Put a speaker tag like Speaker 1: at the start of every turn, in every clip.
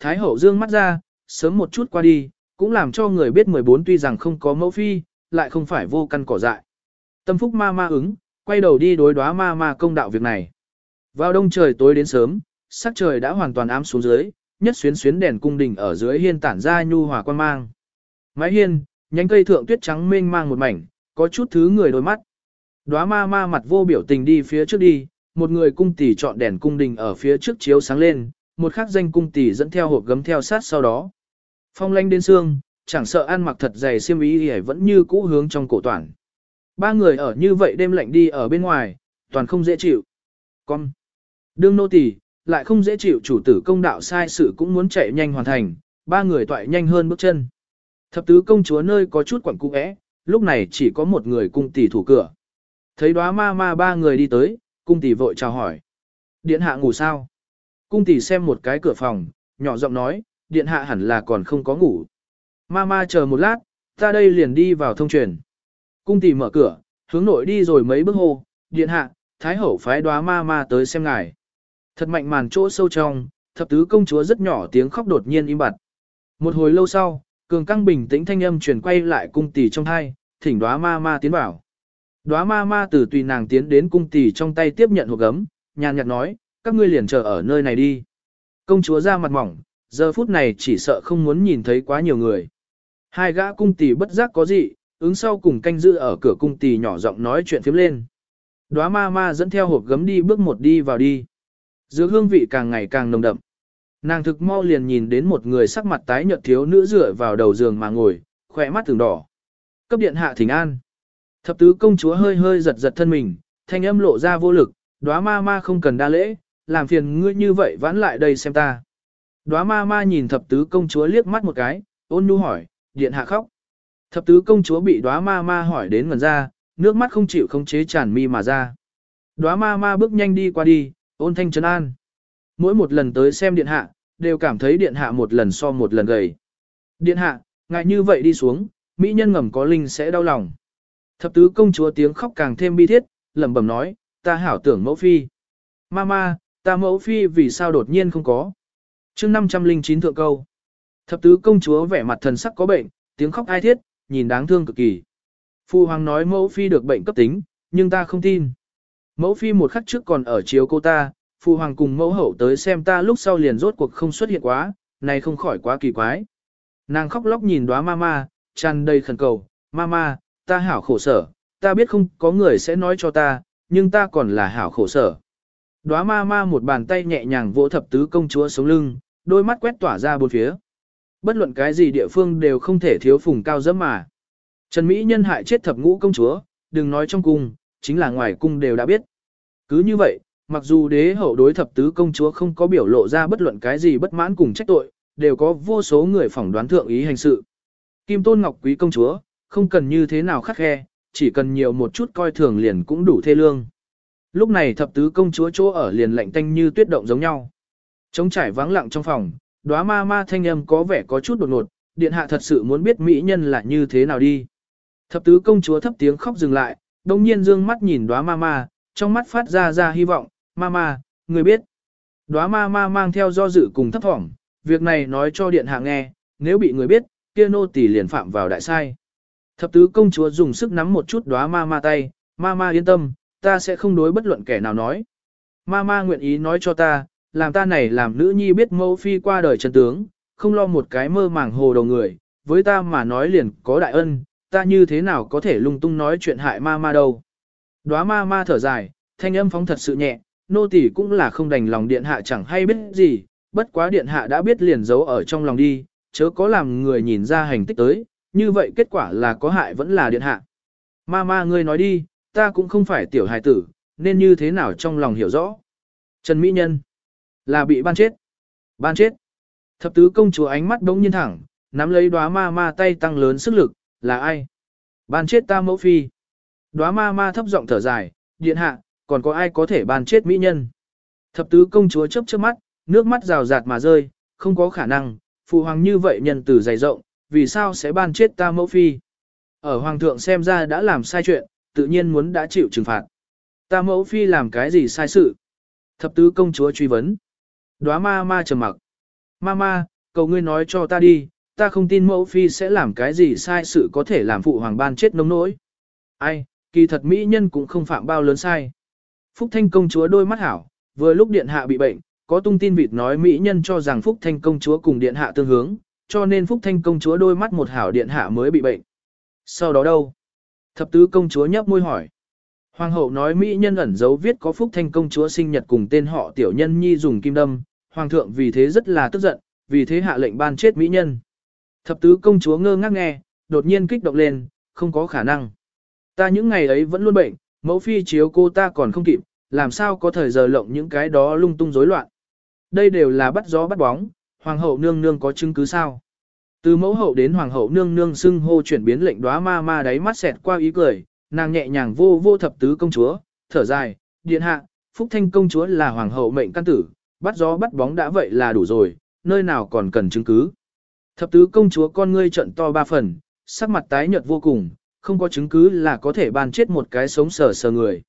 Speaker 1: Thái hậu dương mắt ra, sớm một chút qua đi, cũng làm cho người biết 14 tuy rằng không có mẫu phi, lại không phải vô căn cỏ dại. Tâm phúc ma ma ứng, quay đầu đi đối đoá ma ma công đạo việc này. Vào đông trời tối đến sớm, sắc trời đã hoàn toàn ám xuống dưới, nhất xuyến xuyến đèn cung đình ở dưới hiên tản ra nhu hòa quan mang. Mái hiên, nhánh cây thượng tuyết trắng mênh mang một mảnh, có chút thứ người đôi mắt. Đóa ma ma mặt vô biểu tình đi phía trước đi, một người cung tỷ chọn đèn cung đình ở phía trước chiếu sáng lên, một khắc danh cung tỷ dẫn theo hộp gấm theo sát sau đó. Phong lanh đến xương, chẳng sợ ăn mặc thật dày xiêm y hề vẫn như cũ hướng trong cổ toàn. Ba người ở như vậy đêm lạnh đi ở bên ngoài, toàn không dễ chịu. Con. Đương nô tỳ lại không dễ chịu chủ tử công đạo sai sự cũng muốn chạy nhanh hoàn thành, ba người toại nhanh hơn bước chân. Thập tứ công chúa nơi có chút quẩn cung ẽ, lúc này chỉ có một người cung tỷ thủ cửa. Thấy đóa ma ma ba người đi tới, cung tỷ vội chào hỏi. Điện hạ ngủ sao? Cung tỷ xem một cái cửa phòng, nhỏ giọng nói, điện hạ hẳn là còn không có ngủ. Ma ma chờ một lát, ta đây liền đi vào thông truyền. Cung tỷ mở cửa, hướng nội đi rồi mấy bước hô, điện hạ, thái hậu phái đóa ma ma tới xem ngài. Thật mạnh màn chỗ sâu trong, thập tứ công chúa rất nhỏ tiếng khóc đột nhiên im bặt. Một hồi lâu sau, cường căng bình tĩnh thanh âm truyền quay lại cung tỷ trong hai, thỉnh đóa ma ma tiến vào. Đóa ma ma từ tùy nàng tiến đến cung tỷ trong tay tiếp nhận hộp gấm, nhàn nhạt nói, các ngươi liền chờ ở nơi này đi. Công chúa ra mặt mỏng, giờ phút này chỉ sợ không muốn nhìn thấy quá nhiều người. Hai gã cung tỷ bất giác có gì, ứng sau cùng canh giữ ở cửa cung tỷ nhỏ giọng nói chuyện phiếm lên. Đóa ma ma dẫn theo hộp gấm đi bước một đi vào đi. Dược hương vị càng ngày càng nồng đậm. Nàng thực mau liền nhìn đến một người sắc mặt tái nhợt thiếu nữ dựa vào đầu giường mà ngồi, khỏe mắt từng đỏ. Cấp điện hạ thỉnh an. Thập tứ công chúa hơi hơi giật giật thân mình, thanh âm lộ ra vô lực, đóa ma ma không cần đa lễ, làm phiền ngươi như vậy vãn lại đây xem ta. Đóa ma ma nhìn thập tứ công chúa liếc mắt một cái, ôn nhu hỏi, điện hạ khóc. Thập tứ công chúa bị đóa ma ma hỏi đến ngần ra, nước mắt không chịu không chế tràn mi mà ra. Đóa ma ma bước nhanh đi qua đi, ôn thanh trấn an. Mỗi một lần tới xem điện hạ, đều cảm thấy điện hạ một lần so một lần gầy. Điện hạ, ngại như vậy đi xuống, mỹ nhân ngầm có linh sẽ đau lòng. Thập tứ công chúa tiếng khóc càng thêm bi thiết, lẩm bẩm nói, ta hảo tưởng mẫu phi. Mama, ta mẫu phi vì sao đột nhiên không có. chương 509 thượng câu. Thập tứ công chúa vẻ mặt thần sắc có bệnh, tiếng khóc ai thiết, nhìn đáng thương cực kỳ. Phu hoàng nói mẫu phi được bệnh cấp tính, nhưng ta không tin. Mẫu phi một khắc trước còn ở chiếu cô ta, phu hoàng cùng mẫu hậu tới xem ta lúc sau liền rốt cuộc không xuất hiện quá, này không khỏi quá kỳ quái. Nàng khóc lóc nhìn đóa mama, tràn đầy khẩn cầu, mama, ta hảo khổ sở, ta biết không có người sẽ nói cho ta, nhưng ta còn là hảo khổ sở. Đóa ma ma một bàn tay nhẹ nhàng vỗ thập tứ công chúa sống lưng, đôi mắt quét tỏa ra bốn phía. Bất luận cái gì địa phương đều không thể thiếu phùng cao dẫm mà. Trần Mỹ nhân hại chết thập ngũ công chúa, đừng nói trong cung, chính là ngoài cung đều đã biết. Cứ như vậy, mặc dù đế hậu đối thập tứ công chúa không có biểu lộ ra bất luận cái gì bất mãn cùng trách tội, đều có vô số người phỏng đoán thượng ý hành sự. Kim Tôn Ngọc Quý công chúa, không cần như thế nào khắc khe, chỉ cần nhiều một chút coi thường liền cũng đủ thê lương. Lúc này thập tứ công chúa chỗ ở liền lạnh tanh như tuyết động giống nhau. Trống trải vắng lặng trong phòng, đóa ma ma thanh âm có vẻ có chút đột ngột, điện hạ thật sự muốn biết mỹ nhân là như thế nào đi. Thập tứ công chúa thấp tiếng khóc dừng lại, đồng nhiên dương mắt nhìn đóa ma ma, trong mắt phát ra ra hy vọng, ma ma, người biết. Đóa ma ma mang theo do dự cùng thấp thỏm, việc này nói cho điện hạ nghe, nếu bị người biết, kia nô tỳ liền phạm vào đại sai. Thập tứ công chúa dùng sức nắm một chút đóa ma ma tay, ma ma yên tâm, ta sẽ không đối bất luận kẻ nào nói. Ma ma nguyện ý nói cho ta, làm ta này làm nữ nhi biết mẫu phi qua đời chân tướng, không lo một cái mơ màng hồ đầu người, với ta mà nói liền có đại ân, ta như thế nào có thể lung tung nói chuyện hại ma ma đâu. Đóa ma ma thở dài, thanh âm phóng thật sự nhẹ, nô tỳ cũng là không đành lòng điện hạ chẳng hay biết gì, bất quá điện hạ đã biết liền giấu ở trong lòng đi, chớ có làm người nhìn ra hành tích tới, như vậy kết quả là có hại vẫn là điện hạ. Ma ma ngươi nói đi, ta cũng không phải tiểu hài tử, nên như thế nào trong lòng hiểu rõ. Trần Mỹ Nhân là bị ban chết. Ban chết. Thập tứ công chúa ánh mắt đống nhiên thẳng, nắm lấy đóa ma ma tay tăng lớn sức lực, là ai? Ban chết ta mẫu phi. Đóa ma ma thấp giọng thở dài, điện hạ, còn có ai có thể ban chết mỹ nhân? Thập tứ công chúa chớp chớp mắt, nước mắt rào rạt mà rơi, không có khả năng, phụ hoàng như vậy nhân từ dày rộng, vì sao sẽ ban chết ta mẫu phi? Ở hoàng thượng xem ra đã làm sai chuyện, tự nhiên muốn đã chịu trừng phạt. Ta mẫu phi làm cái gì sai sự? Thập tứ công chúa truy vấn. Đóa ma ma trầm mặc. Ma ma, cầu ngươi nói cho ta đi, ta không tin mẫu phi sẽ làm cái gì sai sự có thể làm phụ hoàng ban chết nông nỗi. Ai, kỳ thật mỹ nhân cũng không phạm bao lớn sai. Phúc Thanh công chúa đôi mắt hảo, vừa lúc điện hạ bị bệnh, có tung tin vịt nói mỹ nhân cho rằng Phúc Thanh công chúa cùng điện hạ tương hướng, cho nên Phúc Thanh công chúa đôi mắt một hảo điện hạ mới bị bệnh. Sau đó đâu? Thập tứ công chúa nhấp môi hỏi. Hoàng hậu nói mỹ nhân ẩn dấu viết có Phúc Thanh công chúa sinh nhật cùng tên họ tiểu nhân nhi dùng kim đâm, hoàng thượng vì thế rất là tức giận, vì thế hạ lệnh ban chết mỹ nhân. Thập tứ công chúa ngơ ngác nghe, đột nhiên kích động lên, không có khả năng. Ta những ngày ấy vẫn luôn bệnh, mẫu phi chiếu cô ta còn không kịp, làm sao có thời giờ lộng những cái đó lung tung rối loạn. Đây đều là bắt gió bắt bóng, hoàng hậu nương nương có chứng cứ sao? Từ mẫu hậu đến hoàng hậu nương nương xưng hô chuyển biến lệnh đóa ma ma đáy mắt xẹt qua ý cười, nàng nhẹ nhàng vô vô thập tứ công chúa, thở dài, điện hạ, phúc thanh công chúa là hoàng hậu mệnh căn tử, bắt gió bắt bóng đã vậy là đủ rồi, nơi nào còn cần chứng cứ. Thập tứ công chúa con ngươi trận to ba phần, sắc mặt tái nhợt vô cùng, không có chứng cứ là có thể ban chết một cái sống sờ sờ người.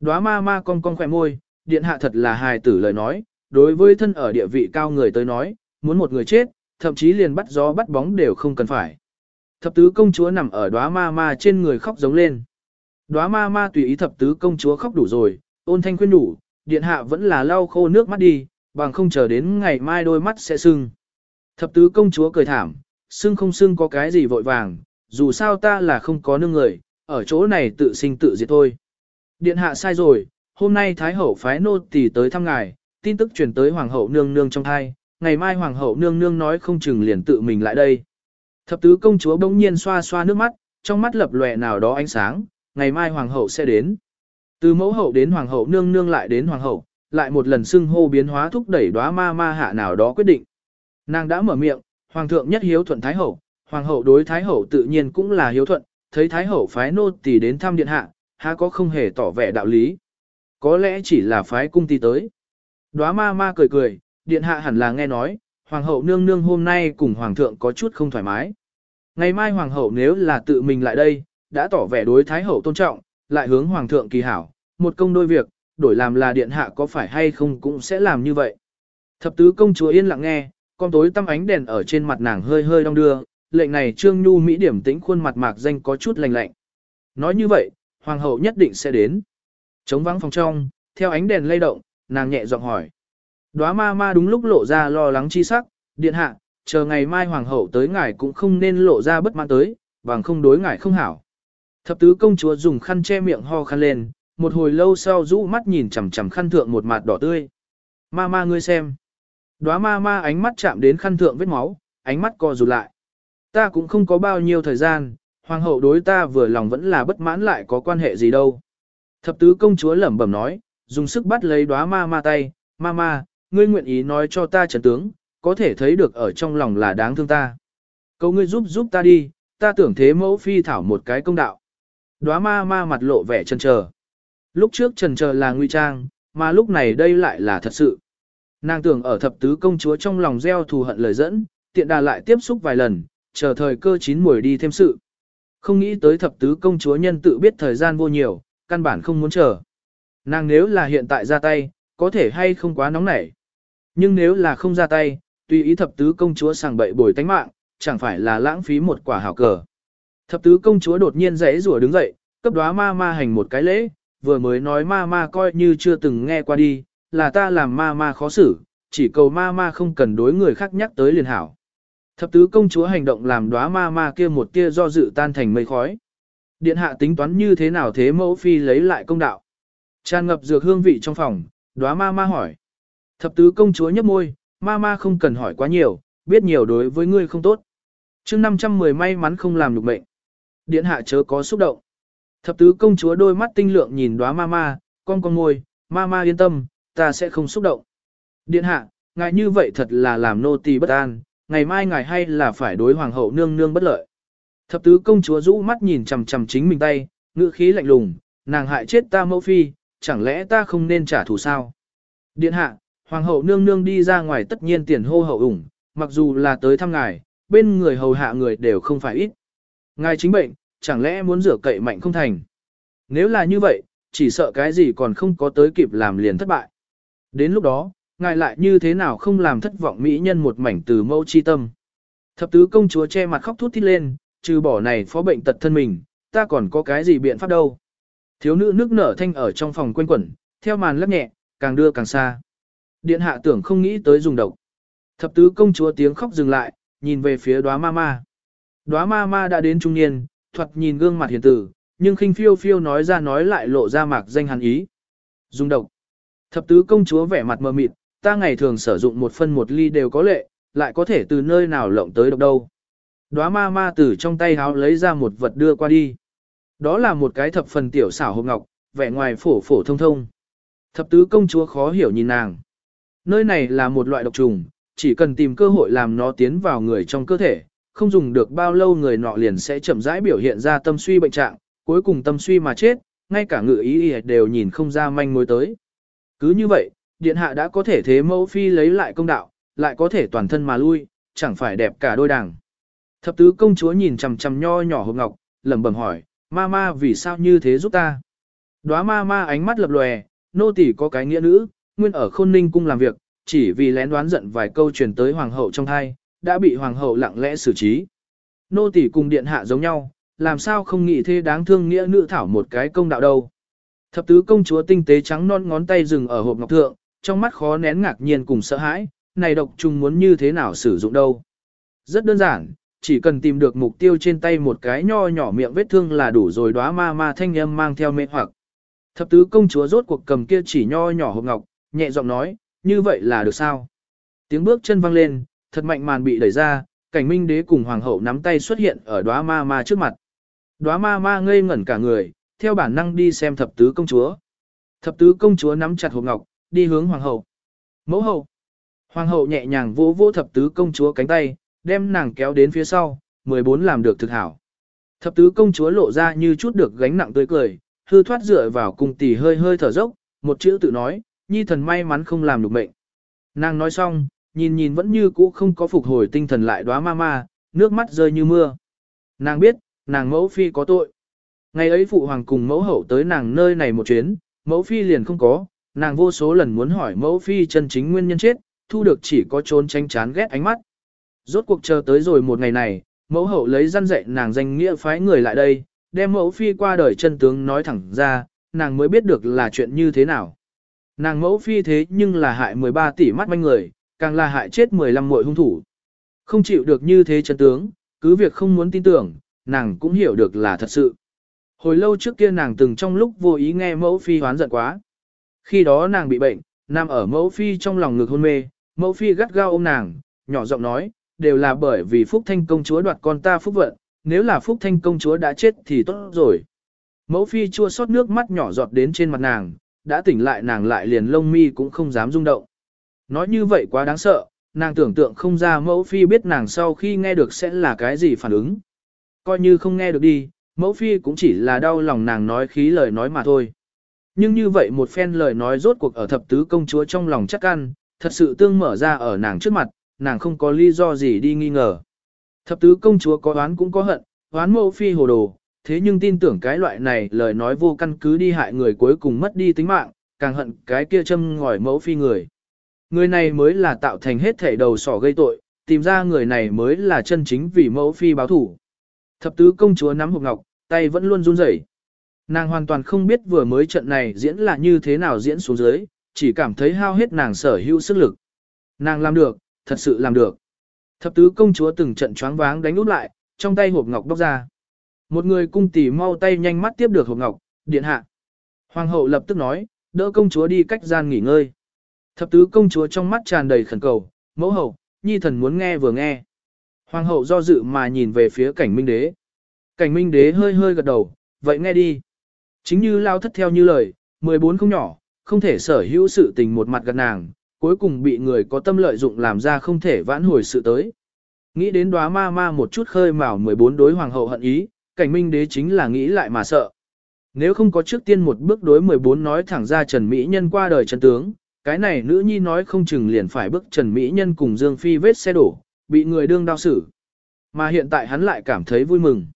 Speaker 1: Đóa ma ma con con khỏe môi, điện hạ thật là hài tử lời nói, đối với thân ở địa vị cao người tới nói, muốn một người chết, thậm chí liền bắt gió bắt bóng đều không cần phải. Thập tứ công chúa nằm ở đóa ma ma trên người khóc giống lên. Đóa ma ma tùy ý thập tứ công chúa khóc đủ rồi, ôn thanh khuyên đủ, điện hạ vẫn là lau khô nước mắt đi, bằng không chờ đến ngày mai đôi mắt sẽ sưng. Thập tứ công chúa cười thảm, sưng không sưng có cái gì vội vàng, dù sao ta là không có nương người, ở chỗ này tự sinh tự diệt thôi. Điện hạ sai rồi, hôm nay Thái Hậu phái nô tỳ tới thăm ngài, tin tức truyền tới Hoàng hậu nương nương trong thai, ngày mai Hoàng hậu nương nương nói không chừng liền tự mình lại đây. Thập tứ công chúa bỗng nhiên xoa xoa nước mắt, trong mắt lập lòe nào đó ánh sáng, ngày mai Hoàng hậu sẽ đến. Từ mẫu hậu đến Hoàng hậu nương nương lại đến Hoàng hậu, lại một lần xưng hô biến hóa thúc đẩy đóa ma ma hạ nào đó quyết định. Nàng đã mở miệng, Hoàng thượng nhất hiếu thuận Thái hậu, Hoàng hậu đối Thái hậu tự nhiên cũng là hiếu thuận, thấy Thái hậu phái nô tỳ đến thăm điện hạ, há có không hề tỏ vẻ đạo lý. Có lẽ chỉ là phái cung tỳ tới. Đóa ma ma cười cười, điện hạ hẳn là nghe nói, Hoàng hậu nương nương hôm nay cùng Hoàng thượng có chút không thoải mái. Ngày mai Hoàng hậu nếu là tự mình lại đây, đã tỏ vẻ đối Thái hậu tôn trọng, lại hướng Hoàng thượng kỳ hảo, một công đôi việc, đổi làm là điện hạ có phải hay không cũng sẽ làm như vậy. Thập tứ công chúa yên lặng nghe, con tối tăm ánh đèn ở trên mặt nàng hơi hơi đong đưa, lệnh này trương nhu mỹ điểm tĩnh khuôn mặt mạc danh có chút lạnh lạnh. Nói như vậy, hoàng hậu nhất định sẽ đến. Trống vắng phòng trong, theo ánh đèn lay động, nàng nhẹ giọng hỏi. Đóa ma ma đúng lúc lộ ra lo lắng chi sắc, điện hạ, chờ ngày mai hoàng hậu tới ngài cũng không nên lộ ra bất mãn tới, bằng không đối ngài không hảo. Thập tứ công chúa dùng khăn che miệng ho khăn lên, một hồi lâu sau rũ mắt nhìn chằm chằm khăn thượng một mặt đỏ tươi. Ma ma ngươi xem. Đóa ma ma ánh mắt chạm đến khăn thượng vết máu, ánh mắt co rụt lại. Ta cũng không có bao nhiêu thời gian, hoàng hậu đối ta vừa lòng vẫn là bất mãn lại có quan hệ gì đâu. Thập tứ công chúa lẩm bẩm nói, dùng sức bắt lấy đóa ma ma tay, ma ma, ngươi nguyện ý nói cho ta trần tướng, có thể thấy được ở trong lòng là đáng thương ta. Cầu ngươi giúp giúp ta đi, ta tưởng thế mẫu phi thảo một cái công đạo. Đóa ma ma mặt lộ vẻ chần chờ. Lúc trước trần chờ là nguy trang, mà lúc này đây lại là thật sự. Nàng tưởng ở thập tứ công chúa trong lòng gieo thù hận lời dẫn, tiện đà lại tiếp xúc vài lần, chờ thời cơ chín muồi đi thêm sự. Không nghĩ tới thập tứ công chúa nhân tự biết thời gian vô nhiều, căn bản không muốn chờ. Nàng nếu là hiện tại ra tay, có thể hay không quá nóng nảy. Nhưng nếu là không ra tay, tùy ý thập tứ công chúa sàng bậy bồi tánh mạng, chẳng phải là lãng phí một quả hảo cờ. Thập tứ công chúa đột nhiên rẽ rủa đứng dậy, cấp đoá ma ma hành một cái lễ, vừa mới nói ma ma coi như chưa từng nghe qua đi, là ta làm ma ma khó xử, chỉ cầu ma ma không cần đối người khác nhắc tới liền hảo. Thập tứ công chúa hành động làm đóa ma ma kia một tia do dự tan thành mây khói. Điện hạ tính toán như thế nào thế mẫu phi lấy lại công đạo. Tràn ngập dược hương vị trong phòng, đóa ma ma hỏi. Thập tứ công chúa nhấp môi, ma ma không cần hỏi quá nhiều, biết nhiều đối với ngươi không tốt. chương 510 may mắn không làm được mệnh. Điện hạ chớ có xúc động. Thập tứ công chúa đôi mắt tinh lượng nhìn đóa ma ma, con con môi, ma ma yên tâm, ta sẽ không xúc động. Điện hạ, ngài như vậy thật là làm nô tỳ bất an, ngày mai ngài hay là phải đối hoàng hậu nương nương bất lợi. Thập tứ công chúa rũ mắt nhìn chằm chằm chính mình tay, ngữ khí lạnh lùng, nàng hại chết ta mẫu phi, chẳng lẽ ta không nên trả thù sao? Điện hạ, hoàng hậu nương nương đi ra ngoài tất nhiên tiền hô hậu ủng, mặc dù là tới thăm ngài, bên người hầu hạ người đều không phải ít. Ngài chính bệnh, chẳng lẽ muốn rửa cậy mạnh không thành? Nếu là như vậy, chỉ sợ cái gì còn không có tới kịp làm liền thất bại. Đến lúc đó, ngài lại như thế nào không làm thất vọng mỹ nhân một mảnh từ mâu chi tâm. Thập tứ công chúa che mặt khóc thút thít lên, trừ bỏ này phó bệnh tật thân mình, ta còn có cái gì biện pháp đâu. Thiếu nữ nước nở thanh ở trong phòng quanh quẩn, theo màn lắc nhẹ, càng đưa càng xa. Điện hạ tưởng không nghĩ tới dùng độc. Thập tứ công chúa tiếng khóc dừng lại, nhìn về phía đóa ma ma. Đóa ma ma đã đến trung niên, thuật nhìn gương mặt hiền tử, nhưng khinh phiêu phiêu nói ra nói lại lộ ra mạc danh hắn ý. Dùng độc. Thập tứ công chúa vẻ mặt mờ mịt, ta ngày thường sử dụng một phân một ly đều có lệ, lại có thể từ nơi nào lộng tới độc đâu. Đóa ma ma từ trong tay háo lấy ra một vật đưa qua đi. Đó là một cái thập phần tiểu xảo hộp ngọc, vẻ ngoài phổ phổ thông thông. Thập tứ công chúa khó hiểu nhìn nàng. Nơi này là một loại độc trùng, chỉ cần tìm cơ hội làm nó tiến vào người trong cơ thể, không dùng được bao lâu người nọ liền sẽ chậm rãi biểu hiện ra tâm suy bệnh trạng, cuối cùng tâm suy mà chết, ngay cả ngự ý đều nhìn không ra manh mối tới. Cứ như vậy, điện hạ đã có thể thế mẫu phi lấy lại công đạo, lại có thể toàn thân mà lui, chẳng phải đẹp cả đôi đảng. Thập tứ công chúa nhìn chằm chằm nho nhỏ hộp ngọc, lẩm bẩm hỏi, ma ma vì sao như thế giúp ta? Đóa ma ma ánh mắt lập lòe, nô tỳ có cái nghĩa nữ, nguyên ở khôn ninh cung làm việc, chỉ vì lén đoán giận vài câu truyền tới hoàng hậu trong thai, đã bị hoàng hậu lặng lẽ xử trí. Nô tỳ cùng điện hạ giống nhau, làm sao không nghĩ thế đáng thương nghĩa nữ thảo một cái công đạo đâu. Thập tứ công chúa tinh tế trắng non ngón tay dừng ở hộp ngọc thượng, trong mắt khó nén ngạc nhiên cùng sợ hãi, này độc trùng muốn như thế nào sử dụng đâu. Rất đơn giản, chỉ cần tìm được mục tiêu trên tay một cái nho nhỏ miệng vết thương là đủ rồi đóa ma ma thanh âm mang theo mê hoặc. Thập tứ công chúa rốt cuộc cầm kia chỉ nho nhỏ hộp ngọc, nhẹ giọng nói, như vậy là được sao? Tiếng bước chân vang lên, thật mạnh màn bị đẩy ra, cảnh minh đế cùng hoàng hậu nắm tay xuất hiện ở đóa ma ma trước mặt. Đóa ma ma ngây ngẩn cả người, theo bản năng đi xem thập tứ công chúa. Thập tứ công chúa nắm chặt hộp ngọc, đi hướng hoàng hậu. Mẫu hậu. Hoàng hậu nhẹ nhàng vỗ vỗ thập tứ công chúa cánh tay, đem nàng kéo đến phía sau, 14 làm được thực hảo. Thập tứ công chúa lộ ra như chút được gánh nặng tươi cười, hư thoát dựa vào cung tỷ hơi hơi thở dốc, một chữ tự nói, nhi thần may mắn không làm được mệnh. Nàng nói xong, nhìn nhìn vẫn như cũ không có phục hồi tinh thần lại đóa ma ma, nước mắt rơi như mưa. Nàng biết, nàng mẫu phi có tội. Ngày ấy phụ hoàng cùng mẫu hậu tới nàng nơi này một chuyến, mẫu phi liền không có, nàng vô số lần muốn hỏi mẫu phi chân chính nguyên nhân chết, thu được chỉ có trốn tránh chán ghét ánh mắt. Rốt cuộc chờ tới rồi một ngày này, mẫu hậu lấy răn dạy nàng danh nghĩa phái người lại đây, đem mẫu phi qua đời chân tướng nói thẳng ra, nàng mới biết được là chuyện như thế nào. Nàng mẫu phi thế nhưng là hại 13 tỷ mắt manh người, càng là hại chết 15 muội hung thủ. Không chịu được như thế chân tướng, cứ việc không muốn tin tưởng, nàng cũng hiểu được là thật sự. Hồi lâu trước kia nàng từng trong lúc vô ý nghe mẫu phi hoán giận quá. Khi đó nàng bị bệnh, nằm ở mẫu phi trong lòng ngực hôn mê, mẫu phi gắt gao ôm nàng, nhỏ giọng nói, đều là bởi vì Phúc Thanh công chúa đoạt con ta phúc vận, nếu là Phúc Thanh công chúa đã chết thì tốt rồi. Mẫu phi chua xót nước mắt nhỏ giọt đến trên mặt nàng, đã tỉnh lại nàng lại liền lông mi cũng không dám rung động. Nói như vậy quá đáng sợ, nàng tưởng tượng không ra mẫu phi biết nàng sau khi nghe được sẽ là cái gì phản ứng. Coi như không nghe được đi, mẫu phi cũng chỉ là đau lòng nàng nói khí lời nói mà thôi. Nhưng như vậy một phen lời nói rốt cuộc ở thập tứ công chúa trong lòng chắc ăn, thật sự tương mở ra ở nàng trước mặt, nàng không có lý do gì đi nghi ngờ. Thập tứ công chúa có oán cũng có hận, oán mẫu phi hồ đồ, thế nhưng tin tưởng cái loại này lời nói vô căn cứ đi hại người cuối cùng mất đi tính mạng, càng hận cái kia châm ngòi mẫu phi người. Người này mới là tạo thành hết thể đầu sỏ gây tội, tìm ra người này mới là chân chính vì mẫu phi báo thủ. Thập tứ công chúa nắm hộp ngọc, tay vẫn luôn run rẩy. Nàng hoàn toàn không biết vừa mới trận này diễn là như thế nào diễn xuống dưới, chỉ cảm thấy hao hết nàng sở hữu sức lực. Nàng làm được, thật sự làm được. Thập tứ công chúa từng trận choáng váng đánh út lại, trong tay hộp ngọc bóc ra. Một người cung tỷ mau tay nhanh mắt tiếp được hộp ngọc, điện hạ. Hoàng hậu lập tức nói, đỡ công chúa đi cách gian nghỉ ngơi. Thập tứ công chúa trong mắt tràn đầy khẩn cầu, mẫu hậu, nhi thần muốn nghe vừa nghe. Hoàng hậu do dự mà nhìn về phía cảnh minh đế. Cảnh minh đế hơi hơi gật đầu, vậy nghe đi. Chính như lao thất theo như lời, 14 không nhỏ, không thể sở hữu sự tình một mặt gật nàng, cuối cùng bị người có tâm lợi dụng làm ra không thể vãn hồi sự tới. Nghĩ đến đóa ma ma một chút khơi mào 14 đối hoàng hậu hận ý, cảnh minh đế chính là nghĩ lại mà sợ. Nếu không có trước tiên một bước đối 14 nói thẳng ra Trần Mỹ Nhân qua đời chân tướng, cái này nữ nhi nói không chừng liền phải bước Trần Mỹ Nhân cùng Dương Phi vết xe đổ, bị người đương đau xử. Mà hiện tại hắn lại cảm thấy vui mừng.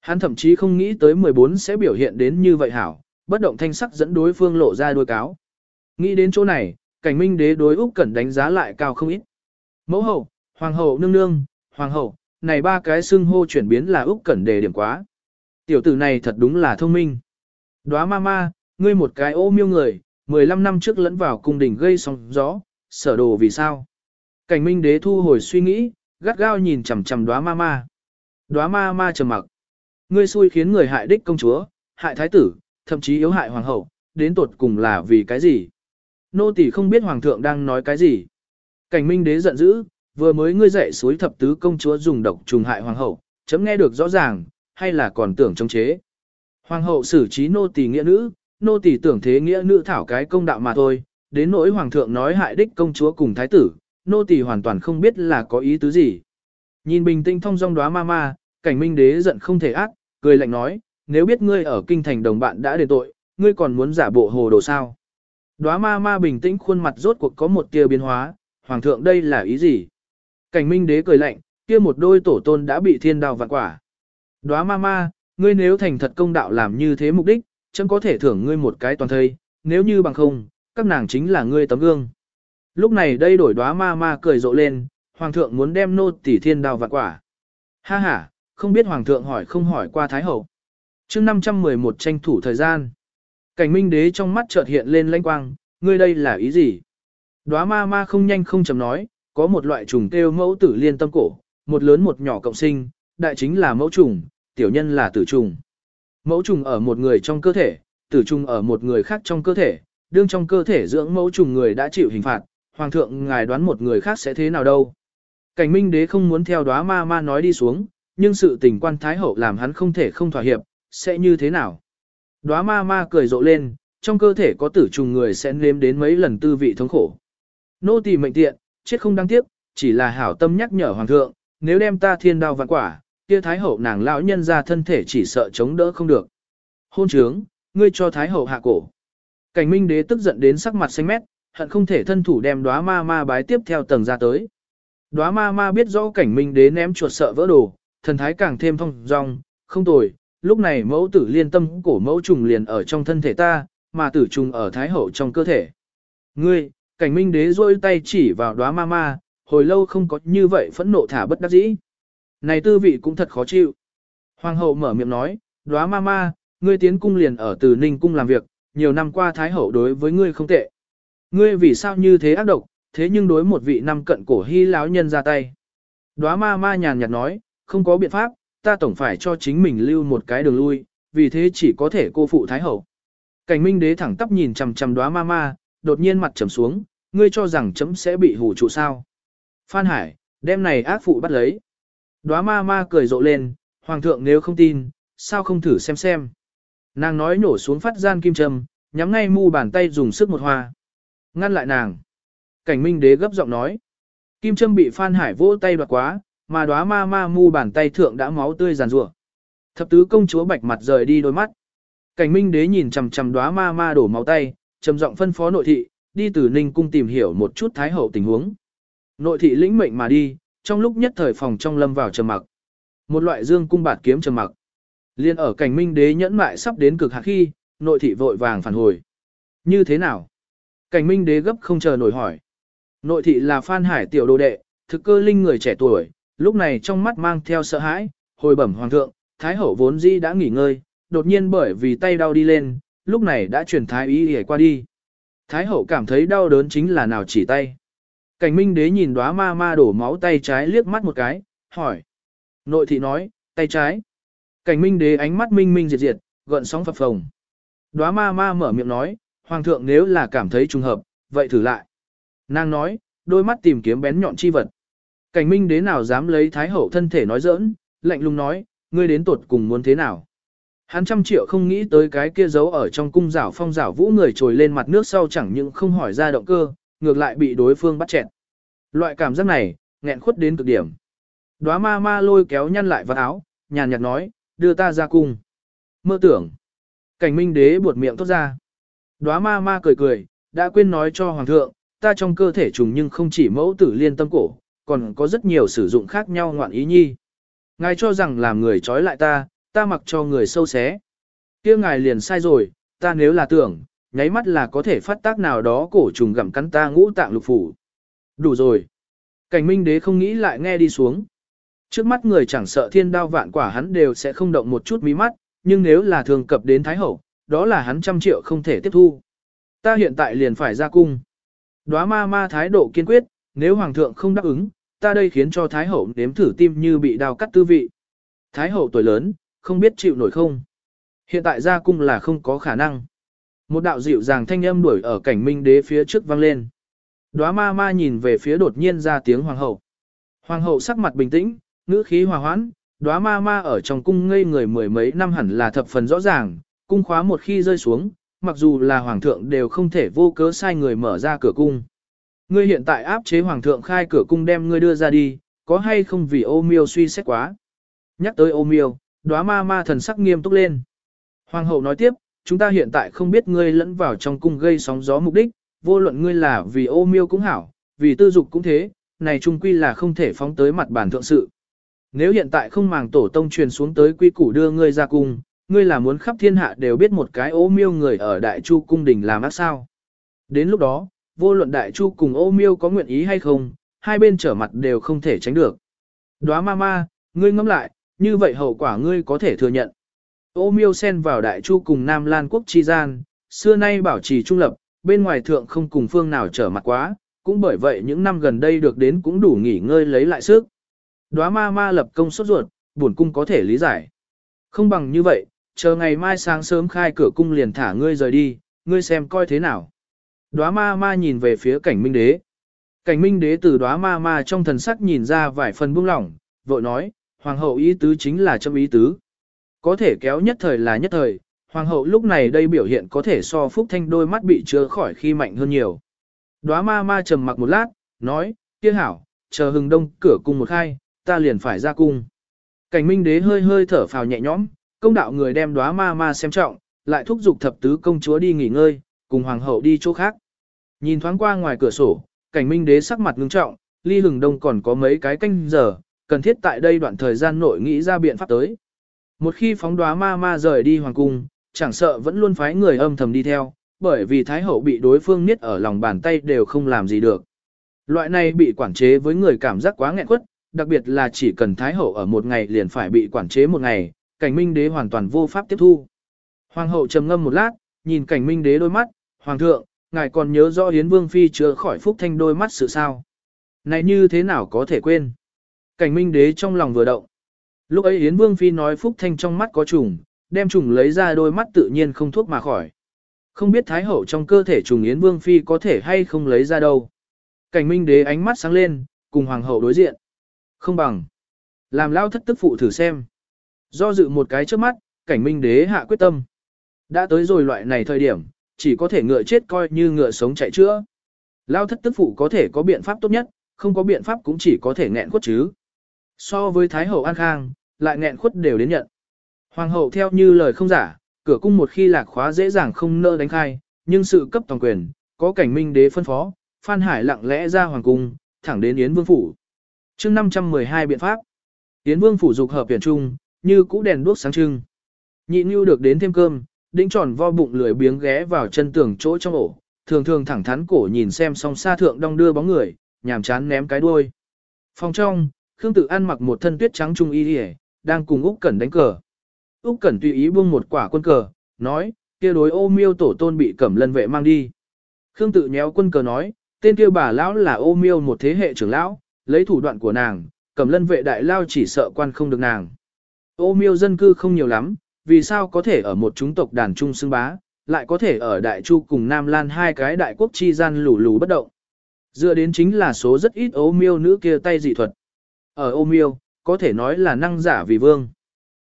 Speaker 1: Hắn thậm chí không nghĩ tới 14 sẽ biểu hiện đến như vậy hảo, bất động thanh sắc dẫn đối phương lộ ra đôi cáo. Nghĩ đến chỗ này, cảnh minh đế đối Úc Cẩn đánh giá lại cao không ít. Mẫu hậu, hoàng hậu nương nương, hoàng hậu, này ba cái xưng hô chuyển biến là Úc Cẩn đề điểm quá. Tiểu tử này thật đúng là thông minh. Đóa ma ma, ngươi một cái ô miêu người, 15 năm trước lẫn vào cung đình gây sóng gió, sở đồ vì sao? Cảnh minh đế thu hồi suy nghĩ, gắt gao nhìn chằm chằm đóa ma ma. Đóa ma ma trầm mặc. Ngươi xui khiến người hại đích công chúa, hại thái tử, thậm chí yếu hại hoàng hậu, đến tột cùng là vì cái gì? Nô tỳ không biết hoàng thượng đang nói cái gì. Cảnh minh đế giận dữ, vừa mới ngươi dạy suối thập tứ công chúa dùng độc trùng hại hoàng hậu, chấm nghe được rõ ràng, hay là còn tưởng chống chế. Hoàng hậu xử trí nô tỳ nghĩa nữ, nô tỳ tưởng thế nghĩa nữ thảo cái công đạo mà thôi, đến nỗi hoàng thượng nói hại đích công chúa cùng thái tử, nô tỳ hoàn toàn không biết là có ý tứ gì. Nhìn bình tĩnh thông dong đóa ma ma, cảnh minh đế giận không thể ác, cười lạnh nói, nếu biết ngươi ở kinh thành đồng bạn đã đền tội, ngươi còn muốn giả bộ hồ đồ sao. Đóa ma ma bình tĩnh khuôn mặt rốt cuộc có một tia biến hóa, hoàng thượng đây là ý gì? Cảnh minh đế cười lạnh, kia một đôi tổ tôn đã bị thiên đào vạn quả. Đóa ma ma, ngươi nếu thành thật công đạo làm như thế mục đích, chẳng có thể thưởng ngươi một cái toàn thây, nếu như bằng không, các nàng chính là ngươi tấm gương. Lúc này đây đổi đóa ma ma cười rộ lên, hoàng thượng muốn đem nô tỷ thiên đào vạn quả. Ha ha, không biết hoàng thượng hỏi không hỏi qua thái hậu. chương 511 tranh thủ thời gian. Cảnh minh đế trong mắt chợt hiện lên lanh quang, ngươi đây là ý gì? Đóa ma ma không nhanh không chậm nói, có một loại trùng kêu mẫu tử liên tâm cổ, một lớn một nhỏ cộng sinh, đại chính là mẫu trùng, tiểu nhân là tử trùng. Mẫu trùng ở một người trong cơ thể, tử trùng ở một người khác trong cơ thể, đương trong cơ thể dưỡng mẫu trùng người đã chịu hình phạt, hoàng thượng ngài đoán một người khác sẽ thế nào đâu. Cảnh minh đế không muốn theo đóa ma ma nói đi xuống, nhưng sự tình quan thái hậu làm hắn không thể không thỏa hiệp, sẽ như thế nào. Đóa ma ma cười rộ lên, trong cơ thể có tử trùng người sẽ nếm đến mấy lần tư vị thống khổ. Nô tỳ mệnh tiện, chết không đáng tiếc, chỉ là hảo tâm nhắc nhở hoàng thượng, nếu đem ta thiên đao vạn quả, kia thái hậu nàng lão nhân ra thân thể chỉ sợ chống đỡ không được. Hôn trướng, ngươi cho thái hậu hạ cổ. Cảnh minh đế tức giận đến sắc mặt xanh mét, hận không thể thân thủ đem đóa ma ma bái tiếp theo tầng ra tới. Đóa ma ma biết rõ cảnh minh đế ném chuột sợ vỡ đồ, thần thái càng thêm thông dong, không tồi, lúc này mẫu tử liên tâm cổ mẫu trùng liền ở trong thân thể ta, mà tử trùng ở thái hậu trong cơ thể. Ngươi, cảnh minh đế rôi tay chỉ vào đóa ma ma, hồi lâu không có như vậy phẫn nộ thả bất đắc dĩ. Này tư vị cũng thật khó chịu. Hoàng hậu mở miệng nói, đóa ma ma, ngươi tiến cung liền ở từ ninh cung làm việc, nhiều năm qua thái hậu đối với ngươi không tệ. Ngươi vì sao như thế ác độc, thế nhưng đối một vị năm cận cổ hy lão nhân ra tay. Đóa ma ma nhàn nhạt nói, không có biện pháp, ta tổng phải cho chính mình lưu một cái đường lui, vì thế chỉ có thể cô phụ thái hậu. Cảnh minh đế thẳng tắp nhìn chằm chằm đóa ma ma, đột nhiên mặt trầm xuống, ngươi cho rằng chấm sẽ bị hủ trụ sao. Phan Hải, đem này ác phụ bắt lấy. Đóa ma ma cười rộ lên, hoàng thượng nếu không tin, sao không thử xem xem. Nàng nói nổ xuống phát gian kim châm, nhắm ngay mu bàn tay dùng sức một hoa. Ngăn lại nàng. Cảnh minh đế gấp giọng nói. Kim châm bị Phan Hải vỗ tay đoạt quá, mà đóa ma ma mu bàn tay thượng đã máu tươi giàn rủa. Thập tứ công chúa bạch mặt rời đi đôi mắt. Cảnh minh đế nhìn chằm chằm đóa ma ma đổ máu tay, trầm giọng phân phó nội thị, đi từ Ninh cung tìm hiểu một chút thái hậu tình huống. Nội thị lĩnh mệnh mà đi, trong lúc nhất thời phòng trong lâm vào trầm mặc. Một loại dương cung bạt kiếm trầm mặc. Liên ở cảnh minh đế nhẫn mại sắp đến cực hạn khi, nội thị vội vàng phản hồi. Như thế nào? Cảnh minh đế gấp không chờ nổi hỏi. Nội thị là Phan Hải tiểu đồ đệ, thực cơ linh người trẻ tuổi, lúc này trong mắt mang theo sợ hãi, hồi bẩm hoàng thượng, thái hậu vốn di đã nghỉ ngơi, đột nhiên bởi vì tay đau đi lên, lúc này đã chuyển thái ý để qua đi. Thái hậu cảm thấy đau đớn chính là nào chỉ tay. Cảnh minh đế nhìn đóa ma ma đổ máu tay trái liếc mắt một cái, hỏi. Nội thị nói, tay trái. Cảnh minh đế ánh mắt minh minh diệt diệt, gợn sóng phập phồng. Đóa ma ma mở miệng nói, hoàng thượng nếu là cảm thấy trùng hợp, vậy thử lại. Nàng nói, đôi mắt tìm kiếm bén nhọn chi vật. Cảnh minh đế nào dám lấy thái hậu thân thể nói giỡn, lạnh lùng nói, ngươi đến tột cùng muốn thế nào. Hắn trăm triệu không nghĩ tới cái kia giấu ở trong cung rảo phong rảo vũ người trồi lên mặt nước sau chẳng những không hỏi ra động cơ, ngược lại bị đối phương bắt chẹn. Loại cảm giác này, nghẹn khuất đến cực điểm. Đóa ma ma lôi kéo nhăn lại vào áo, nhàn nhạt nói, đưa ta ra cung. Mơ tưởng. Cảnh minh đế buột miệng tốt ra. Đóa ma ma cười cười, đã quên nói cho hoàng thượng, ta trong cơ thể trùng nhưng không chỉ mẫu tử liên tâm cổ, còn có rất nhiều sử dụng khác nhau ngoạn ý nhi. Ngài cho rằng làm người trói lại ta, ta mặc cho người sâu xé. kia ngài liền sai rồi, ta nếu là tưởng, nháy mắt là có thể phát tác nào đó cổ trùng gặm cắn ta ngũ tạng lục phủ. Đủ rồi. Cảnh minh đế không nghĩ lại nghe đi xuống. Trước mắt người chẳng sợ thiên đao vạn quả hắn đều sẽ không động một chút mí mắt, nhưng nếu là thường cập đến Thái Hậu, đó là hắn trăm triệu không thể tiếp thu. Ta hiện tại liền phải ra cung. Đóa ma ma thái độ kiên quyết, nếu Hoàng thượng không đáp ứng, ta đây khiến cho Thái Hậu nếm thử tim như bị đào cắt tư vị. Thái Hậu tuổi lớn, không biết chịu nổi không. Hiện tại ra cung là không có khả năng. Một đạo dịu dàng thanh âm đuổi ở cảnh minh đế phía trước vang lên. Đóa ma ma nhìn về phía đột nhiên ra tiếng hoàng hậu. Hoàng hậu sắc mặt bình tĩnh, ngữ khí hòa hoãn, đóa ma ma ở trong cung ngây người mười mấy năm hẳn là thập phần rõ ràng, cung khóa một khi rơi xuống, mặc dù là hoàng thượng đều không thể vô cớ sai người mở ra cửa cung. Ngươi hiện tại áp chế hoàng thượng khai cửa cung đem ngươi đưa ra đi, có hay không vì ô miêu suy xét quá. Nhắc tới ô miêu, đóa ma ma thần sắc nghiêm túc lên. Hoàng hậu nói tiếp, chúng ta hiện tại không biết ngươi lẫn vào trong cung gây sóng gió mục đích, vô luận ngươi là vì ô miêu cũng hảo, vì tư dục cũng thế, này trung quy là không thể phóng tới mặt bản thượng sự. Nếu hiện tại không màng tổ tông truyền xuống tới quy củ đưa ngươi ra cung, ngươi là muốn khắp thiên hạ đều biết một cái ô miêu người ở đại chu cung đình làm ác sao. Đến lúc đó, vô luận đại chu cùng ô miêu có nguyện ý hay không, hai bên trở mặt đều không thể tránh được. Đóa ma ma, ngươi ngẫm lại, như vậy hậu quả ngươi có thể thừa nhận. Ô miêu xen vào đại chu cùng Nam Lan quốc chi gian, xưa nay bảo trì trung lập, bên ngoài thượng không cùng phương nào trở mặt quá, cũng bởi vậy những năm gần đây được đến cũng đủ nghỉ ngơi lấy lại sức. Đóa ma ma lập công sốt ruột, buồn cung có thể lý giải. Không bằng như vậy, chờ ngày mai sáng sớm khai cửa cung liền thả ngươi rời đi, ngươi xem coi thế nào. Đóa ma ma nhìn về phía cảnh minh đế. Cảnh minh đế từ đóa ma ma trong thần sắc nhìn ra vài phần buông lỏng, vội nói, hoàng hậu ý tứ chính là châm ý tứ. Có thể kéo nhất thời là nhất thời, hoàng hậu lúc này đây biểu hiện có thể so phúc thanh đôi mắt bị chứa khỏi khi mạnh hơn nhiều. Đóa ma ma trầm mặc một lát, nói, kia hảo, chờ hừng đông cửa cung một khai, ta liền phải ra cung. Cảnh minh đế hơi hơi thở phào nhẹ nhõm, công đạo người đem đóa ma ma xem trọng, lại thúc giục thập tứ công chúa đi nghỉ ngơi, cùng hoàng hậu đi chỗ khác. Nhìn thoáng qua ngoài cửa sổ, cảnh minh đế sắc mặt ngưng trọng, ly hừng đông còn có mấy cái canh giờ, cần thiết tại đây đoạn thời gian nội nghĩ ra biện pháp tới. Một khi phóng đóa ma ma rời đi hoàng cung, chẳng sợ vẫn luôn phái người âm thầm đi theo, bởi vì thái hậu bị đối phương niết ở lòng bàn tay đều không làm gì được. Loại này bị quản chế với người cảm giác quá nghẹn quất, đặc biệt là chỉ cần thái hậu ở một ngày liền phải bị quản chế một ngày, cảnh minh đế hoàn toàn vô pháp tiếp thu. Hoàng hậu trầm ngâm một lát, nhìn cảnh minh đế đôi mắt, hoàng thượng, ngài còn nhớ rõ Yến Vương Phi chữa khỏi phúc thanh đôi mắt sự sao. Này như thế nào có thể quên? Cảnh minh đế trong lòng vừa động. Lúc ấy Yến Vương Phi nói phúc thanh trong mắt có trùng, đem trùng lấy ra đôi mắt tự nhiên không thuốc mà khỏi. Không biết Thái Hậu trong cơ thể trùng Yến Vương Phi có thể hay không lấy ra đâu. Cảnh minh đế ánh mắt sáng lên, cùng Hoàng hậu đối diện. Không bằng. Làm lao thất tức phụ thử xem. Do dự một cái trước mắt, cảnh minh đế hạ quyết tâm. Đã tới rồi loại này thời điểm, chỉ có thể ngựa chết coi như ngựa sống chạy chữa. Lao thất tức phụ có thể có biện pháp tốt nhất, không có biện pháp cũng chỉ có thể nghẹn quất chứ. So với Thái Hậu An Khang, lại nghẹn khuất đều đến nhận. Hoàng hậu theo như lời không giả, cửa cung một khi lạc khóa dễ dàng không nỡ đánh khai, nhưng sự cấp toàn quyền, có cảnh minh đế phân phó, Phan Hải lặng lẽ ra hoàng cung, thẳng đến Yến Vương Phủ. chương 512 biện pháp, Yến Vương Phủ dục hợp tuyển trung, như cũ đèn đuốc sáng trưng. Nhị Nhu được đến thêm cơm, đĩnh tròn vo bụng lười biếng ghé vào chân tường chỗ trong ổ, thường thường thẳng thắn cổ nhìn xem song xa thượng đong đưa bóng người, nhàm chán ném cái đuôi. Phòng trong, Khương Tử ăn mặc một thân tuyết trắng trung y đi đang cùng Úc Cẩn đánh cờ. Úc Cẩn tùy ý buông một quả quân cờ, nói, kia đối ô miêu tổ tôn bị cẩm lân vệ mang đi. Khương Tự nhéo quân cờ nói, tên kia bà lão là ô miêu một thế hệ trưởng lão, lấy thủ đoạn của nàng, cẩm lân vệ đại lao chỉ sợ quan không được nàng. Ô miêu dân cư không nhiều lắm, vì sao có thể ở một chúng tộc đàn trung xưng bá, lại có thể ở Đại Chu cùng Nam Lan hai cái đại quốc chi gian lù lù bất động. Dựa đến chính là số rất ít ô miêu nữ kia tay dị thuật. Ở ô miêu, có thể nói là năng giả vì vương.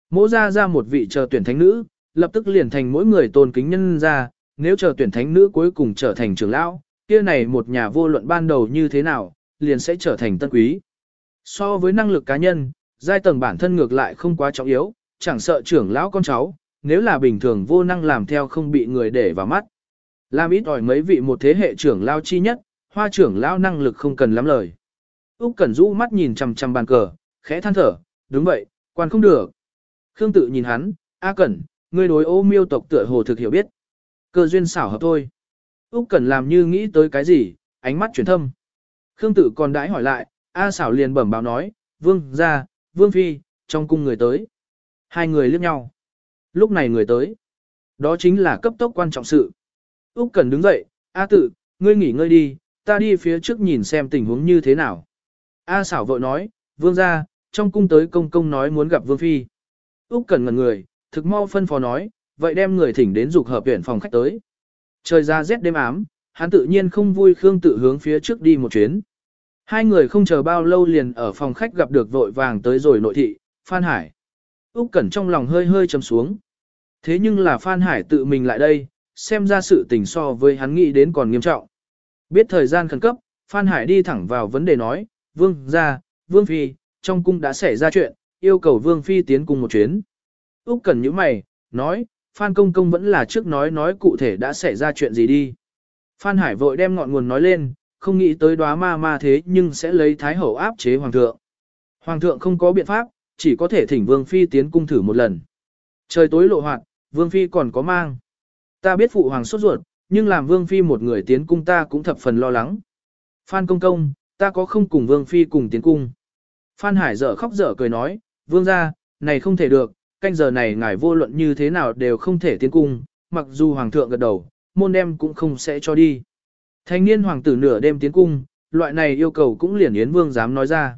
Speaker 1: Mỗ ra ra một vị chờ tuyển thánh nữ, lập tức liền thành mỗi người tôn kính nhân ra, nếu chờ tuyển thánh nữ cuối cùng trở thành trưởng lão, kia này một nhà vô luận ban đầu như thế nào, liền sẽ trở thành tân quý. So với năng lực cá nhân, giai tầng bản thân ngược lại không quá trọng yếu, chẳng sợ trưởng lão con cháu, nếu là bình thường vô năng làm theo không bị người để vào mắt. Làm ít ỏi mấy vị một thế hệ trưởng lão chi nhất, hoa trưởng lão năng lực không cần lắm lời. Úc Cẩn rũ mắt nhìn chằm chằm bàn cờ, khẽ than thở, đúng vậy, quan không được. Khương tự nhìn hắn, A Cẩn, ngươi đối ô miêu tộc tựa hồ thực hiểu biết. Cơ duyên xảo hợp thôi. Úc Cẩn làm như nghĩ tới cái gì, ánh mắt chuyển thâm. Khương Tự còn đãi hỏi lại, A xảo liền bẩm báo nói, "Vương gia, Vương phi, trong cung người tới." Hai người liếc nhau. Lúc này người tới, đó chính là cấp tốc quan trọng sự. Úc Cẩn đứng dậy, "A tự, ngươi nghỉ ngơi đi, ta đi phía trước nhìn xem tình huống như thế nào." A xảo vội nói, "Vương gia, trong cung tới công công nói muốn gặp Vương phi." Úc cần ngẩn người, thực mau phân phó nói, "Vậy đem người thỉnh đến dục hợp viện phòng khách tới." Trời ra rét đêm ám, hắn tự nhiên không vui Khương tự hướng phía trước đi một chuyến. Hai người không chờ bao lâu liền ở phòng khách gặp được vội vàng tới rồi nội thị, Phan Hải. Úc Cẩn trong lòng hơi hơi trầm xuống. Thế nhưng là Phan Hải tự mình lại đây, xem ra sự tình so với hắn nghĩ đến còn nghiêm trọng. Biết thời gian khẩn cấp, Phan Hải đi thẳng vào vấn đề nói, Vương gia, Vương Phi, trong cung đã xảy ra chuyện, yêu cầu Vương Phi tiến cùng một chuyến. Úc cần những mày, nói, Phan Công Công vẫn là trước nói nói cụ thể đã xảy ra chuyện gì đi. Phan Hải vội đem ngọn nguồn nói lên, không nghĩ tới đóa ma ma thế nhưng sẽ lấy Thái Hậu áp chế Hoàng thượng. Hoàng thượng không có biện pháp, chỉ có thể thỉnh Vương Phi tiến cung thử một lần. Trời tối lộ hoạt, Vương Phi còn có mang. Ta biết Phụ Hoàng sốt ruột, nhưng làm Vương Phi một người tiến cung ta cũng thập phần lo lắng. Phan Công Công, ta có không cùng Vương Phi cùng tiến cung. Phan Hải dở khóc dở cười nói, Vương ra, này không thể được, canh giờ này ngài vô luận như thế nào đều không thể tiến cung, mặc dù Hoàng thượng gật đầu, môn đem cũng không sẽ cho đi. Thanh niên hoàng tử nửa đêm tiến cung, loại này yêu cầu cũng liền Yến Vương dám nói ra.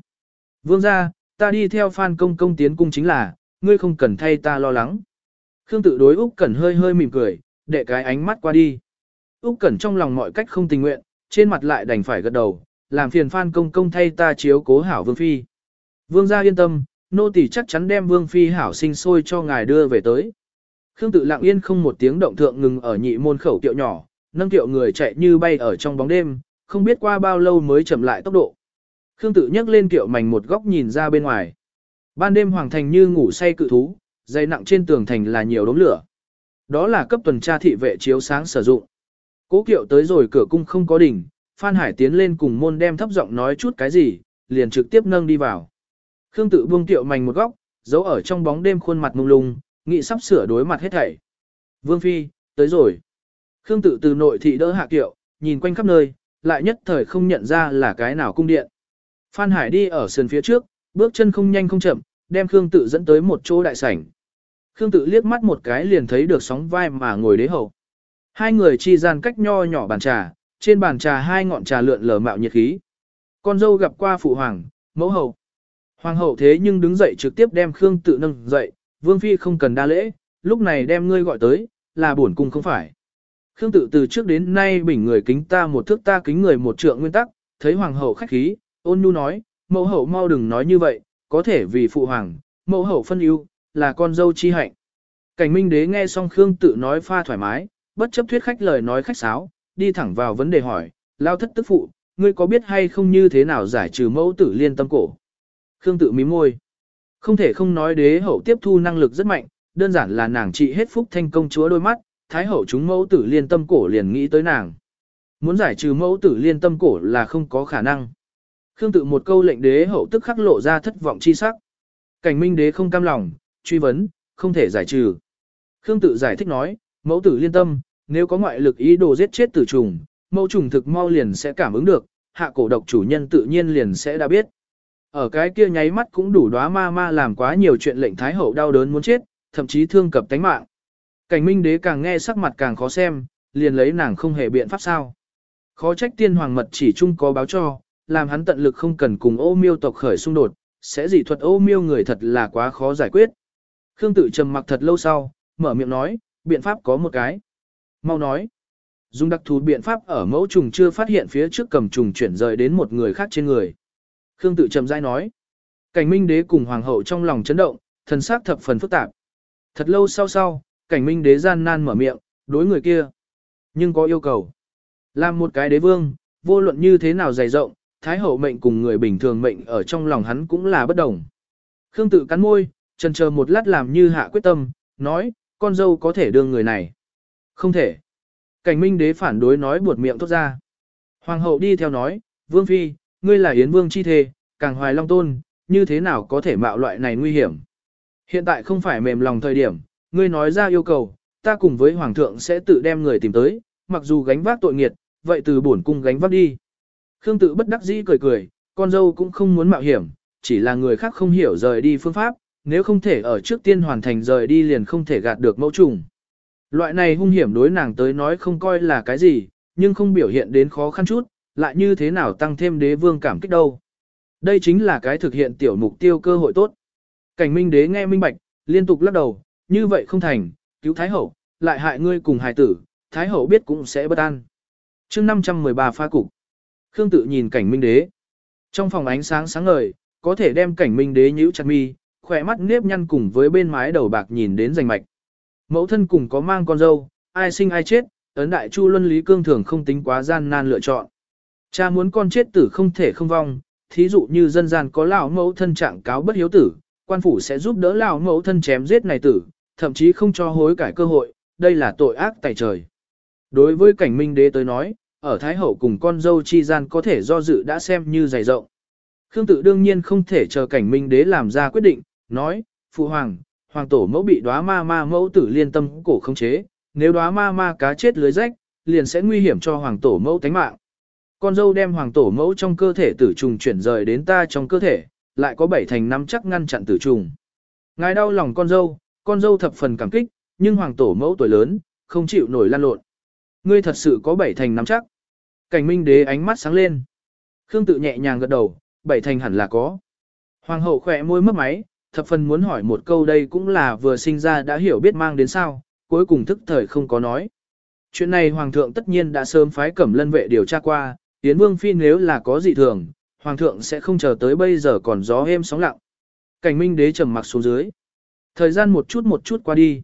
Speaker 1: Vương ra, ta đi theo Phan Công Công tiến cung chính là, ngươi không cần thay ta lo lắng. Khương tự đối Úc Cẩn hơi hơi mỉm cười, để cái ánh mắt qua đi. Úc Cẩn trong lòng mọi cách không tình nguyện, trên mặt lại đành phải gật đầu, làm phiền Phan Công Công thay ta chiếu cố hảo Vương Phi. Vương gia yên tâm, nô tỳ chắc chắn đem Vương Phi hảo sinh sôi cho ngài đưa về tới. Khương tự lặng yên không một tiếng động thượng ngừng ở nhị môn khẩu tiệu nhỏ, nâng tiệu người chạy như bay ở trong bóng đêm, không biết qua bao lâu mới chậm lại tốc độ. Khương tự nhấc lên tiệu mảnh một góc nhìn ra bên ngoài. Ban đêm hoàng thành như ngủ say cự thú, dây nặng trên tường thành là nhiều đống lửa. Đó là cấp tuần tra thị vệ chiếu sáng sử dụng. Cố kiệu tới rồi cửa cung không có đỉnh, Phan Hải tiến lên cùng môn đem thấp giọng nói chút cái gì, liền trực tiếp nâng đi vào. Khương tự buông tiệu mảnh một góc, giấu ở trong bóng đêm khuôn mặt mông lung, nghị sắp sửa đối mặt hết thảy. Vương Phi, tới rồi. Khương tự từ nội thị đỡ hạ kiệu, nhìn quanh khắp nơi, lại nhất thời không nhận ra là cái nào cung điện. Phan Hải đi ở sườn phía trước, bước chân không nhanh không chậm, đem Khương tự dẫn tới một chỗ đại sảnh. Khương tự liếc mắt một cái liền thấy được sóng vai mà ngồi đế hậu. Hai người chi gian cách nho nhỏ bàn trà, trên bàn trà hai ngọn trà lượn lờ mạo nhiệt khí. Con dâu gặp qua phụ hoàng, mẫu hậu. Hoàng hậu thế nhưng đứng dậy trực tiếp đem Khương tự nâng dậy, vương phi không cần đa lễ, lúc này đem ngươi gọi tới, là bổn cung không phải. Khương tự từ trước đến nay bình người kính ta một thước ta kính người một trượng nguyên tắc, thấy hoàng hậu khách khí, ôn nhu nói, mẫu hậu mau đừng nói như vậy, có thể vì phụ hoàng, mẫu hậu phân ưu, là con dâu chi hạnh. Cảnh minh đế nghe xong Khương tự nói pha thoải mái, bất chấp thuyết khách lời nói khách sáo, đi thẳng vào vấn đề hỏi, lao thất tức phụ, ngươi có biết hay không như thế nào giải trừ mẫu tử liên tâm cổ. Khương tự mím môi. Không thể không nói đế hậu tiếp thu năng lực rất mạnh, đơn giản là nàng trị hết phúc thanh công chúa đôi mắt, thái hậu chúng mẫu tử liên tâm cổ liền nghĩ tới nàng. Muốn giải trừ mẫu tử liên tâm cổ là không có khả năng. Khương tự một câu lệnh đế hậu tức khắc lộ ra thất vọng chi sắc. Cảnh minh đế không cam lòng, truy vấn, không thể giải trừ. Khương tự giải thích nói, mẫu tử liên tâm, nếu có ngoại lực ý đồ giết chết tử trùng, mẫu trùng thực mau liền sẽ cảm ứng được, hạ cổ độc chủ nhân tự nhiên liền sẽ đã biết. Ở cái kia nháy mắt cũng đủ đóa ma ma làm quá nhiều chuyện lệnh thái hậu đau đớn muốn chết, thậm chí thương cập tánh mạng. Cảnh minh đế càng nghe sắc mặt càng khó xem, liền lấy nàng không hề biện pháp sao. Khó trách tiên hoàng mật chỉ chung có báo cho, làm hắn tận lực không cần cùng ô miêu tộc khởi xung đột, sẽ dị thuật ô miêu người thật là quá khó giải quyết. Khương tự trầm mặc thật lâu sau, mở miệng nói, biện pháp có một cái. Mau nói. Dùng đặc thù biện pháp ở mẫu trùng chưa phát hiện phía trước cầm trùng chuyển rời đến một người khác trên người. Khương tự trầm rãi nói. Cảnh minh đế cùng hoàng hậu trong lòng chấn động, thần sắc thập phần phức tạp. Thật lâu sau sau, cảnh minh đế gian nan mở miệng, đối người kia. Nhưng có yêu cầu. Làm một cái đế vương, vô luận như thế nào dày rộng, thái hậu mệnh cùng người bình thường mệnh ở trong lòng hắn cũng là bất đồng. Khương tự cắn môi, chần chờ một lát làm như hạ quyết tâm, nói, con dâu có thể đương người này. Không thể. Cảnh minh đế phản đối nói buột miệng tốt ra. Hoàng hậu đi theo nói, vương phi, ngươi là yến vương chi thê, càng hoài long tôn, như thế nào có thể mạo loại này nguy hiểm. Hiện tại không phải mềm lòng thời điểm, ngươi nói ra yêu cầu, ta cùng với hoàng thượng sẽ tự đem người tìm tới, mặc dù gánh vác tội nghiệt, vậy từ bổn cung gánh vác đi. Khương tự bất đắc dĩ cười cười, con dâu cũng không muốn mạo hiểm, chỉ là người khác không hiểu rời đi phương pháp, nếu không thể ở trước tiên hoàn thành rời đi liền không thể gạt được mẫu trùng. Loại này hung hiểm đối nàng tới nói không coi là cái gì, nhưng không biểu hiện đến khó khăn chút, lại như thế nào tăng thêm đế vương cảm kích đâu. Đây chính là cái thực hiện tiểu mục tiêu cơ hội tốt. Cảnh minh đế nghe minh bạch, liên tục lắc đầu, như vậy không thành, cứu Thái Hậu, lại hại ngươi cùng hài tử, Thái Hậu biết cũng sẽ bất an. chương 513 pha cục. Khương tự nhìn cảnh minh đế. Trong phòng ánh sáng sáng ngời, có thể đem cảnh minh đế nhíu chặt mi, khỏe mắt nếp nhăn cùng với bên mái đầu bạc nhìn đến rành mạch. Mẫu thân cùng có mang con dâu, ai sinh ai chết, ấn đại chu luân lý cương thường không tính quá gian nan lựa chọn. Cha muốn con chết tử không thể không vong, thí dụ như dân gian có lão mẫu thân trạng cáo bất hiếu tử, quan phủ sẽ giúp đỡ lão mẫu thân chém giết này tử, thậm chí không cho hối cải cơ hội, đây là tội ác tại trời. Đối với cảnh minh đế tới nói, ở Thái Hậu cùng con dâu chi gian có thể do dự đã xem như dày rộng. Khương tự đương nhiên không thể chờ cảnh minh đế làm ra quyết định, nói, Phụ Hoàng, Hoàng tổ mẫu bị đóa ma ma mẫu tử liên tâm cổ không chế, nếu đóa ma ma cá chết lưới rách, liền sẽ nguy hiểm cho Hoàng tổ mẫu tánh mạng. Con dâu đem Hoàng tổ mẫu trong cơ thể tử trùng chuyển rời đến ta trong cơ thể, lại có bảy thành năm chắc ngăn chặn tử trùng. Ngài đau lòng con dâu, con dâu thập phần cảm kích, nhưng Hoàng tổ mẫu tuổi lớn, không chịu nổi lan lộn. Ngươi thật sự có bảy thành năm chắc. Cảnh minh đế ánh mắt sáng lên. Khương tự nhẹ nhàng gật đầu, bảy thành hẳn là có. Hoàng hậu khỏe môi mấp máy, thập phần muốn hỏi một câu đây cũng là vừa sinh ra đã hiểu biết mang đến sao, cuối cùng thức thời không có nói. Chuyện này Hoàng thượng tất nhiên đã sớm phái cẩm lân vệ điều tra qua, Yến Vương Phi nếu là có dị thường, Hoàng thượng sẽ không chờ tới bây giờ còn gió êm sóng lặng. Cảnh minh đế trầm mặc xuống dưới. Thời gian một chút một chút qua đi.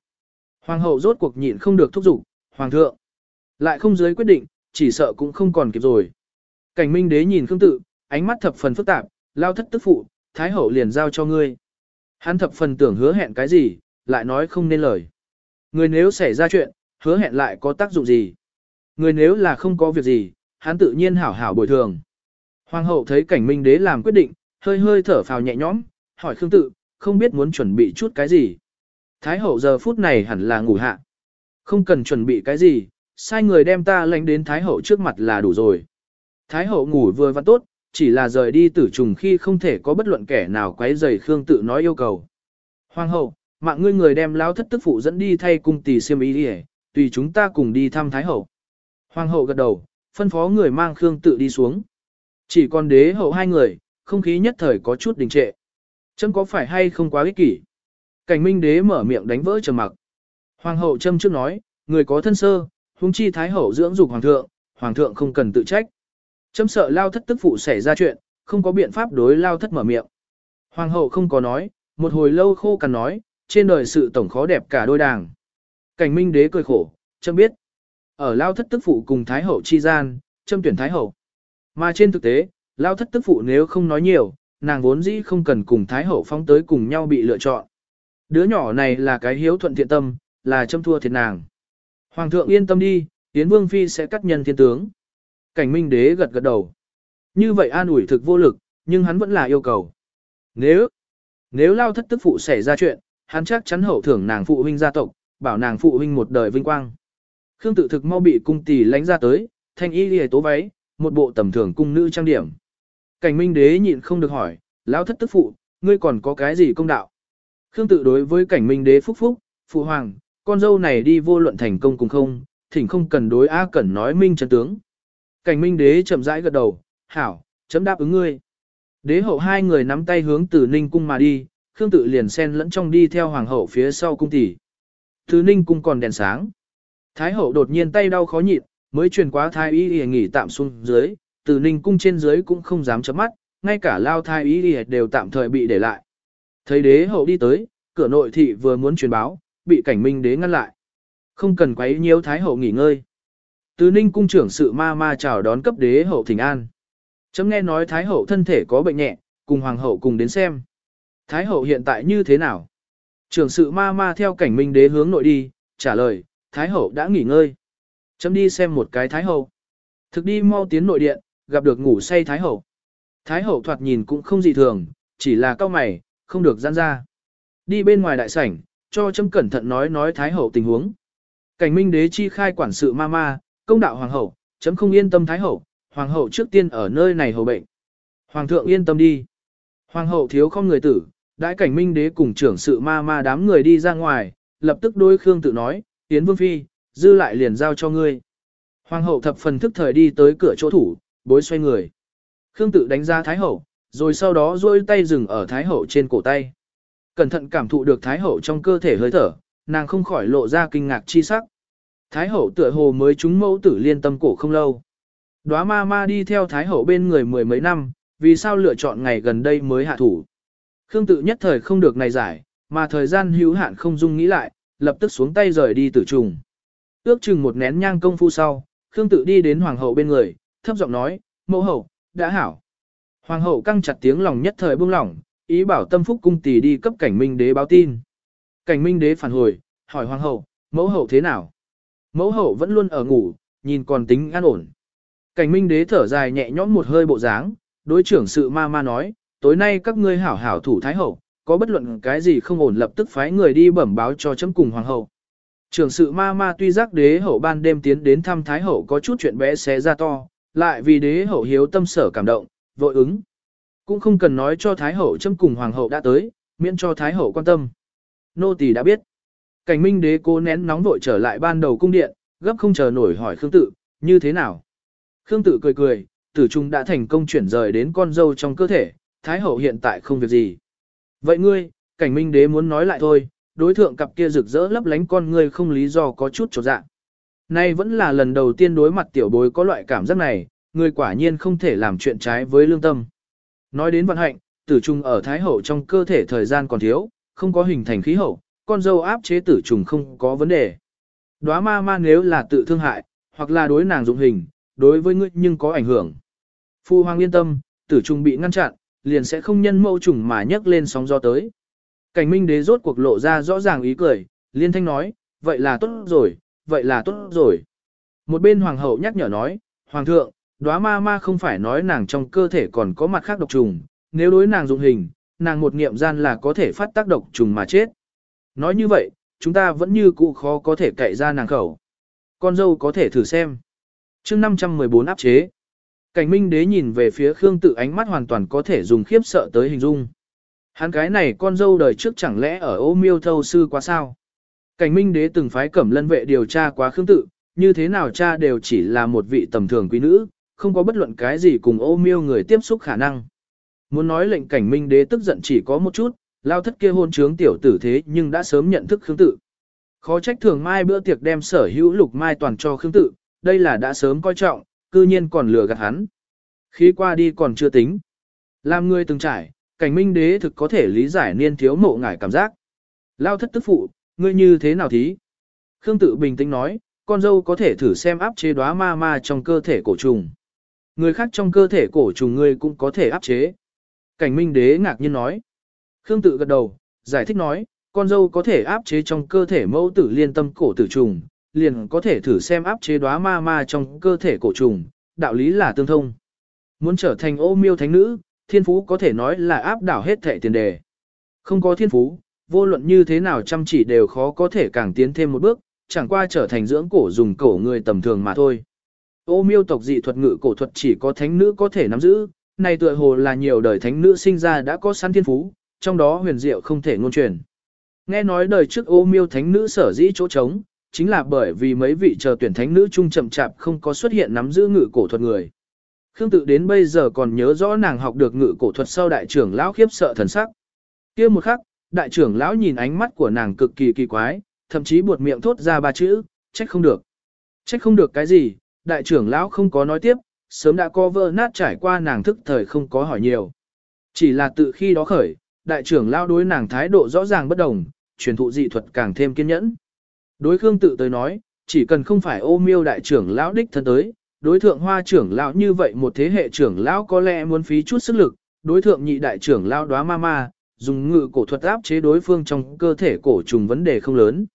Speaker 1: Hoàng hậu rốt cuộc nhịn không được thúc giục, Hoàng thượng. Lại không dưới quyết định, chỉ sợ cũng không còn kịp rồi. Cảnh minh đế nhìn Khương tự, ánh mắt thập phần phức tạp, lao thất tức phụ, Thái hậu liền giao cho ngươi. Hắn thập phần tưởng hứa hẹn cái gì, lại nói không nên lời. Người nếu xảy ra chuyện, hứa hẹn lại có tác dụng gì? Người nếu là không có việc gì, hắn tự nhiên hảo hảo bồi thường. Hoàng hậu thấy cảnh minh đế làm quyết định, hơi hơi thở phào nhẹ nhõm, hỏi Khương tự, không biết muốn chuẩn bị chút cái gì. Thái hậu giờ phút này hẳn là ngủ hạ. Không cần chuẩn bị cái gì, sai người đem ta lánh đến Thái hậu trước mặt là đủ rồi. Thái hậu ngủ vừa vặn tốt, chỉ là rời đi tử trùng khi không thể có bất luận kẻ nào quấy rầy Khương tự nói yêu cầu. Hoàng hậu, mạng ngươi người đem lão thất tức phụ dẫn đi thay cung tỷ xiêm ý đi tùy chúng ta cùng đi thăm Thái hậu. Hoàng hậu gật đầu, phân phó người mang Khương tự đi xuống. Chỉ còn đế hậu hai người, không khí nhất thời có chút đình trệ. chân có phải hay không quá ích kỷ? Cảnh minh đế mở miệng đánh vỡ trầm mặc. Hoàng hậu châm trước nói, người có thân sơ, huống chi thái hậu dưỡng dục hoàng thượng, hoàng thượng không cần tự trách. Chấm sợ lao thất tức phụ xảy ra chuyện, không có biện pháp đối lao thất mở miệng. Hoàng hậu không có nói, một hồi lâu khô cằn nói, trên đời sự tổng khó đẹp cả đôi đàng. Cảnh minh đế cười khổ, chấm biết. Ở lao thất tức phụ cùng thái hậu chi gian, châm tuyển thái hậu. Mà trên thực tế, lao thất tức phụ nếu không nói nhiều, nàng vốn dĩ không cần cùng thái hậu phóng tới cùng nhau bị lựa chọn. Đứa nhỏ này là cái hiếu thuận thiện tâm, là châm thua thiệt nàng. Hoàng thượng yên tâm đi, Yến Vương Phi sẽ cắt nhân thiên tướng. Cảnh minh đế gật gật đầu. Như vậy an ủi thực vô lực, nhưng hắn vẫn là yêu cầu. Nếu, nếu lao thất tức phụ xảy ra chuyện, hắn chắc chắn hậu thưởng nàng phụ huynh gia tộc, bảo nàng phụ huynh một đời vinh quang. Khương tự thực mau bị cung tỷ lánh ra tới, thanh y lìa tố váy, một bộ tầm thường cung nữ trang điểm. Cảnh minh đế nhịn không được hỏi, lão thất tức phụ, ngươi còn có cái gì công đạo? Khương tự đối với cảnh minh đế phúc phúc, phụ hoàng, con dâu này đi vô luận thành công cùng không, thỉnh không cần đối A Cẩn nói minh chân tướng. Cảnh minh đế chậm rãi gật đầu, hảo, chấm đáp ứng ngươi. Đế hậu hai người nắm tay hướng từ ninh cung mà đi, Khương tự liền xen lẫn trong đi theo hoàng hậu phía sau cung tỷ. Từ ninh cung còn đèn sáng. Thái hậu đột nhiên tay đau khó nhịn, mới truyền quá thái y y nghỉ tạm xuống dưới, từ ninh cung trên dưới cũng không dám chấm mắt, ngay cả lao thái y y đều tạm thời bị để lại. Thấy đế hậu đi tới, cửa nội thị vừa muốn truyền báo, bị cảnh minh đế ngăn lại. Không cần quấy nhiễu thái hậu nghỉ ngơi. Từ ninh cung trưởng sự ma ma chào đón cấp đế hậu thỉnh an. Chấm nghe nói thái hậu thân thể có bệnh nhẹ, cùng hoàng hậu cùng đến xem. Thái hậu hiện tại như thế nào? Trưởng sự ma ma theo cảnh minh đế hướng nội đi, trả lời, thái hậu đã nghỉ ngơi. Chấm đi xem một cái thái hậu. Thực đi mau tiến nội điện, gặp được ngủ say thái hậu. Thái hậu thoạt nhìn cũng không gì thường, chỉ là cao mày, không được gian ra. Đi bên ngoài đại sảnh, cho chấm cẩn thận nói nói thái hậu tình huống. Cảnh minh đế chi khai quản sự ma ma, công đạo hoàng hậu, chấm không yên tâm thái hậu, hoàng hậu trước tiên ở nơi này hầu bệnh. Hoàng thượng yên tâm đi. Hoàng hậu thiếu không người tử, đại cảnh minh đế cùng trưởng sự ma ma đám người đi ra ngoài, lập tức đối Khương tự nói, tiến Vương Phi, dư lại liền giao cho ngươi. Hoàng hậu thập phần thức thời đi tới cửa chỗ thủ, bối xoay người. Khương tự đánh ra Thái hậu, rồi sau đó duỗi tay dừng ở Thái hậu trên cổ tay. Cẩn thận cảm thụ được Thái hậu trong cơ thể hơi thở, nàng không khỏi lộ ra kinh ngạc chi sắc. Thái hậu tựa hồ mới chúng mẫu tử liên tâm cổ không lâu. Đóa ma ma đi theo Thái hậu bên người mười mấy năm, vì sao lựa chọn ngày gần đây mới hạ thủ. Khương tự nhất thời không được này giải, mà thời gian hữu hạn không dung nghĩ lại, lập tức xuống tay rời đi tử trùng. Ước chừng một nén nhang công phu sau, Khương tự đi đến hoàng hậu bên người, thấp giọng nói, mẫu hậu, đã hảo. Hoàng hậu căng chặt tiếng lòng nhất thời buông lỏng, ý bảo tâm phúc cung tỷ đi cấp cảnh minh đế báo tin. Cảnh minh đế phản hồi, hỏi hoàng hậu, mẫu hậu thế nào? Mẫu hậu vẫn luôn ở ngủ, nhìn còn tính an ổn. Cảnh minh đế thở dài nhẹ nhõm một hơi bộ dáng, đối trưởng sự ma ma nói, tối nay các ngươi hảo hảo thủ thái hậu, có bất luận cái gì không ổn lập tức phái người đi bẩm báo cho chấm cùng hoàng hậu. Trưởng sự ma ma tuy giác đế hậu ban đêm tiến đến thăm thái hậu có chút chuyện bé xé ra to, lại vì đế hậu hiếu tâm sở cảm động, vội ứng. Cũng không cần nói cho thái hậu chấm cùng hoàng hậu đã tới, miễn cho thái hậu quan tâm. Nô tỳ đã biết. Cảnh minh đế cố nén nóng vội trở lại ban đầu cung điện, gấp không chờ nổi hỏi Khương tự, như thế nào? Khương tự cười cười, tử trung đã thành công chuyển rời đến con dâu trong cơ thể, thái hậu hiện tại không việc gì. Vậy ngươi, cảnh minh đế muốn nói lại thôi, đối thượng cặp kia rực rỡ lấp lánh con ngươi không lý do có chút trột dạng. Nay vẫn là lần đầu tiên đối mặt tiểu bối có loại cảm giác này, người quả nhiên không thể làm chuyện trái với lương tâm. Nói đến vận hạnh, tử trùng ở thái hậu trong cơ thể thời gian còn thiếu, không có hình thành khí hậu, con dâu áp chế tử trùng không có vấn đề. Đóa ma ma nếu là tự thương hại, hoặc là đối nàng dụng hình, đối với ngươi nhưng có ảnh hưởng. Phu hoàng yên tâm, tử trùng bị ngăn chặn, liền sẽ không nhân mâu trùng mà nhấc lên sóng gió tới. Cảnh minh đế rốt cuộc lộ ra rõ ràng ý cười, liên thanh nói, vậy là tốt rồi, vậy là tốt rồi. Một bên hoàng hậu nhắc nhở nói, hoàng thượng, đóa ma ma không phải nói nàng trong cơ thể còn có mặt khác độc trùng, nếu đối nàng dụng hình, nàng một niệm gian là có thể phát tác độc trùng mà chết. Nói như vậy, chúng ta vẫn như cũ khó có thể cậy ra nàng khẩu. Con dâu có thể thử xem. chương 514 áp chế. Cảnh minh đế nhìn về phía Khương tự ánh mắt hoàn toàn có thể dùng khiếp sợ tới hình dung. Hắn cái này con dâu đời trước chẳng lẽ ở ô miêu thâu sư quá sao? Cảnh minh đế từng phái cẩm lân vệ điều tra quá Khương tự, như thế nào cha đều chỉ là một vị tầm thường quý nữ, không có bất luận cái gì cùng ô miêu người tiếp xúc khả năng. Muốn nói lệnh cảnh minh đế tức giận chỉ có một chút, lao thất kia hôn trướng tiểu tử thế nhưng đã sớm nhận thức Khương tự. Khó trách thường mai bữa tiệc đem sở hữu lục mai toàn cho Khương tự, đây là đã sớm coi trọng, cư nhiên còn lừa gạt hắn. Khi qua đi còn chưa tính. Làm người từng trải, cảnh minh đế thực có thể lý giải niên thiếu mộ ngải cảm giác. Lao thất tức phụ, ngươi như thế nào thí? Khương tự bình tĩnh nói, con dâu có thể thử xem áp chế đóa ma ma trong cơ thể cổ trùng. Người khác trong cơ thể cổ trùng ngươi cũng có thể áp chế. Cảnh minh đế ngạc nhiên nói. Khương tự gật đầu, giải thích nói, con dâu có thể áp chế trong cơ thể mẫu tử liên tâm cổ tử trùng, liền có thể thử xem áp chế đóa ma ma trong cơ thể cổ trùng, đạo lý là tương thông. Muốn trở thành ô miêu thánh nữ, thiên phú có thể nói là áp đảo hết thể tiền đề. Không có thiên phú, vô luận như thế nào chăm chỉ đều khó có thể càng tiến thêm một bước, chẳng qua trở thành dưỡng cổ dùng cổ người tầm thường mà thôi. Ô miêu tộc dị thuật ngự cổ thuật chỉ có thánh nữ có thể nắm giữ, này tựa hồ là nhiều đời thánh nữ sinh ra đã có sẵn thiên phú, trong đó huyền diệu không thể ngôn truyền. Nghe nói đời trước ô miêu thánh nữ sở dĩ chỗ trống, chính là bởi vì mấy vị chờ tuyển thánh nữ trung chậm chạp không có xuất hiện nắm giữ ngự cổ thuật người. Khương tự đến bây giờ còn nhớ rõ nàng học được ngự cổ thuật sau đại trưởng lão khiếp sợ thần sắc. kia một khắc, đại trưởng lão nhìn ánh mắt của nàng cực kỳ kỳ quái, thậm chí buột miệng thốt ra ba chữ, trách không được. Trách không được cái gì, đại trưởng lão không có nói tiếp, sớm đã có vơ nát trải qua nàng thức thời không có hỏi nhiều. Chỉ là tự khi đó khởi, đại trưởng lão đối nàng thái độ rõ ràng bất đồng, truyền thụ dị thuật càng thêm kiên nhẫn. Đối Khương tự tới nói, chỉ cần không phải ô miêu đại trưởng lão đích thân tới, đối thượng hoa trưởng lão như vậy một thế hệ trưởng lão có lẽ muốn phí chút sức lực, đối thượng nhị đại trưởng lão đoá ma ma, dùng ngự cổ thuật áp chế đối phương trong cơ thể cổ trùng vấn đề không lớn.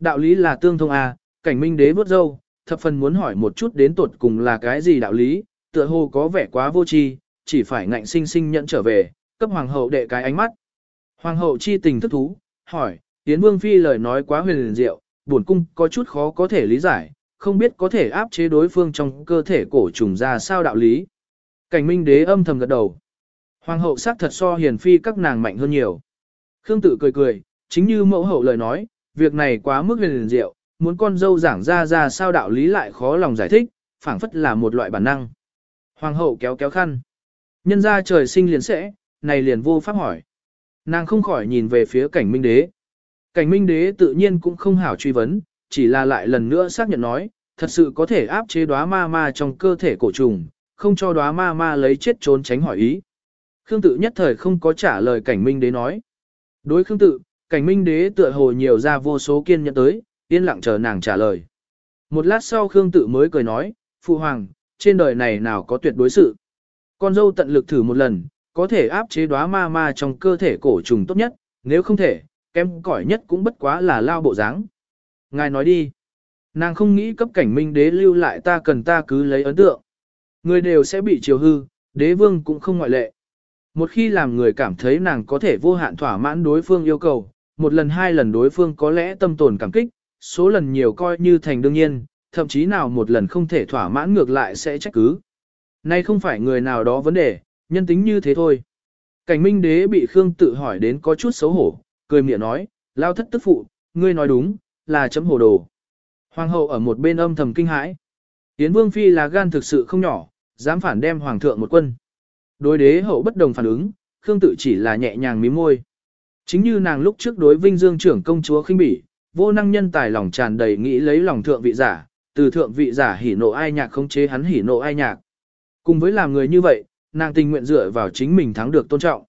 Speaker 1: Đạo lý là tương thông A, cảnh minh đế vớt dâu, thập phần muốn hỏi một chút đến tột cùng là cái gì đạo lý, tựa hồ có vẻ quá vô tri, chỉ phải ngạnh sinh sinh nhận trở về, cấp hoàng hậu đệ cái ánh mắt. Hoàng hậu chi tình thức thú, hỏi, Tiến Vương Phi lời nói quá huyền diệu, buồn cung có chút khó có thể lý giải, không biết có thể áp chế đối phương trong cơ thể cổ trùng ra sao đạo lý. Cảnh minh đế âm thầm gật đầu. Hoàng hậu xác thật so hiền phi các nàng mạnh hơn nhiều. Khương tự cười cười, chính như mẫu hậu lời nói, việc này quá mức huyền diệu, muốn con dâu giảng ra ra sao đạo lý lại khó lòng giải thích, phảng phất là một loại bản năng. Hoàng hậu kéo kéo khăn. Nhân ra trời sinh liền sẽ, này liền vô pháp hỏi. Nàng không khỏi nhìn về phía cảnh minh đế. Cảnh minh đế tự nhiên cũng không hảo truy vấn, chỉ là lại lần nữa xác nhận nói, thật sự có thể áp chế đóa ma ma trong cơ thể cổ trùng, không cho đóa ma ma lấy chết trốn tránh hỏi ý. Khương tự nhất thời không có trả lời cảnh minh đế nói. Đối khương tự, cảnh minh đế tựa hồ nhiều ra vô số kiên nhẫn tới, yên lặng chờ nàng trả lời. Một lát sau khương tự mới cười nói, Phụ Hoàng, trên đời này nào có tuyệt đối sự. Con dâu tận lực thử một lần, có thể áp chế đóa ma ma trong cơ thể cổ trùng tốt nhất, nếu không thể, kém cỏi nhất cũng bất quá là lao bộ dáng. Ngài nói đi. Nàng không nghĩ cấp cảnh minh đế lưu lại ta cần ta cứ lấy ấn tượng. Người đều sẽ bị chiều hư, đế vương cũng không ngoại lệ. Một khi làm người cảm thấy nàng có thể vô hạn thỏa mãn đối phương yêu cầu, một lần hai lần đối phương có lẽ tâm tồn cảm kích, số lần nhiều coi như thành đương nhiên, thậm chí nào một lần không thể thỏa mãn ngược lại sẽ trách cứ. Nay không phải người nào đó vấn đề, nhân tính như thế thôi. Cảnh minh đế bị Khương tự hỏi đến có chút xấu hổ, cười miệng nói, lao thất tức phụ, ngươi nói đúng, là chấm hồ đồ. Hoàng hậu ở một bên âm thầm kinh hãi. Yến Vương Phi là gan thực sự không nhỏ, dám phản đem Hoàng thượng một quân. Đối đế hậu bất đồng phản ứng, Khương tự chỉ là nhẹ nhàng mím môi. Chính như nàng lúc trước đối Vinh Dương trưởng công chúa khinh bỉ, vô năng nhân tài lòng tràn đầy nghĩ lấy lòng thượng vị giả, từ thượng vị giả hỉ nộ ai nhạc không chế hắn hỉ nộ ai nhạc. Cùng với làm người như vậy, nàng tình nguyện dựa vào chính mình thắng được tôn trọng.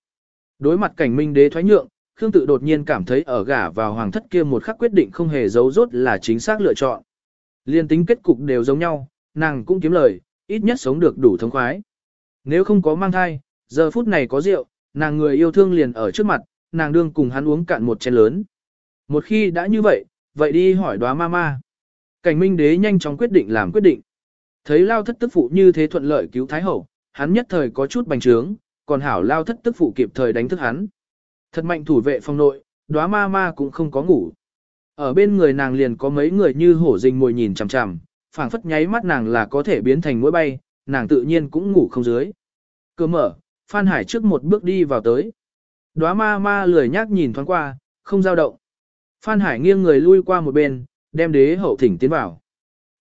Speaker 1: Đối mặt cảnh minh đế thoái nhượng, Khương tự đột nhiên cảm thấy ở gả vào hoàng thất kia một khắc quyết định không hề giấu rốt là chính xác lựa chọn. Liên tính kết cục đều giống nhau, nàng cũng kiếm lời, ít nhất sống được đủ thống khoái. Nếu không có mang thai, giờ phút này có rượu, nàng người yêu thương liền ở trước mặt, nàng đương cùng hắn uống cạn một chén lớn. Một khi đã như vậy, vậy đi hỏi Đóa ma ma. Cảnh minh đế nhanh chóng quyết định làm quyết định. Thấy lao thất tức phụ như thế thuận lợi cứu thái hậu, hắn nhất thời có chút bành trướng, còn hảo lao thất tức phụ kịp thời đánh thức hắn. Thật mạnh thủ vệ phong nội, đóa ma ma cũng không có ngủ. Ở bên người nàng liền có mấy người như hổ rình mồi nhìn chằm chằm, phảng phất nháy mắt nàng là có thể biến thành mũi bay, nàng tự nhiên cũng ngủ không dưới. Cửa mở, Phan Hải trước một bước đi vào tới. Đóa ma ma lười nhác nhìn thoáng qua, không dao động. Phan Hải nghiêng người lui qua một bên, đem đế hậu thỉnh tiến vào.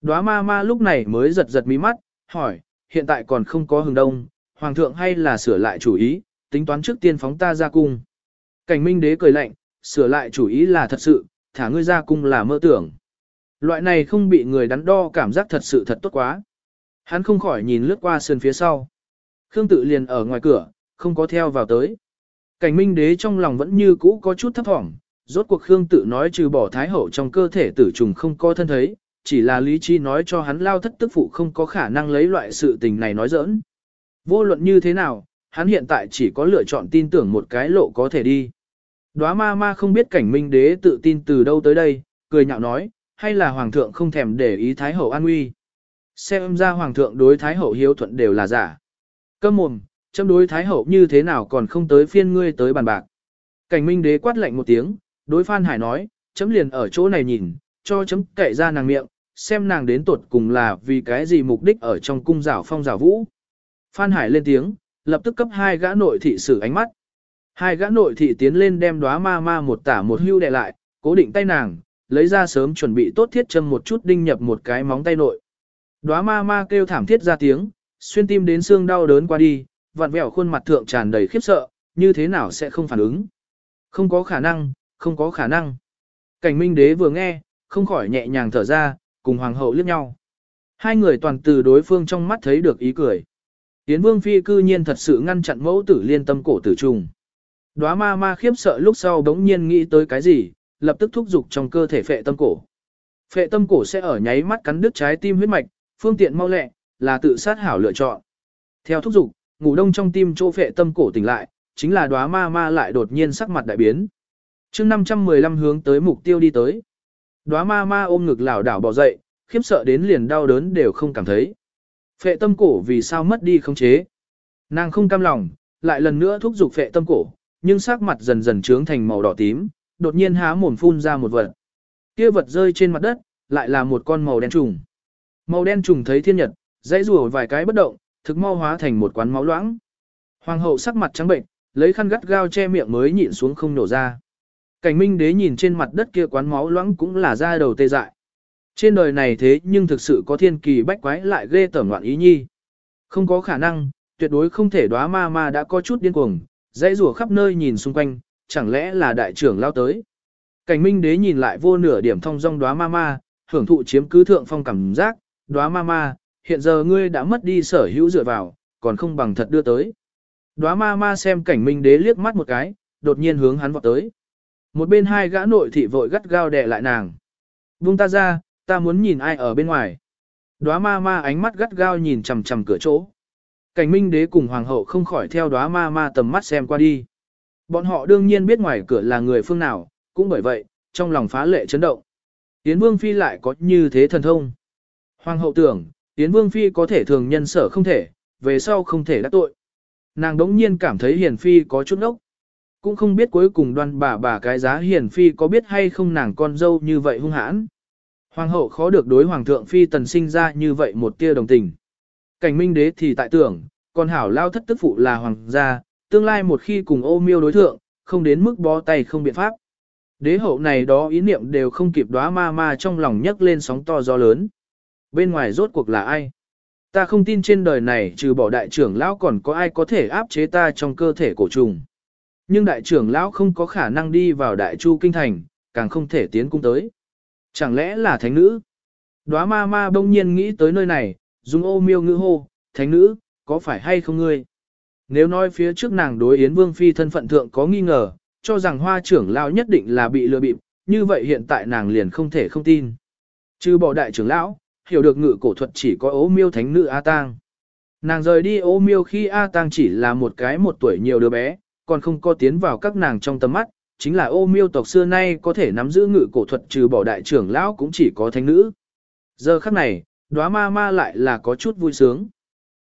Speaker 1: Đóa ma ma lúc này mới giật giật mí mắt, hỏi, hiện tại còn không có hừng đông, hoàng thượng hay là sửa lại chủ ý, tính toán trước tiên phóng ta ra cung. Cảnh minh đế cười lạnh, sửa lại chủ ý là thật sự, thả ngươi ra cung là mơ tưởng. Loại này không bị người đắn đo cảm giác thật sự thật tốt quá. Hắn không khỏi nhìn lướt qua sườn phía sau. Khương tự liền ở ngoài cửa, không có theo vào tới. Cảnh minh đế trong lòng vẫn như cũ có chút thấp thỏm, rốt cuộc Khương tự nói trừ bỏ thái hậu trong cơ thể tử trùng không có thân thấy, chỉ là lý trí nói cho hắn lao thất tức phụ không có khả năng lấy loại sự tình này nói giỡn. Vô luận như thế nào, hắn hiện tại chỉ có lựa chọn tin tưởng một cái lộ có thể đi. Đóa ma ma không biết cảnh minh đế tự tin từ đâu tới đây, cười nhạo nói, hay là hoàng thượng không thèm để ý thái hậu an nguy. Xem ra hoàng thượng đối thái hậu hiếu thuận đều là giả. Câm mồm, châm đối thái hậu như thế nào còn không tới phiên ngươi tới bàn bạc. Cảnh minh đế quát lạnh một tiếng, đối Phan Hải nói, chấm liền ở chỗ này nhìn, cho chấm cậy ra nàng miệng, xem nàng đến tuột cùng là vì cái gì mục đích ở trong cung rảo phong rảo vũ. Phan Hải lên tiếng, lập tức cấp hai gã nội thị sử ánh mắt. Hai gã nội thị tiến lên đem đóa ma ma một tả một hưu đè lại, cố định tay nàng, lấy ra sớm chuẩn bị tốt thiết châm một chút đinh nhập một cái móng tay nội. Đóa ma ma kêu thảm thiết ra tiếng, xuyên tim đến xương đau đớn qua đi, vặn vẹo khuôn mặt thượng tràn đầy khiếp sợ, như thế nào sẽ không phản ứng. Không có khả năng, không có khả năng. Cảnh minh đế vừa nghe, không khỏi nhẹ nhàng thở ra, cùng hoàng hậu liếc nhau. Hai người toàn từ đối phương trong mắt thấy được ý cười. Yến Vương Phi cư nhiên thật sự ngăn chặn mẫu tử liên tâm cổ tử trùng. Đóa ma ma khiếp sợ lúc sau đống nhiên nghĩ tới cái gì, lập tức thúc giục trong cơ thể phệ tâm cổ. Phệ tâm cổ sẽ ở nháy mắt cắn đứt trái tim huyết mạch, phương tiện mau lẹ, là tự sát hảo lựa chọn. Theo thúc giục, ngủ đông trong tim chỗ phệ tâm cổ tỉnh lại, chính là đóa ma ma lại đột nhiên sắc mặt đại biến. chương 515 hướng tới mục tiêu đi tới. Đóa ma ma ôm ngực lảo đảo bỏ dậy, khiếp sợ đến liền đau đớn đều không cảm thấy. Phệ tâm cổ vì sao mất đi không chế. Nàng không cam lòng, lại lần nữa thúc giục phệ tâm cổ, nhưng sắc mặt dần dần trướng thành màu đỏ tím, đột nhiên há mồm phun ra một vật. Kia vật rơi trên mặt đất, lại là một con màu đen trùng. Màu đen trùng thấy thiên nhật, dãy rùa vài cái bất động, thực mau hóa thành một quán máu loãng. Hoàng hậu sắc mặt trắng bệnh, lấy khăn gắt gao che miệng mới nhịn xuống không nổ ra. Cảnh minh đế nhìn trên mặt đất kia quán máu loãng cũng là da đầu tê dại. Trên đời này thế nhưng thực sự có thiên kỳ bách quái lại ghê tởm loạn ý nhi. Không có khả năng, tuyệt đối không thể đoá ma ma đã có chút điên cuồng, dãy rùa khắp nơi nhìn xung quanh, chẳng lẽ là đại trưởng lao tới. Cảnh minh đế nhìn lại vô nửa điểm thông dong đoá ma ma, hưởng thụ chiếm cứ thượng phong cảm giác, đoá ma ma, hiện giờ ngươi đã mất đi sở hữu dựa vào, còn không bằng thật đưa tới. Đoá ma ma xem cảnh minh đế liếc mắt một cái, đột nhiên hướng hắn vọt tới. Một bên hai gã nội thị vội gắt gao đè lại nàng. Vung ta ra, ta muốn nhìn ai ở bên ngoài. Đóa ma ma ánh mắt gắt gao nhìn chằm chằm cửa chỗ. Cảnh minh đế cùng hoàng hậu không khỏi theo đóa ma ma tầm mắt xem qua đi. Bọn họ đương nhiên biết ngoài cửa là người phương nào, cũng bởi vậy, trong lòng phá lệ chấn động. Yến Vương Phi lại có như thế thần thông. Hoàng hậu tưởng, Yến Vương Phi có thể thường nhân sở không thể, về sau không thể đắc tội. Nàng đống nhiên cảm thấy Hiền Phi có chút ốc. Cũng không biết cuối cùng đoan bà bà cái giá Hiền Phi có biết hay không nàng con dâu như vậy hung hãn. Hoàng hậu khó được đối Hoàng thượng Phi tần sinh ra như vậy một tia đồng tình. Cảnh minh đế thì tại tưởng, còn hảo lao thất tức phụ là Hoàng gia, tương lai một khi cùng ô miêu đối thượng, không đến mức bó tay không biện pháp. Đế hậu này đó ý niệm đều không kịp đóa ma ma trong lòng nhấc lên sóng to gió lớn. Bên ngoài rốt cuộc là ai? Ta không tin trên đời này trừ bỏ đại trưởng lão còn có ai có thể áp chế ta trong cơ thể cổ trùng. Nhưng đại trưởng lão không có khả năng đi vào đại chu kinh thành, càng không thể tiến cung tới. Chẳng lẽ là thánh nữ? Đóa ma ma bỗng nhiên nghĩ tới nơi này, dùng ô miêu ngữ hô, thánh nữ, có phải hay không ngươi? Nếu nói phía trước nàng đối Yến Vương Phi thân phận thượng có nghi ngờ, cho rằng hoa trưởng lão nhất định là bị lừa bịp, như vậy hiện tại nàng liền không thể không tin. Trừ bỏ đại trưởng lão, hiểu được ngự cổ thuật chỉ có ô miêu thánh nữ A Tang. Nàng rời đi ô miêu khi A Tang chỉ là một cái một tuổi nhiều đứa bé, còn không có tiến vào các nàng trong tầm mắt, chính là ô miêu tộc xưa nay có thể nắm giữ ngự cổ thuật trừ bỏ đại trưởng lão cũng chỉ có thánh nữ. Giờ khắc này, đóa ma ma lại là có chút vui sướng.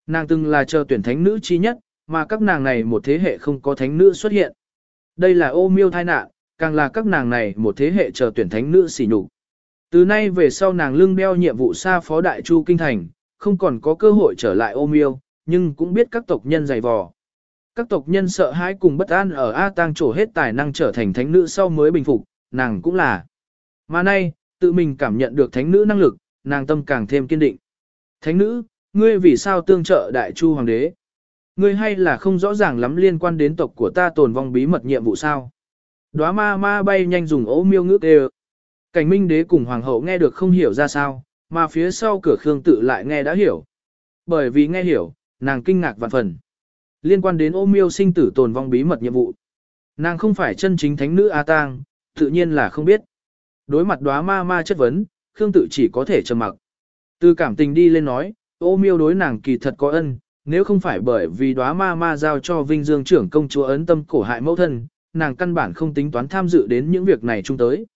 Speaker 1: Nàng từng là chờ tuyển thánh nữ chi nhất, mà các nàng này một thế hệ không có thánh nữ xuất hiện. Đây là ô miêu thai nạn, càng là các nàng này một thế hệ chờ tuyển thánh nữ xỉ nhục. Từ nay về sau nàng lưng đeo nhiệm vụ xa phó đại chu kinh thành, không còn có cơ hội trở lại ô miêu, nhưng cũng biết các tộc nhân dày vò. Các tộc nhân sợ hãi cùng bất an ở A Tang trổ hết tài năng trở thành thánh nữ sau mới bình phục, nàng cũng là. Mà nay, tự mình cảm nhận được thánh nữ năng lực, nàng tâm càng thêm kiên định. Thánh nữ, ngươi vì sao tương trợ đại chu hoàng đế? Ngươi hay là không rõ ràng lắm liên quan đến tộc của ta tồn vong bí mật nhiệm vụ sao? Đóa ma ma bay nhanh dùng ố miêu ngước đều. Cảnh minh đế cùng hoàng hậu nghe được không hiểu ra sao, mà phía sau cửa khương tự lại nghe đã hiểu. Bởi vì nghe hiểu, nàng kinh ngạc vạn phần. Liên quan đến ô miêu sinh tử tồn vong bí mật nhiệm vụ. Nàng không phải chân chính thánh nữ A Tang, tự nhiên là không biết. Đối mặt đóa ma ma chất vấn, Khương tự chỉ có thể trầm mặc. Từ cảm tình đi lên nói, ô miêu đối nàng kỳ thật có ân, nếu không phải bởi vì đóa ma ma giao cho Vinh Dương trưởng công chúa ấn tâm cổ hại mẫu thân, nàng căn bản không tính toán tham dự đến những việc này chung tới.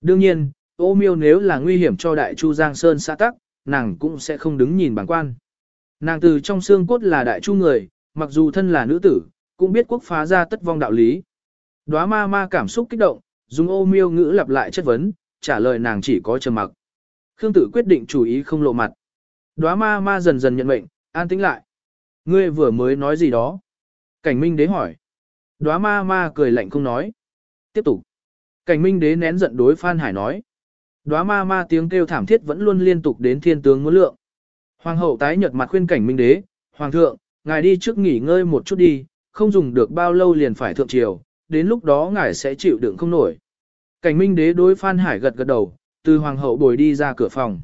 Speaker 1: Đương nhiên, ô miêu nếu là nguy hiểm cho đại chu Giang Sơn xã tắc, nàng cũng sẽ không đứng nhìn bằng quan. Nàng từ trong xương cốt là đại chu người, mặc dù thân là nữ tử, cũng biết quốc phá ra tất vong đạo lý. Đóa ma ma cảm xúc kích động, dùng ô miêu ngữ lặp lại chất vấn, trả lời nàng chỉ có trầm mặc. Khương tử quyết định chủ ý không lộ mặt. Đóa ma ma dần dần nhận mệnh, an tĩnh lại. Ngươi vừa mới nói gì đó? Cảnh minh đế hỏi. Đóa ma ma cười lạnh không nói. Tiếp tục. Cảnh minh đế nén giận đối Phan Hải nói. Đóa ma ma tiếng kêu thảm thiết vẫn luôn liên tục đến thiên tướng muốn lượng. Hoàng hậu tái nhợt mặt khuyên cảnh minh đế, Hoàng thượng, ngài đi trước nghỉ ngơi một chút đi, không dùng được bao lâu liền phải thượng triều, đến lúc đó ngài sẽ chịu đựng không nổi. Cảnh minh đế đối Phan Hải gật gật đầu, từ hoàng hậu bồi đi ra cửa phòng.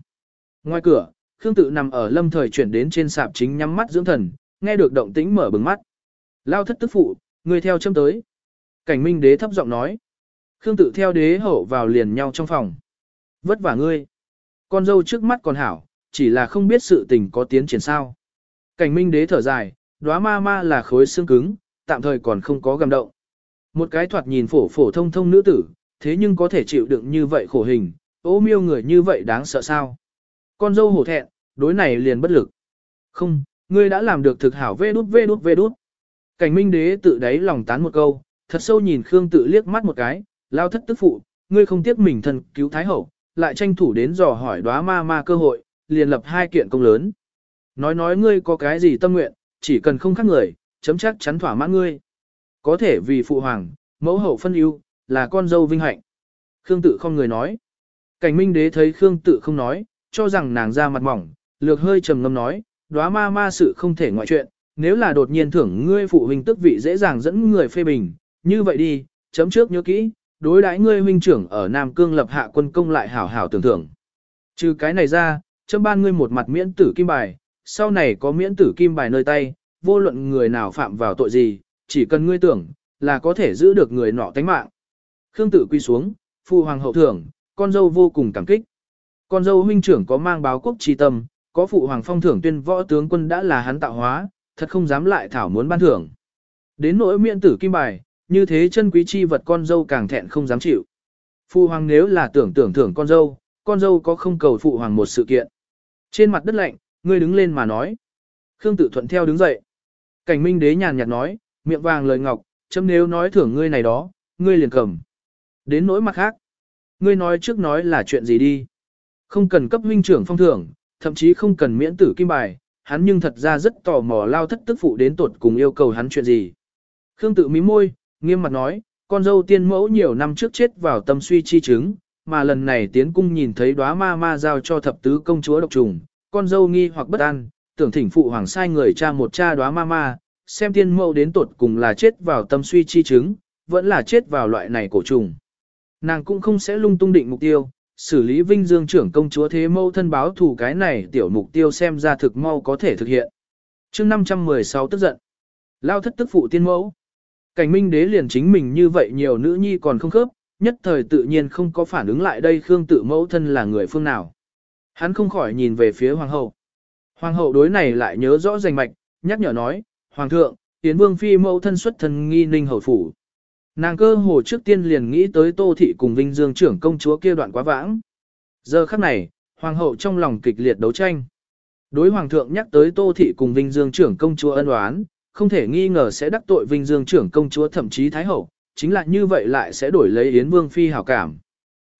Speaker 1: Ngoài cửa, Khương tự nằm ở lâm thời chuyển đến trên sạp chính nhắm mắt dưỡng thần, nghe được động tĩnh mở bừng mắt. Lao thất tức phụ, người theo châm tới. Cảnh minh đế thấp giọng nói. Khương tự theo đế hậu vào liền nhau trong phòng. Vất vả ngươi. Con dâu trước mắt còn hảo, chỉ là không biết sự tình có tiến triển sao. Cảnh minh đế thở dài, đóa ma ma là khối xương cứng, tạm thời còn không có gầm động. Một cái thoạt nhìn phổ phổ thông thông nữ tử, thế nhưng có thể chịu đựng như vậy khổ hình, ô miêu người như vậy đáng sợ sao. Con dâu hổ thẹn, đối này liền bất lực. Không, ngươi đã làm được thực hảo vê đút vê đút vê đút. Cảnh minh đế tự đáy lòng tán một câu, thật sâu nhìn Khương tự liếc mắt một cái, lao thất tức phụ, ngươi không tiếc mình thân cứu thái hậu, lại tranh thủ đến dò hỏi đóa ma ma cơ hội, liền lập hai kiện công lớn. Nói nói ngươi có cái gì tâm nguyện, chỉ cần không khác người, chấm chắc chắn thỏa mãn ngươi. Có thể vì phụ hoàng, mẫu hậu phân ưu, là con dâu vinh hạnh. Khương tự không người nói. Cảnh minh đế thấy Khương tự không nói, cho rằng nàng ra mặt mỏng, lược hơi trầm ngâm nói, đóa ma ma sự không thể ngoại chuyện, nếu là đột nhiên thưởng ngươi phụ huynh tức vị dễ dàng dẫn người phê bình, như vậy đi, chấm trước nhớ kỹ, đối đãi ngươi huynh trưởng ở Nam Cương lập hạ quân công lại hảo hảo tưởng thưởng. Trừ cái này ra, chấm ban ngươi một mặt miễn tử kim bài, sau này có miễn tử kim bài nơi tay, vô luận người nào phạm vào tội gì, chỉ cần ngươi tưởng, là có thể giữ được người nọ tánh mạng. Khương tử quy xuống, phụ hoàng hậu thưởng, con dâu vô cùng cảm kích. Con dâu huynh trưởng có mang báo quốc tri tâm, có phụ hoàng phong thưởng tuyên võ tướng quân đã là hắn tạo hóa, thật không dám lại thảo muốn ban thưởng. Đến nỗi miễn tử kim bài, như thế chân quý chi vật con dâu càng thẹn không dám chịu. Phụ hoàng nếu là tưởng tưởng thưởng con dâu, con dâu có không cầu phụ hoàng một sự kiện. Trên mặt đất lạnh, ngươi đứng lên mà nói. Khương tự thuận theo đứng dậy. Cảnh minh đế nhàn nhạt nói, miệng vàng lời ngọc, chấm nếu nói thưởng ngươi này đó, ngươi liền cầm. Đến nỗi mặt khác. Ngươi nói trước nói là chuyện gì đi. Không cần cấp huynh trưởng phong thưởng, thậm chí không cần miễn tử kim bài, hắn nhưng thật ra rất tò mò lao thất tức phụ đến tuột cùng yêu cầu hắn chuyện gì. Khương tự mí môi, nghiêm mặt nói, con dâu tiên mẫu nhiều năm trước chết vào tâm suy chi chứng, mà lần này tiến cung nhìn thấy đóa ma ma giao cho thập tứ công chúa độc trùng, con dâu nghi hoặc bất an, tưởng thỉnh phụ hoàng sai người cha một cha đóa ma ma, xem tiên mẫu đến tuột cùng là chết vào tâm suy chi chứng, vẫn là chết vào loại này cổ trùng. Nàng cũng không sẽ lung tung định mục tiêu, xử lý vinh dương trưởng công chúa thế mẫu thân báo thủ cái này tiểu mục tiêu xem ra thực mau có thể thực hiện. chương 516 tức giận. Lao thất tức phụ tiên mẫu. Cảnh minh đế liền chính mình như vậy nhiều nữ nhi còn không khớp, nhất thời tự nhiên không có phản ứng lại đây Khương tự mẫu thân là người phương nào. Hắn không khỏi nhìn về phía hoàng hậu. Hoàng hậu đối này lại nhớ rõ danh mạch, nhắc nhở nói, Hoàng thượng, Yến Vương Phi mẫu thân xuất thân nghi ninh hậu phủ. Nàng cơ hồ trước tiên liền nghĩ tới Tô Thị cùng Vinh Dương trưởng công chúa kia đoạn quá vãng. Giờ khắc này, Hoàng hậu trong lòng kịch liệt đấu tranh. Đối Hoàng thượng nhắc tới Tô Thị cùng Vinh Dương trưởng công chúa ân oán, không thể nghi ngờ sẽ đắc tội Vinh Dương trưởng công chúa thậm chí Thái hậu, chính là như vậy lại sẽ đổi lấy Yến Vương Phi hảo cảm.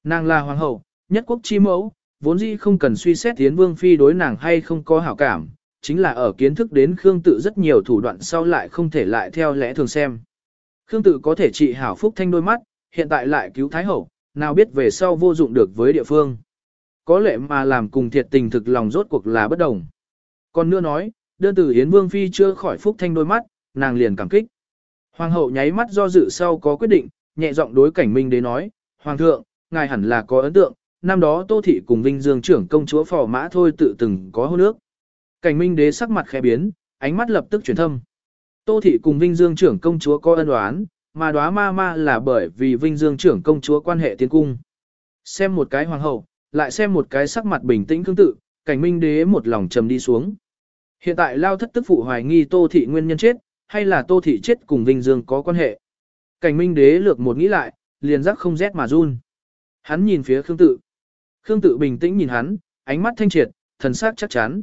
Speaker 1: Nàng là Hoàng hậu, nhất quốc chi mẫu, vốn dĩ không cần suy xét Yến Vương Phi đối nàng hay không có hảo cảm, chính là ở kiến thức đến Khương Tự rất nhiều thủ đoạn sau lại không thể lại theo lẽ thường xem. Khương Tự có thể trị hảo phúc thanh đôi mắt, hiện tại lại cứu Thái Hậu, nào biết về sau vô dụng được với địa phương. Có lẽ mà làm cùng thiệt tình thực lòng rốt cuộc là bất đồng. Còn nữa nói, đơn tử Yến Vương Phi chưa khỏi phúc thanh đôi mắt, nàng liền cảm kích. Hoàng hậu nháy mắt do dự sau có quyết định, nhẹ giọng đối cảnh minh đế nói, Hoàng thượng, ngài hẳn là có ấn tượng, năm đó Tô Thị cùng Vinh Dương trưởng công chúa phò mã thôi tự từng có hôn nước. Cảnh minh đế sắc mặt khẽ biến, ánh mắt lập tức chuyển thâm. Tô thị cùng Vinh Dương trưởng công chúa có ân oán, mà đóa ma ma là bởi vì Vinh Dương trưởng công chúa quan hệ tiến cung. Xem một cái hoàng hậu, lại xem một cái sắc mặt bình tĩnh cương tự, cảnh minh đế một lòng trầm đi xuống. Hiện tại lao thất tức phụ hoài nghi Tô thị nguyên nhân chết, hay là Tô thị chết cùng Vinh Dương có quan hệ. Cảnh minh đế lược một nghĩ lại, liền giác không rét mà run. Hắn nhìn phía Khương tự. Khương tự bình tĩnh nhìn hắn, ánh mắt thanh triệt, thần sắc chắc chắn.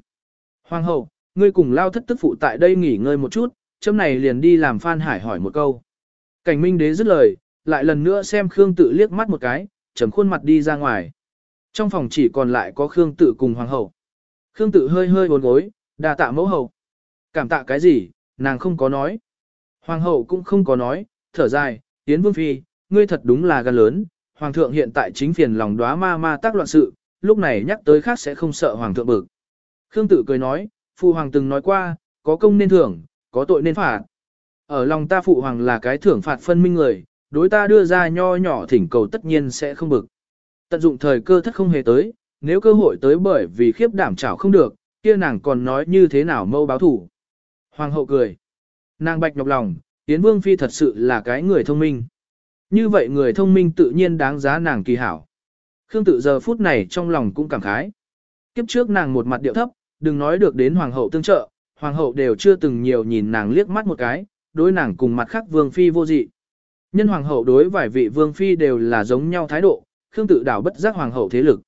Speaker 1: Hoàng hậu, ngươi cùng lao thất tức phụ tại đây nghỉ ngơi một chút, chấm này liền đi làm Phan Hải hỏi một câu. Cảnh minh đế dứt lời, lại lần nữa xem Khương tự liếc mắt một cái, trầm khuôn mặt đi ra ngoài. Trong phòng chỉ còn lại có Khương tự cùng Hoàng hậu. Khương tự hơi hơi buồn gối, đà tạ mẫu hậu. Cảm tạ cái gì, nàng không có nói. Hoàng hậu cũng không có nói, thở dài, tiến vương phi, ngươi thật đúng là gan lớn. Hoàng thượng hiện tại chính phiền lòng đóa ma ma tác loạn sự, lúc này nhắc tới khác sẽ không sợ hoàng thượng bực. Khương Tử cười nói, phụ hoàng từng nói qua, có công nên thưởng, có tội nên phạt. Ở lòng ta phụ hoàng là cái thưởng phạt phân minh người, đối ta đưa ra nho nhỏ thỉnh cầu tất nhiên sẽ không bực. Tận dụng thời cơ thất không hề tới, nếu cơ hội tới bởi vì khiếp đảm chảo không được, kia nàng còn nói như thế nào mâu báo thủ. Hoàng hậu cười. Nàng bạch nhọc lòng, Yến Vương Phi thật sự là cái người thông minh. Như vậy người thông minh tự nhiên đáng giá nàng kỳ hảo. Khương tự giờ phút này trong lòng cũng cảm khái. Kiếp trước nàng một mặt điệu thấp, đừng nói được đến hoàng hậu tương trợ, hoàng hậu đều chưa từng nhiều nhìn nàng liếc mắt một cái, đối nàng cùng mặt khác vương phi vô dị. Nhân hoàng hậu đối vài vị vương phi đều là giống nhau thái độ, khương tự đảo bất giác hoàng hậu thế lực.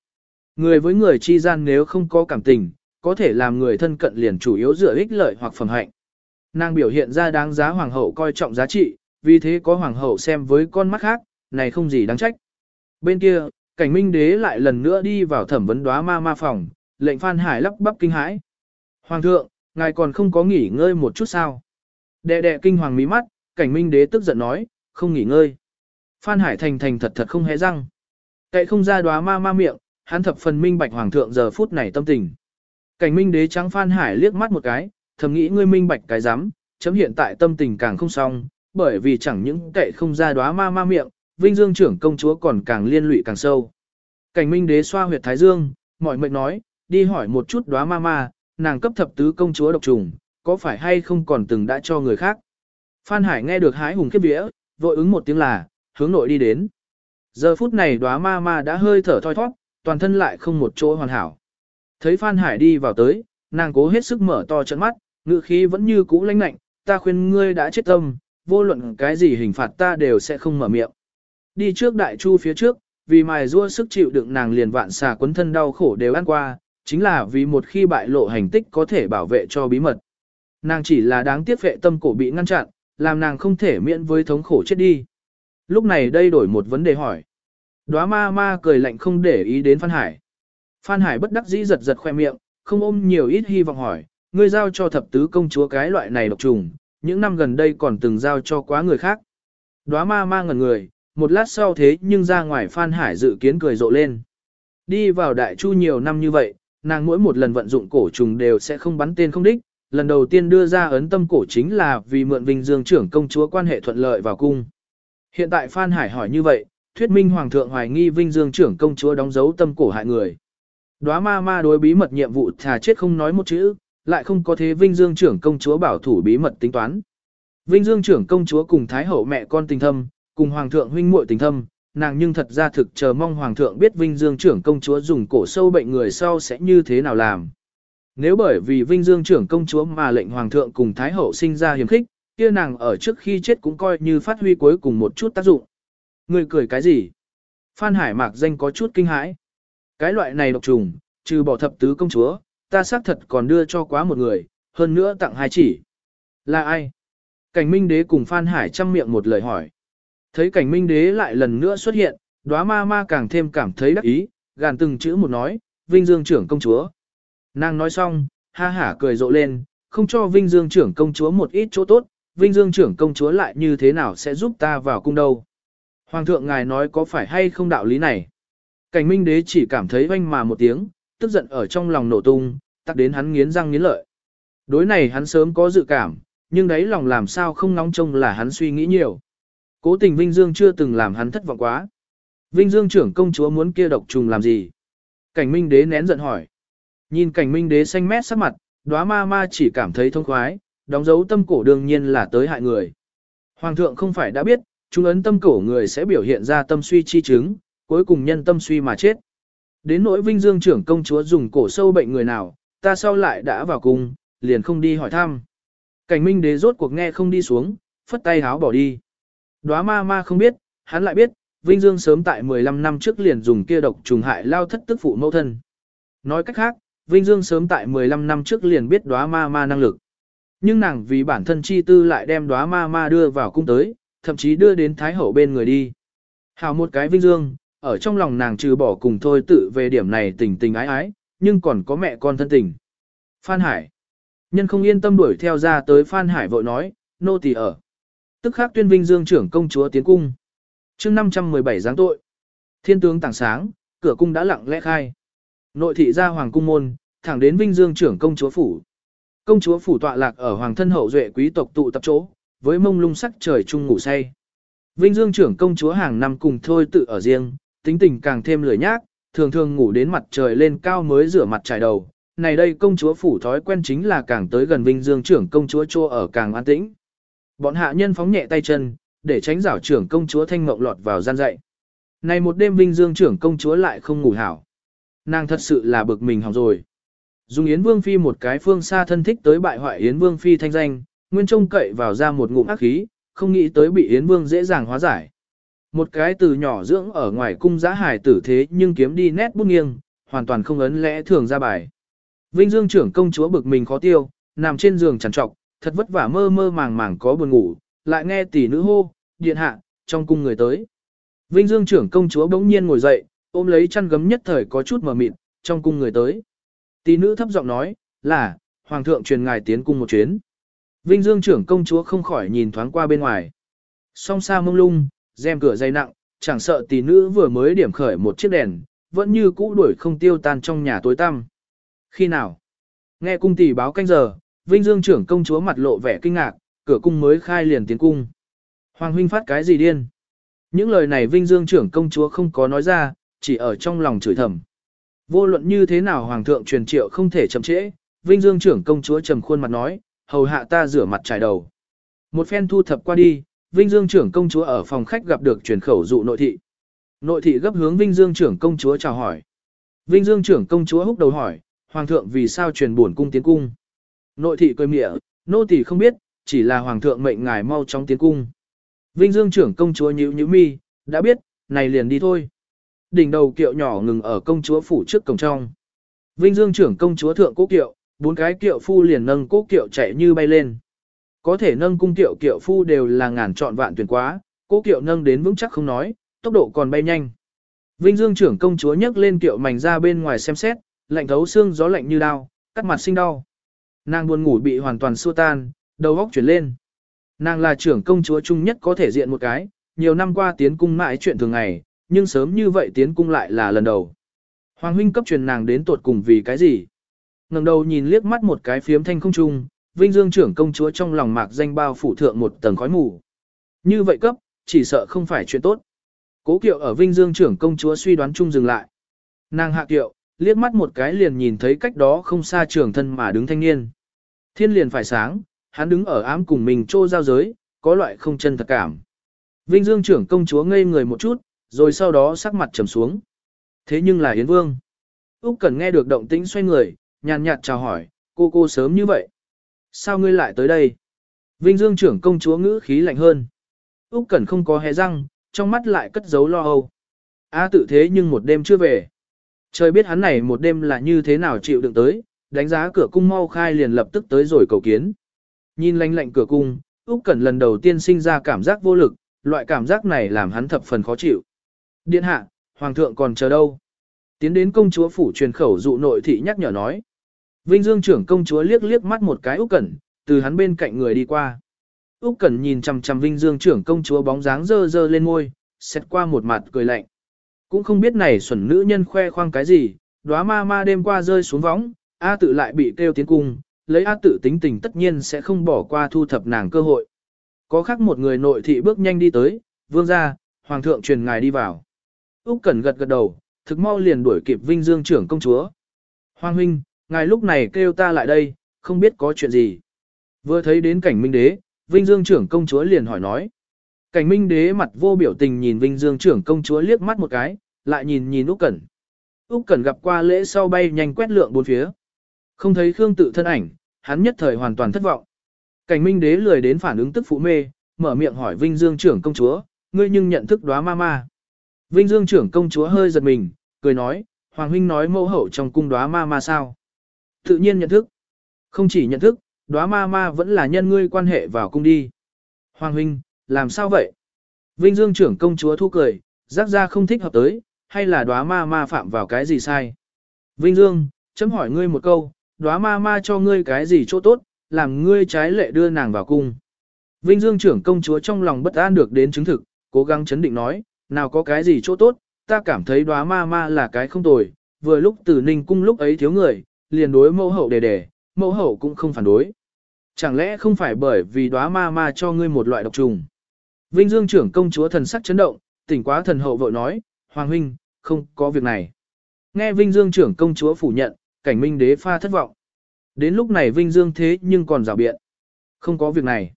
Speaker 1: Người với người chi gian nếu không có cảm tình, có thể làm người thân cận liền chủ yếu dựa ích lợi hoặc phẩm hạnh. Nàng biểu hiện ra đáng giá hoàng hậu coi trọng giá trị, vì thế có hoàng hậu xem với con mắt khác, này không gì đáng trách. Bên kia, cảnh minh đế lại lần nữa đi vào thẩm vấn đoá ma ma phòng, lệnh Phan Hải lắp bắp kinh hãi. Hoàng thượng, ngài còn không có nghỉ ngơi một chút sao? Đệ đệ kinh hoàng mí mắt, cảnh minh đế tức giận nói, không nghỉ ngơi. Phan Hải thành thành thật thật không hé răng. Cậy không ra đoá ma ma miệng, hắn thập phần minh bạch hoàng thượng giờ phút này tâm tình. Cảnh minh đế trắng Phan Hải liếc mắt một cái, thầm nghĩ ngươi minh bạch cái rắm chấm hiện tại tâm tình càng không xong, bởi vì chẳng những tệ không ra đóa ma ma miệng, vinh dương trưởng công chúa còn càng liên lụy càng sâu. Cảnh minh đế xoa huyệt thái dương, mọi mệnh nói, đi hỏi một chút đóa ma ma, nàng cấp thập tứ công chúa độc trùng, có phải hay không còn từng đã cho người khác. Phan Hải nghe được hái hùng kiếp vía, vội ứng một tiếng là, hướng nội đi đến. Giờ phút này đóa ma ma đã hơi thở thoi thoát, toàn thân lại không một chỗ hoàn hảo. Thấy Phan Hải đi vào tới, nàng cố hết sức mở to trận mắt, ngự khí vẫn như cũ lãnh lạnh, ta khuyên ngươi đã chết tâm, vô luận cái gì hình phạt ta đều sẽ không mở miệng. Đi trước đại chu phía trước, vì mài rua sức chịu đựng nàng liền vạn xà quấn thân đau khổ đều ăn qua, chính là vì một khi bại lộ hành tích có thể bảo vệ cho bí mật. Nàng chỉ là đáng tiếc vệ tâm cổ bị ngăn chặn, làm nàng không thể miễn với thống khổ chết đi. Lúc này đây đổi một vấn đề hỏi. Đóa ma ma cười lạnh không để ý đến Phan Hải. Phan Hải bất đắc dĩ giật giật khoe miệng, không ôm nhiều ít hy vọng hỏi, ngươi giao cho thập tứ công chúa cái loại này độc trùng, những năm gần đây còn từng giao cho quá người khác. Đóa ma ma ngẩn người, một lát sau thế nhưng ra ngoài Phan Hải dự kiến cười rộ lên. Đi vào đại chu nhiều năm như vậy, nàng mỗi một lần vận dụng cổ trùng đều sẽ không bắn tên không đích, lần đầu tiên đưa ra ấn tâm cổ chính là vì mượn Vinh Dương trưởng công chúa quan hệ thuận lợi vào cung. Hiện tại Phan Hải hỏi như vậy, thuyết minh Hoàng thượng hoài nghi Vinh Dương trưởng công chúa đóng dấu tâm cổ hại người. Đóa ma ma đối bí mật nhiệm vụ thà chết không nói một chữ, lại không có thế Vinh Dương trưởng công chúa bảo thủ bí mật tính toán. Vinh Dương trưởng công chúa cùng Thái hậu mẹ con tình thâm, cùng Hoàng thượng huynh muội tình thâm, nàng nhưng thật ra thực chờ mong Hoàng thượng biết Vinh Dương trưởng công chúa dùng cổ sâu bệnh người sau sẽ như thế nào làm. Nếu bởi vì Vinh Dương trưởng công chúa mà lệnh Hoàng thượng cùng Thái hậu sinh ra hiểm khích, kia nàng ở trước khi chết cũng coi như phát huy cuối cùng một chút tác dụng. Người cười cái gì? Phan Hải mạc danh có chút kinh hãi. Cái loại này độc trùng, trừ bỏ thập tứ công chúa, ta xác thật còn đưa cho quá một người, hơn nữa tặng hai chỉ. Là ai? Cảnh Minh Đế cùng Phan Hải chăm miệng một lời hỏi. Thấy cảnh Minh Đế lại lần nữa xuất hiện, đóa ma ma càng thêm cảm thấy đắc ý, gàn từng chữ một nói, Vinh Dương trưởng công chúa. Nàng nói xong, ha hả cười rộ lên, không cho Vinh Dương trưởng công chúa một ít chỗ tốt, Vinh Dương trưởng công chúa lại như thế nào sẽ giúp ta vào cung đâu. Hoàng thượng ngài nói có phải hay không đạo lý này. Cảnh minh đế chỉ cảm thấy oanh mà một tiếng, tức giận ở trong lòng nổ tung, tắc đến hắn nghiến răng nghiến lợi. Đối này hắn sớm có dự cảm, nhưng đấy lòng làm sao không nóng trông là hắn suy nghĩ nhiều. Cố tình Vinh Dương chưa từng làm hắn thất vọng quá. Vinh Dương trưởng công chúa muốn kia độc trùng làm gì? Cảnh minh đế nén giận hỏi. Nhìn cảnh minh đế xanh mét sắc mặt, đóa ma ma chỉ cảm thấy thông khoái, đóng dấu tâm cổ đương nhiên là tới hại người. Hoàng thượng không phải đã biết, chúng ấn tâm cổ người sẽ biểu hiện ra tâm suy chi chứng, cuối cùng nhân tâm suy mà chết. Đến nỗi vinh dương trưởng công chúa dùng cổ sâu bệnh người nào, ta sau lại đã vào cung, liền không đi hỏi thăm. Cảnh minh đế rốt cuộc nghe không đi xuống, phất tay háo bỏ đi. Đóa ma ma không biết, hắn lại biết, Vinh Dương sớm tại 15 năm trước liền dùng kia độc trùng hại lao thất tức phụ mẫu thân. Nói cách khác, Vinh Dương sớm tại 15 năm trước liền biết đóa ma ma năng lực. Nhưng nàng vì bản thân chi tư lại đem đóa ma ma đưa vào cung tới, thậm chí đưa đến thái hậu bên người đi. Hào một cái Vinh Dương, ở trong lòng nàng trừ bỏ cùng thôi tự về điểm này tình tình ái ái, nhưng còn có mẹ con thân tình. Phan Hải. Nhân không yên tâm đuổi theo ra tới Phan Hải vội nói, nô tỳ ở. Tức khắc tuyên Vinh Dương trưởng công chúa tiến cung. chương 517 giáng tội. Thiên tướng tảng sáng, cửa cung đã lặng lẽ khai. Nội thị ra hoàng cung môn, thẳng đến Vinh Dương trưởng công chúa phủ. Công chúa phủ tọa lạc ở hoàng thân hậu duệ quý tộc tụ tập chỗ, với mông lung sắc trời chung ngủ say. Vinh Dương trưởng công chúa hàng năm cùng thôi tự ở riêng, tính tình càng thêm lười nhác, thường thường ngủ đến mặt trời lên cao mới rửa mặt trải đầu. Này đây công chúa phủ thói quen chính là càng tới gần Vinh Dương trưởng công chúa chô ở càng an tĩnh. Bọn hạ nhân phóng nhẹ tay chân, để tránh rảo trưởng công chúa thanh mộng lọt vào gian dậy. Này một đêm Vinh Dương trưởng công chúa lại không ngủ hảo. Nàng thật sự là bực mình hỏng rồi. Dùng Yến Vương Phi một cái phương xa thân thích tới bại hoại Yến Vương Phi thanh danh, nguyên trông cậy vào ra một ngụm ác khí, không nghĩ tới bị Yến Vương dễ dàng hóa giải. Một cái từ nhỏ dưỡng ở ngoài cung giá hải tử thế nhưng kiếm đi nét bút nghiêng, hoàn toàn không ấn lẽ thường ra bài. Vinh Dương trưởng công chúa bực mình khó tiêu, nằm trên giường chằn trọc, thật vất vả mơ mơ màng màng có buồn ngủ, lại nghe tỷ nữ hô, điện hạ, trong cung người tới. Vinh Dương trưởng công chúa bỗng nhiên ngồi dậy, ôm lấy chăn gấm nhất thời có chút mờ mịt, trong cung người tới. Tỷ nữ thấp giọng nói, là, hoàng thượng truyền ngài tiến cung một chuyến. Vinh Dương trưởng công chúa không khỏi nhìn thoáng qua bên ngoài. Song xa mông lung, rèm cửa dày nặng, chẳng sợ tỷ nữ vừa mới điểm khởi một chiếc đèn, vẫn như cũ đuổi không tiêu tan trong nhà tối tăm. Khi nào? Nghe cung tỷ báo canh giờ, Vinh Dương trưởng công chúa mặt lộ vẻ kinh ngạc, cửa cung mới khai liền tiến cung. Hoàng huynh phát cái gì điên? Những lời này Vinh Dương trưởng công chúa không có nói ra, chỉ ở trong lòng chửi thầm. Vô luận như thế nào hoàng thượng truyền triệu không thể chậm trễ, Vinh Dương trưởng công chúa trầm khuôn mặt nói, hầu hạ ta rửa mặt trải đầu. Một phen thu thập qua đi, Vinh Dương trưởng công chúa ở phòng khách gặp được truyền khẩu dụ nội thị. Nội thị gấp hướng Vinh Dương trưởng công chúa chào hỏi. Vinh Dương trưởng công chúa húc đầu hỏi, hoàng thượng vì sao truyền buồn cung tiến cung? Nội thị cười mỉa, nô tỳ không biết, chỉ là hoàng thượng mệnh ngài mau chóng tiến cung. Vinh Dương trưởng công chúa nhíu nhíu mi, đã biết, này liền đi thôi. Đỉnh đầu kiệu nhỏ ngừng ở công chúa phủ trước cổng trong. Vinh Dương trưởng công chúa thượng cố kiệu, bốn cái kiệu phu liền nâng cố kiệu chạy như bay lên. Có thể nâng cung tiệu kiệu phu đều là ngàn trọn vạn tuyển quá, cố kiệu nâng đến vững chắc không nói, tốc độ còn bay nhanh. Vinh Dương trưởng công chúa nhấc lên kiệu mảnh ra bên ngoài xem xét, lạnh thấu xương gió lạnh như đao, cắt mặt sinh đau. Nàng buồn ngủ bị hoàn toàn xua tan, đầu óc chuyển lên. Nàng là trưởng công chúa chung nhất có thể diện một cái, nhiều năm qua tiến cung mãi chuyện thường ngày, nhưng sớm như vậy tiến cung lại là lần đầu. Hoàng huynh cấp truyền nàng đến tuột cùng vì cái gì? ngẩng đầu nhìn liếc mắt một cái phiếm thanh không trung, Vinh Dương trưởng công chúa trong lòng mạc danh bao phủ thượng một tầng khói mù. Như vậy cấp, chỉ sợ không phải chuyện tốt. Cố kiệu ở Vinh Dương trưởng công chúa suy đoán chung dừng lại. Nàng hạ kiệu, liếc mắt một cái liền nhìn thấy cách đó không xa trưởng thân mà đứng thanh niên. Thiên liền phải sáng, hắn đứng ở ám cùng mình trô giao giới, có loại không chân thật cảm. Vinh Dương trưởng công chúa ngây người một chút, rồi sau đó sắc mặt trầm xuống. Thế nhưng là Yến Vương. Úc Cẩn nghe được động tĩnh xoay người, nhàn nhạt chào hỏi, cô cô sớm như vậy. Sao ngươi lại tới đây? Vinh Dương trưởng công chúa ngữ khí lạnh hơn. Úc Cẩn không có hé răng, trong mắt lại cất giấu lo âu. A tự thế nhưng một đêm chưa về. Trời biết hắn này một đêm là như thế nào chịu đựng tới, đánh giá cửa cung mau khai liền lập tức tới rồi cầu kiến. Nhìn lanh lạnh cửa cung, Úc Cẩn lần đầu tiên sinh ra cảm giác vô lực, loại cảm giác này làm hắn thập phần khó chịu. Điện hạ, hoàng thượng còn chờ đâu? Tiến đến công chúa phủ truyền khẩu dụ nội thị nhắc nhở nói. Vinh Dương trưởng công chúa liếc liếc mắt một cái Úc Cẩn, từ hắn bên cạnh người đi qua. Úc Cẩn nhìn chằm chằm Vinh Dương trưởng công chúa bóng dáng dơ dơ lên môi, xét qua một mặt cười lạnh. Cũng không biết này xuẩn nữ nhân khoe khoang cái gì, đóa ma ma đêm qua rơi xuống võng, A tự lại bị kêu tiến cung, lấy A tự tính tình tất nhiên sẽ không bỏ qua thu thập nàng cơ hội. Có khác một người nội thị bước nhanh đi tới, vương gia, hoàng thượng truyền ngài đi vào. Úc Cẩn gật gật đầu, thực mau liền đuổi kịp Vinh Dương trưởng công chúa. Hoàng huynh, ngài lúc này kêu ta lại đây, không biết có chuyện gì. Vừa thấy đến cảnh minh đế, Vinh Dương trưởng công chúa liền hỏi nói. Cảnh minh đế mặt vô biểu tình nhìn Vinh Dương trưởng công chúa liếc mắt một cái, lại nhìn nhìn Úc Cẩn. Úc Cẩn gặp qua lễ sau bay nhanh quét lượng bốn phía. Không thấy Khương tự thân ảnh, hắn nhất thời hoàn toàn thất vọng. Cảnh minh đế lười đến phản ứng tức phụ mê, mở miệng hỏi Vinh Dương trưởng công chúa, ngươi nhưng nhận thức đóa ma ma. Vinh Dương trưởng công chúa hơi giật mình, cười nói, Hoàng huynh nói mẫu hậu trong cung đóa ma ma sao. Tự nhiên nhận thức. Không chỉ nhận thức, đóa ma ma vẫn là nhân ngươi quan hệ vào cung đi. Hoàng huynh, làm sao vậy? Vinh Dương trưởng công chúa thu cười, rắc ra không thích hợp tới, hay là đóa ma ma phạm vào cái gì sai? Vinh Dương, chấm hỏi ngươi một câu, đóa ma ma cho ngươi cái gì chỗ tốt, làm ngươi trái lệ đưa nàng vào cung. Vinh Dương trưởng công chúa trong lòng bất an được đến chứng thực, cố gắng chấn định nói, nào có cái gì chỗ tốt, ta cảm thấy đóa ma ma là cái không tồi, vừa lúc từ ninh cung lúc ấy thiếu người, liền đối mẫu hậu đề đề, mẫu hậu cũng không phản đối. Chẳng lẽ không phải bởi vì đóa ma ma cho ngươi một loại độc trùng? Vinh Dương trưởng công chúa thần sắc chấn động, tỉnh quá thần hậu vội nói, Hoàng huynh, không có việc này. Nghe Vinh Dương trưởng công chúa phủ nhận, cảnh minh đế pha thất vọng. Đến lúc này Vinh Dương thế nhưng còn rào biện. Không có việc này.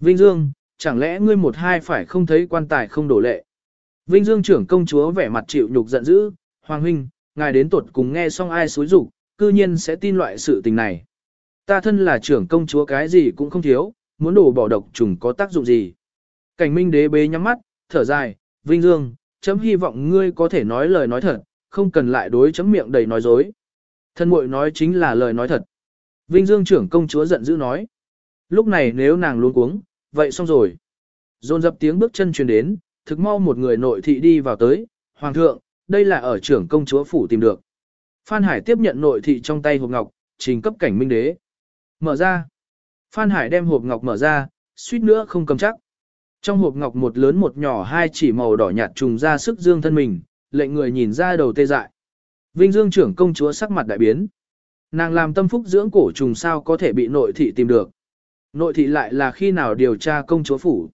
Speaker 1: Vinh Dương, chẳng lẽ ngươi một hai phải không thấy quan tài không đổ lệ? Vinh Dương trưởng công chúa vẻ mặt chịu nhục giận dữ, Hoàng huynh, ngài đến tuột cùng nghe xong ai xúi rủ, cư nhiên sẽ tin loại sự tình này. Ta thân là trưởng công chúa cái gì cũng không thiếu, muốn đổ bỏ độc trùng có tác dụng gì. Cảnh minh đế bế nhắm mắt, thở dài, Vinh Dương, chấm hy vọng ngươi có thể nói lời nói thật, không cần lại đối chấm miệng đầy nói dối. Thân muội nói chính là lời nói thật. Vinh Dương trưởng công chúa giận dữ nói. Lúc này nếu nàng luôn cuống, vậy xong rồi. Dồn dập tiếng bước chân truyền đến, thực mau một người nội thị đi vào tới, Hoàng thượng, đây là ở trưởng công chúa phủ tìm được. Phan Hải tiếp nhận nội thị trong tay hộp ngọc, trình cấp cảnh minh đế. Mở ra. Phan Hải đem hộp ngọc mở ra, suýt nữa không cầm chắc. Trong hộp ngọc một lớn một nhỏ hai chỉ màu đỏ nhạt trùng ra sức dương thân mình, lệnh người nhìn ra đầu tê dại. Vinh Dương trưởng công chúa sắc mặt đại biến. Nàng làm tâm phúc dưỡng cổ trùng sao có thể bị nội thị tìm được. Nội thị lại là khi nào điều tra công chúa phủ.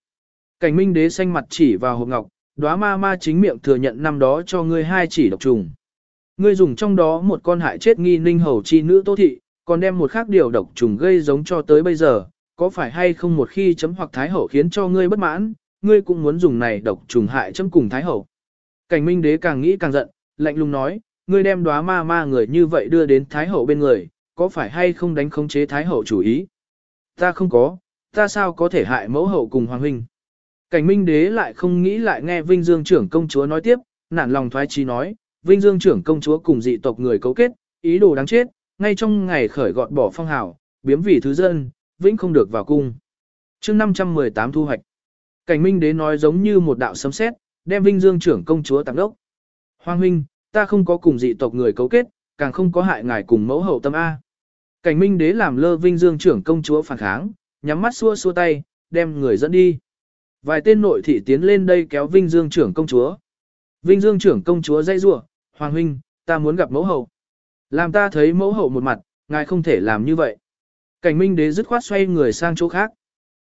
Speaker 1: Cảnh minh đế xanh mặt chỉ vào hộp ngọc, đóa ma ma chính miệng thừa nhận năm đó cho ngươi hai chỉ độc trùng. Ngươi dùng trong đó một con hại chết nghi ninh hầu chi nữ tô thị, còn đem một khác điều độc trùng gây giống cho tới bây giờ, có phải hay không một khi chấm hoặc thái hậu khiến cho ngươi bất mãn, ngươi cũng muốn dùng này độc trùng hại chấm cùng thái hậu. Cảnh minh đế càng nghĩ càng giận, lạnh lùng nói, ngươi đem đóa ma ma người như vậy đưa đến thái hậu bên người, có phải hay không đánh khống chế thái hậu chủ ý? Ta không có, ta sao có thể hại mẫu hậu cùng hoàng huynh? Cảnh minh đế lại không nghĩ lại nghe Vinh Dương trưởng công chúa nói tiếp, nản lòng thoái trí nói, Vinh Dương trưởng công chúa cùng dị tộc người cấu kết, ý đồ đáng chết, ngay trong ngày khởi gọt bỏ phong hào, biếm vì thứ dân, vĩnh không được vào cung. chương 518 thu hoạch. Cảnh minh đế nói giống như một đạo sấm sét, đem Vinh Dương trưởng công chúa tặng đốc. Hoàng huynh, ta không có cùng dị tộc người cấu kết, càng không có hại ngài cùng mẫu hậu tâm A. Cảnh minh đế làm lơ Vinh Dương trưởng công chúa phản kháng, nhắm mắt xua xua tay, đem người dẫn đi. Vài tên nội thị tiến lên đây kéo Vinh Dương trưởng công chúa. Vinh Dương trưởng công chúa dây rủa, Hoàng huynh, ta muốn gặp mẫu hậu. Làm ta thấy mẫu hậu một mặt, ngài không thể làm như vậy. Cảnh minh đế dứt khoát xoay người sang chỗ khác.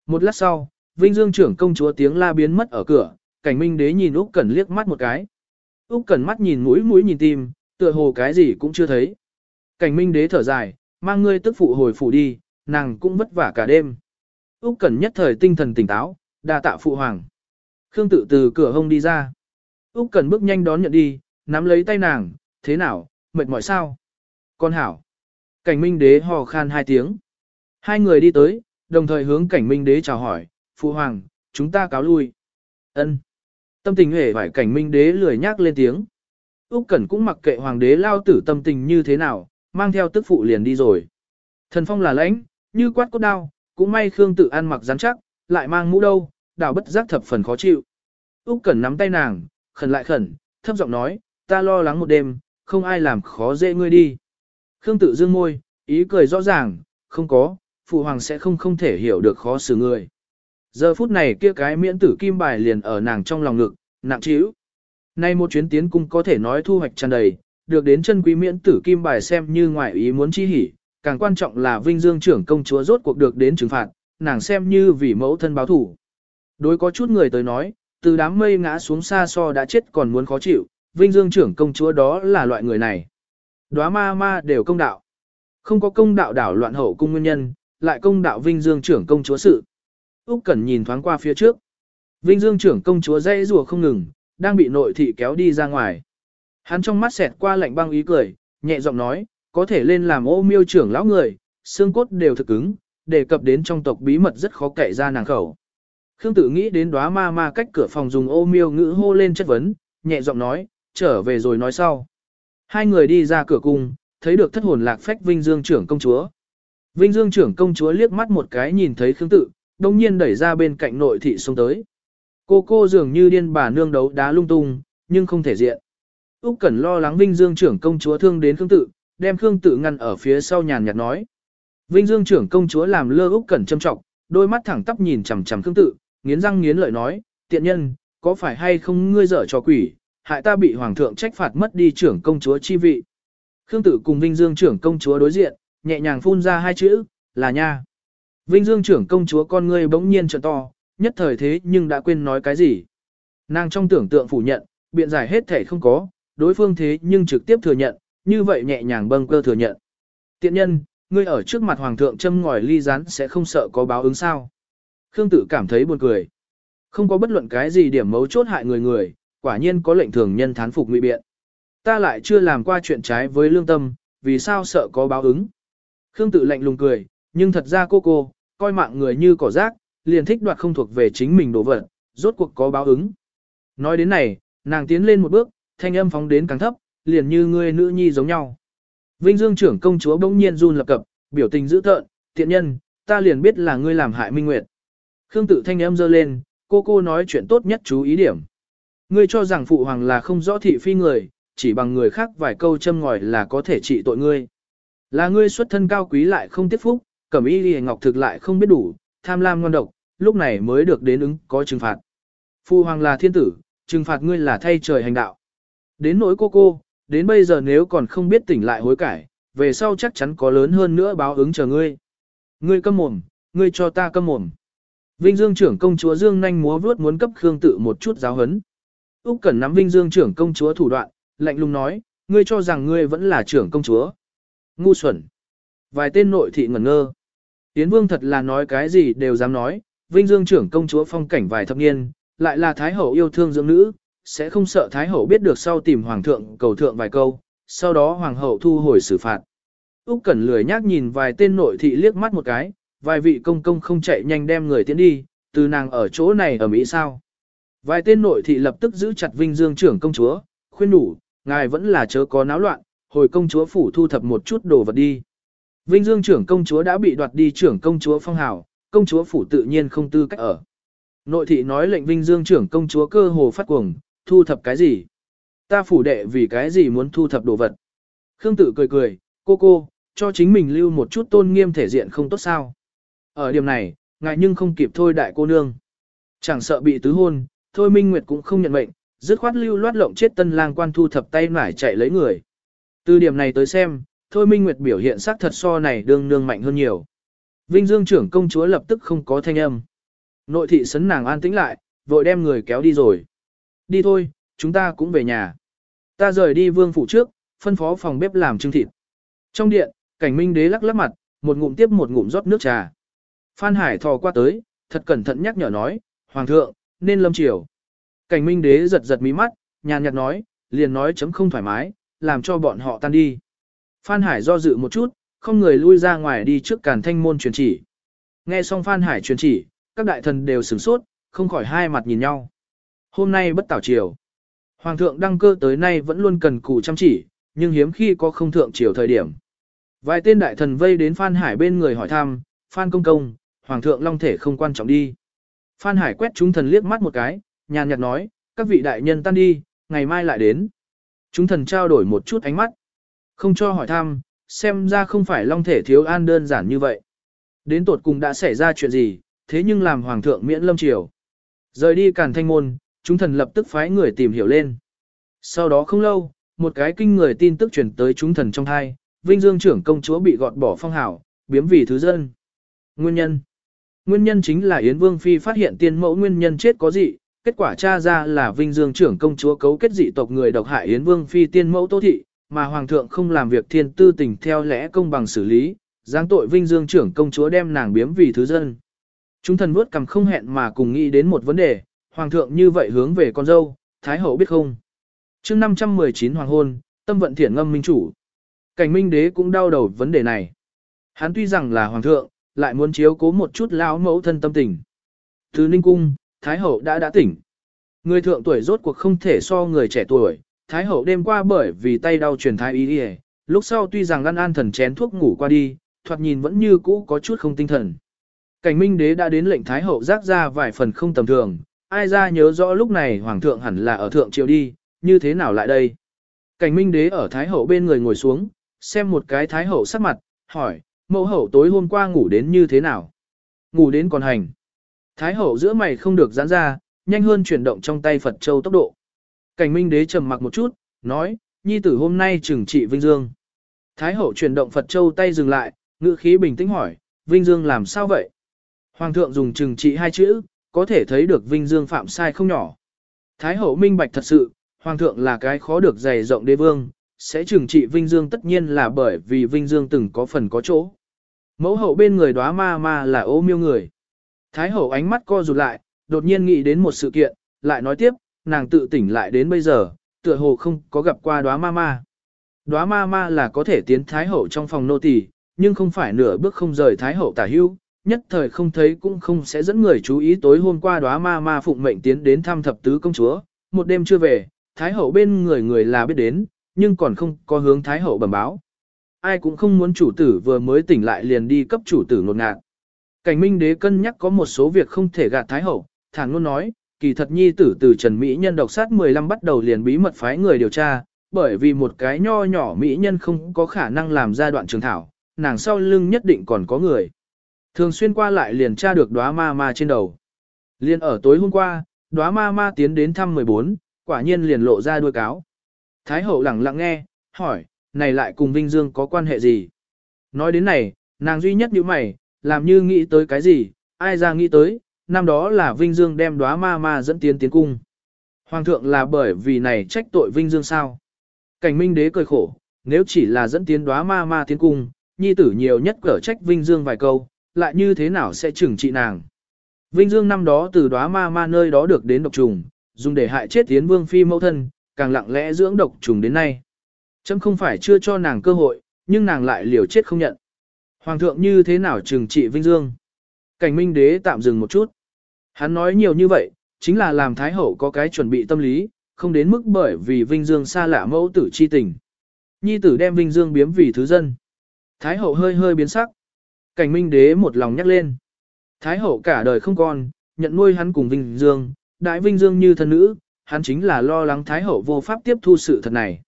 Speaker 1: Một lát sau, Vinh Dương trưởng công chúa tiếng la biến mất ở cửa, cảnh minh đế nhìn Úc Cẩn liếc mắt một cái. Úc Cẩn mắt nhìn mũi mũi nhìn tim, tựa hồ cái gì cũng chưa thấy. Cảnh minh đế thở dài, mang ngươi tức phụ hồi phủ đi, nàng cũng vất vả cả đêm. Úc Cẩn nhất thời tinh thần tỉnh táo, đa tạ phụ hoàng. Khương tự từ cửa hông đi ra. Úc Cẩn bước nhanh đón nhận đi, nắm lấy tay nàng, thế nào, mệt mỏi sao? Con hảo. Cảnh minh đế hò khan hai tiếng. Hai người đi tới, đồng thời hướng cảnh minh đế chào hỏi, phụ hoàng, chúng ta cáo lui. Ân. Tâm tình hề phải cảnh minh đế lười nhác lên tiếng. Úc Cẩn cũng mặc kệ hoàng đế lao tử tâm tình như thế nào, mang theo tức phụ liền đi rồi. Thần phong là lãnh, như quát cốt đao, cũng may Khương tự ăn mặc rắn chắc, lại mang mũ đâu, đảo bất giác thập phần khó chịu. Úc Cẩn nắm tay nàng, khẩn lại khẩn, thấp giọng nói, ta lo lắng một đêm, không ai làm khó dễ ngươi đi. Khương tự dương môi, ý cười rõ ràng, không có, phụ hoàng sẽ không không thể hiểu được khó xử người. Giờ phút này kia cái miễn tử kim bài liền ở nàng trong lòng ngực, nặng trĩu. Nay một chuyến tiến cung có thể nói thu hoạch tràn đầy, được đến chân quý miễn tử kim bài xem như ngoại ý muốn chi hỉ, càng quan trọng là vinh dương trưởng công chúa rốt cuộc được đến trừng phạt, nàng xem như vì mẫu thân báo thủ. Đối có chút người tới nói, từ đám mây ngã xuống xa so đã chết còn muốn khó chịu, vinh dương trưởng công chúa đó là loại người này. Đóa ma ma đều công đạo. Không có công đạo đảo loạn hậu cung nguyên nhân, lại công đạo vinh dương trưởng công chúa sự. Úc Cẩn nhìn thoáng qua phía trước. Vinh Dương trưởng công chúa dây rùa không ngừng, đang bị nội thị kéo đi ra ngoài. Hắn trong mắt xẹt qua lạnh băng ý cười, nhẹ giọng nói, có thể lên làm ô miêu trưởng lão người, xương cốt đều thực cứng, đề cập đến trong tộc bí mật rất khó cậy ra nàng khẩu. Khương Tử nghĩ đến đóa ma ma cách cửa phòng dùng ô miêu ngữ hô lên chất vấn, nhẹ giọng nói, trở về rồi nói sau. Hai người đi ra cửa cung, thấy được thất hồn lạc phách Vinh Dương trưởng công chúa. Vinh Dương trưởng công chúa liếc mắt một cái nhìn thấy Khương tự, đồng nhiên đẩy ra bên cạnh nội thị xuống tới. Cô cô dường như điên bà nương đấu đá lung tung, nhưng không thể diện. Úc Cẩn lo lắng Vinh Dương trưởng công chúa thương đến Khương Tự, đem Khương Tự ngăn ở phía sau nhàn nhạt nói. Vinh Dương trưởng công chúa làm lơ Úc Cẩn châm trọng, đôi mắt thẳng tắp nhìn chằm chằm Khương Tự, nghiến răng nghiến lợi nói, tiện nhân, có phải hay không ngươi dở trò quỷ, hại ta bị hoàng thượng trách phạt mất đi trưởng công chúa chi vị. Khương Tử cùng Vinh Dương trưởng công chúa đối diện, nhẹ nhàng phun ra hai chữ, là nha. Vinh Dương trưởng công chúa con ngươi bỗng nhiên trợ to, nhất thời thế nhưng đã quên nói cái gì. Nàng trong tưởng tượng phủ nhận, biện giải hết thể không có, đối phương thế nhưng trực tiếp thừa nhận, như vậy nhẹ nhàng bâng cơ thừa nhận. Tiện nhân, ngươi ở trước mặt hoàng thượng châm ngòi ly rán sẽ không sợ có báo ứng sao. Khương tử cảm thấy buồn cười. Không có bất luận cái gì điểm mấu chốt hại người người, quả nhiên có lệnh thường nhân thán phục ngụy biện. Ta lại chưa làm qua chuyện trái với lương tâm, vì sao sợ có báo ứng. Khương tự lạnh lùng cười, nhưng thật ra cô cô, coi mạng người như cỏ rác, liền thích đoạt không thuộc về chính mình đồ vật, rốt cuộc có báo ứng. Nói đến này, nàng tiến lên một bước, thanh âm phóng đến càng thấp, liền như ngươi nữ nhi giống nhau. Vinh Dương trưởng công chúa bỗng nhiên run lập cập, biểu tình dữ tợn, tiện nhân, ta liền biết là ngươi làm hại Minh Nguyệt. Khương tự thanh âm dơ lên, cô cô nói chuyện tốt nhất chú ý điểm. Ngươi cho rằng phụ hoàng là không rõ thị phi người, chỉ bằng người khác vài câu châm ngòi là có thể trị tội ngươi. Là ngươi xuất thân cao quý lại không tiết phúc, cẩm y lìa ngọc thực lại không biết đủ, tham lam ngon độc, lúc này mới được đến ứng có trừng phạt. Phụ hoàng là thiên tử, trừng phạt ngươi là thay trời hành đạo. Đến nỗi cô cô, đến bây giờ nếu còn không biết tỉnh lại hối cải, về sau chắc chắn có lớn hơn nữa báo ứng chờ ngươi. Ngươi câm mồm, ngươi cho ta câm mồm. Vinh Dương trưởng công chúa Dương nhanh múa vuốt muốn cấp Khương Tự một chút giáo hấn. Úc Cẩn nắm Vinh Dương trưởng công chúa thủ đoạn, lạnh lùng nói, ngươi cho rằng ngươi vẫn là trưởng công chúa. Ngu xuẩn. Vài tên nội thị ngẩn ngơ. Yến Vương thật là nói cái gì đều dám nói, Vinh Dương trưởng công chúa phong cảnh vài thập niên, lại là thái hậu yêu thương dưỡng nữ, sẽ không sợ thái hậu biết được sau tìm hoàng thượng cầu thượng vài câu, sau đó hoàng hậu thu hồi xử phạt. Úc Cẩn lười nhác nhìn vài tên nội thị liếc mắt một cái, vài vị công công không chạy nhanh đem người tiến đi, từ nàng ở chỗ này ở Mỹ sao. Vài tên nội thị lập tức giữ chặt Vinh Dương trưởng công chúa, khuyên đủ, ngài vẫn là chớ có náo loạn, hồi công chúa phủ thu thập một chút đồ vật đi. Vinh Dương trưởng công chúa đã bị đoạt đi trưởng công chúa phong hào, công chúa phủ tự nhiên không tư cách ở. Nội thị nói lệnh Vinh Dương trưởng công chúa cơ hồ phát cuồng, thu thập cái gì? Ta phủ đệ vì cái gì muốn thu thập đồ vật? Khương tự cười cười, cô cô, cho chính mình lưu một chút tôn nghiêm thể diện không tốt sao? Ở điểm này, ngài nhưng không kịp thôi đại cô nương. Chẳng sợ bị tứ hôn, thôi Minh Nguyệt cũng không nhận mệnh, dứt khoát lưu loát lộng chết tân lang quan thu thập tay nải chạy lấy người. Từ điểm này tới xem, thôi Minh Nguyệt biểu hiện sắc thật so này đương nương mạnh hơn nhiều. Vinh Dương trưởng công chúa lập tức không có thanh âm. Nội thị sấn nàng an tĩnh lại, vội đem người kéo đi rồi. Đi thôi, chúng ta cũng về nhà. Ta rời đi vương phủ trước, phân phó phòng bếp làm trưng thịt. Trong điện, cảnh minh đế lắc lắc mặt, một ngụm tiếp một ngụm rót nước trà. Phan Hải thò qua tới, thật cẩn thận nhắc nhở nói, Hoàng thượng, nên lâm chiều. Cảnh minh đế giật giật mí mắt, nhàn nhạt nói, liền nói chấm không thoải mái, làm cho bọn họ tan đi. Phan Hải do dự một chút, không người lui ra ngoài đi trước càn thanh môn truyền chỉ. Nghe xong Phan Hải truyền chỉ, các đại thần đều sửng sốt, không khỏi hai mặt nhìn nhau. Hôm nay bất tảo triều. Hoàng thượng đăng cơ tới nay vẫn luôn cần cù chăm chỉ, nhưng hiếm khi có không thượng triều thời điểm. Vài tên đại thần vây đến Phan Hải bên người hỏi thăm, Phan Công Công, Hoàng thượng long thể không quan trọng đi. Phan Hải quét chúng thần liếc mắt một cái, nhàn nhạt nói, các vị đại nhân tan đi, ngày mai lại đến. Chúng thần trao đổi một chút ánh mắt. Không cho hỏi thăm, xem ra không phải long thể thiếu an đơn giản như vậy. Đến tột cùng đã xảy ra chuyện gì, thế nhưng làm hoàng thượng miễn lâm triều. Rời đi càn thanh môn, chúng thần lập tức phái người tìm hiểu lên. Sau đó không lâu, một cái kinh người tin tức truyền tới chúng thần trong thai, Vinh Dương trưởng công chúa bị gọt bỏ phong hảo, biếm vì thứ dân. Nguyên nhân Nguyên nhân chính là Yến Vương Phi phát hiện tiên mẫu nguyên nhân chết có dị, kết quả tra ra là Vinh Dương trưởng công chúa cấu kết dị tộc người độc hại Yến Vương Phi tiên mẫu Tô Thị, mà Hoàng thượng không làm việc thiên tư tình theo lẽ công bằng xử lý, giáng tội Vinh Dương trưởng công chúa đem nàng biếm vì thứ dân. Chúng thần vuốt cầm không hẹn mà cùng nghĩ đến một vấn đề, Hoàng thượng như vậy hướng về con dâu, Thái hậu biết không? chương 519 Hoàng hôn, tâm vận thiện ngâm minh chủ. Cảnh minh đế cũng đau đầu vấn đề này. Hắn tuy rằng là Hoàng thượng, lại muốn chiếu cố một chút lão mẫu thân tâm tình. Từ Ninh Cung, Thái Hậu đã đã tỉnh. Người thượng tuổi rốt cuộc không thể so người trẻ tuổi, Thái Hậu đêm qua bởi vì tay đau truyền thái y đi lúc sau tuy rằng ăn an thần chén thuốc ngủ qua đi, thoạt nhìn vẫn như cũ có chút không tinh thần. Cảnh Minh Đế đã đến lệnh Thái Hậu rác ra vài phần không tầm thường, ai ra nhớ rõ lúc này Hoàng thượng hẳn là ở thượng triều đi, như thế nào lại đây? Cảnh Minh Đế ở Thái Hậu bên người ngồi xuống, xem một cái Thái Hậu sắc mặt, hỏi, mẫu hậu tối hôm qua ngủ đến như thế nào? Ngủ đến còn hành. Thái hậu giữa mày không được giãn ra, nhanh hơn chuyển động trong tay Phật Châu tốc độ. Cảnh Minh đế trầm mặc một chút, nói, nhi tử hôm nay trừng trị Vinh Dương. Thái hậu chuyển động Phật Châu tay dừng lại, ngữ khí bình tĩnh hỏi, Vinh Dương làm sao vậy? Hoàng thượng dùng trừng trị hai chữ, có thể thấy được Vinh Dương phạm sai không nhỏ. Thái hậu minh bạch thật sự, Hoàng thượng là cái khó được dày rộng đế vương, sẽ trừng trị Vinh Dương tất nhiên là bởi vì Vinh Dương từng có phần có chỗ. Mẫu hậu bên người đóa ma ma là ô miêu người. Thái hậu ánh mắt co rụt lại, đột nhiên nghĩ đến một sự kiện, lại nói tiếp, nàng tự tỉnh lại đến bây giờ, tựa hồ không có gặp qua đóa ma ma. Đóa ma ma là có thể tiến thái hậu trong phòng nô tỳ, nhưng không phải nửa bước không rời thái hậu tả hưu, nhất thời không thấy cũng không sẽ dẫn người chú ý tối hôm qua đóa ma ma phụng mệnh tiến đến thăm thập tứ công chúa, một đêm chưa về, thái hậu bên người người là biết đến, nhưng còn không có hướng thái hậu bẩm báo. Ai cũng không muốn chủ tử vừa mới tỉnh lại liền đi cấp chủ tử ngột ngạt. Cảnh minh đế cân nhắc có một số việc không thể gạt thái hậu, thản luôn nói, kỳ thật nhi tử từ Trần Mỹ Nhân độc sát 15 bắt đầu liền bí mật phái người điều tra, bởi vì một cái nho nhỏ Mỹ Nhân không có khả năng làm ra đoạn trường thảo, nàng sau lưng nhất định còn có người. Thường xuyên qua lại liền tra được đóa ma ma trên đầu. Liên ở tối hôm qua, đóa ma ma tiến đến thăm 14, quả nhiên liền lộ ra đuôi cáo. Thái hậu lặng lặng nghe, hỏi, này lại cùng Vinh Dương có quan hệ gì? Nói đến này, nàng duy nhất như mày, làm như nghĩ tới cái gì, ai ra nghĩ tới, năm đó là Vinh Dương đem đóa ma ma dẫn tiến tiến cung. Hoàng thượng là bởi vì này trách tội Vinh Dương sao? Cảnh minh đế cười khổ, nếu chỉ là dẫn tiến đóa ma ma tiến cung, nhi tử nhiều nhất cở trách Vinh Dương vài câu, lại như thế nào sẽ trừng trị nàng? Vinh Dương năm đó từ đóa ma ma nơi đó được đến độc trùng, dùng để hại chết tiến vương phi mẫu thân, càng lặng lẽ dưỡng độc trùng đến nay. Chấm không phải chưa cho nàng cơ hội, nhưng nàng lại liều chết không nhận. Hoàng thượng như thế nào trừng trị Vinh Dương? Cảnh minh đế tạm dừng một chút. Hắn nói nhiều như vậy, chính là làm Thái Hậu có cái chuẩn bị tâm lý, không đến mức bởi vì Vinh Dương xa lạ mẫu tử chi tình. Nhi tử đem Vinh Dương biếm vì thứ dân. Thái Hậu hơi hơi biến sắc. Cảnh minh đế một lòng nhắc lên. Thái Hậu cả đời không con, nhận nuôi hắn cùng Vinh Dương, đại Vinh Dương như thân nữ, hắn chính là lo lắng Thái Hậu vô pháp tiếp thu sự thật này.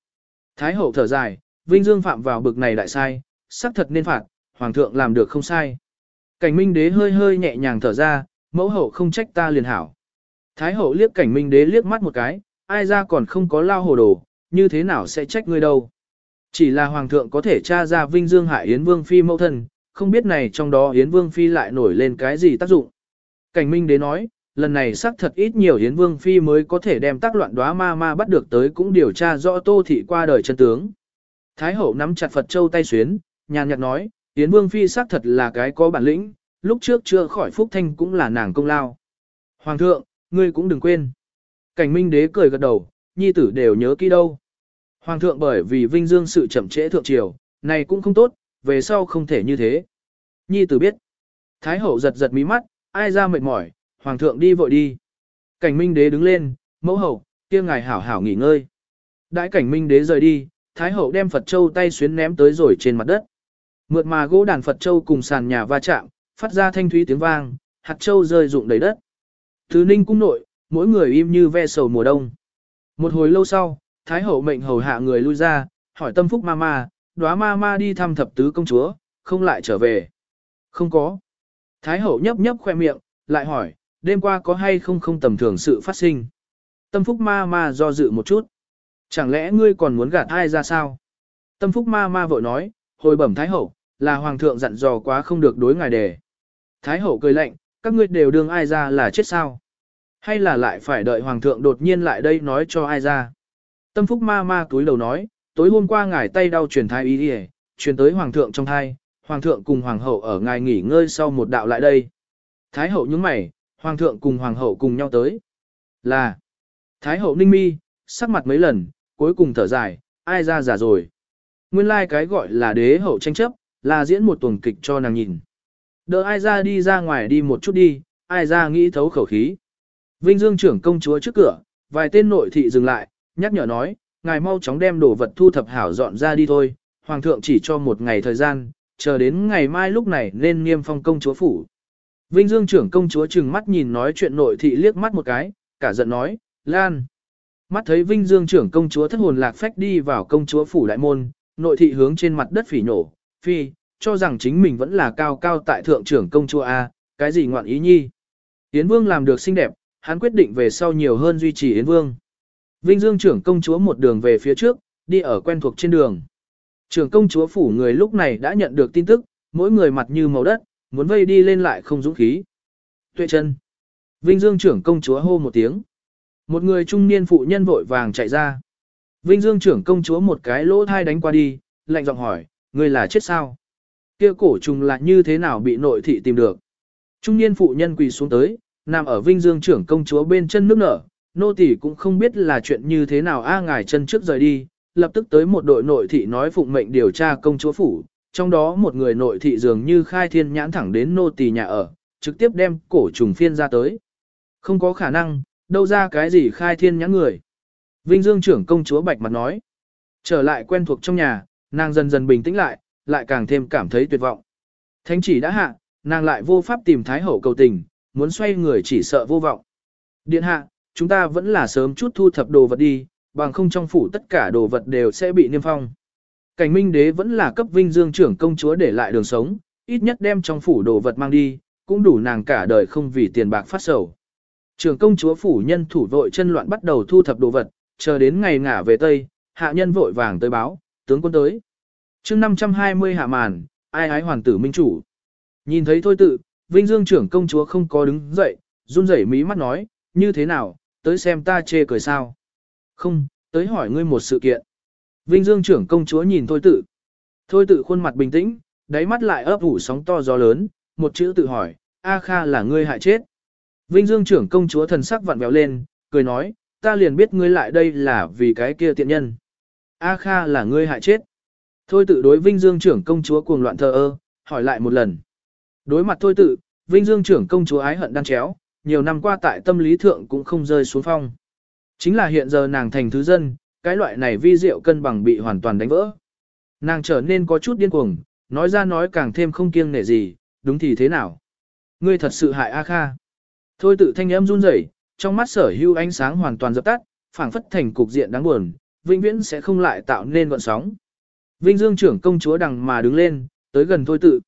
Speaker 1: Thái Hậu thở dài, Vinh Dương phạm vào bực này đại sai, xác thật nên phạt, Hoàng thượng làm được không sai. Cảnh minh đế hơi hơi nhẹ nhàng thở ra, mẫu hậu không trách ta liền hảo. Thái hậu liếc cảnh minh đế liếc mắt một cái, ai ra còn không có lao hồ đồ, như thế nào sẽ trách ngươi đâu. Chỉ là hoàng thượng có thể tra ra vinh dương hại Yến Vương Phi mẫu thân, không biết này trong đó Yến Vương Phi lại nổi lên cái gì tác dụng. Cảnh minh đế nói, lần này xác thật ít nhiều Yến Vương Phi mới có thể đem tác loạn đóa ma ma bắt được tới cũng điều tra rõ tô thị qua đời chân tướng. Thái hậu nắm chặt Phật Châu tay xuyến, nhàn nhạt nói, Yến Vương Phi xác thật là cái có bản lĩnh, lúc trước chưa khỏi Phúc Thanh cũng là nàng công lao. Hoàng thượng, ngươi cũng đừng quên. Cảnh Minh Đế cười gật đầu, nhi tử đều nhớ kỹ đâu. Hoàng thượng bởi vì vinh dương sự chậm trễ thượng triều, này cũng không tốt, về sau không thể như thế. Nhi tử biết. Thái hậu giật giật mí mắt, ai ra mệt mỏi, hoàng thượng đi vội đi. Cảnh Minh Đế đứng lên, mẫu hậu, kia ngài hảo hảo nghỉ ngơi. Đãi cảnh Minh Đế rời đi, Thái hậu đem Phật Châu tay xuyến ném tới rồi trên mặt đất. Mượt mà gỗ đàn Phật Châu cùng sàn nhà va chạm, phát ra thanh thúy tiếng vang, hạt châu rơi rụng đầy đất. Thứ ninh cung nội, mỗi người im như ve sầu mùa đông. Một hồi lâu sau, Thái hậu mệnh hầu hạ người lui ra, hỏi tâm phúc ma ma, đóa ma ma đi thăm thập tứ công chúa, không lại trở về. Không có. Thái hậu nhấp nhấp khoe miệng, lại hỏi, đêm qua có hay không không tầm thường sự phát sinh. Tâm phúc ma ma do dự một chút. Chẳng lẽ ngươi còn muốn gạt ai ra sao? Tâm phúc ma ma vội nói, hồi bẩm Thái hậu, là hoàng thượng dặn dò quá không được đối ngài đề. Thái hậu cười lạnh, các ngươi đều đương ai ra là chết sao? Hay là lại phải đợi hoàng thượng đột nhiên lại đây nói cho ai ra? Tâm phúc ma ma túi đầu nói, tối hôm qua ngài tay đau truyền thai ý đi truyền tới hoàng thượng trong thai, hoàng thượng cùng hoàng hậu ở ngài nghỉ ngơi sau một đạo lại đây. Thái hậu nhướng mày, hoàng thượng cùng hoàng hậu cùng nhau tới. Là, thái hậu ninh mi, sắc mặt mấy lần, cuối cùng thở dài, ai ra giả rồi. Nguyên lai like cái gọi là đế hậu tranh chấp, là diễn một tuần kịch cho nàng nhìn. Đỡ ai ra đi ra ngoài đi một chút đi, ai ra nghĩ thấu khẩu khí. Vinh Dương trưởng công chúa trước cửa, vài tên nội thị dừng lại, nhắc nhở nói, ngài mau chóng đem đồ vật thu thập hảo dọn ra đi thôi, hoàng thượng chỉ cho một ngày thời gian, chờ đến ngày mai lúc này nên nghiêm phong công chúa phủ. Vinh Dương trưởng công chúa trừng mắt nhìn nói chuyện nội thị liếc mắt một cái, cả giận nói, Lan. Mắt thấy Vinh Dương trưởng công chúa thất hồn lạc phách đi vào công chúa phủ đại môn, nội thị hướng trên mặt đất phỉ nổ, phi, cho rằng chính mình vẫn là cao cao tại thượng trưởng công chúa A, cái gì ngoạn ý nhi. Yến Vương làm được xinh đẹp, hắn quyết định về sau nhiều hơn duy trì Yến Vương. Vinh Dương trưởng công chúa một đường về phía trước, đi ở quen thuộc trên đường. Trưởng công chúa phủ người lúc này đã nhận được tin tức, mỗi người mặt như màu đất, muốn vây đi lên lại không dũng khí. Tuệ chân. Vinh Dương trưởng công chúa hô một tiếng. Một người trung niên phụ nhân vội vàng chạy ra. Vinh Dương trưởng công chúa một cái lỗ thai đánh qua đi, lạnh giọng hỏi, người là chết sao? Kia cổ trùng là như thế nào bị nội thị tìm được? Trung niên phụ nhân quỳ xuống tới, nằm ở Vinh Dương trưởng công chúa bên chân nước nở, nô tỳ cũng không biết là chuyện như thế nào a ngài chân trước rời đi, lập tức tới một đội nội thị nói phụng mệnh điều tra công chúa phủ, trong đó một người nội thị dường như khai thiên nhãn thẳng đến nô tỳ nhà ở, trực tiếp đem cổ trùng phiên ra tới. Không có khả năng, đâu ra cái gì khai thiên nhãn người. Vinh Dương trưởng công chúa bạch mặt nói. Trở lại quen thuộc trong nhà, nàng dần dần bình tĩnh lại, lại càng thêm cảm thấy tuyệt vọng. Thánh chỉ đã hạ, nàng lại vô pháp tìm Thái Hậu cầu tình, muốn xoay người chỉ sợ vô vọng. Điện hạ, chúng ta vẫn là sớm chút thu thập đồ vật đi, bằng không trong phủ tất cả đồ vật đều sẽ bị niêm phong. Cảnh minh đế vẫn là cấp vinh dương trưởng công chúa để lại đường sống, ít nhất đem trong phủ đồ vật mang đi, cũng đủ nàng cả đời không vì tiền bạc phát sầu. Trưởng công chúa phủ nhân thủ vội chân loạn bắt đầu thu thập đồ vật, chờ đến ngày ngả về Tây, hạ nhân vội vàng tới báo, tướng quân tới. chương 520 hạ màn, ai ái hoàng tử minh chủ. Nhìn thấy thôi tự, Vinh Dương trưởng công chúa không có đứng dậy, run rẩy mí mắt nói, như thế nào, tới xem ta chê cười sao. Không, tới hỏi ngươi một sự kiện. Vinh Dương trưởng công chúa nhìn thôi tự. Thôi tự khuôn mặt bình tĩnh, đáy mắt lại ấp ủ sóng to gió lớn, một chữ tự hỏi, A Kha là ngươi hại chết. Vinh Dương trưởng công chúa thần sắc vặn vẹo lên, cười nói, ta liền biết ngươi lại đây là vì cái kia tiện nhân. A Kha là ngươi hại chết. Thôi tự đối Vinh Dương trưởng công chúa cuồng loạn thờ ơ, hỏi lại một lần. Đối mặt thôi tự, Vinh Dương trưởng công chúa ái hận đan chéo, nhiều năm qua tại tâm lý thượng cũng không rơi xuống phong. Chính là hiện giờ nàng thành thứ dân, cái loại này vi diệu cân bằng bị hoàn toàn đánh vỡ. Nàng trở nên có chút điên cuồng, nói ra nói càng thêm không kiêng nể gì, đúng thì thế nào? Ngươi thật sự hại A Kha. Thôi tự thanh âm run rẩy, trong mắt sở hữu ánh sáng hoàn toàn dập tắt, phảng phất thành cục diện đáng buồn, vĩnh viễn sẽ không lại tạo nên gọn sóng. Vinh Dương trưởng công chúa đằng mà đứng lên, tới gần thôi tự.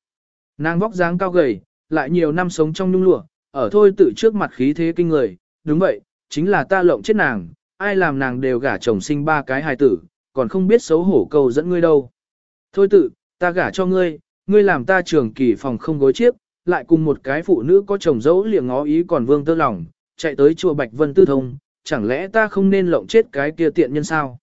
Speaker 1: Nàng vóc dáng cao gầy, lại nhiều năm sống trong nhung lụa, ở thôi tự trước mặt khí thế kinh người, đúng vậy, chính là ta lộng chết nàng, ai làm nàng đều gả chồng sinh ba cái hài tử, còn không biết xấu hổ cầu dẫn ngươi đâu. Thôi tự, ta gả cho ngươi, ngươi làm ta trường kỳ phòng không gối chiếc, lại cùng một cái phụ nữ có chồng dẫu liệng ngó ý còn vương tơ lòng, chạy tới chùa Bạch Vân Tư Thông, chẳng lẽ ta không nên lộng chết cái kia tiện nhân sao?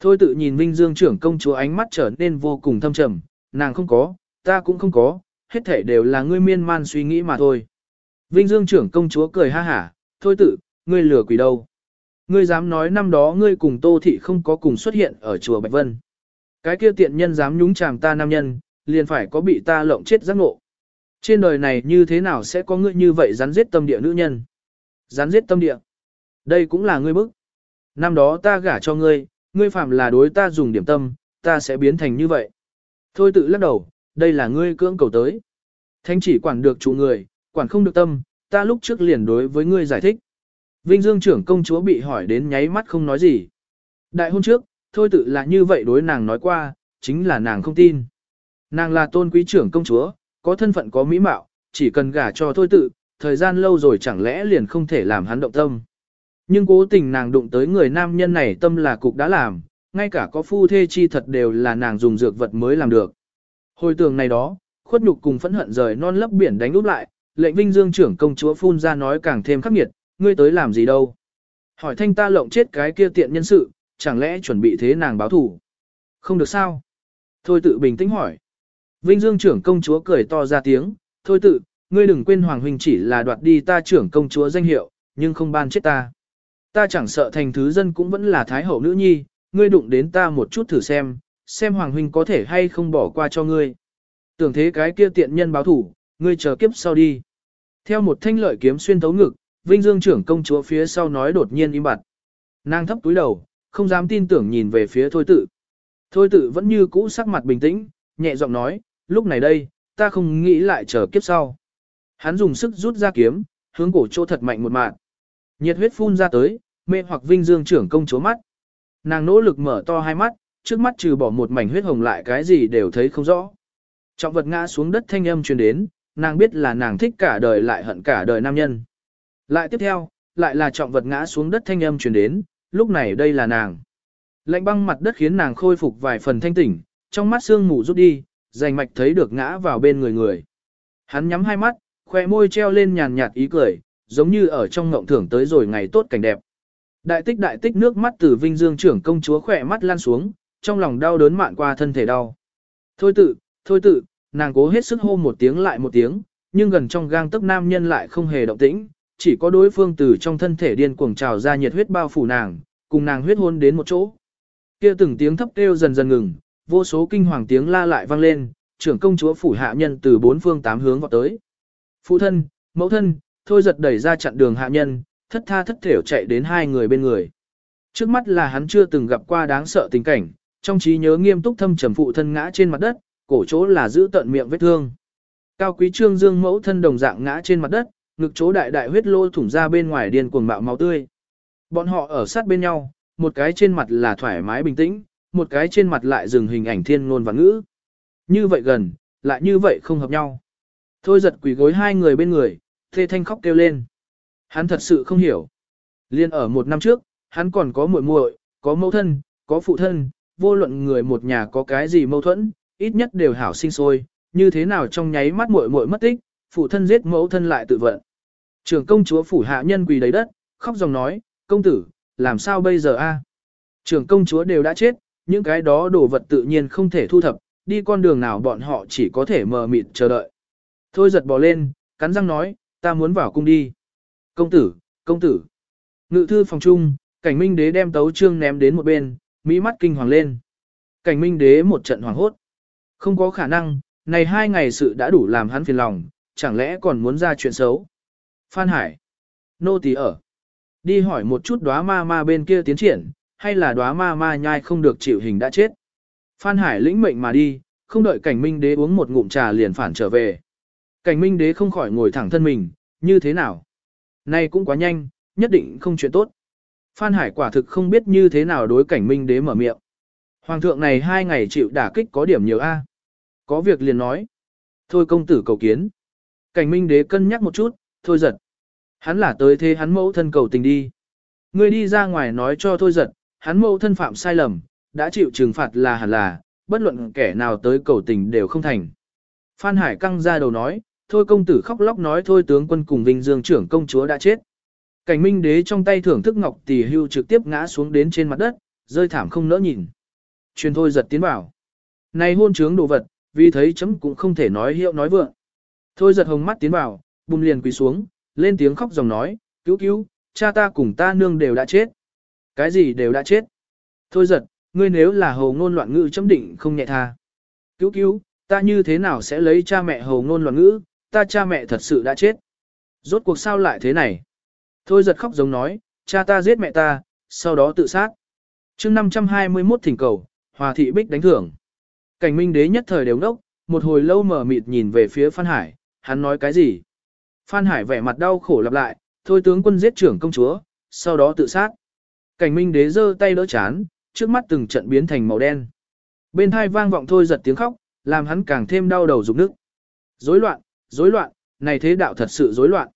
Speaker 1: Thôi tự nhìn Vinh Dương trưởng công chúa ánh mắt trở nên vô cùng thâm trầm, nàng không có, ta cũng không có, hết thể đều là ngươi miên man suy nghĩ mà thôi. Vinh Dương trưởng công chúa cười ha hả, thôi tự, ngươi lừa quỷ đâu. Ngươi dám nói năm đó ngươi cùng Tô Thị không có cùng xuất hiện ở chùa Bạch Vân. Cái kia tiện nhân dám nhúng chàm ta nam nhân, liền phải có bị ta lộng chết giác ngộ. Trên đời này như thế nào sẽ có ngươi như vậy rắn giết tâm địa nữ nhân? Rắn giết tâm địa. Đây cũng là ngươi bức. Năm đó ta gả cho ngươi, ngươi phạm là đối ta dùng điểm tâm, ta sẽ biến thành như vậy. Thôi tự lắc đầu, đây là ngươi cưỡng cầu tới. Thánh chỉ quản được chủ người, quản không được tâm, ta lúc trước liền đối với ngươi giải thích. Vinh Dương trưởng công chúa bị hỏi đến nháy mắt không nói gì. Đại hôn trước, thôi tự là như vậy đối nàng nói qua, chính là nàng không tin. Nàng là tôn quý trưởng công chúa, có thân phận có mỹ mạo, chỉ cần gả cho thôi tự, thời gian lâu rồi chẳng lẽ liền không thể làm hắn động tâm. Nhưng cố tình nàng đụng tới người nam nhân này tâm là cục đã làm, ngay cả có phu thê chi thật đều là nàng dùng dược vật mới làm được. Hồi tưởng này đó, khuất nhục cùng phẫn hận rời non lấp biển đánh úp lại, lệnh vinh dương trưởng công chúa phun ra nói càng thêm khắc nghiệt, ngươi tới làm gì đâu. Hỏi thanh ta lộng chết cái kia tiện nhân sự, chẳng lẽ chuẩn bị thế nàng báo thủ. Không được sao. Thôi tự bình tĩnh hỏi. Vinh dương trưởng công chúa cười to ra tiếng, thôi tự, ngươi đừng quên Hoàng Huynh chỉ là đoạt đi ta trưởng công chúa danh hiệu, nhưng không ban chết ta. Ta chẳng sợ thành thứ dân cũng vẫn là thái hậu nữ nhi, ngươi đụng đến ta một chút thử xem, xem Hoàng Huynh có thể hay không bỏ qua cho ngươi. Tưởng thế cái kia tiện nhân báo thủ, ngươi chờ kiếp sau đi. Theo một thanh lợi kiếm xuyên thấu ngực, Vinh Dương trưởng công chúa phía sau nói đột nhiên im bặt. Nàng thấp túi đầu, không dám tin tưởng nhìn về phía thôi tự. Thôi tự vẫn như cũ sắc mặt bình tĩnh, nhẹ giọng nói, lúc này đây, ta không nghĩ lại chờ kiếp sau. Hắn dùng sức rút ra kiếm, hướng cổ chỗ thật mạnh một mạng. Nhiệt huyết phun ra tới, mê hoặc Vinh Dương trưởng công chúa mắt. Nàng nỗ lực mở to hai mắt, trước mắt trừ bỏ một mảnh huyết hồng lại cái gì đều thấy không rõ. Trọng vật ngã xuống đất thanh âm truyền đến, nàng biết là nàng thích cả đời lại hận cả đời nam nhân. Lại tiếp theo, lại là trọng vật ngã xuống đất thanh âm truyền đến, lúc này đây là nàng. Lạnh băng mặt đất khiến nàng khôi phục vài phần thanh tỉnh, trong mắt sương mù rút đi, rành mạch thấy được ngã vào bên người người. Hắn nhắm hai mắt, khoe môi treo lên nhàn nhạt ý cười, giống như ở trong ngộng thưởng tới rồi ngày tốt cảnh đẹp. Đại tích đại tích nước mắt từ vinh dương trưởng công chúa khỏe mắt lan xuống, trong lòng đau đớn mạn qua thân thể đau. Thôi tự, thôi tự, nàng cố hết sức hô một tiếng lại một tiếng, nhưng gần trong gang tấc nam nhân lại không hề động tĩnh, chỉ có đối phương từ trong thân thể điên cuồng trào ra nhiệt huyết bao phủ nàng, cùng nàng huyết hôn đến một chỗ. Kia từng tiếng thấp kêu dần dần ngừng, vô số kinh hoàng tiếng la lại vang lên, trưởng công chúa phủ hạ nhân từ bốn phương tám hướng vào tới. Phụ thân, mẫu thân, thôi giật đẩy ra chặn đường hạ nhân, thất tha thất thểu chạy đến hai người bên người. Trước mắt là hắn chưa từng gặp qua đáng sợ tình cảnh, trong trí nhớ nghiêm túc thâm trầm phụ thân ngã trên mặt đất, cổ chỗ là giữ tận miệng vết thương. Cao quý trương dương mẫu thân đồng dạng ngã trên mặt đất, ngực chỗ đại đại huyết lô thủng ra bên ngoài điên cuồng bạo máu tươi. Bọn họ ở sát bên nhau, một cái trên mặt là thoải mái bình tĩnh, một cái trên mặt lại dừng hình ảnh thiên ngôn và ngữ. Như vậy gần, lại như vậy không hợp nhau. Thôi giật quỷ gối hai người bên người, thê thanh khóc kêu lên. Hắn thật sự không hiểu. Liên ở một năm trước, hắn còn có muội muội, có mẫu thân, có phụ thân, vô luận người một nhà có cái gì mâu thuẫn, ít nhất đều hảo sinh sôi, như thế nào trong nháy mắt muội muội mất tích, phụ thân giết mẫu thân lại tự vận. Trưởng công chúa phủ hạ nhân quỳ đầy đất, khóc dòng nói, công tử, làm sao bây giờ a? Trưởng công chúa đều đã chết, những cái đó đồ vật tự nhiên không thể thu thập, đi con đường nào bọn họ chỉ có thể mờ mịt chờ đợi. Thôi giật bò lên, cắn răng nói, ta muốn vào cung đi. Công tử, công tử. Ngự thư phòng trung, cảnh minh đế đem tấu trương ném đến một bên, mỹ mắt kinh hoàng lên. Cảnh minh đế một trận hoảng hốt. Không có khả năng, này hai ngày sự đã đủ làm hắn phiền lòng, chẳng lẽ còn muốn ra chuyện xấu. Phan Hải. Nô tỳ ở. Đi hỏi một chút đóa ma ma bên kia tiến triển, hay là đóa ma ma nhai không được chịu hình đã chết. Phan Hải lĩnh mệnh mà đi, không đợi cảnh minh đế uống một ngụm trà liền phản trở về. Cảnh minh đế không khỏi ngồi thẳng thân mình, như thế nào? Này cũng quá nhanh, nhất định không chuyện tốt. Phan Hải quả thực không biết như thế nào đối cảnh minh đế mở miệng. Hoàng thượng này hai ngày chịu đả kích có điểm nhiều A. Có việc liền nói. Thôi công tử cầu kiến. Cảnh minh đế cân nhắc một chút, thôi giật. Hắn là tới thế hắn mẫu thân cầu tình đi. Ngươi đi ra ngoài nói cho thôi giật, hắn mẫu thân phạm sai lầm, đã chịu trừng phạt là hẳn là, bất luận kẻ nào tới cầu tình đều không thành. Phan Hải căng ra đầu nói, thôi công tử khóc lóc nói thôi tướng quân cùng Vinh Dương trưởng công chúa đã chết. Cảnh minh đế trong tay thưởng thức ngọc tỷ hưu trực tiếp ngã xuống đến trên mặt đất, rơi thảm không nỡ nhìn. Truyền thôi giật tiến bảo, Này hôn trướng đồ vật, vì thấy chấm cũng không thể nói hiệu nói vượng. Thôi giật hồng mắt tiến vào, bùm liền quỳ xuống, lên tiếng khóc dòng nói, cứu cứu, cha ta cùng ta nương đều đã chết. Cái gì đều đã chết. Thôi giật, ngươi nếu là hầu ngôn loạn ngữ chấm định không nhẹ tha. Cứu cứu, ta như thế nào sẽ lấy cha mẹ hầu ngôn loạn ngữ, ta cha mẹ thật sự đã chết. Rốt cuộc sao lại thế này? Thôi giật khóc giống nói, cha ta giết mẹ ta, sau đó tự sát. chương 521 thỉnh cầu, hòa thị bích đánh thưởng. Cảnh minh đế nhất thời đều ngốc, một hồi lâu mở mịt nhìn về phía Phan Hải, hắn nói cái gì? Phan Hải vẻ mặt đau khổ lặp lại, thôi tướng quân giết trưởng công chúa, sau đó tự sát. Cảnh minh đế giơ tay đỡ chán, trước mắt từng trận biến thành màu đen. Bên thai vang vọng thôi giật tiếng khóc, làm hắn càng thêm đau đầu rụng nước. Rối loạn, rối loạn, này thế đạo thật sự rối loạn.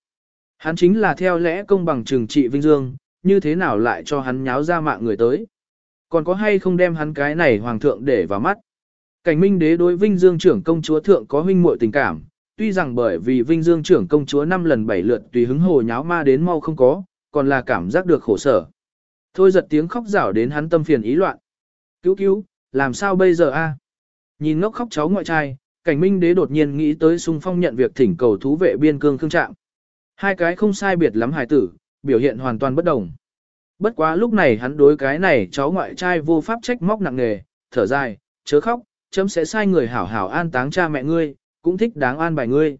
Speaker 1: Hắn chính là theo lẽ công bằng trừng trị Vinh Dương, như thế nào lại cho hắn nháo ra mạng người tới. Còn có hay không đem hắn cái này hoàng thượng để vào mắt. Cảnh minh đế đối Vinh Dương trưởng công chúa thượng có huynh muội tình cảm, tuy rằng bởi vì Vinh Dương trưởng công chúa năm lần bảy lượt tùy hứng hồ nháo ma đến mau không có, còn là cảm giác được khổ sở. Thôi giật tiếng khóc rảo đến hắn tâm phiền ý loạn. Cứu cứu, làm sao bây giờ a? Nhìn ngốc khóc cháu ngoại trai, cảnh minh đế đột nhiên nghĩ tới sung phong nhận việc thỉnh cầu thú vệ biên cương khương trạng. Hai cái không sai biệt lắm hài tử, biểu hiện hoàn toàn bất đồng. Bất quá lúc này hắn đối cái này cháu ngoại trai vô pháp trách móc nặng nề, thở dài, chớ khóc, chấm sẽ sai người hảo hảo an táng cha mẹ ngươi, cũng thích đáng an bài ngươi.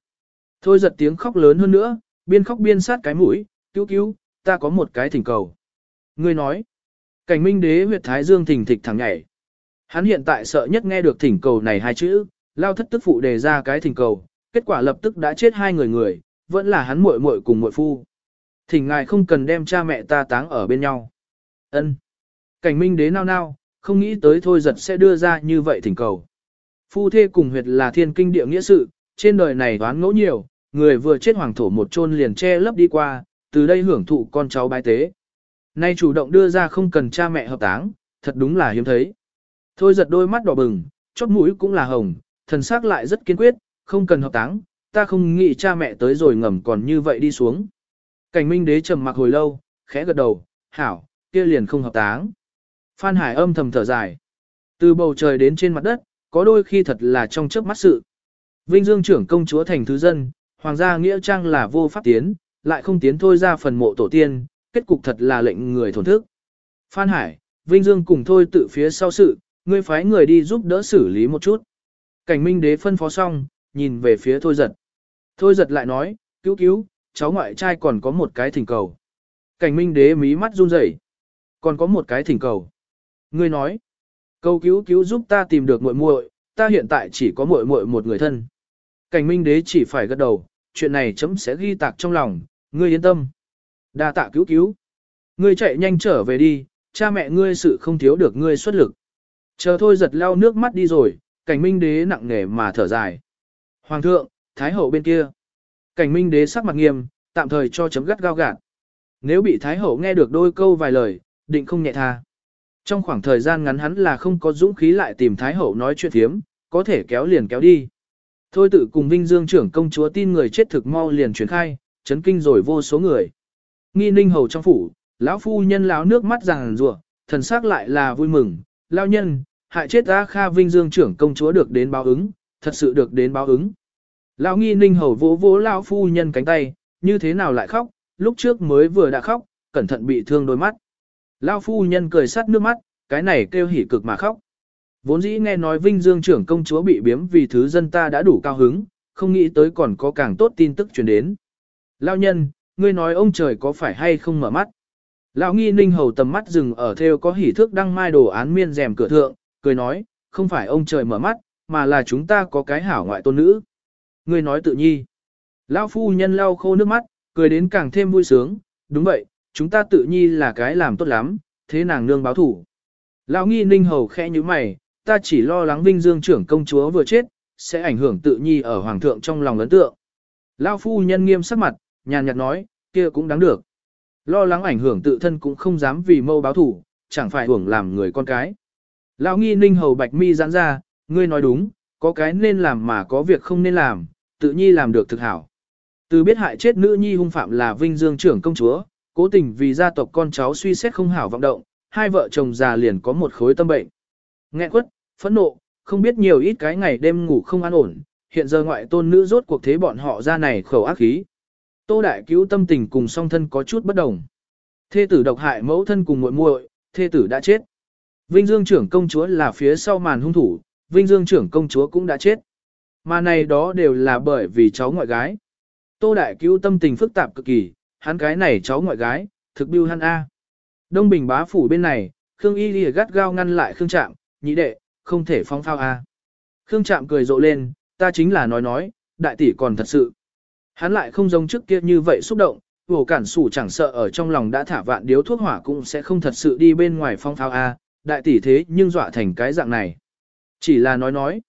Speaker 1: Thôi giật tiếng khóc lớn hơn nữa, biên khóc biên sát cái mũi, cứu cứu, ta có một cái thỉnh cầu. Ngươi nói, cảnh minh đế huyệt thái dương thỉnh thịch thẳng nhảy. Hắn hiện tại sợ nhất nghe được thỉnh cầu này hai chữ, lao thất tức phụ đề ra cái thỉnh cầu, kết quả lập tức đã chết hai người người, vẫn là hắn muội muội cùng muội phu. Thỉnh ngài không cần đem cha mẹ ta táng ở bên nhau. Ân. Cảnh minh đế nao nao, không nghĩ tới thôi giật sẽ đưa ra như vậy thỉnh cầu. Phu thê cùng huyệt là thiên kinh địa nghĩa sự, trên đời này đoán ngẫu nhiều, người vừa chết hoàng thổ một chôn liền che lấp đi qua, từ đây hưởng thụ con cháu bái tế. Nay chủ động đưa ra không cần cha mẹ hợp táng, thật đúng là hiếm thấy. Thôi giật đôi mắt đỏ bừng, chót mũi cũng là hồng, thần sắc lại rất kiên quyết, không cần hợp táng, ta không nghĩ cha mẹ tới rồi ngầm còn như vậy đi xuống. Cảnh minh đế trầm mặc hồi lâu, khẽ gật đầu, hảo, kia liền không hợp táng. Phan Hải âm thầm thở dài. Từ bầu trời đến trên mặt đất, có đôi khi thật là trong chớp mắt sự. Vinh Dương trưởng công chúa thành thứ dân, hoàng gia nghĩa trang là vô pháp tiến, lại không tiến thôi ra phần mộ tổ tiên, kết cục thật là lệnh người thổn thức. Phan Hải, Vinh Dương cùng thôi tự phía sau sự, ngươi phái người đi giúp đỡ xử lý một chút. Cảnh minh đế phân phó xong, nhìn về phía thôi giật. Thôi giật lại nói, cứu cứu, cháu ngoại trai còn có một cái thỉnh cầu. Cảnh minh đế mí mắt run rẩy, Còn có một cái thỉnh cầu. Ngươi nói, cầu cứu cứu giúp ta tìm được muội muội, ta hiện tại chỉ có muội muội một người thân. Cảnh minh đế chỉ phải gật đầu, chuyện này chấm sẽ ghi tạc trong lòng, ngươi yên tâm. Đa tạ cứu cứu. Ngươi chạy nhanh trở về đi, cha mẹ ngươi sự không thiếu được ngươi xuất lực. Chờ thôi giật lau nước mắt đi rồi, cảnh minh đế nặng nề mà thở dài. Hoàng thượng, Thái hậu bên kia. Cảnh minh đế sắc mặt nghiêm, tạm thời cho chấm gắt gao gạt. Nếu bị Thái hậu nghe được đôi câu vài lời, định không nhẹ tha. Trong khoảng thời gian ngắn hắn là không có dũng khí lại tìm Thái hậu nói chuyện thiếm, có thể kéo liền kéo đi. Thôi tự cùng Vinh Dương trưởng công chúa tin người chết thực mau liền truyền khai, chấn kinh rồi vô số người. Nghi ninh hầu trong phủ, lão phu nhân lão nước mắt ràng rùa, thần sắc lại là vui mừng, lao nhân, hại chết A Kha Vinh Dương trưởng công chúa được đến báo ứng, thật sự được đến báo ứng. Lão nghi ninh hầu vỗ vỗ lão phu nhân cánh tay, như thế nào lại khóc, lúc trước mới vừa đã khóc, cẩn thận bị thương đôi mắt. Lão phu nhân cười sắt nước mắt, cái này kêu hỉ cực mà khóc. Vốn dĩ nghe nói Vinh Dương trưởng công chúa bị biếm vì thứ dân ta đã đủ cao hứng, không nghĩ tới còn có càng tốt tin tức truyền đến. Lão nhân, ngươi nói ông trời có phải hay không mở mắt? Lão nghi ninh hầu tầm mắt dừng ở theo có hỉ thước đăng mai đồ án miên rèm cửa thượng, cười nói, không phải ông trời mở mắt, mà là chúng ta có cái hảo ngoại tôn nữ. Ngươi nói tự nhi. Lão phu nhân lau khô nước mắt, cười đến càng thêm vui sướng, đúng vậy, chúng ta tự nhi là cái làm tốt lắm, thế nàng nương báo thủ. Lão nghi ninh hầu khẽ như mày, ta chỉ lo lắng vinh dương trưởng công chúa vừa chết, sẽ ảnh hưởng tự nhi ở hoàng thượng trong lòng ấn tượng. Lão phu nhân nghiêm sắc mặt, nhàn nhạt nói, kia cũng đáng được. Lo lắng ảnh hưởng tự thân cũng không dám vì mâu báo thủ, chẳng phải hưởng làm người con cái. Lão nghi ninh hầu bạch mi giãn ra, ngươi nói đúng, có cái nên làm mà có việc không nên làm, tự nhi làm được thực hảo. Từ biết hại chết nữ nhi hung phạm là vinh dương trưởng công chúa, cố tình vì gia tộc con cháu suy xét không hảo vọng động, hai vợ chồng già liền có một khối tâm bệnh. Nghẹn quất, phẫn nộ, không biết nhiều ít cái ngày đêm ngủ không an ổn, hiện giờ ngoại tôn nữ rốt cuộc thế bọn họ ra này khẩu ác khí. Tô đại cứu tâm tình cùng song thân có chút bất đồng. Thê tử độc hại mẫu thân cùng muội muội, thê tử đã chết. Vinh Dương trưởng công chúa là phía sau màn hung thủ, Vinh Dương trưởng công chúa cũng đã chết. Mà này đó đều là bởi vì cháu ngoại gái. Tô Đại Cứu tâm tình phức tạp cực kỳ, hắn cái này cháu ngoại gái, thực biêu hắn A. Đông Bình bá phủ bên này, Khương Y Lìa gắt gao ngăn lại Khương Trạm, nhị đệ, không thể phong phao A. Khương Trạm cười rộ lên, ta chính là nói nói, đại tỷ còn thật sự. Hắn lại không giống trước kia như vậy xúc động, vổ cản sủ chẳng sợ ở trong lòng đã thả vạn điếu thuốc hỏa cũng sẽ không thật sự đi bên ngoài phong phao A, đại tỷ thế nhưng dọa thành cái dạng này. Chỉ là nói nói.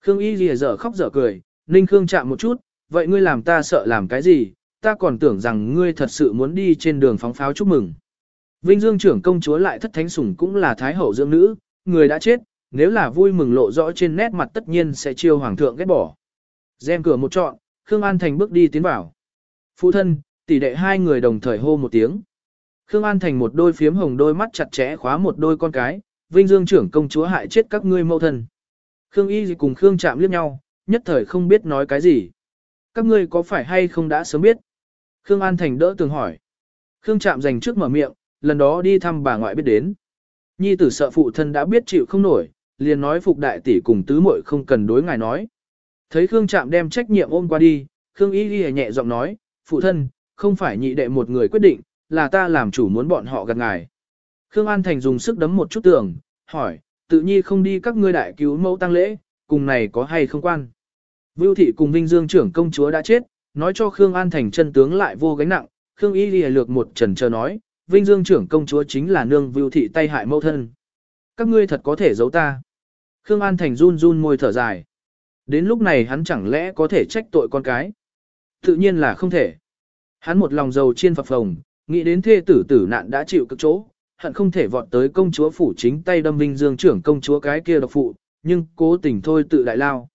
Speaker 1: Khương Y lìa dở khóc dở cười, Ninh Khương Trạm một chút, vậy ngươi làm ta sợ làm cái gì, ta còn tưởng rằng ngươi thật sự muốn đi trên đường phóng pháo chúc mừng. Vinh Dương trưởng công chúa lại thất thánh sủng cũng là thái hậu dưỡng nữ, người đã chết, nếu là vui mừng lộ rõ trên nét mặt tất nhiên sẽ chiêu hoàng thượng ghét bỏ. Xem cửa một trọn, Khương An Thành bước đi tiến vào. Phụ thân, tỷ đệ hai người đồng thời hô một tiếng. Khương An Thành một đôi phiếm hồng đôi mắt chặt chẽ khóa một đôi con cái, Vinh Dương trưởng công chúa hại chết các ngươi mâu thân. Khương Y cùng Khương chạm liếc nhau, nhất thời không biết nói cái gì. Các ngươi có phải hay không đã sớm biết? Khương An Thành đỡ tường hỏi. Khương Trạm dành trước mở miệng, lần đó đi thăm bà ngoại biết đến. Nhi tử sợ phụ thân đã biết chịu không nổi, liền nói phục đại tỷ cùng tứ muội không cần đối ngài nói. Thấy Khương Trạm đem trách nhiệm ôm qua đi, Khương Y ghi nhẹ giọng nói, phụ thân, không phải nhị đệ một người quyết định, là ta làm chủ muốn bọn họ gặp ngài. Khương An Thành dùng sức đấm một chút tường, hỏi, tự nhi không đi các ngươi đại cứu mẫu tăng lễ, cùng này có hay không quan. Vưu thị cùng Vinh Dương trưởng công chúa đã chết, nói cho Khương An Thành chân tướng lại vô gánh nặng, Khương Y lìa lược một trần chờ nói, Vinh Dương trưởng công chúa chính là nương Vưu thị tay hại mẫu thân. Các ngươi thật có thể giấu ta. Khương An Thành run run môi thở dài. Đến lúc này hắn chẳng lẽ có thể trách tội con cái? Tự nhiên là không thể. Hắn một lòng dầu chiên phập phồng, nghĩ đến thê tử tử nạn đã chịu cực chỗ, hận không thể vọt tới công chúa phủ chính tay đâm vinh dương trưởng công chúa cái kia độc phụ, nhưng cố tình thôi tự đại lao.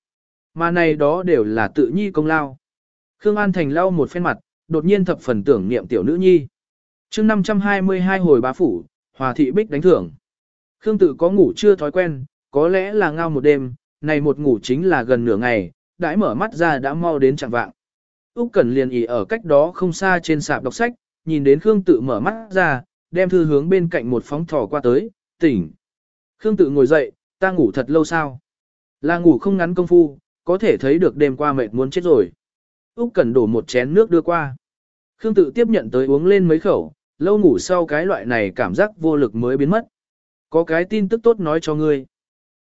Speaker 1: Mà này đó đều là tự nhi công lao. Khương An Thành lau một phen mặt, đột nhiên thập phần tưởng niệm tiểu nữ nhi. chương 522 hồi bá phủ, hòa thị bích đánh thưởng. Khương tự có ngủ chưa thói quen, có lẽ là ngao một đêm, này một ngủ chính là gần nửa ngày, đãi mở mắt ra đã mau đến chẳng vạng. Úc Cẩn liền ỉ ở cách đó không xa trên sạp đọc sách, nhìn đến Khương tự mở mắt ra, đem thư hướng bên cạnh một phóng thỏ qua tới, tỉnh. Khương tự ngồi dậy, ta ngủ thật lâu sao? Là ngủ không ngắn công phu, có thể thấy được đêm qua mệt muốn chết rồi. Úc Cẩn đổ một chén nước đưa qua. Khương tự tiếp nhận tới uống lên mấy khẩu, lâu ngủ sau cái loại này cảm giác vô lực mới biến mất. Có cái tin tức tốt nói cho ngươi.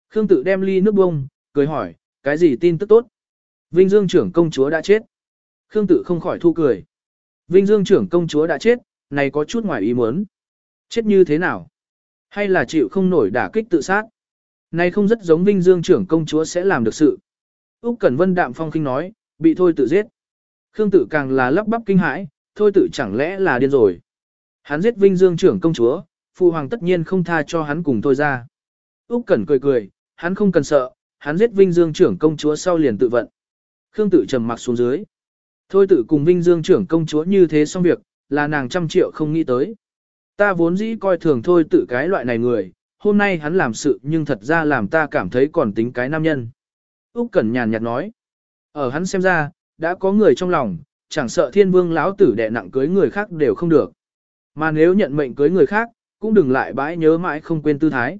Speaker 1: Khương tự đem ly nước bông, cười hỏi, cái gì tin tức tốt? Vinh Dương trưởng công chúa đã chết. Khương tự không khỏi thu cười. Vinh Dương trưởng công chúa đã chết, này có chút ngoài ý muốn. Chết như thế nào? Hay là chịu không nổi đả kích tự sát? Này không rất giống Vinh Dương trưởng công chúa sẽ làm được sự. Úc Cẩn Vân đạm phong kinh nói, bị thôi tự giết. Khương tự càng là lắp bắp kinh hãi, thôi tự chẳng lẽ là điên rồi. Hắn giết Vinh Dương trưởng công chúa, phụ hoàng tất nhiên không tha cho hắn cùng thôi ra. Úc Cẩn cười cười, hắn không cần sợ, hắn giết Vinh Dương trưởng công chúa sau liền tự vận. Khương tự trầm mặc xuống dưới. Thôi tự cùng Vinh Dương trưởng công chúa như thế xong việc, là nàng trăm triệu không nghĩ tới. Ta vốn dĩ coi thường thôi tự cái loại này người, hôm nay hắn làm sự nhưng thật ra làm ta cảm thấy còn tính cái nam nhân. Úc Cẩn nhàn nhạt nói. Ở hắn xem ra, đã có người trong lòng, chẳng sợ thiên vương lão tử đè nặng cưới người khác đều không được. Mà nếu nhận mệnh cưới người khác, cũng đừng lại bãi nhớ mãi không quên tư thái.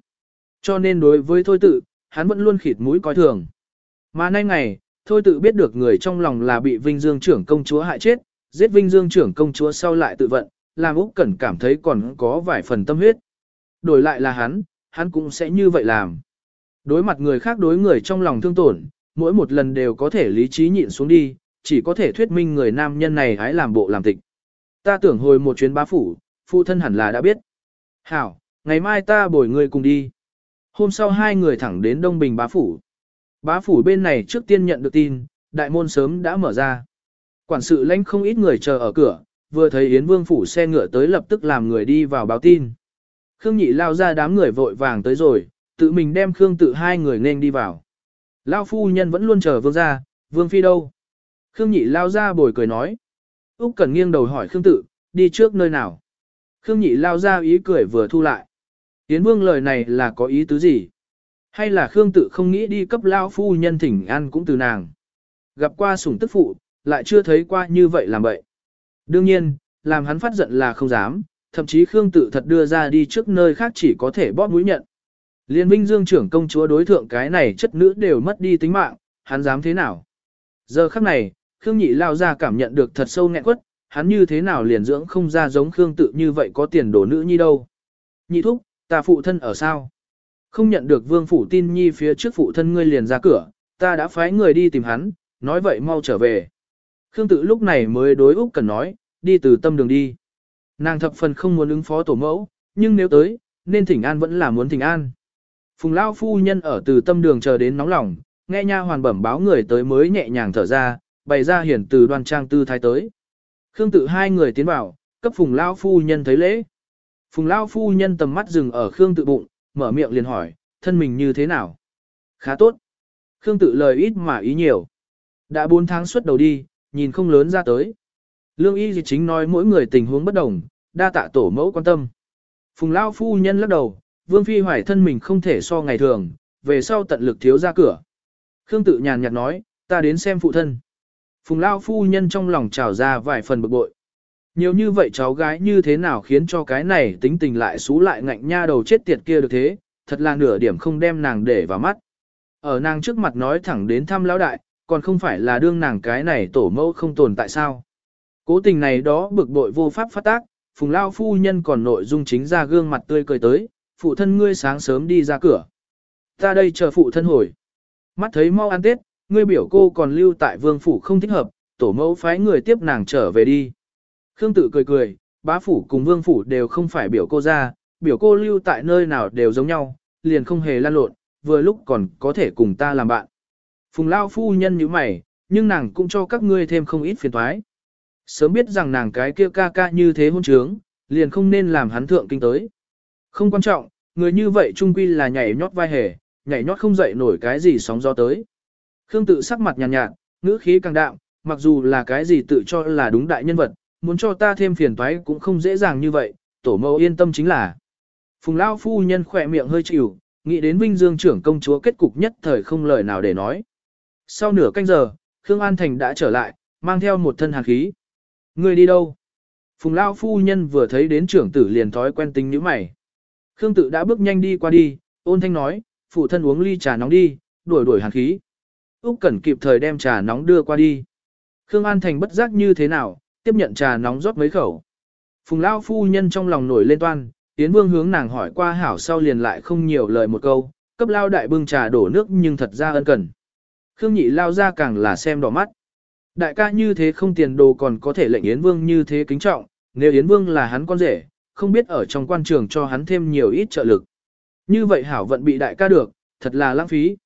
Speaker 1: Cho nên đối với thôi tự, hắn vẫn luôn khịt mũi coi thường. Mà nay ngày, thôi tự biết được người trong lòng là bị Vinh Dương trưởng công chúa hại chết, giết Vinh Dương trưởng công chúa sau lại tự vận, làm Úc Cẩn cảm thấy còn có vài phần tâm huyết. Đổi lại là hắn, hắn cũng sẽ như vậy làm. Đối mặt người khác đối người trong lòng thương tổn, mỗi một lần đều có thể lý trí nhịn xuống đi, chỉ có thể thuyết minh người nam nhân này hãy làm bộ làm tịch. Ta tưởng hồi một chuyến bá phủ, phụ thân hẳn là đã biết. Hảo, ngày mai ta bồi người cùng đi. Hôm sau hai người thẳng đến Đông Bình bá phủ. Bá phủ bên này trước tiên nhận được tin, đại môn sớm đã mở ra. Quản sự lãnh không ít người chờ ở cửa, vừa thấy Yến Vương phủ xe ngựa tới lập tức làm người đi vào báo tin. Khương Nhị lao ra đám người vội vàng tới rồi, tự mình đem Khương tự hai người nên đi vào. Lao phu nhân vẫn luôn chờ vương ra, vương phi đâu? Khương Nhị lao ra bồi cười nói. Úc Cần nghiêng đầu hỏi Khương tự, đi trước nơi nào? Khương Nhị lao ra ý cười vừa thu lại. Yến Vương lời này là có ý tứ gì? Hay là Khương tự không nghĩ đi cấp lao phu nhân thỉnh an cũng từ nàng? Gặp qua sủng tức phụ, lại chưa thấy qua như vậy làm vậy. Đương nhiên, làm hắn phát giận là không dám, thậm chí Khương tự thật đưa ra đi trước nơi khác chỉ có thể bóp mũi nhận. Liên Vinh Dương trưởng công chúa đối thượng cái này chất nữ đều mất đi tính mạng, hắn dám thế nào? Giờ khắc này, Khương Nhị lao ra cảm nhận được thật sâu nghẹn quất, hắn như thế nào liền dưỡng không ra giống Khương tự như vậy có tiền đồ nữ nhi đâu. Nhị thúc, ta phụ thân ở sao? Không nhận được vương phủ tin nhi phía trước phụ thân ngươi liền ra cửa, ta đã phái người đi tìm hắn, nói vậy mau trở về. Khương tự lúc này mới đối Úc Cần nói, đi từ tâm đường đi. Nàng thập phần không muốn ứng phó tổ mẫu, nhưng nếu tới, nên thỉnh an vẫn là muốn thỉnh an. Phùng Lao phu nhân ở từ tâm đường chờ đến nóng lòng, nghe nha hoàn bẩm báo người tới mới nhẹ nhàng thở ra, bày ra hiển từ đoan trang tư thái tới. Khương tự hai người tiến vào, cấp Phùng Lao phu nhân thấy lễ. Phùng Lao phu nhân tầm mắt dừng ở Khương tự bụng, mở miệng liền hỏi, thân mình như thế nào? Khá tốt. Khương tự lời ít mà ý nhiều. Đã 4 tháng xuất đầu đi, nhìn không lớn ra tới. Lương y gì chính nói mỗi người tình huống bất đồng, đa tạ tổ mẫu quan tâm. Phùng Lao phu nhân lắc đầu, Vương Phi hoài thân mình không thể so ngày thường, về sau tận lực thiếu ra cửa. Khương tự nhàn nhạt nói, ta đến xem phụ thân. Phùng Lao phu nhân trong lòng trào ra vài phần bực bội. Nhiều như vậy cháu gái như thế nào khiến cho cái này tính tình lại xú lại ngạnh nha đầu chết tiệt kia được thế, thật là nửa điểm không đem nàng để vào mắt. Ở nàng trước mặt nói thẳng đến thăm lão đại, còn không phải là đương nàng cái này tổ mẫu không tồn tại sao. Cố tình này đó bực bội vô pháp phát tác, phùng lao phu nhân còn nội dung chính ra gương mặt tươi cười tới, phụ thân ngươi sáng sớm đi ra cửa. Ta đây chờ phụ thân hồi. Mắt thấy mau ăn tết, ngươi biểu cô còn lưu tại vương phủ không thích hợp, tổ mẫu phái người tiếp nàng trở về đi. Khương tự cười cười, bá phủ cùng vương phủ đều không phải biểu cô ra, biểu cô lưu tại nơi nào đều giống nhau, liền không hề lan lộn, vừa lúc còn có thể cùng ta làm bạn. Phùng lao phu nhân như mày, nhưng nàng cũng cho các ngươi thêm không ít phiền toái. Sớm biết rằng nàng cái kia ca ca như thế hôn trướng, liền không nên làm hắn thượng kinh tới. Không quan trọng, người như vậy trung quy là nhảy nhót vai hề, nhảy nhót không dậy nổi cái gì sóng gió tới. Khương tự sắc mặt nhàn nhạt, nhạt, ngữ khí càng đạm, mặc dù là cái gì tự cho là đúng đại nhân vật, muốn cho ta thêm phiền toái cũng không dễ dàng như vậy, tổ mẫu yên tâm chính là. Phùng Lão phu nhân khỏe miệng hơi chịu, nghĩ đến Vinh Dương trưởng công chúa kết cục nhất thời không lời nào để nói. Sau nửa canh giờ, Khương An Thành đã trở lại, mang theo một thân hàn khí. Người đi đâu? Phùng Lão phu nhân vừa thấy đến trưởng tử liền thói quen tính nhíu mày. Khương tự đã bước nhanh đi qua đi, ôn thanh nói, phụ thân uống ly trà nóng đi, đuổi đuổi hàn khí. Úc Cẩn kịp thời đem trà nóng đưa qua đi. Khương An Thành bất giác như thế nào, tiếp nhận trà nóng rót mấy khẩu. Phùng Lão phu nhân trong lòng nổi lên toan, Yến Vương hướng nàng hỏi qua hảo sau liền lại không nhiều lời một câu, cấp Lao đại bưng trà đổ nước nhưng thật ra ân cần. Khương Nhị Lao ra càng là xem đỏ mắt. Đại ca như thế không tiền đồ còn có thể lệnh Yến Vương như thế kính trọng, nếu Yến Vương là hắn con rể, không biết ở trong quan trường cho hắn thêm nhiều ít trợ lực. Như vậy hảo vận bị đại ca được, thật là lãng phí.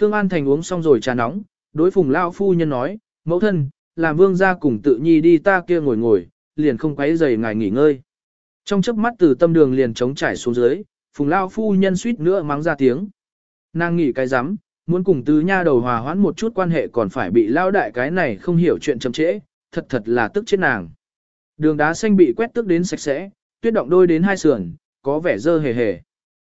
Speaker 1: Khương An Thành uống xong rồi trà nóng, đối phùng lao phu nhân nói, mẫu thân, làm vương gia cùng tự nhi đi ta kia ngồi ngồi, liền không quấy rầy ngài nghỉ ngơi. Trong chớp mắt từ tâm đường liền trống trải xuống dưới, phùng lao phu nhân suýt nữa mắng ra tiếng. Nàng nghỉ cái rắm muốn cùng tứ nha đầu hòa hoãn một chút quan hệ còn phải bị lao đại cái này không hiểu chuyện chậm trễ, thật thật là tức chết nàng. Đường đá xanh bị quét tức đến sạch sẽ, tuyết động đôi đến hai sườn, có vẻ dơ hề hề.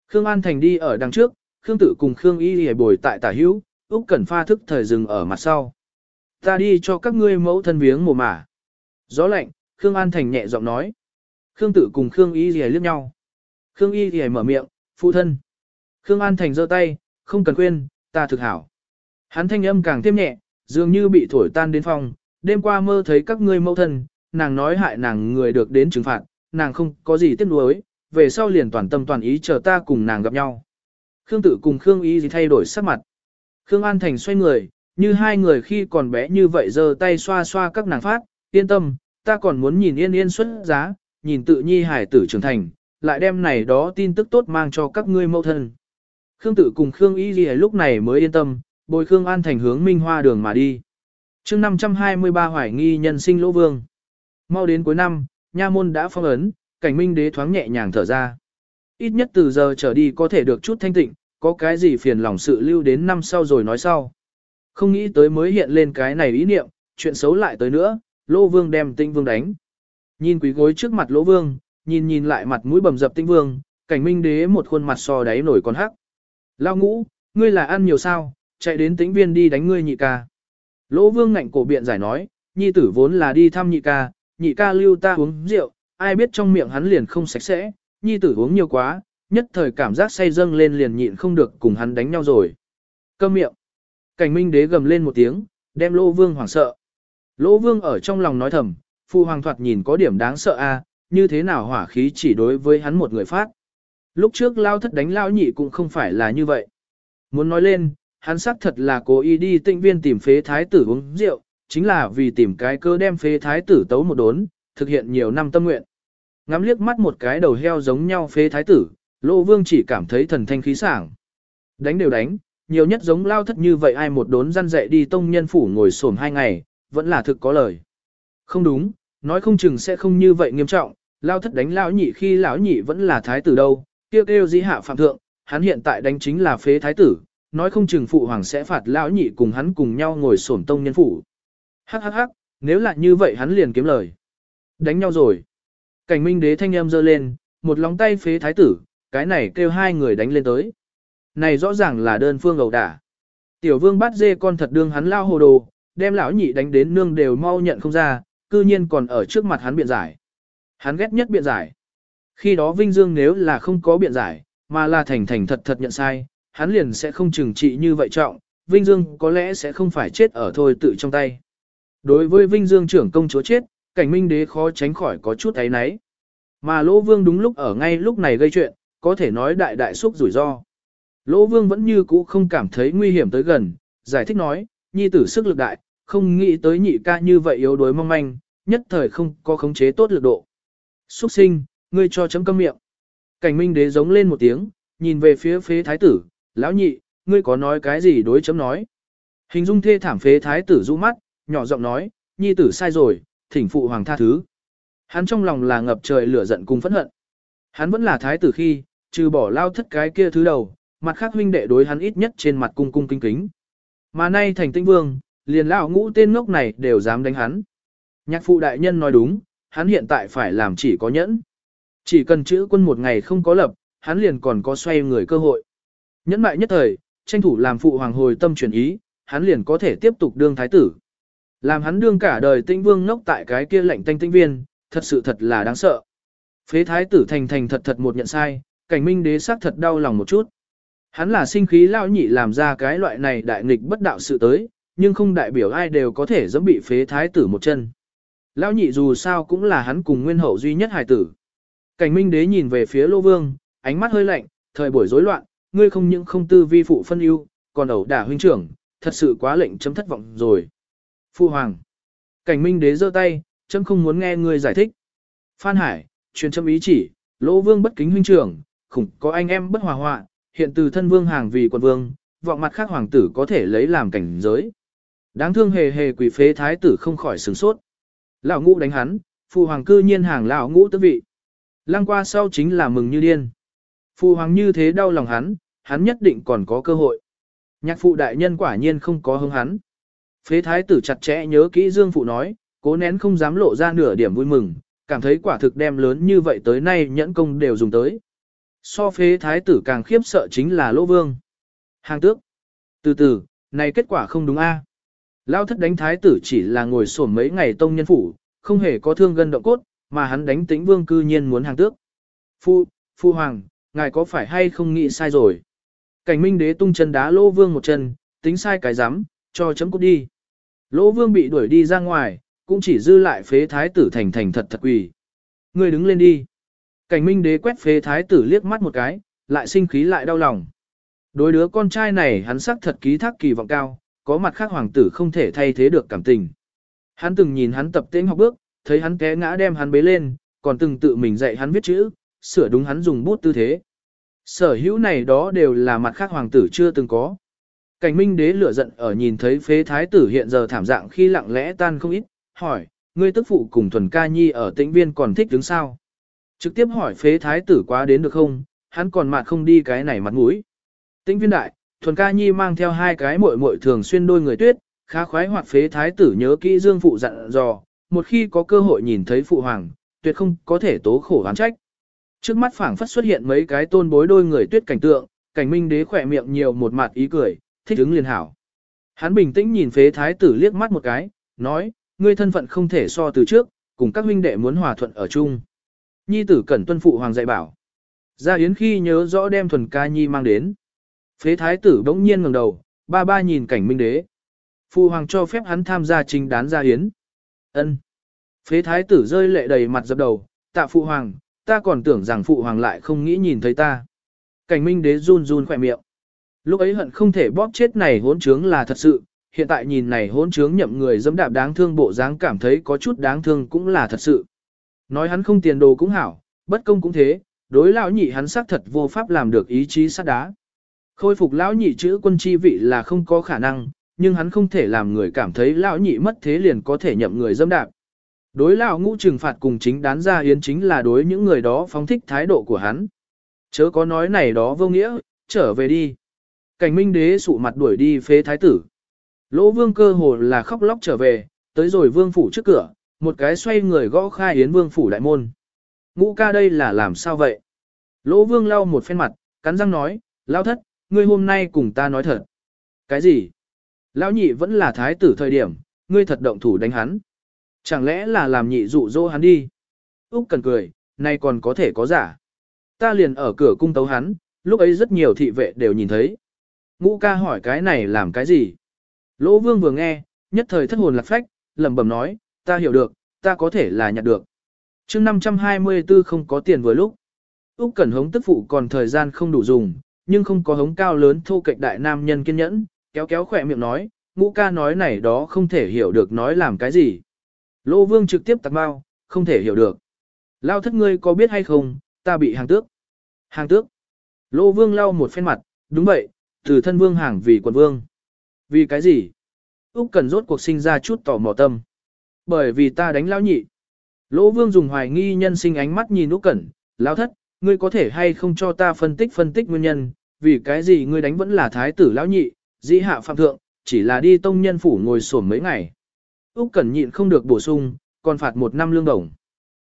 Speaker 1: Khương An Thành đi ở đằng trước, Khương Tử cùng Khương Y Lì bồi tại tả hữu, Úc Cẩn pha thức thời dừng ở mặt sau. Ta đi cho các ngươi mẫu thân viếng mồ mả. Gió lạnh, Khương An Thành nhẹ giọng nói. Khương Tử cùng Khương Y Lì liếc nhau. Khương Y Lì mở miệng, phụ thân. Khương An Thành giơ tay, không cần quên, ta thực hảo. Hắn thanh âm càng thêm nhẹ, dường như bị thổi tan đến phòng, đêm qua mơ thấy các ngươi mẫu thân, nàng nói hại nàng người được đến trừng phạt, nàng không có gì tiếc nuối, về sau liền toàn tâm toàn ý chờ ta cùng nàng gặp nhau. Khương tự cùng Khương Y gì thay đổi sắc mặt. Khương An Thành xoay người, như hai người khi còn bé như vậy giơ tay xoa xoa các nàng phát, yên tâm, ta còn muốn nhìn yên yên xuất giá, nhìn tự nhi hải tử trưởng thành, lại đem này đó tin tức tốt mang cho các ngươi mẫu thân. Khương tự cùng Khương Y gì lúc này mới yên tâm, bồi Khương An Thành hướng Minh Hoa đường mà đi. chương 523 hoài nghi nhân sinh lỗ vương. Mau đến cuối năm, nha môn đã phong ấn, cảnh minh đế thoáng nhẹ nhàng thở ra. Ít nhất từ giờ trở đi có thể được chút thanh tịnh, có cái gì phiền lòng sự lưu đến năm sau rồi nói sau. Không nghĩ tới mới hiện lên cái này ý niệm, chuyện xấu lại tới nữa, lỗ vương đem tinh vương đánh. Nhìn quý gối trước mặt lỗ vương, nhìn nhìn lại mặt mũi bầm dập tinh vương, cảnh minh đế một khuôn mặt so đáy nổi con hắc. Lao ngũ, ngươi là ăn nhiều sao, chạy đến tĩnh viên đi đánh ngươi nhị ca. Lỗ vương ngạnh cổ biện giải nói, nhi tử vốn là đi thăm nhị ca, nhị ca lưu ta uống rượu, ai biết trong miệng hắn liền không sạch sẽ, nhi tử uống nhiều quá, nhất thời cảm giác say dâng lên liền nhịn không được cùng hắn đánh nhau rồi. Câm miệng. Cảnh minh đế gầm lên một tiếng, đem lỗ vương hoảng sợ. Lỗ vương ở trong lòng nói thầm, Phu hoàng thoạt nhìn có điểm đáng sợ a, như thế nào hỏa khí chỉ đối với hắn một người phát. Lúc trước lao thất đánh lao nhị cũng không phải là như vậy. Muốn nói lên, hắn xác thật là cố ý đi tinh viên tìm phế thái tử uống rượu, chính là vì tìm cái cơ đem phế thái tử tấu một đốn, thực hiện nhiều năm tâm nguyện. Ngắm liếc mắt một cái đầu heo giống nhau phế thái tử, lô vương chỉ cảm thấy thần thanh khí sảng. Đánh đều đánh, nhiều nhất giống lao thất như vậy ai một đốn răn dạy đi tông nhân phủ ngồi xổm hai ngày, vẫn là thực có lời. Không đúng, nói không chừng sẽ không như vậy nghiêm trọng, lao thất đánh lão nhị khi lão nhị vẫn là thái tử đâu, kêu kêu dĩ hạ phạm thượng, hắn hiện tại đánh chính là phế thái tử, nói không chừng phụ hoàng sẽ phạt lão nhị cùng hắn cùng nhau ngồi xổm tông nhân phủ. Hắc hắc hắc, nếu là như vậy hắn liền kiếm lời. Đánh nhau rồi. Cảnh minh đế thanh âm giơ lên, một lòng tay phế thái tử, cái này kêu hai người đánh lên tới. Này rõ ràng là đơn phương ẩu đả. Tiểu vương bắt dê con thật đương hắn lao hồ đồ, đem lão nhị đánh đến nương đều mau nhận không ra, cư nhiên còn ở trước mặt hắn biện giải. Hắn ghét nhất biện giải. Khi đó Vinh Dương nếu là không có biện giải, mà là thành thành thật thật nhận sai, hắn liền sẽ không trừng trị như vậy trọng, Vinh Dương có lẽ sẽ không phải chết ở thôi tự trong tay. Đối với Vinh Dương trưởng công chúa chết, cảnh minh đế khó tránh khỏi có chút ấy náy, Mà Lỗ Vương đúng lúc ở ngay lúc này gây chuyện, có thể nói đại đại xúc rủi ro. Lỗ Vương vẫn như cũ không cảm thấy nguy hiểm tới gần, giải thích nói, nhi tử sức lực đại, không nghĩ tới nhị ca như vậy yếu đuối mong manh, nhất thời không có khống chế tốt lực độ. Xuất sinh, ngươi cho chấm câm miệng. Cảnh minh đế giống lên một tiếng, nhìn về phía phế thái tử, lão nhị, ngươi có nói cái gì đối chấm nói. Hình dung thê thảm phế thái tử rũ mắt, nhỏ giọng nói, nhi tử sai rồi, thỉnh phụ hoàng tha thứ. Hắn trong lòng là ngập trời lửa giận cùng phẫn hận. Hắn vẫn là thái tử khi, trừ bỏ lao thất cái kia thứ đầu, mặt khác huynh đệ đối hắn ít nhất trên mặt cung cung kính kính. Mà nay thành tinh vương, liền lão ngũ tên ngốc này đều dám đánh hắn. Nhạc phụ đại nhân nói đúng, hắn hiện tại phải làm chỉ có nhẫn. Chỉ cần chữ quân một ngày không có lập, hắn liền còn có xoay người cơ hội. Nhẫn mại nhất thời, tranh thủ làm phụ hoàng hồi tâm chuyển ý, hắn liền có thể tiếp tục đương thái tử. Làm hắn đương cả đời tinh vương ngốc tại cái kia lệnh tanh tinh viên, thật sự thật là đáng sợ. Phế thái tử thành thành thật thật một nhận sai, cảnh minh đế xác thật đau lòng một chút. Hắn là sinh khí lao nhị làm ra cái loại này đại nghịch bất đạo sự tới, nhưng không đại biểu ai đều có thể dẫm bị phế thái tử một chân. Lão nhị dù sao cũng là hắn cùng nguyên hậu duy nhất hài tử. Cảnh minh đế nhìn về phía lô vương, ánh mắt hơi lạnh, thời buổi rối loạn, ngươi không những không tư vi phụ phân ưu, còn ẩu đả huynh trưởng, thật sự quá lệnh chấm thất vọng rồi. Phu hoàng. Cảnh minh đế giơ tay, chấm không muốn nghe người giải thích. Phan Hải, truyền chấm ý chỉ, lỗ vương bất kính huynh trưởng, khủng có anh em bất hòa họa, hiện từ thân vương hàng vì quận vương, vọng mặt khác hoàng tử có thể lấy làm cảnh giới. Đáng thương hề hề quỷ phế thái tử không khỏi sửng sốt. Lão ngũ đánh hắn, phụ hoàng cư nhiên hàng lão ngũ tước vị. Lăng qua sau chính là mừng như điên. Phụ hoàng như thế đau lòng hắn, hắn nhất định còn có cơ hội. Nhạc phụ đại nhân quả nhiên không có hứng hắn. Phế thái tử chặt chẽ nhớ kỹ Dương phụ nói, cố nén không dám lộ ra nửa điểm vui mừng, cảm thấy quả thực đem lớn như vậy tới nay nhẫn công đều dùng tới. So phế thái tử càng khiếp sợ chính là lỗ vương. Hàng tước. Từ từ, này kết quả không đúng a. Lao thất đánh thái tử chỉ là ngồi sổm mấy ngày tông nhân phủ, không hề có thương gân động cốt, mà hắn đánh tĩnh vương cư nhiên muốn hàng tước. Phu, phu hoàng, ngài có phải hay không nghĩ sai rồi? Cảnh minh đế tung chân đá lỗ vương một chân, tính sai cái rắm cho chấm cút đi. Lỗ vương bị đuổi đi ra ngoài, cũng chỉ dư lại phế thái tử thành thành thật thật quỳ. Người đứng lên đi. Cảnh minh đế quét phế thái tử liếc mắt một cái, lại sinh khí lại đau lòng. Đối đứa con trai này hắn sắc thật ký thác kỳ vọng cao, có mặt khác hoàng tử không thể thay thế được cảm tình. Hắn từng nhìn hắn tập tên học bước, thấy hắn té ngã đem hắn bế lên, còn từng tự mình dạy hắn viết chữ, sửa đúng hắn dùng bút tư thế. Sở hữu này đó đều là mặt khác hoàng tử chưa từng có. Cảnh minh đế lửa giận ở nhìn thấy phế thái tử hiện giờ thảm dạng khi lặng lẽ tan không ít, hỏi, ngươi tức phụ cùng thuần ca nhi ở tĩnh viên còn thích đứng sao? Trực tiếp hỏi phế thái tử quá đến được không, hắn còn mặt không đi cái này mặt mũi. Tĩnh viên đại, thuần ca nhi mang theo hai cái muội muội thường xuyên đôi người tuyết, khá khoái hoạt phế thái tử nhớ kỹ dương phụ dặn dò, một khi có cơ hội nhìn thấy phụ hoàng, tuyệt không có thể tố khổ oán trách. Trước mắt phảng phất xuất hiện mấy cái tôn bối đôi người tuyết cảnh tượng, cảnh minh đế khỏe miệng nhiều một mặt ý cười, thích ứng liền hảo. Hắn bình tĩnh nhìn phế thái tử liếc mắt một cái, nói, ngươi thân phận không thể so từ trước, cùng các huynh đệ muốn hòa thuận ở chung. Nhi tử cẩn tuân phụ hoàng dạy bảo. Gia Yến khi nhớ rõ đem thuần ca nhi mang đến. Phế thái tử bỗng nhiên ngẩng đầu, ba ba nhìn cảnh minh đế. Phụ hoàng cho phép hắn tham gia trình đán Gia Yến. Ân. Phế thái tử rơi lệ đầy mặt dập đầu, tạ phụ hoàng, ta còn tưởng rằng phụ hoàng lại không nghĩ nhìn thấy ta. Cảnh minh đế run run khỏe miệng. Lúc ấy hận không thể bóp chết này hỗn trướng là thật sự, hiện tại nhìn này hỗn trướng nhậm người dẫm đạp đáng thương bộ dáng cảm thấy có chút đáng thương cũng là thật sự. Nói hắn không tiền đồ cũng hảo, bất công cũng thế, đối lão nhị hắn xác thật vô pháp làm được ý chí sắt đá. Khôi phục lão nhị chữ quân chi vị là không có khả năng, nhưng hắn không thể làm người cảm thấy lão nhị mất thế liền có thể nhậm người dâm đạp. Đối lão ngũ trừng phạt cùng chính đán ra yến chính là đối những người đó phóng thích thái độ của hắn. Chớ có nói này đó vô nghĩa, trở về đi. Cảnh minh đế sụ mặt đuổi đi phế thái tử. Lỗ vương cơ hồ là khóc lóc trở về, tới rồi vương phủ trước cửa, một cái xoay người gõ khai yến vương phủ đại môn. Ngũ ca đây là làm sao vậy? Lỗ vương lau một phen mặt, cắn răng nói, lao thất, ngươi hôm nay cùng ta nói thật. Cái gì? Lão nhị vẫn là thái tử thời điểm, ngươi thật động thủ đánh hắn. Chẳng lẽ là làm nhị dụ dỗ hắn đi? Úc cần cười, nay còn có thể có giả. Ta liền ở cửa cung tấu hắn, lúc ấy rất nhiều thị vệ đều nhìn thấy. Ngũ ca hỏi cái này làm cái gì? Lỗ vương vừa nghe, nhất thời thất hồn lạc phách, lẩm bẩm nói, ta hiểu được, ta có thể là nhặt được. chương 524 không có tiền vừa lúc. Úc Cẩn hống tức phụ còn thời gian không đủ dùng, nhưng không có hống cao lớn thô kệch đại nam nhân kiên nhẫn, kéo kéo khỏe miệng nói, ngũ ca nói này đó không thể hiểu được nói làm cái gì. Lỗ vương trực tiếp tạc bao, không thể hiểu được. Lao thất ngươi có biết hay không, ta bị hàng tước. Hàng tước. Lỗ vương lau một phen mặt, đúng vậy, từ thân vương hàng vì quận vương. Vì cái gì? Úc Cần rốt cuộc sinh ra chút tò mò tâm. Bởi vì ta đánh lão nhị. Lỗ Vương dùng hoài nghi nhân sinh ánh mắt nhìn Úc Cẩn, "Lão thất, ngươi có thể hay không cho ta phân tích phân tích nguyên nhân, vì cái gì ngươi đánh vẫn là thái tử lão nhị, dĩ hạ phạm thượng, chỉ là đi tông nhân phủ ngồi xổm mấy ngày." Úc Cẩn nhịn không được bổ sung, "Còn phạt một năm lương đồng."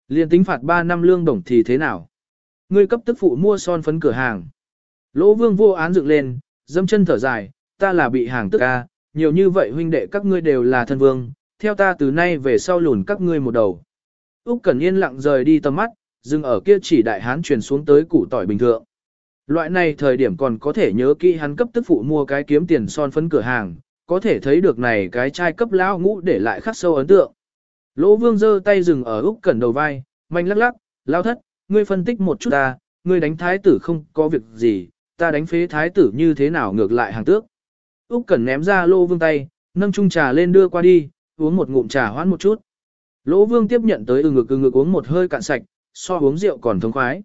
Speaker 1: Liên tính phạt 3 năm lương đồng thì thế nào? Ngươi cấp tức phụ mua son phấn cửa hàng. Lỗ Vương vô án dựng lên, dâm chân thở dài, ta là bị hàng tức ca, nhiều như vậy huynh đệ các ngươi đều là thân vương, theo ta từ nay về sau lùn các ngươi một đầu. Úc Cẩn yên lặng rời đi tầm mắt, dừng ở kia chỉ đại hán truyền xuống tới củ tỏi bình thường. Loại này thời điểm còn có thể nhớ kỹ hắn cấp tức phụ mua cái kiếm tiền son phấn cửa hàng, có thể thấy được này cái trai cấp lão ngũ để lại khắc sâu ấn tượng. Lỗ Vương giơ tay dừng ở Úc Cẩn đầu vai, mạnh lắc lắc, "Lão thất, ngươi phân tích một chút ta, ngươi đánh thái tử không có việc gì, ta đánh phế thái tử như thế nào ngược lại hàng tước?" Úc Cẩn ném ra Lô Vương tay, nâng chung trà lên đưa qua đi, uống một ngụm trà hoãn một chút. Lỗ Vương tiếp nhận tới ừ ngực ừ ngực uống một hơi cạn sạch, so uống rượu còn thống khoái.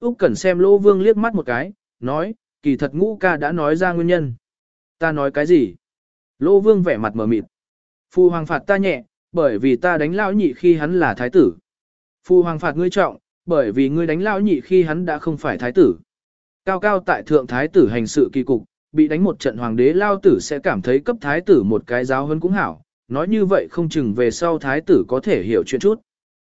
Speaker 1: Úc Cẩn xem Lỗ Vương liếc mắt một cái, nói, kỳ thật ngũ ca đã nói ra nguyên nhân. Ta nói cái gì? Lỗ Vương vẻ mặt mờ mịt. Phu hoàng phạt ta nhẹ, bởi vì ta đánh lão nhị khi hắn là thái tử. Phu hoàng phạt ngươi trọng, bởi vì ngươi đánh lão nhị khi hắn đã không phải thái tử. Cao cao tại thượng thái tử hành sự kỳ cục, bị đánh một trận hoàng đế lao tử sẽ cảm thấy cấp thái tử một cái giáo hơn cũng hảo, nói như vậy không chừng về sau thái tử có thể hiểu chuyện chút.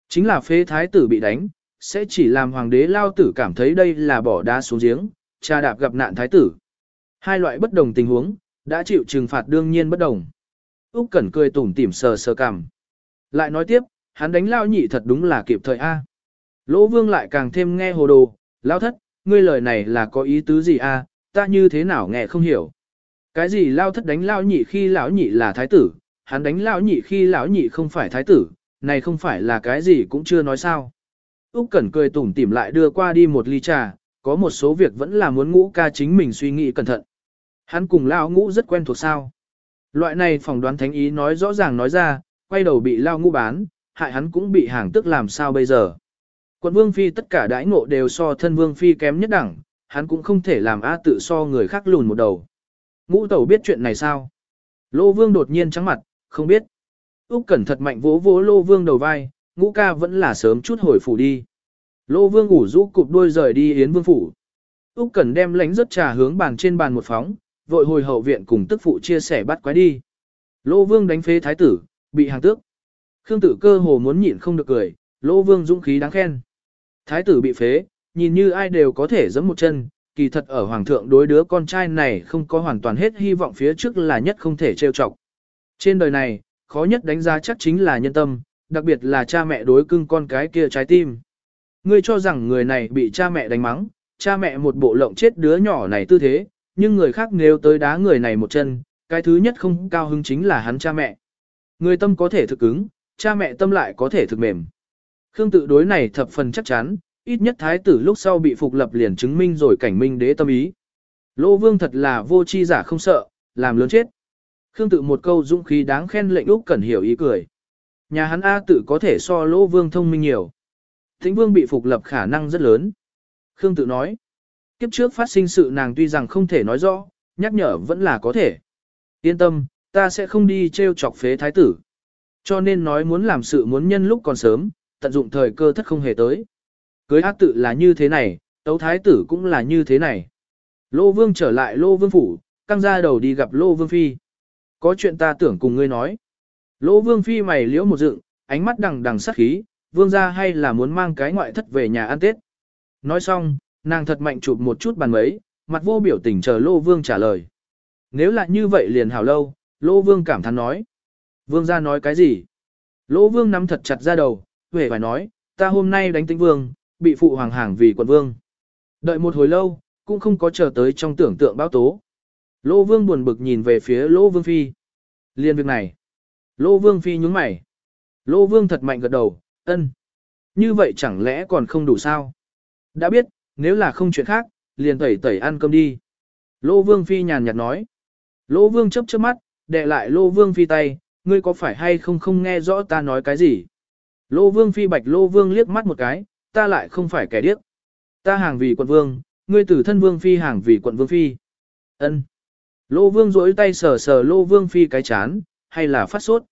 Speaker 1: Chính là phế thái tử bị đánh, sẽ chỉ làm hoàng đế lao tử cảm thấy đây là bỏ đá xuống giếng, cha đạp gặp nạn thái tử. Hai loại bất đồng tình huống, đã chịu trừng phạt đương nhiên bất đồng. Úc Cẩn cười tủm tỉm sờ sờ cằm. Lại nói tiếp, hắn đánh lao nhị thật đúng là kịp thời a. Lỗ Vương lại càng thêm nghe hồ đồ, lao thất, ngươi lời này là có ý tứ gì a? À? ta như thế nào nghe không hiểu. Cái gì lao thất đánh lao nhị khi lão nhị là thái tử, hắn đánh lao nhị khi lão nhị không phải thái tử, này không phải là cái gì cũng chưa nói sao. Úc Cẩn cười tủm tỉm lại đưa qua đi một ly trà, có một số việc vẫn là muốn ngũ ca chính mình suy nghĩ cẩn thận. Hắn cùng lao ngũ rất quen thuộc sao. Loại này phỏng đoán thánh ý nói rõ ràng nói ra, quay đầu bị lao ngũ bán, hại hắn cũng bị hàng tức làm sao bây giờ. Quận Vương Phi tất cả đãi ngộ đều so thân Vương Phi kém nhất đẳng, hắn cũng không thể làm A tự so người khác lùn một đầu. Ngũ tẩu biết chuyện này sao? Lô Vương đột nhiên trắng mặt, không biết. Úc Cẩn thật mạnh vỗ vỗ Lô Vương đầu vai, ngũ ca vẫn là sớm chút hồi phủ đi. Lô Vương ngủ rũ cụp đuôi rời đi Yến Vương phủ. Úc Cẩn đem lánh rất trà hướng bàn trên bàn một phóng, vội hồi hậu viện cùng tức phụ chia sẻ bắt quái đi. Lô Vương đánh phế thái tử, bị hàng tước. Khương Tử Cơ hồ muốn nhịn không được cười, Lô Vương dũng khí đáng khen. Thái tử bị phế, nhìn như ai đều có thể giẫm một chân, kỳ thật ở hoàng thượng đối đứa con trai này không có hoàn toàn hết hy vọng phía trước là nhất không thể trêu chọc. Trên đời này, khó nhất đánh giá chắc chính là nhân tâm, đặc biệt là cha mẹ đối cưng con cái kia trái tim. Ngươi cho rằng người này bị cha mẹ đánh mắng, cha mẹ một bộ lộng chết đứa nhỏ này tư thế, nhưng người khác nếu tới đá người này một chân, cái thứ nhất không cao hứng chính là hắn cha mẹ. Người tâm có thể thực cứng, cha mẹ tâm lại có thể thực mềm. Khương tự đối này thập phần chắc chắn, ít nhất thái tử lúc sau bị phục lập liền chứng minh rồi cảnh minh đế tâm ý. Lô vương thật là vô chi giả không sợ, làm lớn chết. Khương tự một câu dũng khí đáng khen lệnh Úc Cẩn hiểu ý cười. Nhà hắn A tự có thể so Lô vương thông minh nhiều. Thính vương bị phục lập khả năng rất lớn. Khương tự nói. Kiếp trước phát sinh sự nàng tuy rằng không thể nói rõ, nhắc nhở vẫn là có thể. Yên tâm, ta sẽ không đi treo chọc phế thái tử. Cho nên nói muốn làm sự muốn nhân lúc còn sớm, tận dụng thời cơ thất không hề tới. Cưới ác tự là như thế này, tấu thái tử cũng là như thế này. Lô vương trở lại lô vương phủ, căng ra đầu đi gặp lô vương phi. Có chuyện ta tưởng cùng ngươi nói. Lô vương phi mày liễu một dựng, ánh mắt đằng đằng sắc khí, vương gia hay là muốn mang cái ngoại thất về nhà ăn tết. Nói xong, nàng thật mạnh chụp một chút bàn mấy, mặt vô biểu tình chờ lô vương trả lời. Nếu là như vậy liền hảo lâu, lô vương cảm thán nói. Vương gia nói cái gì? Lô vương nắm thật chặt ra đầu, về phải nói, ta hôm nay đánh tĩnh vương, bị phụ hoàng hàng vì quận vương. Đợi một hồi lâu, cũng không có chờ tới trong tưởng tượng báo tố. Lô vương buồn bực nhìn về phía lô vương phi. Liên việc này. Lô vương phi nhúng mày. Lô vương thật mạnh gật đầu, ân. Như vậy chẳng lẽ còn không đủ sao? Đã biết, nếu là không chuyện khác, liền tẩy tẩy ăn cơm đi. Lô vương phi nhàn nhạt nói. Lô vương chấp chớp mắt, đệ lại lô vương phi tay, ngươi có phải hay không không nghe rõ ta nói cái gì? Lô vương phi bạch lô vương liếc mắt một cái, ta lại không phải kẻ điếc. Ta hàng vì quận vương, ngươi tử thân vương phi hàng vì quận vương phi. Ân. Lô vương rỗi tay sờ sờ lô vương phi cái chán, hay là phát sốt.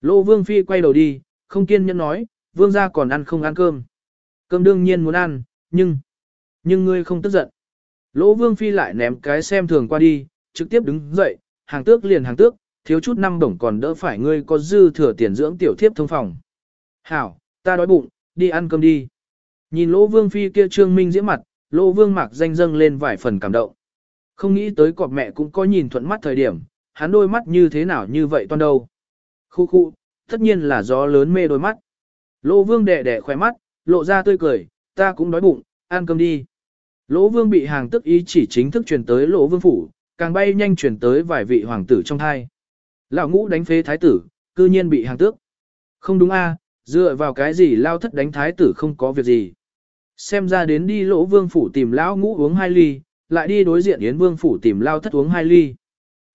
Speaker 1: Lô vương phi quay đầu đi, không kiên nhẫn nói, vương gia còn ăn không ăn cơm. Cơm đương nhiên muốn ăn, nhưng, nhưng ngươi không tức giận. Lô vương phi lại ném cái xem thường qua đi, trực tiếp đứng dậy, hàng tước liền hàng tước, thiếu chút năm đồng còn đỡ phải ngươi có dư thừa tiền dưỡng tiểu thiếp thông phòng. Hảo, ta đói bụng, đi ăn cơm đi. Nhìn Lỗ Vương Phi kia trương minh diễm mặt, Lỗ Vương mạc danh dâng lên vài phần cảm động. Không nghĩ tới cọp mẹ cũng có nhìn thuận mắt thời điểm, hắn đôi mắt như thế nào như vậy toan đâu. Khu khu, tất nhiên là gió lớn mê đôi mắt. Lỗ Vương đẻ đẻ khỏe mắt, lộ ra tươi cười, ta cũng đói bụng, ăn cơm đi. Lỗ Vương bị hàng tức ý chỉ chính thức truyền tới Lỗ Vương phủ, càng bay nhanh truyền tới vài vị hoàng tử trong thai. Lão ngũ đánh phế thái tử, cư nhiên bị hàng tước. Không đúng a, dựa vào cái gì lao thất đánh thái tử không có việc gì. Xem ra đến đi lỗ vương phủ tìm lão ngũ uống hai ly, lại đi đối diện yến vương phủ tìm lao thất uống hai ly.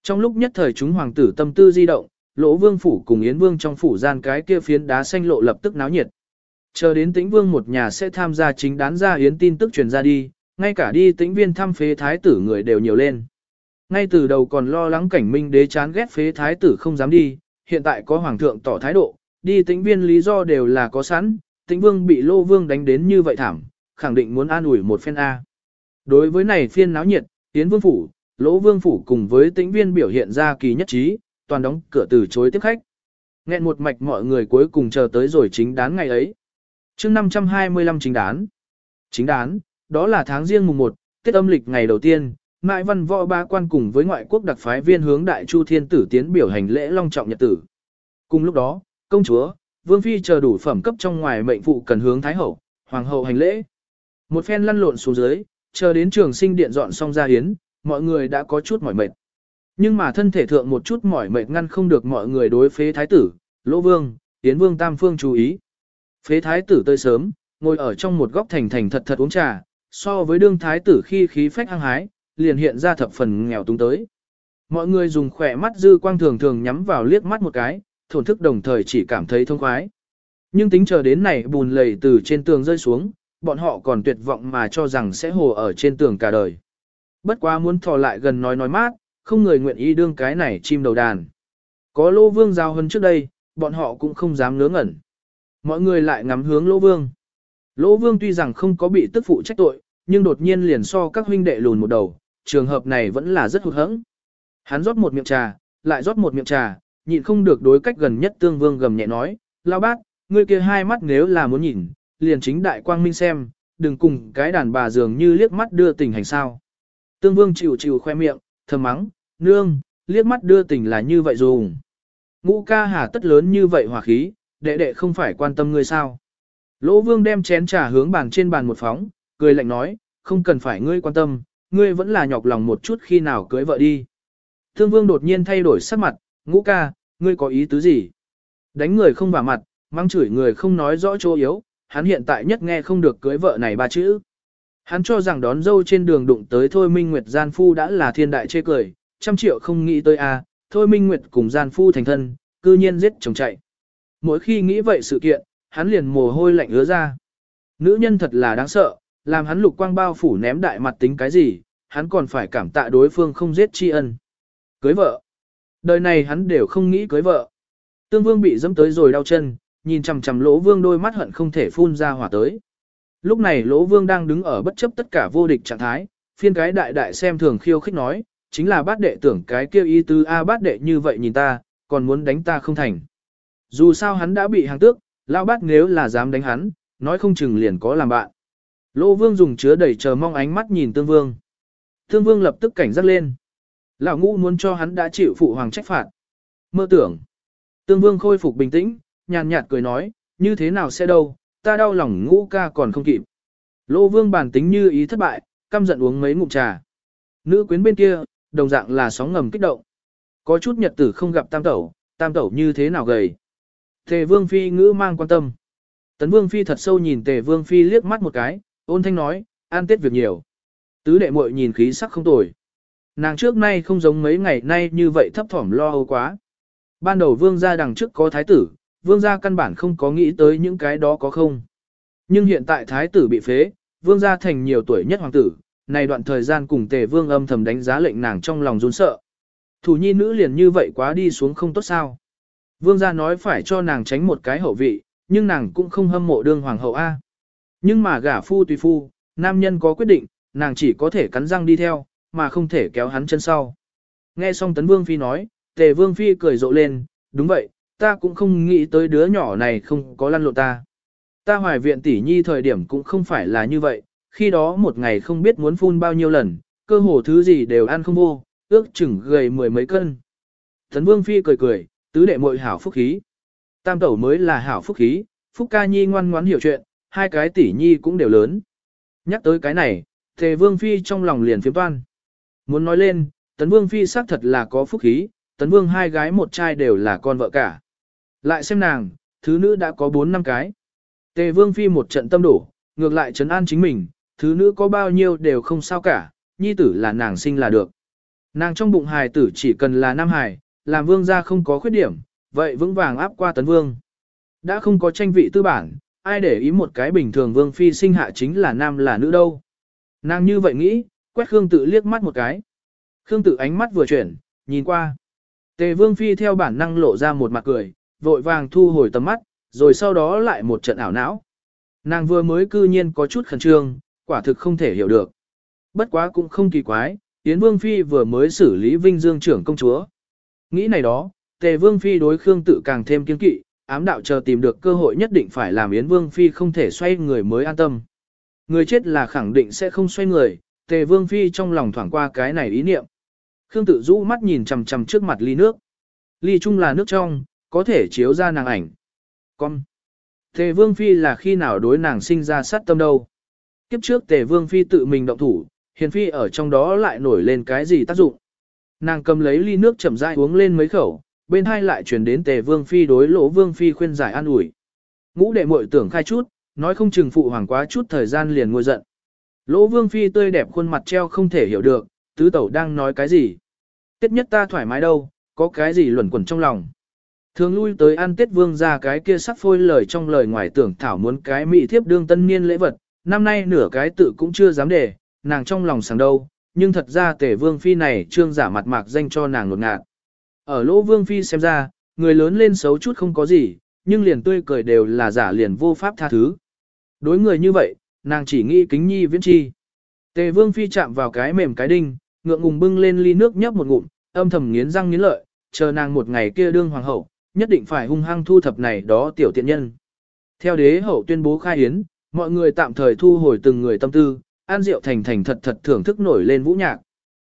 Speaker 1: Trong lúc nhất thời chúng hoàng tử tâm tư di động, lỗ vương phủ cùng yến vương trong phủ gian cái kia phiến đá xanh lộ lập tức náo nhiệt. Chờ đến tĩnh vương một nhà sẽ tham gia chính đán ra yến tin tức truyền ra đi, ngay cả đi tĩnh viên thăm phế thái tử người đều nhiều lên. Ngay từ đầu còn lo lắng cảnh minh đế chán ghét phế thái tử không dám đi, hiện tại có hoàng thượng tỏ thái độ, đi tĩnh viên lý do đều là có sẵn, tĩnh vương bị lô vương đánh đến như vậy thảm, khẳng định muốn an ủi một phen A. Đối với này phiên náo nhiệt, tiến vương phủ, lỗ vương phủ cùng với tĩnh viên biểu hiện ra kỳ nhất trí, toàn đóng cửa từ chối tiếp khách. Nghẹn một mạch mọi người cuối cùng chờ tới rồi chính đán ngày ấy. chương 525 chính đán. Chính đán, đó là tháng riêng mùng 1, Tết âm lịch ngày đầu tiên, Mại văn võ ba quan cùng với ngoại quốc đặc phái viên hướng đại chu thiên tử tiến biểu hành lễ long trọng nhật tử. Cùng lúc đó, công chúa, vương phi chờ đủ phẩm cấp trong ngoài mệnh phụ cần hướng thái hậu, hoàng hậu hành lễ. Một phen lăn lộn xuống dưới, chờ đến trường sinh điện dọn xong ra hiến, mọi người đã có chút mỏi mệt. Nhưng mà thân thể thượng một chút mỏi mệt ngăn không được mọi người đối phế thái tử, lỗ vương, tiến vương tam phương chú ý. Phế thái tử tới sớm, ngồi ở trong một góc thành thành thật thật uống trà, so với đương thái tử khi khí phách hăng hái, liền hiện ra thập phần nghèo túng tới. Mọi người dùng khỏe mắt dư quang thường thường nhắm vào liếc mắt một cái, thổn thức đồng thời chỉ cảm thấy thông khoái. Nhưng tính chờ đến này bùn lầy từ trên tường rơi xuống, bọn họ còn tuyệt vọng mà cho rằng sẽ hồ ở trên tường cả đời. Bất quá muốn thò lại gần nói nói mát, không người nguyện ý đương cái này chim đầu đàn. Có lô vương giao hơn trước đây, bọn họ cũng không dám ngớ ngẩn. Mọi người lại ngắm hướng lô vương. Lỗ vương tuy rằng không có bị tức phụ trách tội, nhưng đột nhiên liền so các huynh đệ lùn một đầu, trường hợp này vẫn là rất hụt hẫng. Hắn rót một miệng trà, lại rót một miệng trà, nhịn không được đối cách gần nhất tương vương gầm nhẹ nói, lao bác, ngươi kia hai mắt nếu là muốn nhìn, liền chính đại quang minh xem, đừng cùng cái đàn bà dường như liếc mắt đưa tình hành sao. Tương vương chịu chịu khoe miệng, thầm mắng, nương, liếc mắt đưa tình là như vậy dùng. Ngũ ca hà tất lớn như vậy hòa khí, đệ đệ không phải quan tâm ngươi sao. Lỗ vương đem chén trà hướng bàn trên bàn một phóng, cười lạnh nói, không cần phải ngươi quan tâm, ngươi vẫn là nhọc lòng một chút khi nào cưới vợ đi. Thương vương đột nhiên thay đổi sắc mặt, ngũ ca, ngươi có ý tứ gì? Đánh người không vào mặt, mang chửi người không nói rõ chỗ yếu, hắn hiện tại nhất nghe không được cưới vợ này ba chữ. Hắn cho rằng đón dâu trên đường đụng tới Thôi Minh Nguyệt gian phu đã là thiên đại chê cười, trăm triệu không nghĩ tới a, à, Thôi Minh Nguyệt cùng gian phu thành thân, cư nhiên giết chồng chạy. Mỗi khi nghĩ vậy sự kiện, hắn liền mồ hôi lạnh ứa ra. Nữ nhân thật là đáng sợ, làm hắn lục quang bao phủ ném đại mặt tính cái gì, hắn còn phải cảm tạ đối phương không giết tri ân. Cưới vợ. Đời này hắn đều không nghĩ cưới vợ. Tương vương bị dẫm tới rồi đau chân, nhìn chằm chằm lỗ vương đôi mắt hận không thể phun ra hỏa tới. Lúc này lỗ vương đang đứng ở bất chấp tất cả vô địch trạng thái, phiên cái đại đại xem thường khiêu khích nói, chính là bát đệ tưởng cái kêu y tư A bát đệ như vậy nhìn ta, còn muốn đánh ta không thành. Dù sao hắn đã bị hàng tước, lão bát nếu là dám đánh hắn, nói không chừng liền có làm bạn. Lỗ vương dùng chứa đầy chờ mong ánh mắt nhìn tương vương. Tương vương lập tức cảnh giác lên. Lão ngũ muốn cho hắn đã chịu phụ hoàng trách phạt. Mơ tưởng. Tương vương khôi phục bình tĩnh, nhàn nhạt cười nói, như thế nào sẽ đâu, ta đau lòng ngũ ca còn không kịp. lô vương bản tính như ý thất bại, căm giận uống mấy ngụm trà. Nữ quyến bên kia, đồng dạng là sóng ngầm kích động. Có chút nhật tử không gặp tam tẩu, tam tẩu như thế nào gầy. Tề vương phi ngữ mang quan tâm. Tấn vương phi thật sâu nhìn tề vương phi liếc mắt một cái, ôn thanh nói, an tết việc nhiều. Tứ đệ muội nhìn khí sắc không tồi. Nàng trước nay không giống mấy ngày nay như vậy thấp thỏm lo âu quá. Ban đầu vương gia đằng trước có thái tử, vương gia căn bản không có nghĩ tới những cái đó có không. Nhưng hiện tại thái tử bị phế, vương gia thành nhiều tuổi nhất hoàng tử, này đoạn thời gian cùng tề vương âm thầm đánh giá lệnh nàng trong lòng run sợ. Thủ nhi nữ liền như vậy quá đi xuống không tốt sao. Vương gia nói phải cho nàng tránh một cái hậu vị, nhưng nàng cũng không hâm mộ đương hoàng hậu A. Nhưng mà gả phu tùy phu, nam nhân có quyết định, nàng chỉ có thể cắn răng đi theo, mà không thể kéo hắn chân sau. Nghe xong tấn vương phi nói, tề vương phi cười rộ lên, đúng vậy, ta cũng không nghĩ tới đứa nhỏ này không có lăn lộn ta. Ta hoài viện tỷ nhi thời điểm cũng không phải là như vậy, khi đó một ngày không biết muốn phun bao nhiêu lần, cơ hồ thứ gì đều ăn không vô, ước chừng gầy mười mấy cân. Tấn vương phi cười cười, tứ đệ muội hảo phúc khí. Tam tẩu mới là hảo phúc khí, phúc ca nhi ngoan ngoãn hiểu chuyện, hai cái tỷ nhi cũng đều lớn. Nhắc tới cái này, tề vương phi trong lòng liền phiếm toan. Muốn nói lên, tấn vương phi xác thật là có phúc khí, tấn vương hai gái một trai đều là con vợ cả. Lại xem nàng, thứ nữ đã có bốn năm cái. Tề vương phi một trận tâm đổ, ngược lại trấn an chính mình, thứ nữ có bao nhiêu đều không sao cả, nhi tử là nàng sinh là được. Nàng trong bụng hài tử chỉ cần là nam hài, làm vương gia không có khuyết điểm, vậy vững vàng áp qua tấn vương. Đã không có tranh vị tư bản, ai để ý một cái bình thường vương phi sinh hạ chính là nam là nữ đâu. Nàng như vậy nghĩ, quét Khương tự liếc mắt một cái. Khương tự ánh mắt vừa chuyển, nhìn qua. Tề vương phi theo bản năng lộ ra một mặt cười, vội vàng thu hồi tầm mắt, rồi sau đó lại một trận ảo não. Nàng vừa mới cư nhiên có chút khẩn trương, quả thực không thể hiểu được. Bất quá cũng không kỳ quái, Yến Vương Phi vừa mới xử lý Vinh Dương trưởng công chúa. Nghĩ này đó, Tề Vương Phi đối Khương tự càng thêm kiên kỵ, ám đạo chờ tìm được cơ hội nhất định phải làm Yến Vương Phi không thể xoay người mới an tâm. Người chết là khẳng định sẽ không xoay người, Tề Vương Phi trong lòng thoảng qua cái này ý niệm. Khương tự rũ mắt nhìn chằm chằm trước mặt ly nước. Ly chung là nước trong, có thể chiếu ra nàng ảnh. Con. Tề Vương Phi là khi nào đối nàng sinh ra sát tâm đâu. Kiếp trước Tề Vương Phi tự mình động thủ, Hiền Phi ở trong đó lại nổi lên cái gì tác dụng. Nàng cầm lấy ly nước chậm rãi uống lên mấy khẩu, bên hai lại truyền đến Tề Vương Phi đối lỗ Vương Phi khuyên giải an ủi. Ngũ đệ muội tưởng khai chút, nói không chừng phụ hoàng quá chút thời gian liền ngồi giận. Lỗ Vương Phi tươi đẹp khuôn mặt treo không thể hiểu được, tứ tẩu đang nói cái gì. Tết nhất ta thoải mái đâu, có cái gì luẩn quẩn trong lòng. Thường lui tới ăn Tết Vương ra cái kia sắc phôi lời trong lời ngoài tưởng thảo muốn cái mỹ thiếp đương tân niên lễ vật, năm nay nửa cái tự cũng chưa dám để, nàng trong lòng sáng đâu, nhưng thật ra tể Vương Phi này trương giả mặt mạc danh cho nàng ngột ngạt. Ở lỗ Vương Phi xem ra, người lớn lên xấu chút không có gì, nhưng liền tươi cười đều là giả liền vô pháp tha thứ. Đối người như vậy, nàng chỉ nghĩ kính nhi viễn chi. Tề Vương Phi chạm vào cái mềm cái đinh, ngượng ngùng bưng lên ly nước nhấp một ngụm, âm thầm nghiến răng nghiến lợi, chờ nàng một ngày kia đương hoàng hậu, nhất định phải hung hăng thu thập này đó tiểu tiện nhân. Theo đế hậu tuyên bố khai yến, mọi người tạm thời thu hồi từng người tâm tư, an rượu thành thành thật thật thưởng thức nổi lên vũ nhạc.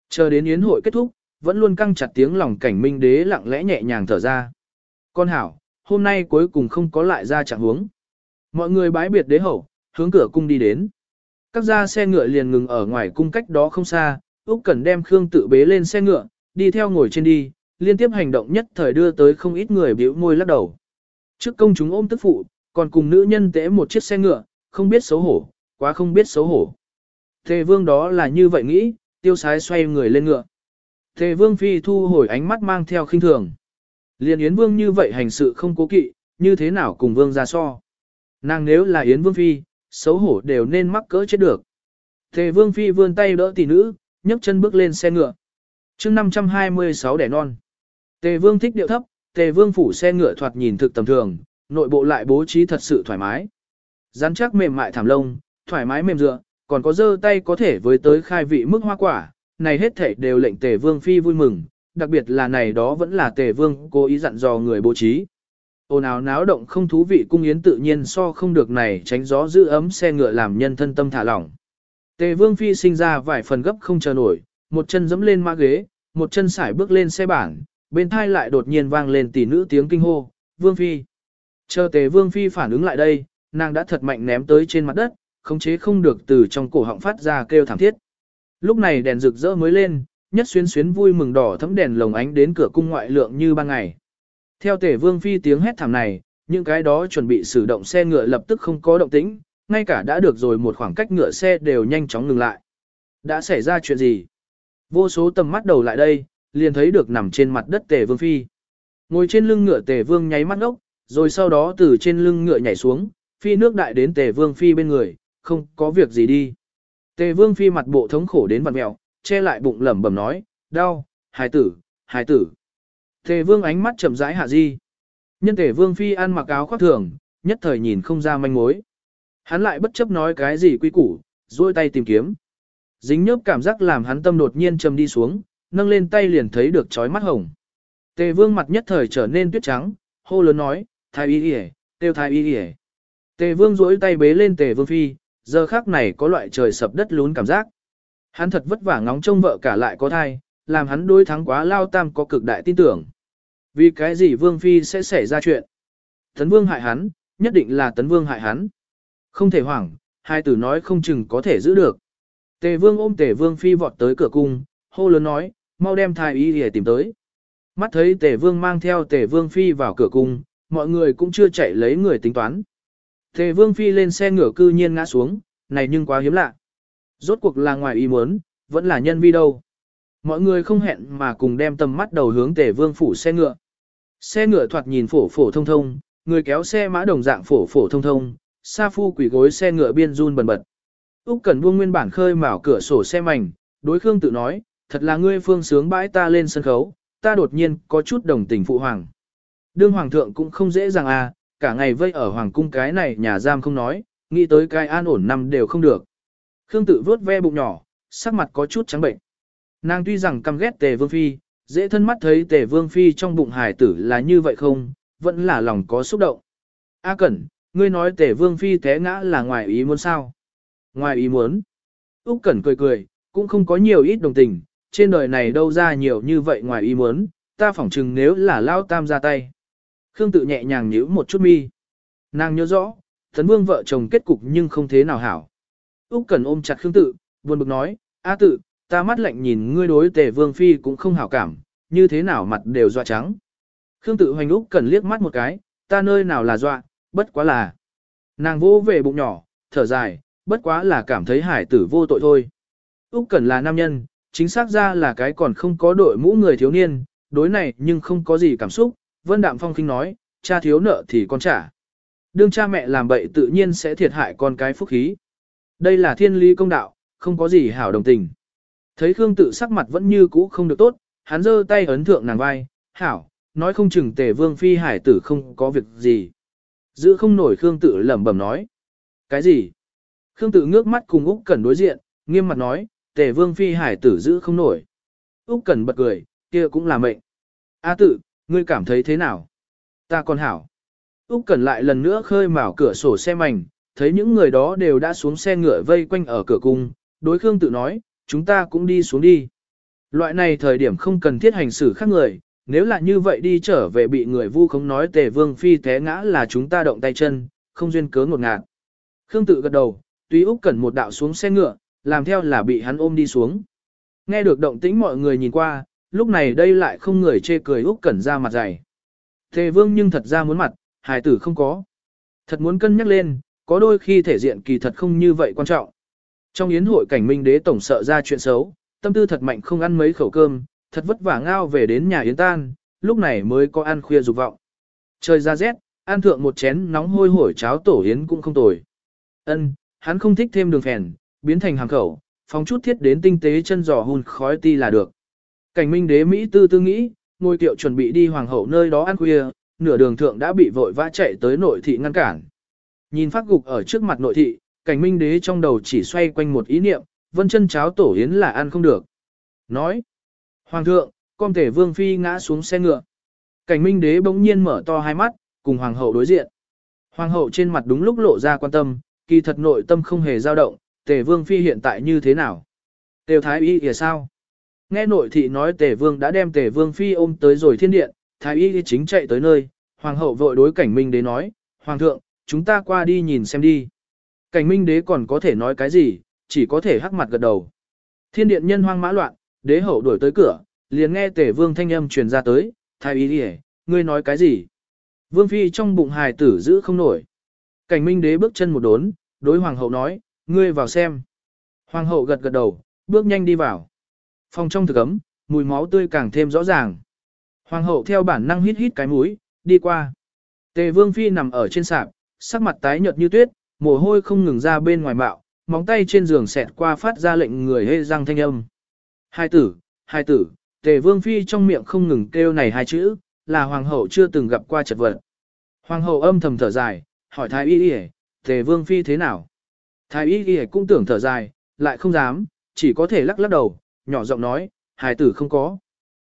Speaker 1: Chờ đến yến hội kết thúc, vẫn luôn căng chặt tiếng lòng cảnh minh đế lặng lẽ nhẹ nhàng thở ra. Con hảo, hôm nay cuối cùng không có lại ra trạng huống. Mọi người bái biệt đế hậu, hướng cửa cung đi đến. Các gia xe ngựa liền ngừng ở ngoài cung cách đó không xa, Úc Cẩn đem Khương tự bế lên xe ngựa, đi theo ngồi trên đi, liên tiếp hành động nhất thời đưa tới không ít người bĩu môi lắc đầu. Trước công chúng ôm tức phụ, còn cùng nữ nhân tễ một chiếc xe ngựa, không biết xấu hổ, quá không biết xấu hổ. Tề vương đó là như vậy nghĩ, tiêu sái xoay người lên ngựa. Tề vương phi thu hồi ánh mắt mang theo khinh thường. Liên Yến vương như vậy hành sự không cố kỵ, như thế nào cùng vương ra so. Nàng nếu là Yến vương phi, xấu hổ đều nên mắc cỡ chết được. Tề vương phi vươn tay đỡ tỷ nữ, nhấc chân bước lên xe ngựa. chương 526 đẻ non. Tề vương thích điệu thấp, tề vương phủ xe ngựa thoạt nhìn thực tầm thường, nội bộ lại bố trí thật sự thoải mái. Rắn chắc mềm mại thảm lông, thoải mái mềm dựa, còn có dơ tay có thể với tới khai vị mức hoa quả, này hết thảy đều lệnh tề vương phi vui mừng, đặc biệt là này đó vẫn là tề vương cố ý dặn dò người bố trí. Ồn ào náo động không thú vị cung yến tự nhiên so không được này tránh gió giữ ấm xe ngựa làm nhân thân tâm thả lỏng. Tề vương phi sinh ra vài phần gấp không chờ nổi, một chân dẫm lên ma ghế, một chân sải bước lên xe bảng, bên thai lại đột nhiên vang lên tỷ nữ tiếng kinh hô, vương phi. Chờ tề vương phi phản ứng lại đây, nàng đã thật mạnh ném tới trên mặt đất, khống chế không được từ trong cổ họng phát ra kêu thảm thiết. Lúc này đèn rực rỡ mới lên, nhất xuyên xuyến vui mừng đỏ thấm đèn lồng ánh đến cửa cung ngoại lượng như ban ngày. Theo tể vương phi tiếng hét thảm này, những cái đó chuẩn bị sử động xe ngựa lập tức không có động tĩnh, ngay cả đã được rồi một khoảng cách ngựa xe đều nhanh chóng ngừng lại. Đã xảy ra chuyện gì? Vô số tầm mắt đầu lại đây, liền thấy được nằm trên mặt đất tề vương phi. Ngồi trên lưng ngựa tề vương nháy mắt ốc, rồi sau đó từ trên lưng ngựa nhảy xuống, phi nước đại đến tề vương phi bên người, không có việc gì đi. Tề vương phi mặt bộ thống khổ đến vặn mẹo, che lại bụng lẩm bẩm nói, đau, hài tử, hài tử. Tề vương ánh mắt chậm rãi hạ di. Nhân tề vương phi ăn mặc áo khoác thường, nhất thời nhìn không ra manh mối. Hắn lại bất chấp nói cái gì quy củ, duỗi tay tìm kiếm. Dính nhớp cảm giác làm hắn tâm đột nhiên trầm đi xuống, nâng lên tay liền thấy được trói mắt hồng. Tề vương mặt nhất thời trở nên tuyết trắng, hô lớn nói, thái y yể, tiêu thái y yể. Tề vương duỗi tay bế lên tề vương phi, giờ khác này có loại trời sập đất lún cảm giác. Hắn thật vất vả ngóng trông vợ cả lại có thai, làm hắn đối thắng quá lao tam có cực đại tin tưởng. Vì cái gì vương phi sẽ xảy ra chuyện? Tấn vương hại hắn, nhất định là tấn vương hại hắn. Không thể hoảng, hai tử nói không chừng có thể giữ được. Tề vương ôm tề vương phi vọt tới cửa cung, hô lớn nói, mau đem thái y để tìm tới. Mắt thấy tề vương mang theo tề vương phi vào cửa cung, mọi người cũng chưa chạy lấy người tính toán. Tề vương phi lên xe ngựa cư nhiên ngã xuống, này nhưng quá hiếm lạ. Rốt cuộc là ngoài ý muốn, vẫn là nhân vi đâu. Mọi người không hẹn mà cùng đem tầm mắt đầu hướng tề vương phủ xe ngựa. Xe ngựa thoạt nhìn phổ phổ thông thông, người kéo xe mã đồng dạng phổ phổ thông thông, sa phu quỷ gối xe ngựa biên run bần bật. Úc Cẩn buông nguyên bản khơi mào cửa sổ xe mảnh, đối Khương tự nói, thật là ngươi phương sướng bãi ta lên sân khấu, ta đột nhiên có chút đồng tình phụ hoàng. Đương hoàng thượng cũng không dễ dàng à, cả ngày vây ở hoàng cung cái này nhà giam không nói, nghĩ tới cái an ổn năm đều không được. Khương tự vớt ve bụng nhỏ, sắc mặt có chút trắng bệnh. Nàng tuy rằng căm ghét Tề Vương phi, dễ thân mắt thấy Tề Vương phi trong bụng hải tử là như vậy không, vẫn là lòng có xúc động. A Cẩn, ngươi nói Tề Vương phi té ngã là ngoài ý muốn sao? Ngoài ý muốn. Úc Cẩn cười cười, cũng không có nhiều ít đồng tình, trên đời này đâu ra nhiều như vậy ngoài ý muốn, ta phỏng chừng nếu là lao tam ra tay. Khương tự nhẹ nhàng nhíu một chút mi. Nàng nhớ rõ, thần Vương vợ chồng kết cục nhưng không thế nào hảo. Úc Cẩn ôm chặt Khương tự, buồn bực nói, "A tự, ta mắt lạnh nhìn ngươi đối Tề Vương phi cũng không hảo cảm, như thế nào mặt đều dọa trắng." Khương tự hoành Úc cần liếc mắt một cái, "Ta nơi nào là dọa, bất quá là." Nàng vô về bụng nhỏ, thở dài, bất quá là cảm thấy hải tử vô tội thôi. Úc cần là nam nhân, chính xác ra là cái còn không có đội mũ người thiếu niên, đối này nhưng không có gì cảm xúc, Vân Đạm Phong khinh nói, cha thiếu nợ thì con trả. Đương cha mẹ làm bậy tự nhiên sẽ thiệt hại con cái phúc khí. Đây là thiên lý công đạo, không có gì hảo đồng tình. Thấy Khương tự sắc mặt vẫn như cũ không được tốt, hắn giơ tay ấn thượng nàng vai, hảo, nói không chừng tề vương phi hải tử không có việc gì. Giữ không nổi Khương tự lẩm bẩm nói. Cái gì? Khương tự ngước mắt cùng Úc Cẩn đối diện, nghiêm mặt nói, tề vương phi hải tử giữ không nổi. Úc Cẩn bật cười, kia cũng là mệnh. A tự, ngươi cảm thấy thế nào? Ta còn hảo. Úc Cẩn lại lần nữa khơi mào cửa sổ xe mảnh, thấy những người đó đều đã xuống xe ngựa vây quanh ở cửa cung, đối Khương tự nói, chúng ta cũng đi xuống đi. Loại này thời điểm không cần thiết hành xử khác người, nếu là như vậy đi trở về bị người vu không nói tề vương phi té ngã là chúng ta động tay chân, không duyên cớ ngột ngạt. Khương tự gật đầu, tuy Úc Cẩn một đạo xuống xe ngựa, làm theo là bị hắn ôm đi xuống. Nghe được động tĩnh mọi người nhìn qua, lúc này đây lại không người chê cười Úc Cẩn ra mặt dày. Tề Vương nhưng thật ra muốn mặt, hài tử không có. Thật muốn cân nhắc lên, có đôi khi thể diện kỳ thật không như vậy quan trọng. Trong yến hội cảnh minh đế tổng sợ ra chuyện xấu, tâm tư thật mạnh không ăn mấy khẩu cơm, thật vất vả ngao về đến nhà yến tan, lúc này mới có ăn khuya dục vọng. Trời ra rét, ăn thượng một chén nóng hôi hổi cháo tổ yến cũng không tồi. Ân, hắn không thích thêm đường phèn, biến thành hàng khẩu, phóng chút thiết đến tinh tế chân giò hun khói ti là được. Cảnh minh đế Mỹ tư tư nghĩ, ngôi tiệu chuẩn bị đi hoàng hậu nơi đó ăn khuya, nửa đường thượng đã bị vội vã chạy tới nội thị ngăn cản. Nhìn phát gục ở trước mặt nội thị, cảnh minh đế trong đầu chỉ xoay quanh một ý niệm, vân chân cháo tổ yến là ăn không được. Nói, Hoàng thượng, con thể vương phi ngã xuống xe ngựa. Cảnh minh đế bỗng nhiên mở to hai mắt, cùng hoàng hậu đối diện. Hoàng hậu trên mặt đúng lúc lộ ra quan tâm, kỳ thật nội tâm không hề dao động, tề vương phi hiện tại như thế nào? Tề thái y kìa sao? Nghe nội thị nói tề vương đã đem tề vương phi ôm tới rồi thiên điện, thái y chính chạy tới nơi, hoàng hậu vội đối cảnh minh đế nói, hoàng thượng, chúng ta qua đi nhìn xem đi. Cảnh minh đế còn có thể nói cái gì, chỉ có thể hắc mặt gật đầu. Thiên điện nhân hoang mã loạn, đế hậu đuổi tới cửa, liền nghe tề vương thanh âm truyền ra tới, thái ý đi ngươi nói cái gì? Vương phi trong bụng hài tử giữ không nổi. Cảnh minh đế bước chân một đốn, đối hoàng hậu nói, ngươi vào xem. Hoàng hậu gật gật đầu, bước nhanh đi vào. Phòng trong thực ấm, mùi máu tươi càng thêm rõ ràng. Hoàng hậu theo bản năng hít hít cái mũi, đi qua. Tề vương phi nằm ở trên sạp, sắc mặt tái nhợt như tuyết, mồ hôi không ngừng ra bên ngoài mạo, móng tay trên giường xẹt qua phát ra lệnh người hê răng thanh âm. Hai tử, hai tử, tề vương phi trong miệng không ngừng kêu này hai chữ, là hoàng hậu chưa từng gặp qua chật vật. Hoàng hậu âm thầm thở dài, hỏi thái y y tề vương phi thế nào? Thái y y cũng tưởng thở dài, lại không dám, chỉ có thể lắc lắc đầu, nhỏ giọng nói, hài tử không có.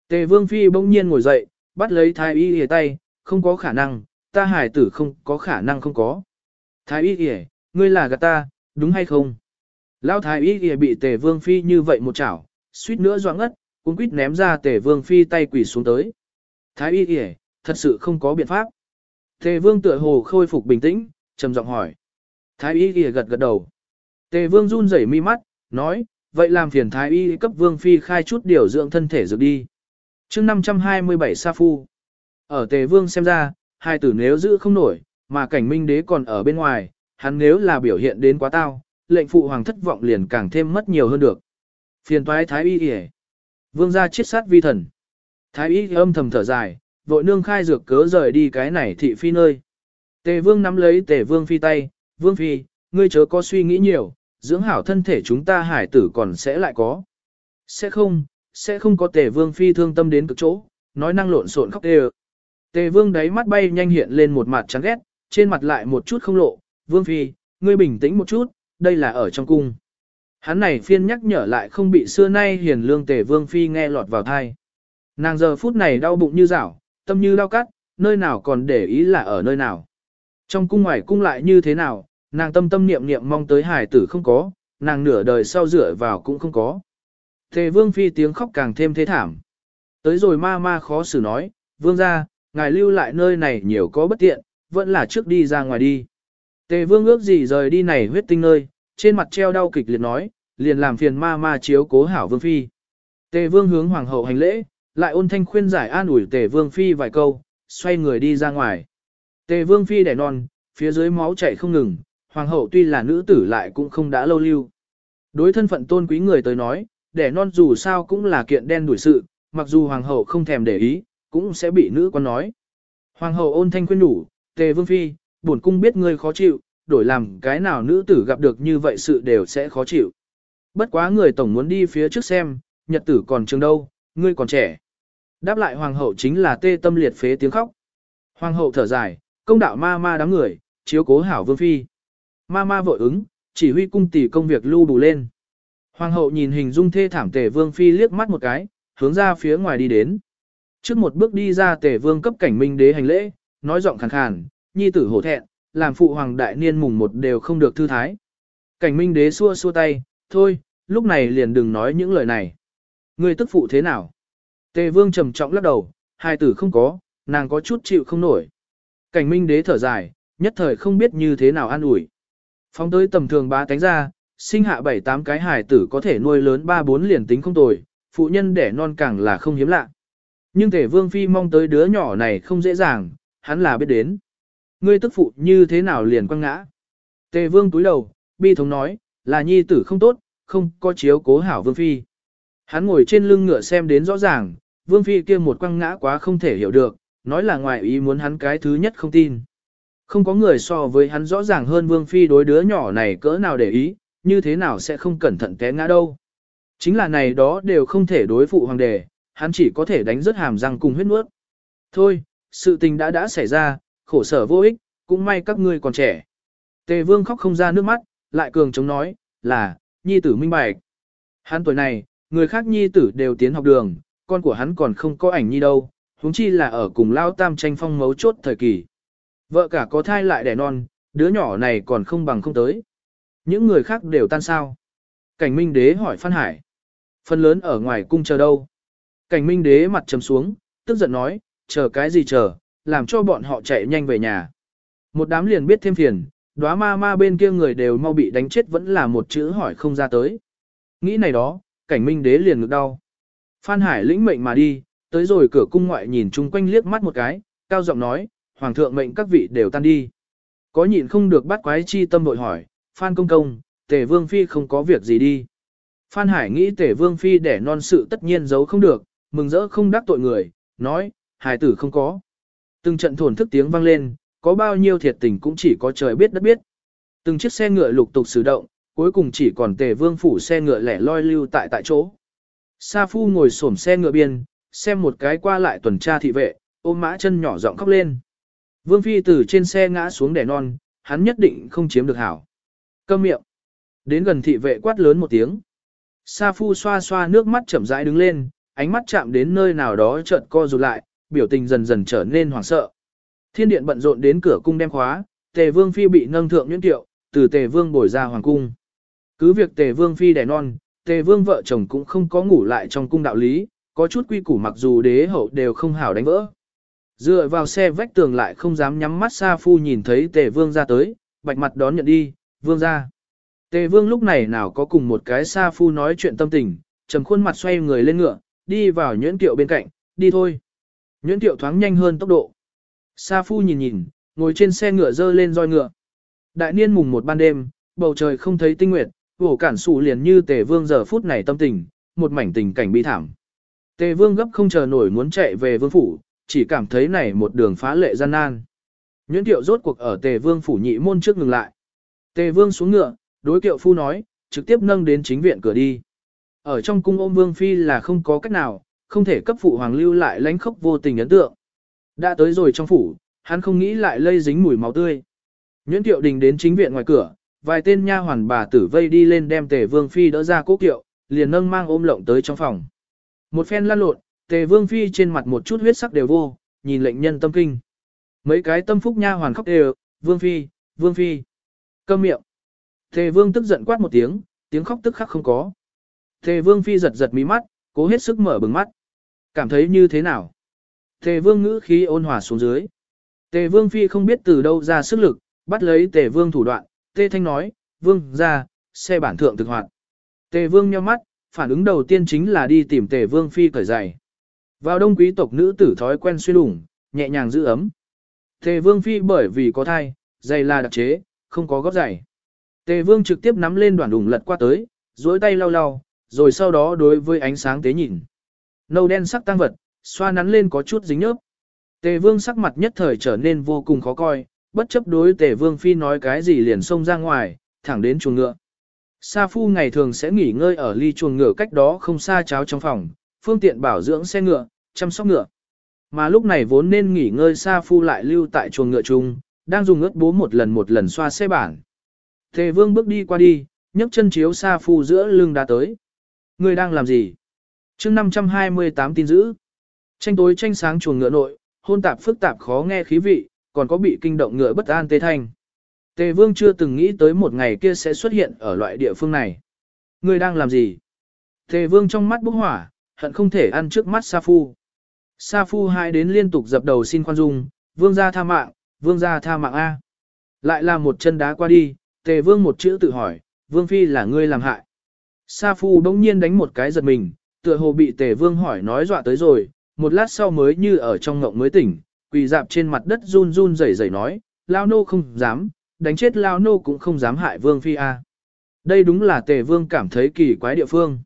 Speaker 1: Tề vương phi bỗng nhiên ngồi dậy, bắt lấy thái y y tay, không có khả năng, ta hài tử không có khả năng không có. Thái y kìa, ngươi là gạt ta, đúng hay không? Lão thái y kìa bị tề vương phi như vậy một chảo, suýt nữa doãn ngất, cũng quýt ném ra tề vương phi tay quỷ xuống tới. Thái y kìa, thật sự không có biện pháp. Tề vương tựa hồ khôi phục bình tĩnh, trầm giọng hỏi. Thái y kìa gật gật đầu. Tề vương run rẩy mi mắt, nói, vậy làm phiền thái y cấp vương phi khai chút điều dưỡng thân thể dược đi. chương 527 Sa Phu. Ở tề vương xem ra, hai tử nếu giữ không nổi, mà cảnh minh đế còn ở bên ngoài, hắn nếu là biểu hiện đến quá tao, lệnh phụ hoàng thất vọng liền càng thêm mất nhiều hơn được. Phiền toái thái y y Vương gia chết sát vi thần. Thái y âm thầm thở dài, vội nương khai dược cớ rời đi cái này thị phi nơi. Tề vương nắm lấy tề vương phi tay, vương phi, ngươi chớ có suy nghĩ nhiều, dưỡng hảo thân thể chúng ta hải tử còn sẽ lại có. Sẽ không, sẽ không có tề vương phi thương tâm đến cực chỗ, nói năng lộn xộn khóc đều. Tề vương đáy mắt bay nhanh hiện lên một mặt chán ghét, trên mặt lại một chút không lộ, vương phi, ngươi bình tĩnh một chút, đây là ở trong cung. Hắn này phiên nhắc nhở lại không bị xưa nay hiền lương tề vương phi nghe lọt vào thai. Nàng giờ phút này đau bụng như rảo, tâm như đau cắt, nơi nào còn để ý là ở nơi nào. Trong cung ngoài cung lại như thế nào, nàng tâm tâm niệm niệm mong tới hài tử không có, nàng nửa đời sau dựa vào cũng không có. Tề vương phi tiếng khóc càng thêm thế thảm. Tới rồi ma ma khó xử nói, vương ra, ngài lưu lại nơi này nhiều có bất tiện, vẫn là trước đi ra ngoài đi. Tề vương ước gì rời đi này huyết tinh nơi, trên mặt treo đau kịch liệt nói, liền làm phiền ma ma chiếu cố hảo vương phi. Tề vương hướng hoàng hậu hành lễ, lại ôn thanh khuyên giải an ủi tề vương phi vài câu, xoay người đi ra ngoài. Tề vương phi đẻ non, phía dưới máu chảy không ngừng, hoàng hậu tuy là nữ tử lại cũng không đã lâu lưu. Đối thân phận tôn quý người tới nói, đẻ non dù sao cũng là kiện đen đuổi sự, mặc dù hoàng hậu không thèm để ý, cũng sẽ bị nữ quan nói. Hoàng hậu ôn thanh khuyên đủ, tề vương phi, bổn cung biết ngươi khó chịu, đổi làm cái nào nữ tử gặp được như vậy sự đều sẽ khó chịu. Bất quá người tổng muốn đi phía trước xem, nhật tử còn trường đâu, ngươi còn trẻ. Đáp lại hoàng hậu chính là tê tâm liệt phế tiếng khóc. Hoàng hậu thở dài, công đạo ma ma đám người, chiếu cố hảo vương phi. Ma ma vội ứng, chỉ huy cung tỷ công việc lưu bù lên. Hoàng hậu nhìn hình dung thê thảm tề vương phi liếc mắt một cái, hướng ra phía ngoài đi đến. Trước một bước đi ra tề vương cấp cảnh minh đế hành lễ, nói giọng khàn khàn, nhi tử hổ thẹn, làm phụ hoàng đại niên mùng một đều không được thư thái. Cảnh minh đế xua xua tay, thôi, lúc này liền đừng nói những lời này. Người tức phụ thế nào? Tề vương trầm trọng lắc đầu, hai tử không có, nàng có chút chịu không nổi. Cảnh minh đế thở dài, nhất thời không biết như thế nào an ủi. Phóng tới tầm thường ba tánh ra, sinh hạ bảy tám cái hài tử có thể nuôi lớn ba bốn liền tính không tồi, phụ nhân đẻ non càng là không hiếm lạ. Nhưng thể vương phi mong tới đứa nhỏ này không dễ dàng, hắn là biết đến. Ngươi tức phụ như thế nào liền quăng ngã. Tề vương túi đầu, bi thống nói, là nhi tử không tốt, không có chiếu cố hảo vương phi. Hắn ngồi trên lưng ngựa xem đến rõ ràng, vương phi kia một quăng ngã quá không thể hiểu được, nói là ngoài ý muốn hắn cái thứ nhất không tin. Không có người so với hắn rõ ràng hơn vương phi đối đứa nhỏ này cỡ nào để ý, như thế nào sẽ không cẩn thận té ngã đâu. Chính là này đó đều không thể đối phụ hoàng đề, hắn chỉ có thể đánh rất hàm răng cùng huyết nuốt. Thôi, sự tình đã đã xảy ra, khổ sở vô ích, cũng may các ngươi còn trẻ. Tề vương khóc không ra nước mắt, lại cường chống nói, là, nhi tử minh bạch. Hắn tuổi này, người khác nhi tử đều tiến học đường, con của hắn còn không có ảnh nhi đâu, huống chi là ở cùng lao tam tranh phong mấu chốt thời kỳ. Vợ cả có thai lại đẻ non, đứa nhỏ này còn không bằng không tới. Những người khác đều tan sao. Cảnh minh đế hỏi Phan Hải. Phần lớn ở ngoài cung chờ đâu. Cảnh minh đế mặt trầm xuống, tức giận nói, chờ cái gì chờ, làm cho bọn họ chạy nhanh về nhà. Một đám liền biết thêm phiền, đóa ma ma bên kia người đều mau bị đánh chết vẫn là một chữ hỏi không ra tới. Nghĩ này đó, cảnh minh đế liền ngực đau. Phan Hải lĩnh mệnh mà đi, tới rồi cửa cung ngoại nhìn chung quanh liếc mắt một cái, cao giọng nói, hoàng thượng mệnh các vị đều tan đi. Có nhịn không được bắt quái chi tâm đội hỏi, Phan công công, tề vương phi không có việc gì đi. Phan Hải nghĩ tề vương phi để non sự tất nhiên giấu không được, mừng rỡ không đắc tội người, nói, hài tử không có. Từng trận thổn thức tiếng vang lên, có bao nhiêu thiệt tình cũng chỉ có trời biết đất biết. Từng chiếc xe ngựa lục tục sử động, cuối cùng chỉ còn tề vương phủ xe ngựa lẻ loi lưu tại tại chỗ. Sa Phu ngồi xổm xe ngựa biên, xem một cái qua lại tuần tra thị vệ, ôm mã chân nhỏ giọng khóc lên. Vương Phi từ trên xe ngã xuống đẻ non, hắn nhất định không chiếm được hảo. Câm miệng. Đến gần thị vệ quát lớn một tiếng. Sa Phu xoa xoa nước mắt chậm rãi đứng lên, ánh mắt chạm đến nơi nào đó chợt co rụt lại, biểu tình dần dần trở nên hoảng sợ. Thiên điện bận rộn đến cửa cung đem khóa, Tề Vương phi bị nâng thượng nhuyễn tiệu, từ Tề Vương bồi ra hoàng cung. Cứ việc Tề Vương phi đẻ non, Tề Vương vợ chồng cũng không có ngủ lại trong cung đạo lý, có chút quy củ mặc dù đế hậu đều không hảo đánh vỡ. Dựa vào xe vách tường lại không dám nhắm mắt xa phu nhìn thấy Tề Vương ra tới, bạch mặt đón nhận đi, Vương ra. Tề Vương lúc này nào có cùng một cái xa phu nói chuyện tâm tình, trầm khuôn mặt xoay người lên ngựa, đi vào nhuyễn tiệu bên cạnh, đi thôi. Nhuyễn tiệu thoáng nhanh hơn tốc độ. Sa phu nhìn nhìn, ngồi trên xe ngựa dơ lên roi ngựa. Đại niên mùng một ban đêm, bầu trời không thấy tinh nguyệt, vổ cản sụ liền như tề vương giờ phút này tâm tình, một mảnh tình cảnh bi thảm. Tề vương gấp không chờ nổi muốn chạy về vương phủ, chỉ cảm thấy này một đường phá lệ gian nan. Nhuyễn Tiệu rốt cuộc ở Tề Vương phủ nhị môn trước ngừng lại. Tề Vương xuống ngựa, đối Kiệu phu nói, trực tiếp nâng đến chính viện cửa đi. Ở trong cung ôm Vương phi là không có cách nào, không thể cấp phụ hoàng lưu lại lánh khốc vô tình ấn tượng. Đã tới rồi trong phủ, hắn không nghĩ lại lây dính mùi máu tươi. Nhuyễn Tiệu Đình đến chính viện ngoài cửa, vài tên nha hoàn bà tử vây đi lên đem Tề Vương phi đỡ ra cố kiệu, liền nâng mang ôm lộng tới trong phòng. Một phen lăn lộn, Tề Vương phi trên mặt một chút huyết sắc đều vô, nhìn lệnh nhân tâm kinh. Mấy cái tâm phúc nha hoàn khóc đều, Vương phi, Vương phi. Câm miệng. Tề Vương tức giận quát một tiếng, tiếng khóc tức khắc không có. Tề Vương phi giật giật mí mắt, cố hết sức mở bừng mắt. Cảm thấy như thế nào? Tề Vương ngữ khí ôn hòa xuống dưới. Tề Vương phi không biết từ đâu ra sức lực, bắt lấy Tề Vương thủ đoạn, Tê Thanh nói, Vương, ra, xe bản thượng thực hoạt. Tề Vương nheo mắt, phản ứng đầu tiên chính là đi tìm Tề Vương phi cởi giày. Vào đông quý tộc nữ tử thói quen xuyên đủng, nhẹ nhàng giữ ấm. Tề Vương phi bởi vì có thai, giày là đặc chế, không có gót giày. Tề Vương trực tiếp nắm lên đoàn đủng lật qua tới, duỗi tay lau lau, rồi sau đó đối với ánh sáng tế nhìn. Nâu đen sắc tăng vật, xoa nắn lên có chút dính nhớp. Tề Vương sắc mặt nhất thời trở nên vô cùng khó coi, bất chấp đối Tề Vương phi nói cái gì liền xông ra ngoài, thẳng đến chuồng ngựa. Sa Phu ngày thường sẽ nghỉ ngơi ở ly chuồng ngựa cách đó không xa cháo trong phòng, phương tiện bảo dưỡng xe ngựa, chăm sóc ngựa. Mà lúc này vốn nên nghỉ ngơi Sa Phu lại lưu tại chuồng ngựa chung, đang dùng ướt bố một lần một lần xoa xe bản. Tề Vương bước đi qua đi, nhấc chân chiếu Sa Phu giữa lưng đá tới. Người đang làm gì? Chương 528 tin giữ. Tranh tối tranh sáng chuồng ngựa nội, hôn tạp phức tạp khó nghe khí vị, còn có bị kinh động ngựa bất an tê thanh. Tề Vương chưa từng nghĩ tới một ngày kia sẽ xuất hiện ở loại địa phương này. Người đang làm gì? Tề Vương trong mắt bốc hỏa, hận không thể ăn trước mắt Sa Phu. Sa Phu hai đến liên tục dập đầu xin khoan dung, Vương gia tha mạng, Vương gia tha mạng A. Lại là một chân đá qua đi, Tề Vương một chữ tự hỏi, Vương Phi là ngươi làm hại. Sa Phu đống nhiên đánh một cái giật mình, tựa hồ bị Tề Vương hỏi nói dọa tới rồi, một lát sau mới như ở trong ngộng mới tỉnh, quỳ dạp trên mặt đất run run rẩy rẩy nói, Lao nô không dám, đánh chết Lao nô cũng không dám hại Vương Phi A. Đây đúng là Tề Vương cảm thấy kỳ quái địa phương.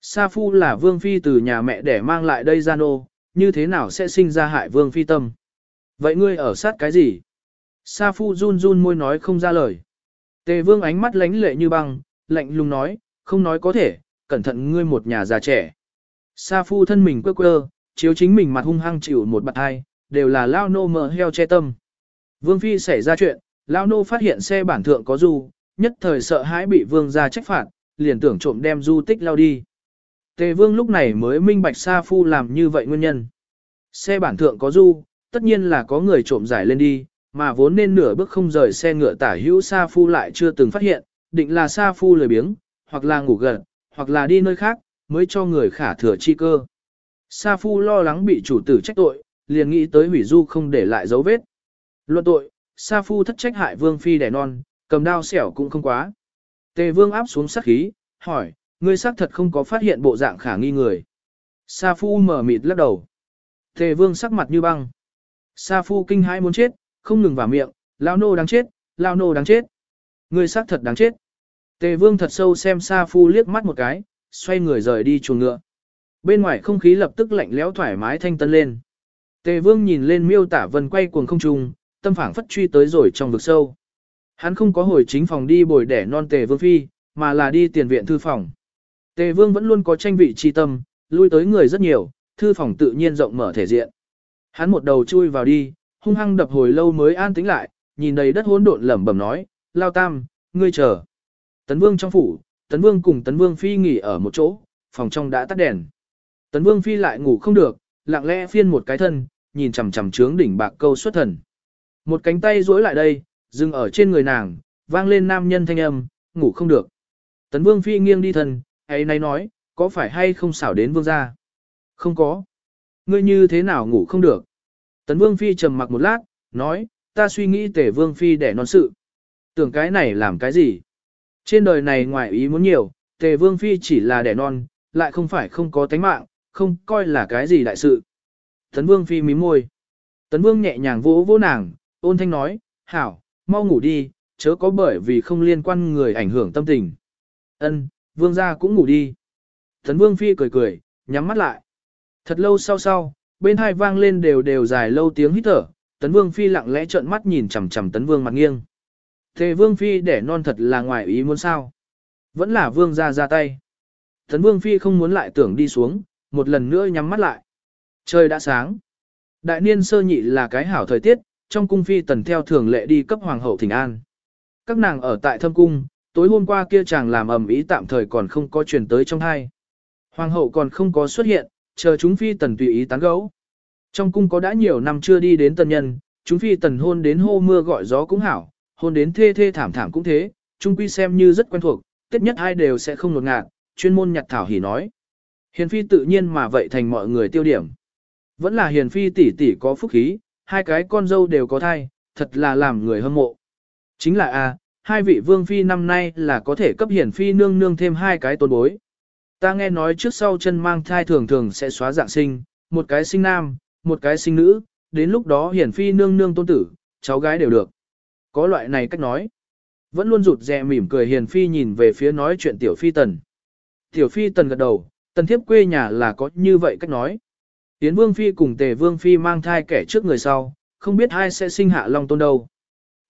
Speaker 1: Sa Phu là Vương Phi từ nhà mẹ để mang lại đây ra nô, như thế nào sẽ sinh ra hại Vương Phi tâm? Vậy ngươi ở sát cái gì? Sa Phu run run môi nói không ra lời. Tề Vương ánh mắt lánh lệ như băng, lạnh lùng nói, không nói có thể, cẩn thận ngươi một nhà già trẻ. Sa Phu thân mình quơ quơ, chiếu chính mình mặt hung hăng chịu một bạt hai, đều là lao nô mở heo che tâm. Vương Phi xảy ra chuyện, lao nô phát hiện xe bản thượng có du, nhất thời sợ hãi bị vương ra trách phạt, liền tưởng trộm đem du tích lao đi. Tề vương lúc này mới minh bạch Sa Phu làm như vậy nguyên nhân. Xe bản thượng có du, tất nhiên là có người trộm giải lên đi, mà vốn nên nửa bước không rời xe ngựa tả hữu Sa Phu lại chưa từng phát hiện, định là Sa Phu lười biếng, hoặc là ngủ gần, hoặc là đi nơi khác, mới cho người khả thừa chi cơ. Sa Phu lo lắng bị chủ tử trách tội, liền nghĩ tới hủy du không để lại dấu vết. Luận tội, Sa Phu thất trách hại Vương Phi đẻ non, cầm đao xẻo cũng không quá. Tề Vương áp xuống sát khí, hỏi, ngươi xác thật không có phát hiện bộ dạng khả nghi người. Sa Phu mở mịt lắc đầu. Tề Vương sắc mặt như băng. Sa Phu kinh hãi muốn chết, không ngừng vào miệng, lao nô đáng chết, lao nô đáng chết. Ngươi xác thật đáng chết. Tề Vương thật sâu xem Sa Phu liếc mắt một cái, xoay người rời đi chuồng ngựa. Bên ngoài không khí lập tức lạnh lẽo thoải mái thanh tân lên. Tề Vương nhìn lên miêu tả vân quay cuồng không trung, tâm phảng phất truy tới rồi trong vực sâu. Hắn không có hồi chính phòng đi bồi đẻ non Tề Vương phi, mà là đi tiền viện thư phòng. Tề Vương vẫn luôn có tranh vị chi tâm, lui tới người rất nhiều, thư phòng tự nhiên rộng mở thể diện. Hắn một đầu chui vào đi, hung hăng đập hồi lâu mới an tĩnh lại, nhìn đầy đất hỗn độn lẩm bẩm nói, "Lao Tam, ngươi chờ." Tấn Vương trong phủ, Tấn Vương cùng Tấn Vương phi nghỉ ở một chỗ, phòng trong đã tắt đèn. Tấn Vương phi lại ngủ không được, lặng lẽ phiên một cái thân, nhìn chằm chằm trướng đỉnh bạc câu xuất thần. Một cánh tay duỗi lại đây, dừng ở trên người nàng, vang lên nam nhân thanh âm, ngủ không được. Tấn Vương phi nghiêng đi thân, ấy nay nói, có phải hay không xảo đến vương gia? Không có. Ngươi như thế nào ngủ không được? Tấn Vương phi trầm mặc một lát, nói, ta suy nghĩ tể Vương phi để non sự. Tưởng cái này làm cái gì? Trên đời này ngoài ý muốn nhiều, tề Vương phi chỉ là đẻ non, lại không phải không có tánh mạng, không coi là cái gì đại sự. Tấn Vương phi mím môi. Tấn Vương nhẹ nhàng vỗ vỗ nàng, ôn thanh nói, hảo, mau ngủ đi, chớ có bởi vì không liên quan người ảnh hưởng tâm tình. Ân, Vương gia cũng ngủ đi. Tấn Vương phi cười cười, nhắm mắt lại. Thật lâu sau sau, bên hai vang lên đều đều dài lâu tiếng hít thở, tấn vương phi lặng lẽ trợn mắt nhìn chằm chằm tấn vương mặt nghiêng. Thế vương phi để non thật là ngoài ý muốn sao. Vẫn là vương ra ra tay. Tấn vương phi không muốn lại tưởng đi xuống, một lần nữa nhắm mắt lại. Trời đã sáng. Đại niên sơ nhị là cái hảo thời tiết, trong cung phi tần theo thường lệ đi cấp hoàng hậu thỉnh an. Các nàng ở tại thâm cung, tối hôm qua kia chàng làm ầm ý tạm thời còn không có truyền tới trong hai. Hoàng hậu còn không có xuất hiện, chờ chúng phi tần tùy ý tán gẫu. Trong cung có đã nhiều năm chưa đi đến tân nhân, chúng phi tần hôn đến hô mưa gọi gió cũng hảo, hôn đến thê thê thảm thảm cũng thế, chung quy xem như rất quen thuộc, tết nhất ai đều sẽ không ngột ngạt, chuyên môn nhặt thảo hỉ nói. Hiền phi tự nhiên mà vậy thành mọi người tiêu điểm. Vẫn là hiền phi tỷ tỷ có phúc khí, hai cái con dâu đều có thai, thật là làm người hâm mộ. Chính là a, hai vị vương phi năm nay là có thể cấp hiền phi nương nương thêm hai cái tôn bối. Ta nghe nói trước sau chân mang thai thường thường sẽ xóa dạng sinh, một cái sinh nam, một cái sinh nữ, đến lúc đó hiển phi nương nương tôn tử, cháu gái đều được. Có loại này cách nói. Vẫn luôn rụt rè mỉm cười hiền phi nhìn về phía nói chuyện tiểu phi tần. Tiểu phi tần gật đầu, tần thiếp quê nhà là có như vậy cách nói. Tiến vương phi cùng tề vương phi mang thai kẻ trước người sau, không biết ai sẽ sinh hạ long tôn đâu.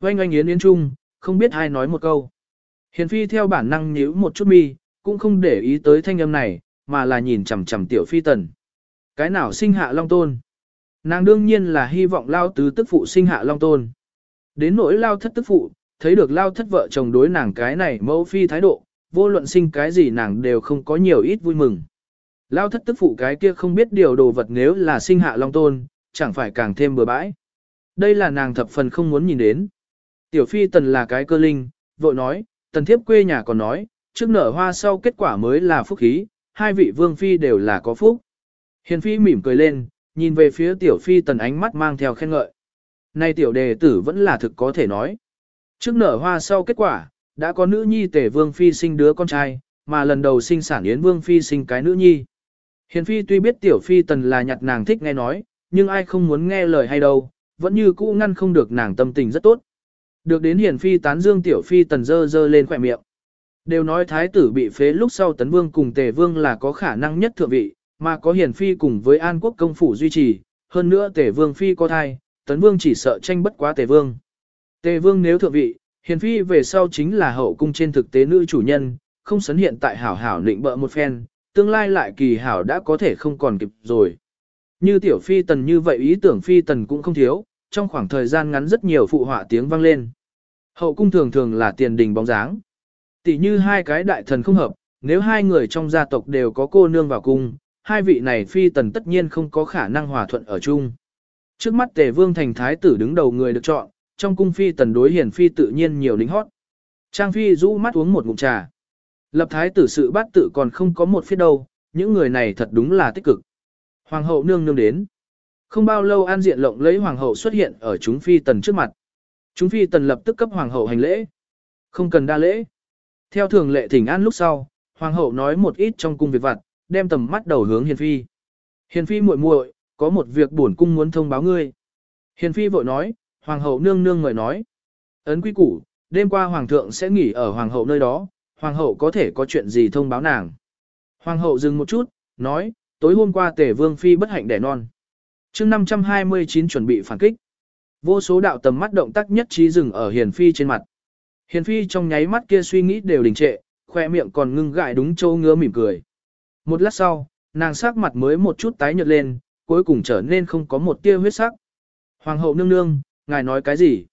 Speaker 1: Oanh oanh yến yến trung, không biết ai nói một câu. Hiền phi theo bản năng nhíu một chút mi, cũng không để ý tới thanh âm này, mà là nhìn chằm chằm tiểu phi tần. Cái nào sinh hạ long tôn? Nàng đương nhiên là hy vọng lao tứ tức phụ sinh hạ long tôn. Đến nỗi lao thất tức phụ, thấy được lao thất vợ chồng đối nàng cái này mẫu phi thái độ, vô luận sinh cái gì nàng đều không có nhiều ít vui mừng. Lao thất tức phụ cái kia không biết điều đồ vật nếu là sinh hạ long tôn, chẳng phải càng thêm bừa bãi. Đây là nàng thập phần không muốn nhìn đến. Tiểu phi tần là cái cơ linh, vội nói, tần thiếp quê nhà còn nói, trước nở hoa sau kết quả mới là phúc khí, hai vị vương phi đều là có phúc. Hiền phi mỉm cười lên, nhìn về phía tiểu phi tần ánh mắt mang theo khen ngợi. Nay tiểu đề tử vẫn là thực có thể nói. Trước nở hoa sau kết quả, đã có nữ nhi tể vương phi sinh đứa con trai, mà lần đầu sinh sản yến vương phi sinh cái nữ nhi. Hiền phi tuy biết tiểu phi tần là nhặt nàng thích nghe nói, nhưng ai không muốn nghe lời hay đâu, vẫn như cũ ngăn không được nàng tâm tình rất tốt. Được đến hiền phi tán dương tiểu phi tần dơ dơ lên khỏe miệng. Đều nói thái tử bị phế lúc sau tấn vương cùng tề vương là có khả năng nhất thượng vị, mà có hiền phi cùng với an quốc công phủ duy trì, hơn nữa tề vương phi có thai, tấn vương chỉ sợ tranh bất quá tề vương. Tề vương nếu thượng vị, hiền phi về sau chính là hậu cung trên thực tế nữ chủ nhân, không sấn hiện tại hảo hảo định bợ một phen, tương lai lại kỳ hảo đã có thể không còn kịp rồi. Như tiểu phi tần như vậy ý tưởng phi tần cũng không thiếu, trong khoảng thời gian ngắn rất nhiều phụ họa tiếng vang lên. Hậu cung thường thường là tiền đình bóng dáng. Tỷ như hai cái đại thần không hợp, nếu hai người trong gia tộc đều có cô nương vào cung, hai vị này phi tần tất nhiên không có khả năng hòa thuận ở chung. Trước mắt tề vương thành thái tử đứng đầu người được chọn, trong cung phi tần đối hiển phi tự nhiên nhiều lính hót. Trang phi rũ mắt uống một ngụm trà. Lập thái tử sự bát tự còn không có một phía đâu, những người này thật đúng là tích cực. Hoàng hậu nương nương đến. Không bao lâu an diện lộng lấy hoàng hậu xuất hiện ở chúng phi tần trước mặt. Chúng phi tần lập tức cấp hoàng hậu hành lễ. Không cần đa lễ. Theo thường lệ thỉnh an lúc sau, hoàng hậu nói một ít trong cung việc vặt, đem tầm mắt đầu hướng hiền phi. Hiền phi muội muội, có một việc bổn cung muốn thông báo ngươi. Hiền phi vội nói, hoàng hậu nương nương người nói. Ấn quý củ, đêm qua hoàng thượng sẽ nghỉ ở hoàng hậu nơi đó, hoàng hậu có thể có chuyện gì thông báo nàng. Hoàng hậu dừng một chút, nói, tối hôm qua tể vương phi bất hạnh đẻ non. chương 529 chuẩn bị phản kích. Vô số đạo tầm mắt động tác nhất trí dừng ở hiền phi trên mặt. Hiền phi trong nháy mắt kia suy nghĩ đều đình trệ, khoe miệng còn ngưng gại đúng châu ngứa mỉm cười. Một lát sau, nàng sắc mặt mới một chút tái nhợt lên, cuối cùng trở nên không có một tia huyết sắc. Hoàng hậu nương nương, ngài nói cái gì?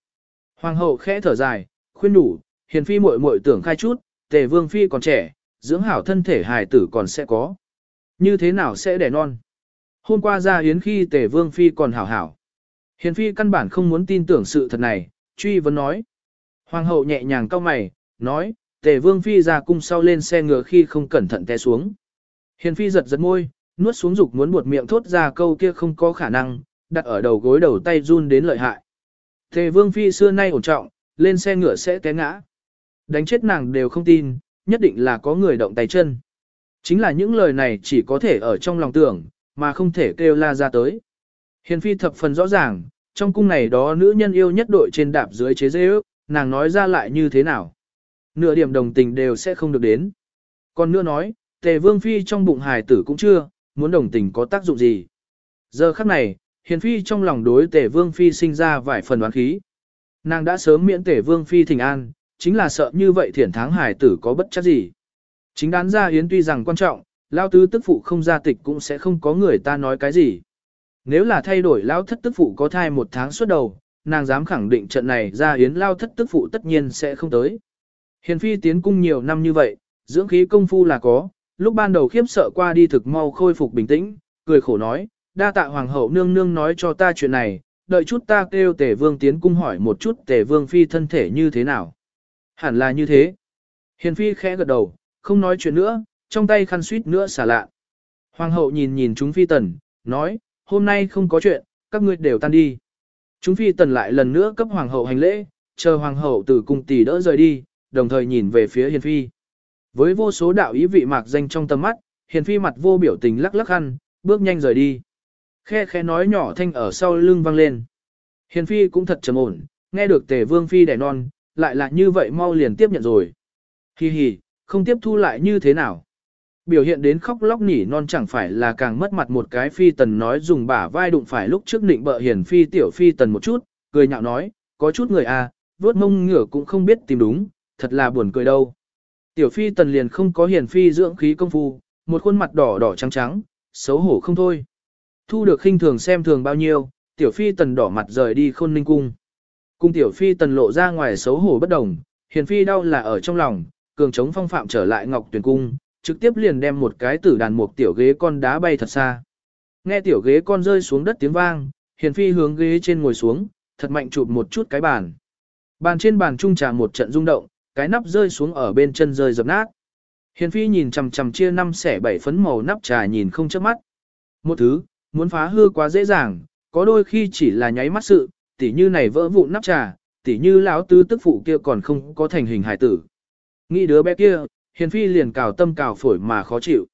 Speaker 1: Hoàng hậu khẽ thở dài, khuyên đủ, hiền phi muội muội tưởng khai chút, tề vương phi còn trẻ, dưỡng hảo thân thể hài tử còn sẽ có. Như thế nào sẽ đẻ non? Hôm qua ra hiến khi tề vương phi còn hảo hảo. Hiền phi căn bản không muốn tin tưởng sự thật này, truy vấn nói. Hoàng hậu nhẹ nhàng cau mày, nói, tề vương phi ra cung sau lên xe ngựa khi không cẩn thận té xuống. Hiền phi giật giật môi, nuốt xuống dục muốn buột miệng thốt ra câu kia không có khả năng, đặt ở đầu gối đầu tay run đến lợi hại. Tề vương phi xưa nay ổn trọng, lên xe ngựa sẽ té ngã. Đánh chết nàng đều không tin, nhất định là có người động tay chân. Chính là những lời này chỉ có thể ở trong lòng tưởng, mà không thể kêu la ra tới. Hiền phi thập phần rõ ràng, trong cung này đó nữ nhân yêu nhất đội trên đạp dưới chế dễ ước, nàng nói ra lại như thế nào. Nửa điểm đồng tình đều sẽ không được đến. Còn nữa nói, tề vương phi trong bụng hài tử cũng chưa, muốn đồng tình có tác dụng gì. Giờ khắc này, hiền phi trong lòng đối tể vương phi sinh ra vài phần đoán khí. Nàng đã sớm miễn tể vương phi thỉnh an, chính là sợ như vậy thiển tháng hải tử có bất chắc gì. Chính đán ra yến tuy rằng quan trọng, lao tứ tức phụ không ra tịch cũng sẽ không có người ta nói cái gì. Nếu là thay đổi lao thất tức phụ có thai một tháng suốt đầu, nàng dám khẳng định trận này ra yến lao thất tức phụ tất nhiên sẽ không tới. Hiền phi tiến cung nhiều năm như vậy, dưỡng khí công phu là có, lúc ban đầu khiếp sợ qua đi thực mau khôi phục bình tĩnh, cười khổ nói, đa tạ hoàng hậu nương nương nói cho ta chuyện này, đợi chút ta kêu tề vương tiến cung hỏi một chút tề vương phi thân thể như thế nào. Hẳn là như thế. Hiền phi khẽ gật đầu, không nói chuyện nữa, trong tay khăn suýt nữa xả lạ. Hoàng hậu nhìn nhìn chúng phi tần, nói, hôm nay không có chuyện, các ngươi đều tan đi. Chúng phi tần lại lần nữa cấp hoàng hậu hành lễ, chờ hoàng hậu từ cung tỷ đỡ rời đi, đồng thời nhìn về phía hiền phi. Với vô số đạo ý vị mạc danh trong tầm mắt, hiền phi mặt vô biểu tình lắc lắc khăn, bước nhanh rời đi. Khe khe nói nhỏ thanh ở sau lưng vang lên. Hiền phi cũng thật trầm ổn, nghe được tề vương phi đẻ non, lại là như vậy mau liền tiếp nhận rồi. Hi hi, không tiếp thu lại như thế nào. Biểu hiện đến khóc lóc nỉ non chẳng phải là càng mất mặt một cái phi tần nói dùng bả vai đụng phải lúc trước định bợ hiền phi tiểu phi tần một chút, cười nhạo nói, có chút người à, vuốt mông ngửa cũng không biết tìm đúng, thật là buồn cười đâu. Tiểu phi tần liền không có hiền phi dưỡng khí công phu, một khuôn mặt đỏ đỏ trắng trắng, xấu hổ không thôi. Thu được khinh thường xem thường bao nhiêu, tiểu phi tần đỏ mặt rời đi khôn ninh cung. Cung tiểu phi tần lộ ra ngoài xấu hổ bất đồng, hiền phi đau là ở trong lòng, cường chống phong phạm trở lại ngọc tuyển cung, trực tiếp liền đem một cái tử đàn một tiểu ghế con đá bay thật xa. Nghe tiểu ghế con rơi xuống đất tiếng vang, hiền phi hướng ghế trên ngồi xuống, thật mạnh chụp một chút cái bàn. Bàn trên bàn trung trà một trận rung động, cái nắp rơi xuống ở bên chân rơi dập nát. Hiền phi nhìn chằm chằm chia năm xẻ bảy phấn màu nắp trà nhìn không chớp mắt. Một thứ, muốn phá hư quá dễ dàng, có đôi khi chỉ là nháy mắt sự, tỉ như này vỡ vụn nắp trà, tỉ như lão tứ tức phụ kia còn không có thành hình hải tử. Nghĩ đứa bé kia, hiền phi liền cào tâm cào phổi mà khó chịu.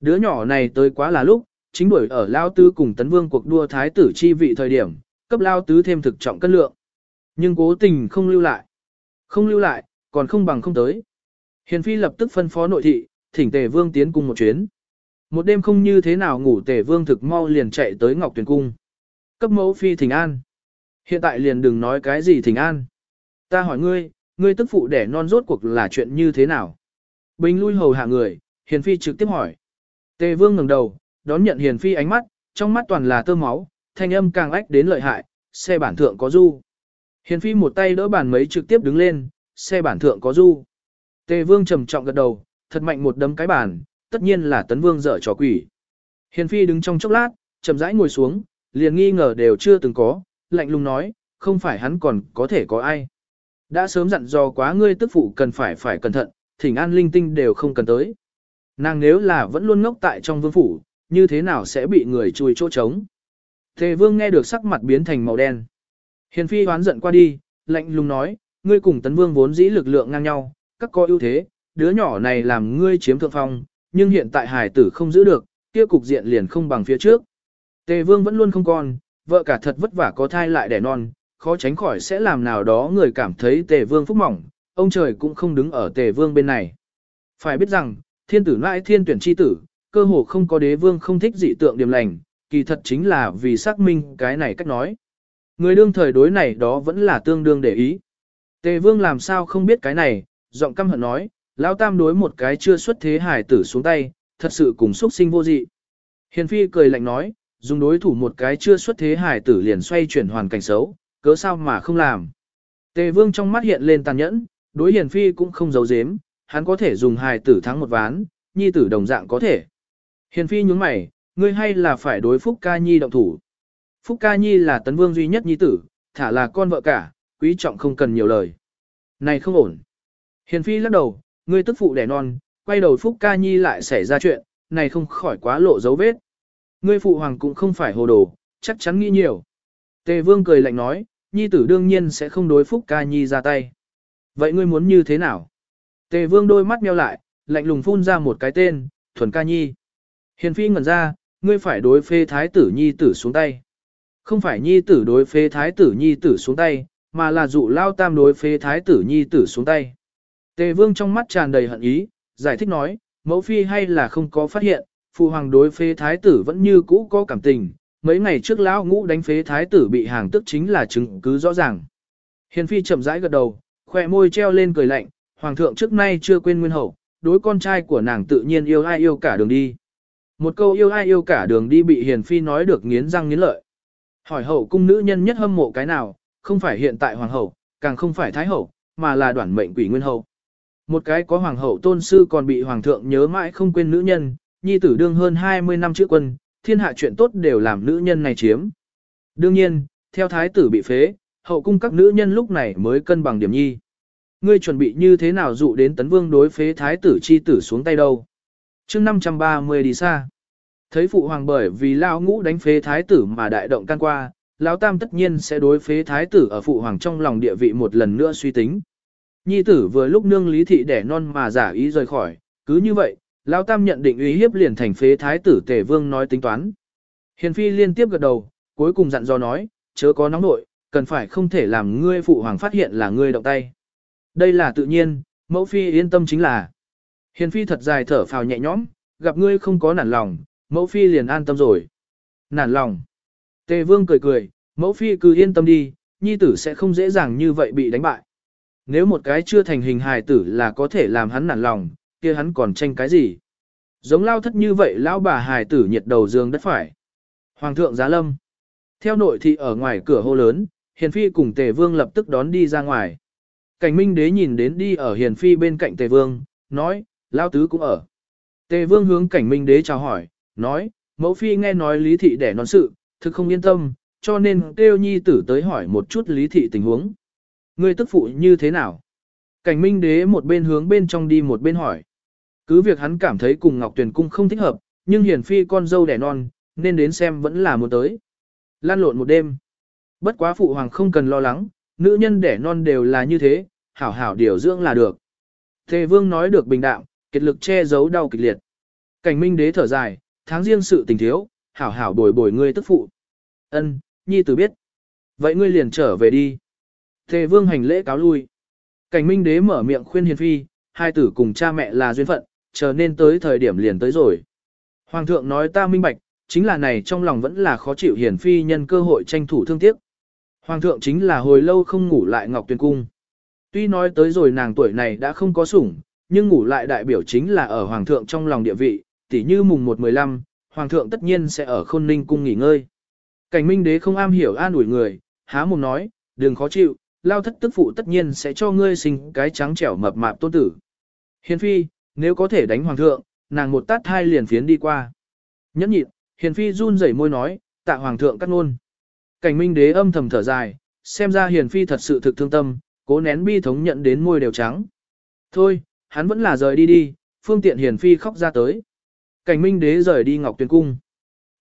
Speaker 1: Đứa nhỏ này tới quá là lúc, chính đuổi ở lão tứ cùng tấn vương cuộc đua thái tử chi vị thời điểm, cấp lão tứ thêm thực trọng cân lượng. Nhưng cố tình không lưu lại. Không lưu lại, còn không bằng không tới. Hiền phi lập tức phân phó nội thị, thỉnh tề vương tiến cung một chuyến. Một đêm không như thế nào ngủ tề vương thực mau liền chạy tới ngọc tuyển cung. Cấp mẫu phi thỉnh an. Hiện tại liền đừng nói cái gì thỉnh an. Ta hỏi ngươi, ngươi tức phụ đẻ non rốt cuộc là chuyện như thế nào? Bình lui hầu hạ người, hiền phi trực tiếp hỏi. Tề vương ngẩng đầu, đón nhận hiền phi ánh mắt, trong mắt toàn là tơ máu, thanh âm càng ách đến lợi hại, xe bản thượng có du. Hiền phi một tay đỡ bàn mấy trực tiếp đứng lên, xe bản thượng có du. Tề vương trầm trọng gật đầu, thật mạnh một đấm cái bàn, tất nhiên là tấn vương dở trò quỷ. Hiền phi đứng trong chốc lát, chậm rãi ngồi xuống, liền nghi ngờ đều chưa từng có, lạnh lùng nói, không phải hắn còn có thể có ai. Đã sớm dặn dò quá ngươi tức phụ cần phải phải cẩn thận, thỉnh an linh tinh đều không cần tới. Nàng nếu là vẫn luôn ngốc tại trong vương phủ, như thế nào sẽ bị người chui chỗ trống. Tề vương nghe được sắc mặt biến thành màu đen. Hiền phi hoán giận qua đi, lạnh lùng nói, ngươi cùng tấn vương vốn dĩ lực lượng ngang nhau, các có ưu thế, đứa nhỏ này làm ngươi chiếm thượng phong, nhưng hiện tại hải tử không giữ được, kia cục diện liền không bằng phía trước. Tề vương vẫn luôn không còn, vợ cả thật vất vả có thai lại đẻ non, khó tránh khỏi sẽ làm nào đó người cảm thấy tề vương phúc mỏng, ông trời cũng không đứng ở tề vương bên này. Phải biết rằng, thiên tử nãi thiên tuyển chi tử, cơ hồ không có đế vương không thích dị tượng điểm lành, kỳ thật chính là vì xác minh cái này cách nói. Người đương thời đối này đó vẫn là tương đương để ý. Tề vương làm sao không biết cái này, giọng căm hận nói, lão tam đối một cái chưa xuất thế hải tử xuống tay, thật sự cùng xuất sinh vô dị. Hiền phi cười lạnh nói, dùng đối thủ một cái chưa xuất thế hải tử liền xoay chuyển hoàn cảnh xấu, cớ sao mà không làm. Tề vương trong mắt hiện lên tàn nhẫn, đối hiền phi cũng không giấu giếm, hắn có thể dùng Hải tử thắng một ván, nhi tử đồng dạng có thể. Hiền phi nhúng mày, ngươi hay là phải đối Phúc Ca Nhi động thủ. Phúc Ca Nhi là tấn vương duy nhất nhi tử, thả là con vợ cả, quý trọng không cần nhiều lời. Này không ổn. Hiền phi lắc đầu, ngươi tức phụ đẻ non, quay đầu Phúc Ca Nhi lại xảy ra chuyện, này không khỏi quá lộ dấu vết. Ngươi phụ hoàng cũng không phải hồ đồ, chắc chắn nghĩ nhiều. Tề vương cười lạnh nói, nhi tử đương nhiên sẽ không đối Phúc Ca Nhi ra tay. Vậy ngươi muốn như thế nào? Tề vương đôi mắt meo lại, lạnh lùng phun ra một cái tên, thuần ca nhi. Hiền phi ngẩn ra, ngươi phải đối phê thái tử nhi tử xuống tay. Không phải nhi tử đối phê thái tử nhi tử xuống tay, mà là dụ lao tam đối phế thái tử nhi tử xuống tay. Tề vương trong mắt tràn đầy hận ý, giải thích nói, mẫu phi hay là không có phát hiện, phụ hoàng đối phế thái tử vẫn như cũ có cảm tình, mấy ngày trước lão ngũ đánh phế thái tử bị hàng tức chính là chứng cứ rõ ràng. Hiền phi chậm rãi gật đầu, khỏe môi treo lên cười lạnh, hoàng thượng trước nay chưa quên nguyên hậu, đối con trai của nàng tự nhiên yêu ai yêu cả đường đi. Một câu yêu ai yêu cả đường đi bị hiền phi nói được nghiến răng nghiến lợi. Hỏi hậu cung nữ nhân nhất hâm mộ cái nào, không phải hiện tại hoàng hậu, càng không phải thái hậu, mà là đoản mệnh quỷ nguyên hậu. Một cái có hoàng hậu tôn sư còn bị hoàng thượng nhớ mãi không quên nữ nhân, nhi tử đương hơn 20 năm trước quân, thiên hạ chuyện tốt đều làm nữ nhân này chiếm. Đương nhiên, theo thái tử bị phế, hậu cung các nữ nhân lúc này mới cân bằng điểm nhi. Ngươi chuẩn bị như thế nào dụ đến tấn vương đối phế thái tử chi tử xuống tay đâu. chương 530 đi xa. Thấy phụ hoàng bởi vì lao ngũ đánh phế thái tử mà đại động can qua, lão tam tất nhiên sẽ đối phế thái tử ở phụ hoàng trong lòng địa vị một lần nữa suy tính. Nhi tử vừa lúc nương lý thị đẻ non mà giả ý rời khỏi, cứ như vậy, lão tam nhận định uy hiếp liền thành phế thái tử tề vương nói tính toán. Hiền phi liên tiếp gật đầu, cuối cùng dặn dò nói, chớ có nóng nội, cần phải không thể làm ngươi phụ hoàng phát hiện là ngươi động tay. Đây là tự nhiên, mẫu phi yên tâm chính là. Hiền phi thật dài thở phào nhẹ nhõm, gặp ngươi không có nản lòng, mẫu phi liền an tâm rồi. Nản lòng. Tề vương cười cười, mẫu phi cứ yên tâm đi, nhi tử sẽ không dễ dàng như vậy bị đánh bại. Nếu một cái chưa thành hình hài tử là có thể làm hắn nản lòng, kia hắn còn tranh cái gì? Giống lao thất như vậy lão bà hài tử nhiệt đầu dương đất phải. Hoàng thượng giá lâm. Theo nội thị ở ngoài cửa hô lớn, hiền phi cùng tề vương lập tức đón đi ra ngoài. Cảnh minh đế nhìn đến đi ở hiền phi bên cạnh tề vương, nói, lao tứ cũng ở. Tề vương hướng cảnh minh đế chào hỏi, nói, mẫu phi nghe nói lý thị đẻ non sự, thực không yên tâm, cho nên kêu nhi tử tới hỏi một chút lý thị tình huống. Ngươi tức phụ như thế nào? Cảnh minh đế một bên hướng bên trong đi một bên hỏi. Cứ việc hắn cảm thấy cùng Ngọc Tuyền Cung không thích hợp, nhưng Hiển phi con dâu đẻ non, nên đến xem vẫn là một tới. Lan lộn một đêm. Bất quá phụ hoàng không cần lo lắng, nữ nhân đẻ non đều là như thế, hảo hảo điều dưỡng là được. Thề vương nói được bình đạm, kiệt lực che giấu đau kịch liệt. Cảnh minh đế thở dài, tháng riêng sự tình thiếu, hảo hảo bồi bồi ngươi tức phụ. Ân, nhi tử biết. Vậy ngươi liền trở về đi. Thề vương hành lễ cáo lui. Cảnh minh đế mở miệng khuyên hiền phi, hai tử cùng cha mẹ là duyên phận, chờ nên tới thời điểm liền tới rồi. Hoàng thượng nói ta minh bạch, chính là này trong lòng vẫn là khó chịu hiền phi nhân cơ hội tranh thủ thương tiếc. Hoàng thượng chính là hồi lâu không ngủ lại Ngọc Tuyền Cung. Tuy nói tới rồi nàng tuổi này đã không có sủng, nhưng ngủ lại đại biểu chính là ở Hoàng thượng trong lòng địa vị, tỉ như mùng 1-15, Hoàng thượng tất nhiên sẽ ở khôn ninh cung nghỉ ngơi. Cảnh minh đế không am hiểu an ủi người, há mồm nói, đừng khó chịu, lao thất tức phụ tất nhiên sẽ cho ngươi sinh cái trắng trẻo mập mạp tôn tử. Hiền phi, nếu có thể đánh hoàng thượng, nàng một tát hai liền phiến đi qua. Nhẫn nhịn, hiền phi run rẩy môi nói, tạ hoàng thượng cắt ngôn. Cảnh minh đế âm thầm thở dài, xem ra hiền phi thật sự thực thương tâm, cố nén bi thống nhận đến môi đều trắng. Thôi, hắn vẫn là rời đi đi, phương tiện hiền phi khóc ra tới. Cảnh minh đế rời đi ngọc tuyên cung.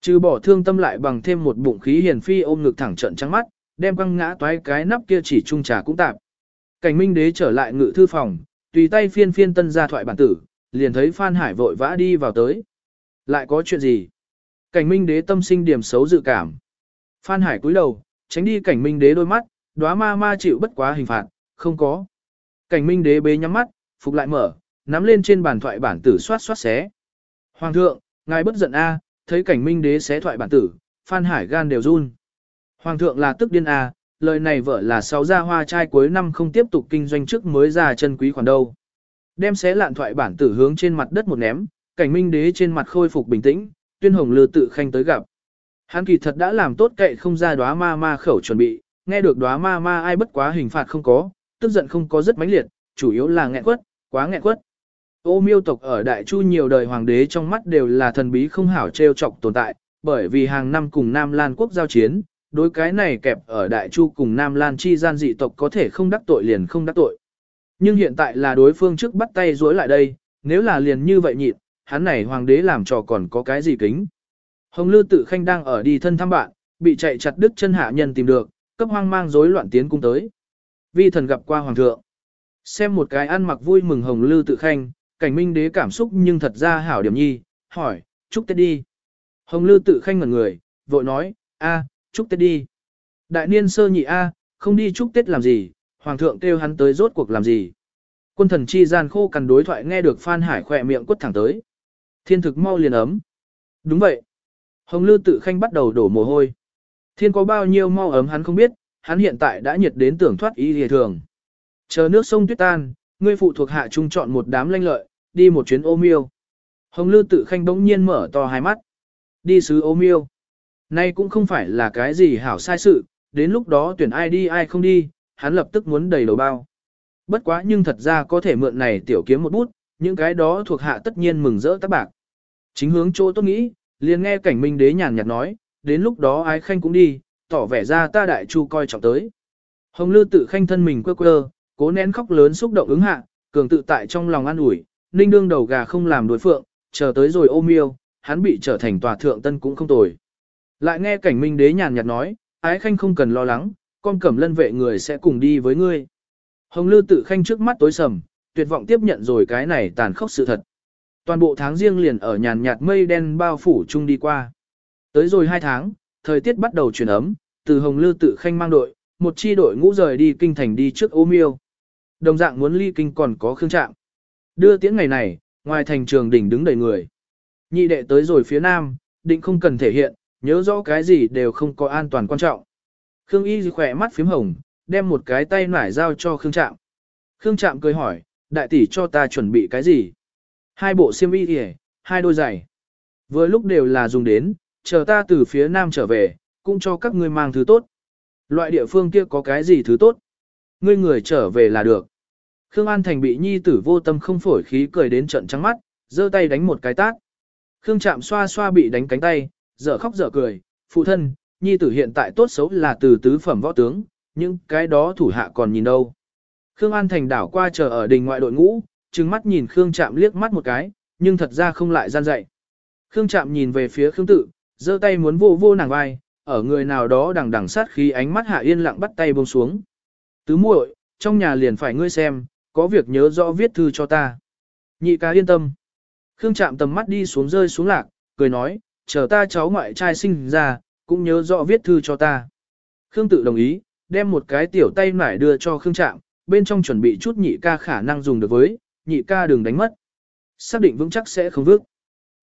Speaker 1: Trừ bỏ thương tâm lại bằng thêm một bụng khí hiền phi ôm ngực thẳng trận trắng mắt, đem quăng ngã toái cái nắp kia chỉ trung trà cũng tạp. Cảnh minh đế trở lại ngự thư phòng, tùy tay phiên phiên tân gia thoại bản tử, liền thấy Phan Hải vội vã đi vào tới. Lại có chuyện gì? Cảnh minh đế tâm sinh điểm xấu dự cảm. Phan Hải cúi đầu, tránh đi cảnh minh đế đôi mắt, đóa ma ma chịu bất quá hình phạt, không có. Cảnh minh đế bế nhắm mắt, phục lại mở, nắm lên trên bàn thoại bản tử xoát xoát xé. Hoàng thượng, ngài bất giận a, thấy cảnh minh đế xé thoại bản tử, Phan Hải gan đều run. Hoàng thượng là tức điên à? lời này vợ là sáu gia hoa trai cuối năm không tiếp tục kinh doanh trước mới ra chân quý khoản đâu. Đem xé lạn thoại bản tử hướng trên mặt đất một ném, cảnh minh đế trên mặt khôi phục bình tĩnh, tuyên hồng lừa tự khanh tới gặp. Hắn kỳ thật đã làm tốt kệ không ra đóa ma ma khẩu chuẩn bị, nghe được đóa ma ma ai bất quá hình phạt không có, tức giận không có rất mãnh liệt, chủ yếu là nghẹn quất, quá nghẹn quất. Ô miêu tộc ở Đại Chu nhiều đời hoàng đế trong mắt đều là thần bí không hảo trêu chọc tồn tại, bởi vì hàng năm cùng Nam Lan quốc giao chiến, đối cái này kẹp ở Đại Chu cùng Nam Lan chi gian dị tộc có thể không đắc tội liền không đắc tội. Nhưng hiện tại là đối phương trước bắt tay dối lại đây, nếu là liền như vậy nhịn, hắn này hoàng đế làm trò còn có cái gì kính. Hồng Lư tự khanh đang ở đi thân thăm bạn, bị chạy chặt đứt chân hạ nhân tìm được, cấp hoang mang rối loạn tiến cung tới. Vi thần gặp qua hoàng thượng. Xem một cái ăn mặc vui mừng Hồng Lư tự khanh, cảnh minh đế cảm xúc nhưng thật ra hảo điểm nhi, hỏi, chúc Tết đi. Hồng Lư tự khanh ngẩn người, vội nói, a, chúc Tết đi. Đại niên sơ nhị A, không đi chúc Tết làm gì, Hoàng thượng kêu hắn tới rốt cuộc làm gì. Quân thần chi gian khô cằn đối thoại nghe được Phan Hải khỏe miệng quất thẳng tới. Thiên thực mau liền ấm. Đúng vậy. Hồng Lư tự khanh bắt đầu đổ mồ hôi. Thiên có bao nhiêu mau ấm hắn không biết, hắn hiện tại đã nhiệt đến tưởng thoát ý hề thường. Chờ nước sông tuyết tan, ngươi phụ thuộc hạ trung chọn một đám lanh lợi, đi một chuyến ô miêu. Hồng Lư tự khanh bỗng nhiên mở to hai mắt. Đi sứ ô miêu. Nay cũng không phải là cái gì hảo sai sự, đến lúc đó tuyển ai đi ai không đi, hắn lập tức muốn đầy đầu bao. Bất quá nhưng thật ra có thể mượn này tiểu kiếm một bút, những cái đó thuộc hạ tất nhiên mừng rỡ tác bạc. Chính hướng chỗ tốt nghĩ, liền nghe cảnh minh đế nhàn nhạt nói, đến lúc đó ái khanh cũng đi, tỏ vẻ ra ta đại chu coi trọng tới. Hồng Lư tự khanh thân mình quơ quơ, cố nén khóc lớn xúc động ứng hạ, cường tự tại trong lòng an ủi, ninh đương đầu gà không làm đối phượng, chờ tới rồi ôm yêu, hắn bị trở thành tòa thượng tân cũng không tồi. Lại nghe cảnh minh đế nhàn nhạt nói, ái khanh không cần lo lắng, con cẩm lân vệ người sẽ cùng đi với ngươi. Hồng Lư tự khanh trước mắt tối sầm, tuyệt vọng tiếp nhận rồi cái này tàn khốc sự thật. Toàn bộ tháng riêng liền ở nhàn nhạt mây đen bao phủ chung đi qua. Tới rồi hai tháng, thời tiết bắt đầu chuyển ấm, từ Hồng Lư tự khanh mang đội, một chi đội ngũ rời đi kinh thành đi trước ô miêu. Đồng dạng muốn ly kinh còn có khương trạng. Đưa tiễn ngày này, ngoài thành trường đỉnh đứng đầy người. Nhị đệ tới rồi phía nam, định không cần thể hiện, nhớ rõ cái gì đều không có an toàn quan trọng. Khương Y khỏe mắt phím hồng, đem một cái tay nải giao cho Khương Trạm. Khương Trạm cười hỏi, đại tỷ cho ta chuẩn bị cái gì? Hai bộ xiêm y kìa, hai đôi giày. Vừa lúc đều là dùng đến, chờ ta từ phía nam trở về, cũng cho các ngươi mang thứ tốt. Loại địa phương kia có cái gì thứ tốt? Ngươi người trở về là được. Khương An Thành bị nhi tử vô tâm không phổi khí cười đến trận trắng mắt, giơ tay đánh một cái tát. Khương Trạm xoa xoa bị đánh cánh tay, dở khóc dở cười, phụ thân, nhi tử hiện tại tốt xấu là từ tứ phẩm võ tướng, nhưng cái đó thủ hạ còn nhìn đâu. Khương An Thành đảo qua chờ ở đình ngoại đội ngũ, trừng mắt nhìn Khương Trạm liếc mắt một cái, nhưng thật ra không lại gian dậy. Khương Trạm nhìn về phía Khương Tự, giơ tay muốn vô vô nàng vai, ở người nào đó đằng đằng sát khí ánh mắt hạ yên lặng bắt tay buông xuống. Tứ muội, trong nhà liền phải ngươi xem, có việc nhớ rõ viết thư cho ta. Nhị ca yên tâm. Khương chạm tầm mắt đi xuống rơi xuống lạc, cười nói, chờ ta cháu ngoại trai sinh ra, cũng nhớ rõ viết thư cho ta. Khương tự đồng ý, đem một cái tiểu tay nải đưa cho Khương Trạm, bên trong chuẩn bị chút nhị ca khả năng dùng được với, nhị ca đừng đánh mất. Xác định vững chắc sẽ không vước.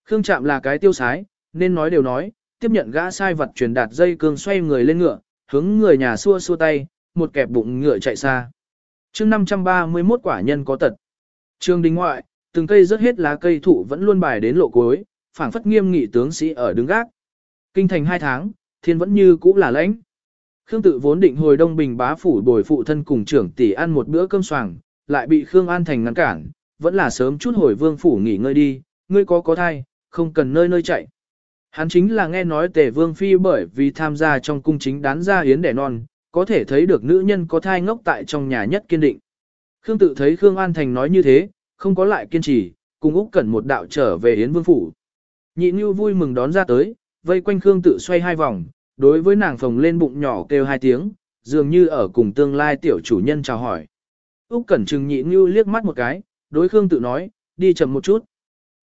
Speaker 1: Khương Trạm là cái tiêu sái, nên nói đều nói, tiếp nhận gã sai vật truyền đạt dây cương xoay người lên ngựa, hướng người nhà xua xua tay, một kẹp bụng ngựa chạy xa chương 531 quả nhân có tật. Trường đình ngoại, từng cây rớt hết lá cây thụ vẫn luôn bài đến lộ cuối, phảng phất nghiêm nghị tướng sĩ ở đứng gác. Kinh thành hai tháng, thiên vẫn như cũ là lãnh. Khương tự vốn định hồi Đông Bình bá phủ bồi phụ thân cùng trưởng tỷ ăn một bữa cơm xoàng, lại bị Khương An Thành ngăn cản, vẫn là sớm chút hồi vương phủ nghỉ ngơi đi, ngươi có có thai, không cần nơi nơi chạy. Hắn chính là nghe nói tề vương phi bởi vì tham gia trong cung chính đán ra yến đẻ non, có thể thấy được nữ nhân có thai ngốc tại trong nhà nhất kiên định. Khương tự thấy Khương An Thành nói như thế, không có lại kiên trì, cùng Úc Cẩn một đạo trở về yến vương phủ. Nhị Nhu vui mừng đón ra tới, vây quanh Khương tự xoay hai vòng, đối với nàng phồng lên bụng nhỏ kêu hai tiếng, dường như ở cùng tương lai tiểu chủ nhân chào hỏi. Úc Cẩn Trừng nhị Nhu liếc mắt một cái, đối Khương tự nói, đi chậm một chút.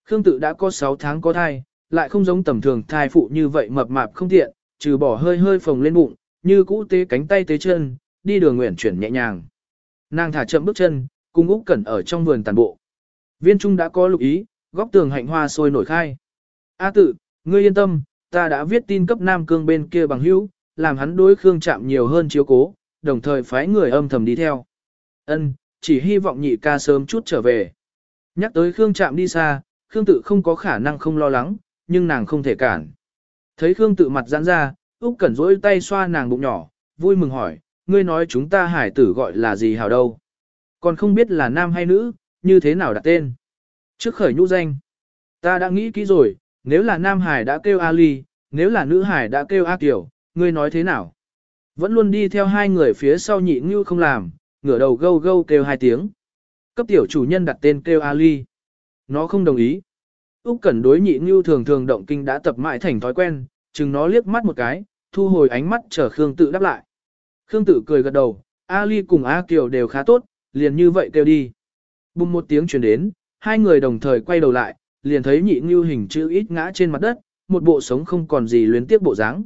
Speaker 1: Khương tự đã có 6 tháng có thai, lại không giống tầm thường thai phụ như vậy mập mạp không tiện, trừ bỏ hơi hơi phồng lên bụng, như cũ tế cánh tay tế chân, đi đường nguyện chuyển nhẹ nhàng. Nàng thả chậm bước chân, cùng Úc Cẩn ở trong vườn tàn bộ. Viên trung đã có lục ý, góc tường hạnh hoa sôi nổi khai. A tự, ngươi yên tâm, ta đã viết tin cấp Nam Cương bên kia bằng hữu, làm hắn đối Khương chạm nhiều hơn chiếu cố, đồng thời phái người âm thầm đi theo. Ân, chỉ hy vọng nhị ca sớm chút trở về. Nhắc tới Khương chạm đi xa, Khương tự không có khả năng không lo lắng, nhưng nàng không thể cản. Thấy Khương tự mặt giãn ra, Úc Cẩn rỗi tay xoa nàng bụng nhỏ, vui mừng hỏi, ngươi nói chúng ta hải tử gọi là gì hảo đâu? Còn không biết là nam hay nữ, như thế nào đặt tên? Trước khởi nhũ danh, ta đã nghĩ kỹ rồi, nếu là nam hải đã kêu Ali, nếu là nữ hải đã kêu A Kiều, ngươi nói thế nào? Vẫn luôn đi theo hai người phía sau nhị như không làm, ngửa đầu gâu gâu kêu hai tiếng. Cấp tiểu chủ nhân đặt tên kêu Ali. Nó không đồng ý. Úc Cẩn đối nhị như thường thường động kinh đã tập mãi thành thói quen, chừng nó liếc mắt một cái, thu hồi ánh mắt chờ Khương Tự đáp lại. Khương Tự cười gật đầu, Ali cùng A Kiều đều khá tốt, liền như vậy kêu đi. Bùng một tiếng truyền đến, hai người đồng thời quay đầu lại, liền thấy nhị như hình chữ ít ngã trên mặt đất, một bộ sống không còn gì luyến tiếp bộ dáng.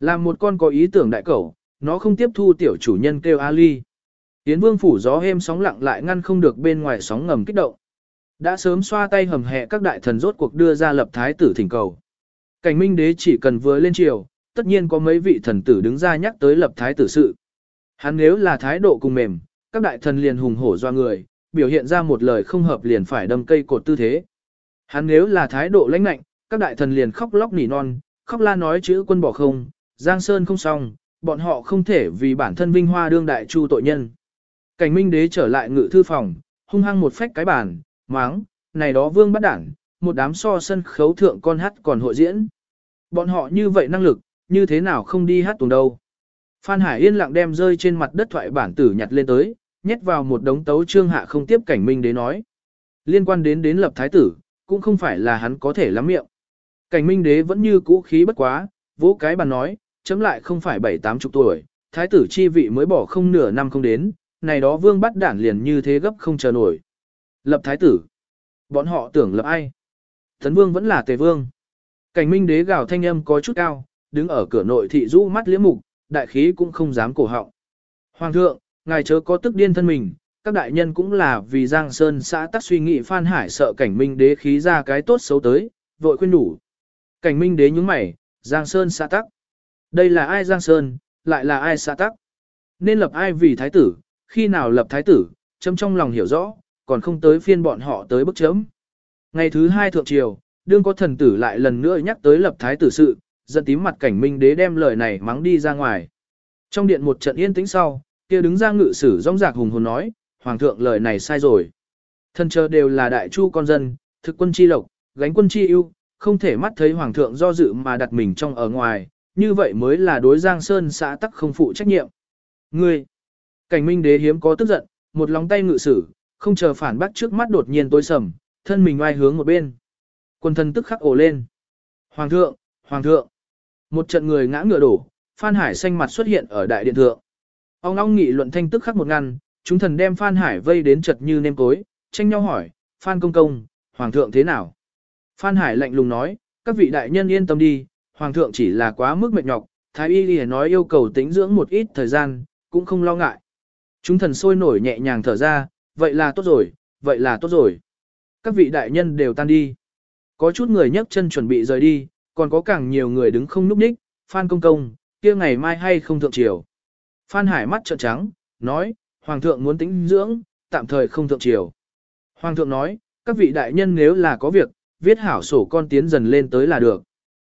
Speaker 1: Là một con có ý tưởng đại cẩu, nó không tiếp thu tiểu chủ nhân kêu Ali. Yến vương phủ gió êm sóng lặng lại ngăn không được bên ngoài sóng ngầm kích động. Đã sớm xoa tay hầm hẹ các đại thần rốt cuộc đưa ra lập thái tử thỉnh cầu. Cảnh minh đế chỉ cần vừa lên triều, tất nhiên có mấy vị thần tử đứng ra nhắc tới lập thái tử sự. Hắn nếu là thái độ cùng mềm, các đại thần liền hùng hổ doa người, biểu hiện ra một lời không hợp liền phải đâm cây cột tư thế. Hắn nếu là thái độ lãnh nạnh, các đại thần liền khóc lóc nỉ non, khóc la nói chữ quân bỏ không, giang sơn không xong, bọn họ không thể vì bản thân vinh hoa đương đại chu tội nhân. Cảnh minh đế trở lại ngự thư phòng, hung hăng một phách cái bàn, máng, này đó vương bắt đảng, một đám so sân khấu thượng con hát còn hội diễn. Bọn họ như vậy năng lực, như thế nào không đi hát tuồng đâu. Phan Hải yên lặng đem rơi trên mặt đất thoại bản tử nhặt lên tới, nhét vào một đống tấu trương hạ không tiếp cảnh minh đế nói. Liên quan đến đến lập thái tử, cũng không phải là hắn có thể lắm miệng. Cảnh minh đế vẫn như cũ khí bất quá, vỗ cái bàn nói, chấm lại không phải bảy tám chục tuổi, thái tử chi vị mới bỏ không nửa năm không đến, này đó vương bắt đản liền như thế gấp không chờ nổi. Lập thái tử. Bọn họ tưởng lập ai? Tấn vương vẫn là tề vương. Cảnh minh đế gào thanh âm có chút cao, đứng ở cửa nội thị rũ mắt liễm mục, đại khí cũng không dám cổ họng. Hoàng thượng, ngài chớ có tức điên thân mình, các đại nhân cũng là vì Giang Sơn xã tắc suy nghĩ Phan Hải sợ cảnh minh đế khí ra cái tốt xấu tới, vội khuyên đủ. Cảnh minh đế nhúng mày, Giang Sơn xã tắc. Đây là ai Giang Sơn, lại là ai xã tắc. Nên lập ai vì thái tử, khi nào lập thái tử, chấm trong lòng hiểu rõ, còn không tới phiên bọn họ tới bức chấm. Ngày thứ hai thượng triều, đương có thần tử lại lần nữa nhắc tới lập thái tử sự, giận tím mặt cảnh minh đế đem lời này mắng đi ra ngoài. Trong điện một trận yên tĩnh sau, kia đứng ra ngự sử rong rạc hùng hồn nói, hoàng thượng lời này sai rồi. Thần chờ đều là đại chu con dân, thực quân chi lộc, gánh quân chi ưu, không thể mắt thấy hoàng thượng do dự mà đặt mình trong ở ngoài, như vậy mới là đối Giang Sơn xã tắc không phụ trách nhiệm. Ngươi, cảnh minh đế hiếm có tức giận, một lòng tay ngự sử, không chờ phản bác trước mắt đột nhiên tối sầm, thân mình oai hướng một bên. Quân thân tức khắc ổ lên. Hoàng thượng, hoàng thượng. Một trận người ngã ngựa đổ, Phan Hải xanh mặt xuất hiện ở đại điện thượng. Ông long nghị luận thanh tức khắc một ngăn, chúng thần đem Phan Hải vây đến chật như nêm cối, tranh nhau hỏi, Phan công công, hoàng thượng thế nào? Phan Hải lạnh lùng nói, các vị đại nhân yên tâm đi, hoàng thượng chỉ là quá mức mệt nhọc, thái y liền nói yêu cầu tĩnh dưỡng một ít thời gian, cũng không lo ngại. Chúng thần sôi nổi nhẹ nhàng thở ra, vậy là tốt rồi, vậy là tốt rồi. Các vị đại nhân đều tan đi. Có chút người nhấc chân chuẩn bị rời đi, còn có càng nhiều người đứng không núp ních, Phan công công, kia ngày mai hay không thượng triều. Phan Hải mắt trợn trắng, nói, Hoàng thượng muốn tĩnh dưỡng, tạm thời không thượng triều. Hoàng thượng nói, các vị đại nhân nếu là có việc, viết hảo sổ con tiến dần lên tới là được.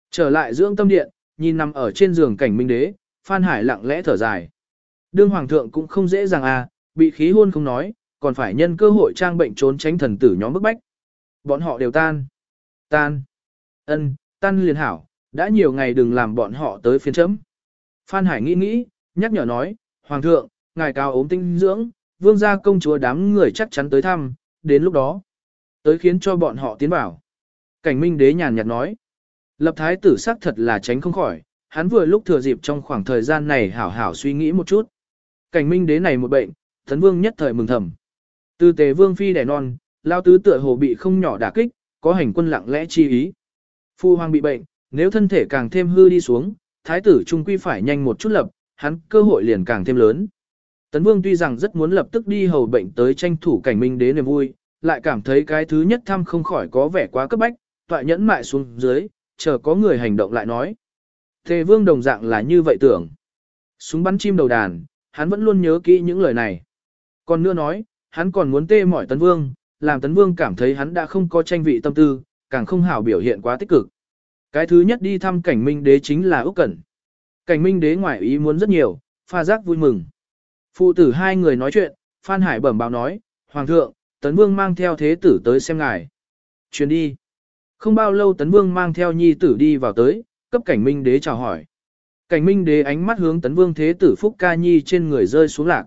Speaker 1: Trở lại dưỡng tâm điện, nhìn nằm ở trên giường cảnh minh đế, Phan Hải lặng lẽ thở dài. Đương Hoàng thượng cũng không dễ dàng à, bị khí hôn không nói, còn phải nhân cơ hội trang bệnh trốn tránh thần tử nhóm bức bách. Bọn họ đều tan. Tan. ân, tan liền hảo, đã nhiều ngày đừng làm bọn họ tới phiên chấm. Phan Hải nghĩ nghĩ, nhắc nhở nói, Hoàng thượng, ngài cao ốm tinh dưỡng, vương gia công chúa đám người chắc chắn tới thăm, đến lúc đó, tới khiến cho bọn họ tiến vào. Cảnh minh đế nhàn nhạt nói, lập thái tử sắc thật là tránh không khỏi, hắn vừa lúc thừa dịp trong khoảng thời gian này hảo hảo suy nghĩ một chút. Cảnh minh đế này một bệnh, thần vương nhất thời mừng thầm. Từ tề vương phi đẻ non, lao tứ tựa hồ bị không nhỏ đả kích, có hành quân lặng lẽ chi ý. Phu hoàng bị bệnh, nếu thân thể càng thêm hư đi xuống, thái tử trung quy phải nhanh một chút lập, hắn cơ hội liền càng thêm lớn. Tấn Vương tuy rằng rất muốn lập tức đi hầu bệnh tới tranh thủ cảnh minh đế niềm vui, lại cảm thấy cái thứ nhất thăm không khỏi có vẻ quá cấp bách, tọa nhẫn mại xuống dưới, chờ có người hành động lại nói. Thề Vương đồng dạng là như vậy tưởng. Súng bắn chim đầu đàn, hắn vẫn luôn nhớ kỹ những lời này. Còn nữa nói, hắn còn muốn tê mỏi Tấn Vương, làm Tấn Vương cảm thấy hắn đã không có tranh vị tâm tư, càng không hảo biểu hiện quá tích cực. Cái thứ nhất đi thăm cảnh minh đế chính là Úc Cẩn. Cảnh minh đế ngoại ý muốn rất nhiều, pha giác vui mừng. Phụ tử hai người nói chuyện, Phan Hải bẩm báo nói, Hoàng thượng, Tấn Vương mang theo thế tử tới xem ngài. Chuyến đi. Không bao lâu Tấn Vương mang theo nhi tử đi vào tới, cấp cảnh minh đế chào hỏi. Cảnh minh đế ánh mắt hướng Tấn Vương thế tử Phúc Ca Nhi trên người rơi xuống lạc.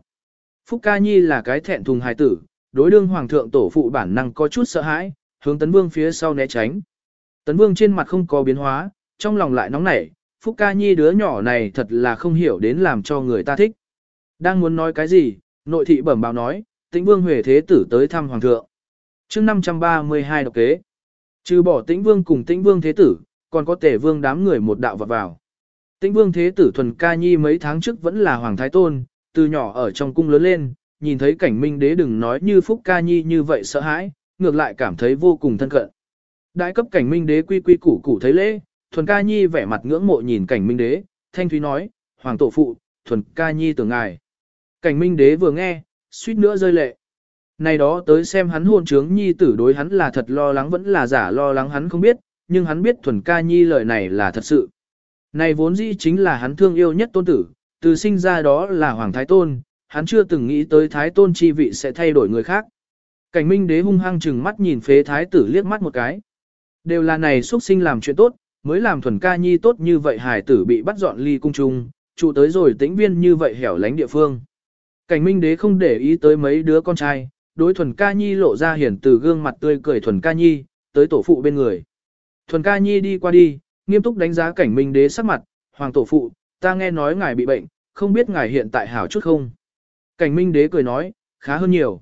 Speaker 1: Phúc Ca Nhi là cái thẹn thùng hài tử, đối đương Hoàng thượng tổ phụ bản năng có chút sợ hãi, hướng Tấn Vương phía sau né tránh. Tấn Vương trên mặt không có biến hóa, trong lòng lại nóng nảy, Phúc Ca Nhi đứa nhỏ này thật là không hiểu đến làm cho người ta thích. Đang muốn nói cái gì, nội thị bẩm báo nói, tĩnh vương huệ thế tử tới thăm hoàng thượng. chương 532 độc kế. Trừ bỏ tĩnh vương cùng tĩnh vương thế tử, còn có tể vương đám người một đạo vọt vào. Tĩnh vương thế tử thuần ca nhi mấy tháng trước vẫn là hoàng thái tôn, từ nhỏ ở trong cung lớn lên, nhìn thấy cảnh minh đế đừng nói như phúc ca nhi như vậy sợ hãi, ngược lại cảm thấy vô cùng thân cận. Đại cấp cảnh minh đế quy quy củ củ thấy lễ, Thuần ca nhi vẻ mặt ngưỡng mộ nhìn cảnh minh đế, thanh thúy nói, hoàng tổ phụ, thuần ca nhi tưởng ngài. Cảnh minh đế vừa nghe, suýt nữa rơi lệ. Này đó tới xem hắn hôn trướng nhi tử đối hắn là thật lo lắng vẫn là giả lo lắng hắn không biết, nhưng hắn biết thuần ca nhi lời này là thật sự. Này vốn dĩ chính là hắn thương yêu nhất tôn tử, từ sinh ra đó là Hoàng Thái Tôn, hắn chưa từng nghĩ tới Thái Tôn chi vị sẽ thay đổi người khác. Cảnh minh đế hung hăng chừng mắt nhìn phế thái tử liếc mắt một cái. Đều là này xuất sinh làm chuyện tốt, mới làm thuần ca nhi tốt như vậy hài tử bị bắt dọn ly cung trung, trụ tới rồi tĩnh viên như vậy hẻo lánh địa phương. Cảnh minh đế không để ý tới mấy đứa con trai, đối thuần ca nhi lộ ra hiển từ gương mặt tươi cười thuần ca nhi, tới tổ phụ bên người. Thuần ca nhi đi qua đi, nghiêm túc đánh giá cảnh minh đế sắc mặt, hoàng tổ phụ, ta nghe nói ngài bị bệnh, không biết ngài hiện tại hảo chút không. Cảnh minh đế cười nói, khá hơn nhiều.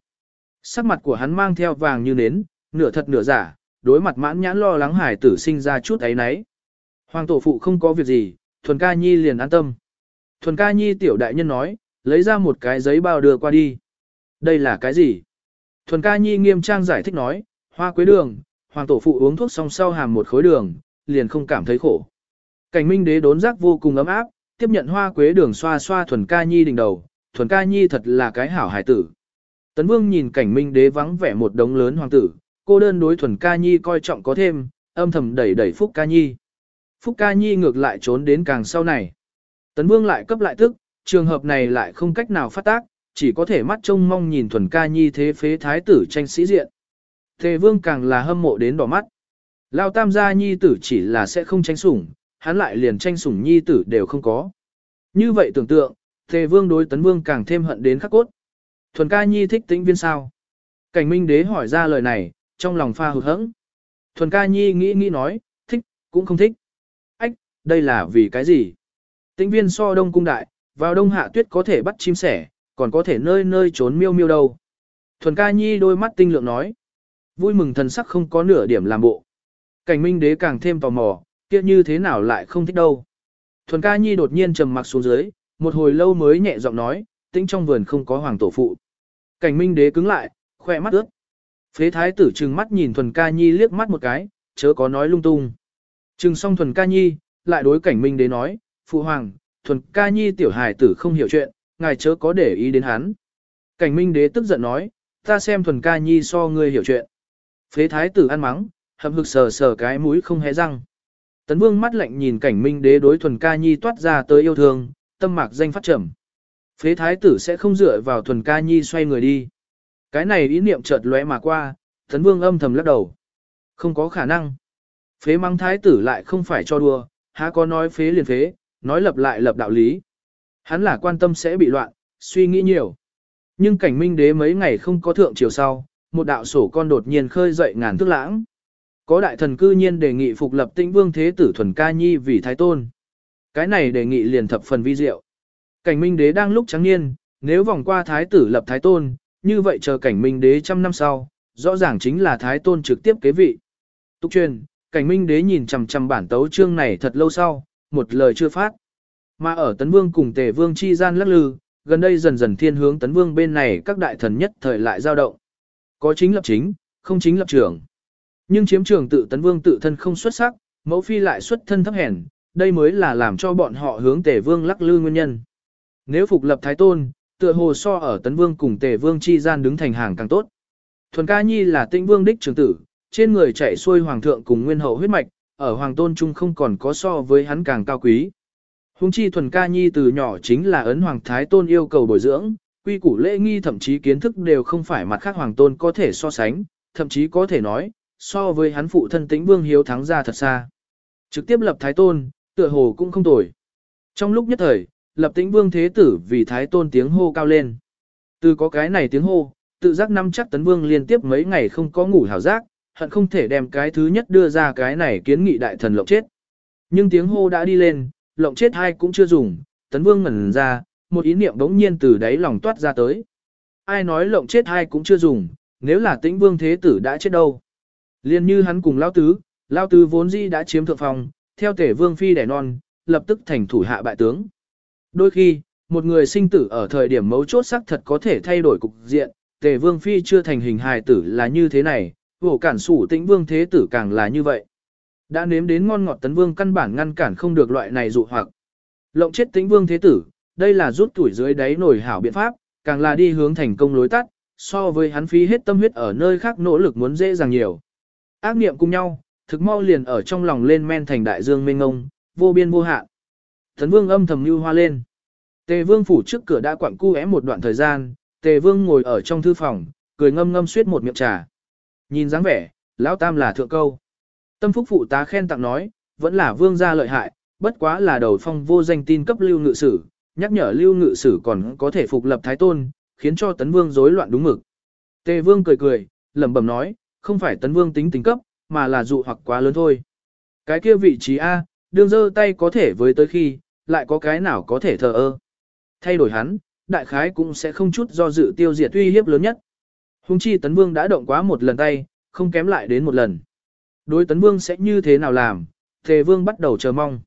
Speaker 1: Sắc mặt của hắn mang theo vàng như nến, nửa thật nửa giả, đối mặt mãn nhãn lo lắng hải tử sinh ra chút ấy nấy. Hoàng tổ phụ không có việc gì, thuần ca nhi liền an tâm. Thuần ca nhi tiểu đại nhân nói, lấy ra một cái giấy bao đưa qua đi. Đây là cái gì? Thuần ca nhi nghiêm trang giải thích nói, hoa quế đường, hoàng tổ phụ uống thuốc xong sau hàm một khối đường, liền không cảm thấy khổ. Cảnh minh đế đốn giác vô cùng ấm áp, tiếp nhận hoa quế đường xoa xoa thuần ca nhi đỉnh đầu, thuần ca nhi thật là cái hảo hải tử. Tấn vương nhìn cảnh minh đế vắng vẻ một đống lớn hoàng tử, cô đơn đối thuần ca nhi coi trọng có thêm, âm thầm đẩy đẩy phúc ca nhi. Phúc ca nhi ngược lại trốn đến càng sau này. Tấn vương lại cấp lại tức, trường hợp này lại không cách nào phát tác, chỉ có thể mắt trông mong nhìn thuần ca nhi thế phế thái tử tranh sĩ diện. Thề vương càng là hâm mộ đến đỏ mắt. Lao tam gia nhi tử chỉ là sẽ không tránh sủng, hắn lại liền tranh sủng nhi tử đều không có. Như vậy tưởng tượng, thề vương đối tấn vương càng thêm hận đến khắc cốt. Thuần ca nhi thích tĩnh viên sao? Cảnh minh đế hỏi ra lời này, trong lòng pha hụt hẫng. Thuần ca nhi nghĩ nghĩ nói, thích, cũng không thích. Ách, đây là vì cái gì? Tĩnh viên so đông cung đại, vào đông hạ tuyết có thể bắt chim sẻ, còn có thể nơi nơi trốn miêu miêu đâu. Thuần ca nhi đôi mắt tinh lượng nói. Vui mừng thần sắc không có nửa điểm làm bộ. Cảnh minh đế càng thêm tò mò, kia như thế nào lại không thích đâu. Thuần ca nhi đột nhiên trầm mặc xuống dưới, một hồi lâu mới nhẹ giọng nói, tĩnh trong vườn không có hoàng tổ phụ. Cảnh minh đế cứng lại, khoe mắt ướt. Phế thái tử trừng mắt nhìn thuần ca nhi liếc mắt một cái, chớ có nói lung tung. Trừng xong thuần ca nhi, lại đối cảnh minh đế nói, phụ hoàng, thuần ca nhi tiểu hài tử không hiểu chuyện, ngài chớ có để ý đến hắn. Cảnh minh đế tức giận nói, ta xem thuần ca nhi so ngươi hiểu chuyện. Phế thái tử ăn mắng, hậm hực sờ sờ cái mũi không hé răng. Tấn vương mắt lạnh nhìn cảnh minh đế đối thuần ca nhi toát ra tới yêu thương, tâm mạc danh phát trầm. Phế thái tử sẽ không dựa vào thuần ca nhi xoay người đi. Cái này ý niệm chợt lóe mà qua, tấn vương âm thầm lắc đầu. Không có khả năng. Phế mắng thái tử lại không phải cho đùa, há có nói phế liền phế, nói lập lại lập đạo lý. Hắn là quan tâm sẽ bị loạn, suy nghĩ nhiều. Nhưng cảnh minh đế mấy ngày không có thượng chiều sau, một đạo sổ con đột nhiên khơi dậy ngàn thức lãng. Có đại thần cư nhiên đề nghị phục lập tĩnh vương thế tử thuần ca nhi vì thái tôn. Cái này đề nghị liền thập phần vi diệu. Cảnh minh đế đang lúc trắng niên, nếu vòng qua thái tử lập thái tôn, như vậy chờ cảnh minh đế trăm năm sau, rõ ràng chính là thái tôn trực tiếp kế vị. Tục truyền, cảnh minh đế nhìn chằm chằm bản tấu chương này thật lâu sau, một lời chưa phát. Mà ở tấn vương cùng tề vương chi gian lắc lư, gần đây dần dần thiên hướng tấn vương bên này các đại thần nhất thời lại giao động. Có chính lập chính, không chính lập trưởng. Nhưng chiếm trường tự tấn vương tự thân không xuất sắc, mẫu phi lại xuất thân thấp hèn, đây mới là làm cho bọn họ hướng tề vương lắc lư nguyên nhân. Nếu phục lập thái tôn, tựa hồ so ở tấn vương cùng tề vương chi gian đứng thành hàng càng tốt. Thuần ca nhi là tinh vương đích trường tử, trên người chạy xuôi hoàng thượng cùng nguyên hậu huyết mạch, ở hoàng tôn trung không còn có so với hắn càng cao quý. Hùng chi thuần ca nhi từ nhỏ chính là ấn hoàng thái tôn yêu cầu bồi dưỡng, quy củ lễ nghi thậm chí kiến thức đều không phải mặt khác hoàng tôn có thể so sánh, thậm chí có thể nói, so với hắn phụ thân tĩnh vương hiếu thắng ra thật xa. Trực tiếp lập thái tôn, tựa hồ cũng không tồi. Trong lúc nhất thời, lập tĩnh vương thế tử vì thái tôn tiếng hô cao lên. Từ có cái này tiếng hô, tự giác năm chắc tấn vương liên tiếp mấy ngày không có ngủ hảo giác, hận không thể đem cái thứ nhất đưa ra cái này kiến nghị đại thần lộng chết. Nhưng tiếng hô đã đi lên, lộng chết hai cũng chưa dùng, tấn vương ngẩn ra, một ý niệm đống nhiên từ đáy lòng toát ra tới. Ai nói lộng chết hai cũng chưa dùng, nếu là tĩnh vương thế tử đã chết đâu. Liên như hắn cùng lao tứ, lao tứ vốn dĩ đã chiếm thượng phòng, theo tể vương phi đẻ non, lập tức thành thủ hạ bại tướng. Đôi khi, một người sinh tử ở thời điểm mấu chốt xác thật có thể thay đổi cục diện, tề vương phi chưa thành hình hài tử là như thế này, vổ cản sủ tĩnh vương thế tử càng là như vậy. Đã nếm đến ngon ngọt tấn vương căn bản ngăn cản không được loại này dụ hoặc. Lộng chết tĩnh vương thế tử, đây là rút tuổi dưới đáy nổi hảo biện pháp, càng là đi hướng thành công lối tắt, so với hắn phí hết tâm huyết ở nơi khác nỗ lực muốn dễ dàng nhiều. Ác niệm cùng nhau, thực mau liền ở trong lòng lên men thành đại dương mênh ngông, vô biên vô hạn. Tấn vương âm thầm lưu hoa lên. Tề vương phủ trước cửa đã quặn cu một đoạn thời gian, tề vương ngồi ở trong thư phòng, cười ngâm ngâm suýt một miệng trà. Nhìn dáng vẻ, lão tam là thượng câu. Tâm phúc phụ tá khen tặng nói, vẫn là vương gia lợi hại, bất quá là đầu phong vô danh tin cấp lưu ngự sử, nhắc nhở lưu ngự sử còn có thể phục lập thái tôn, khiến cho tấn vương rối loạn đúng mực. Tề vương cười cười, lẩm bẩm nói, không phải tấn vương tính tính cấp, mà là dụ hoặc quá lớn thôi. Cái kia vị trí A, đương dơ tay có thể với tới khi, lại có cái nào có thể thờ ơ. Thay đổi hắn, đại khái cũng sẽ không chút do dự tiêu diệt uy hiếp lớn nhất. Hùng chi tấn vương đã động quá một lần tay, không kém lại đến một lần. Đối tấn vương sẽ như thế nào làm, thề vương bắt đầu chờ mong.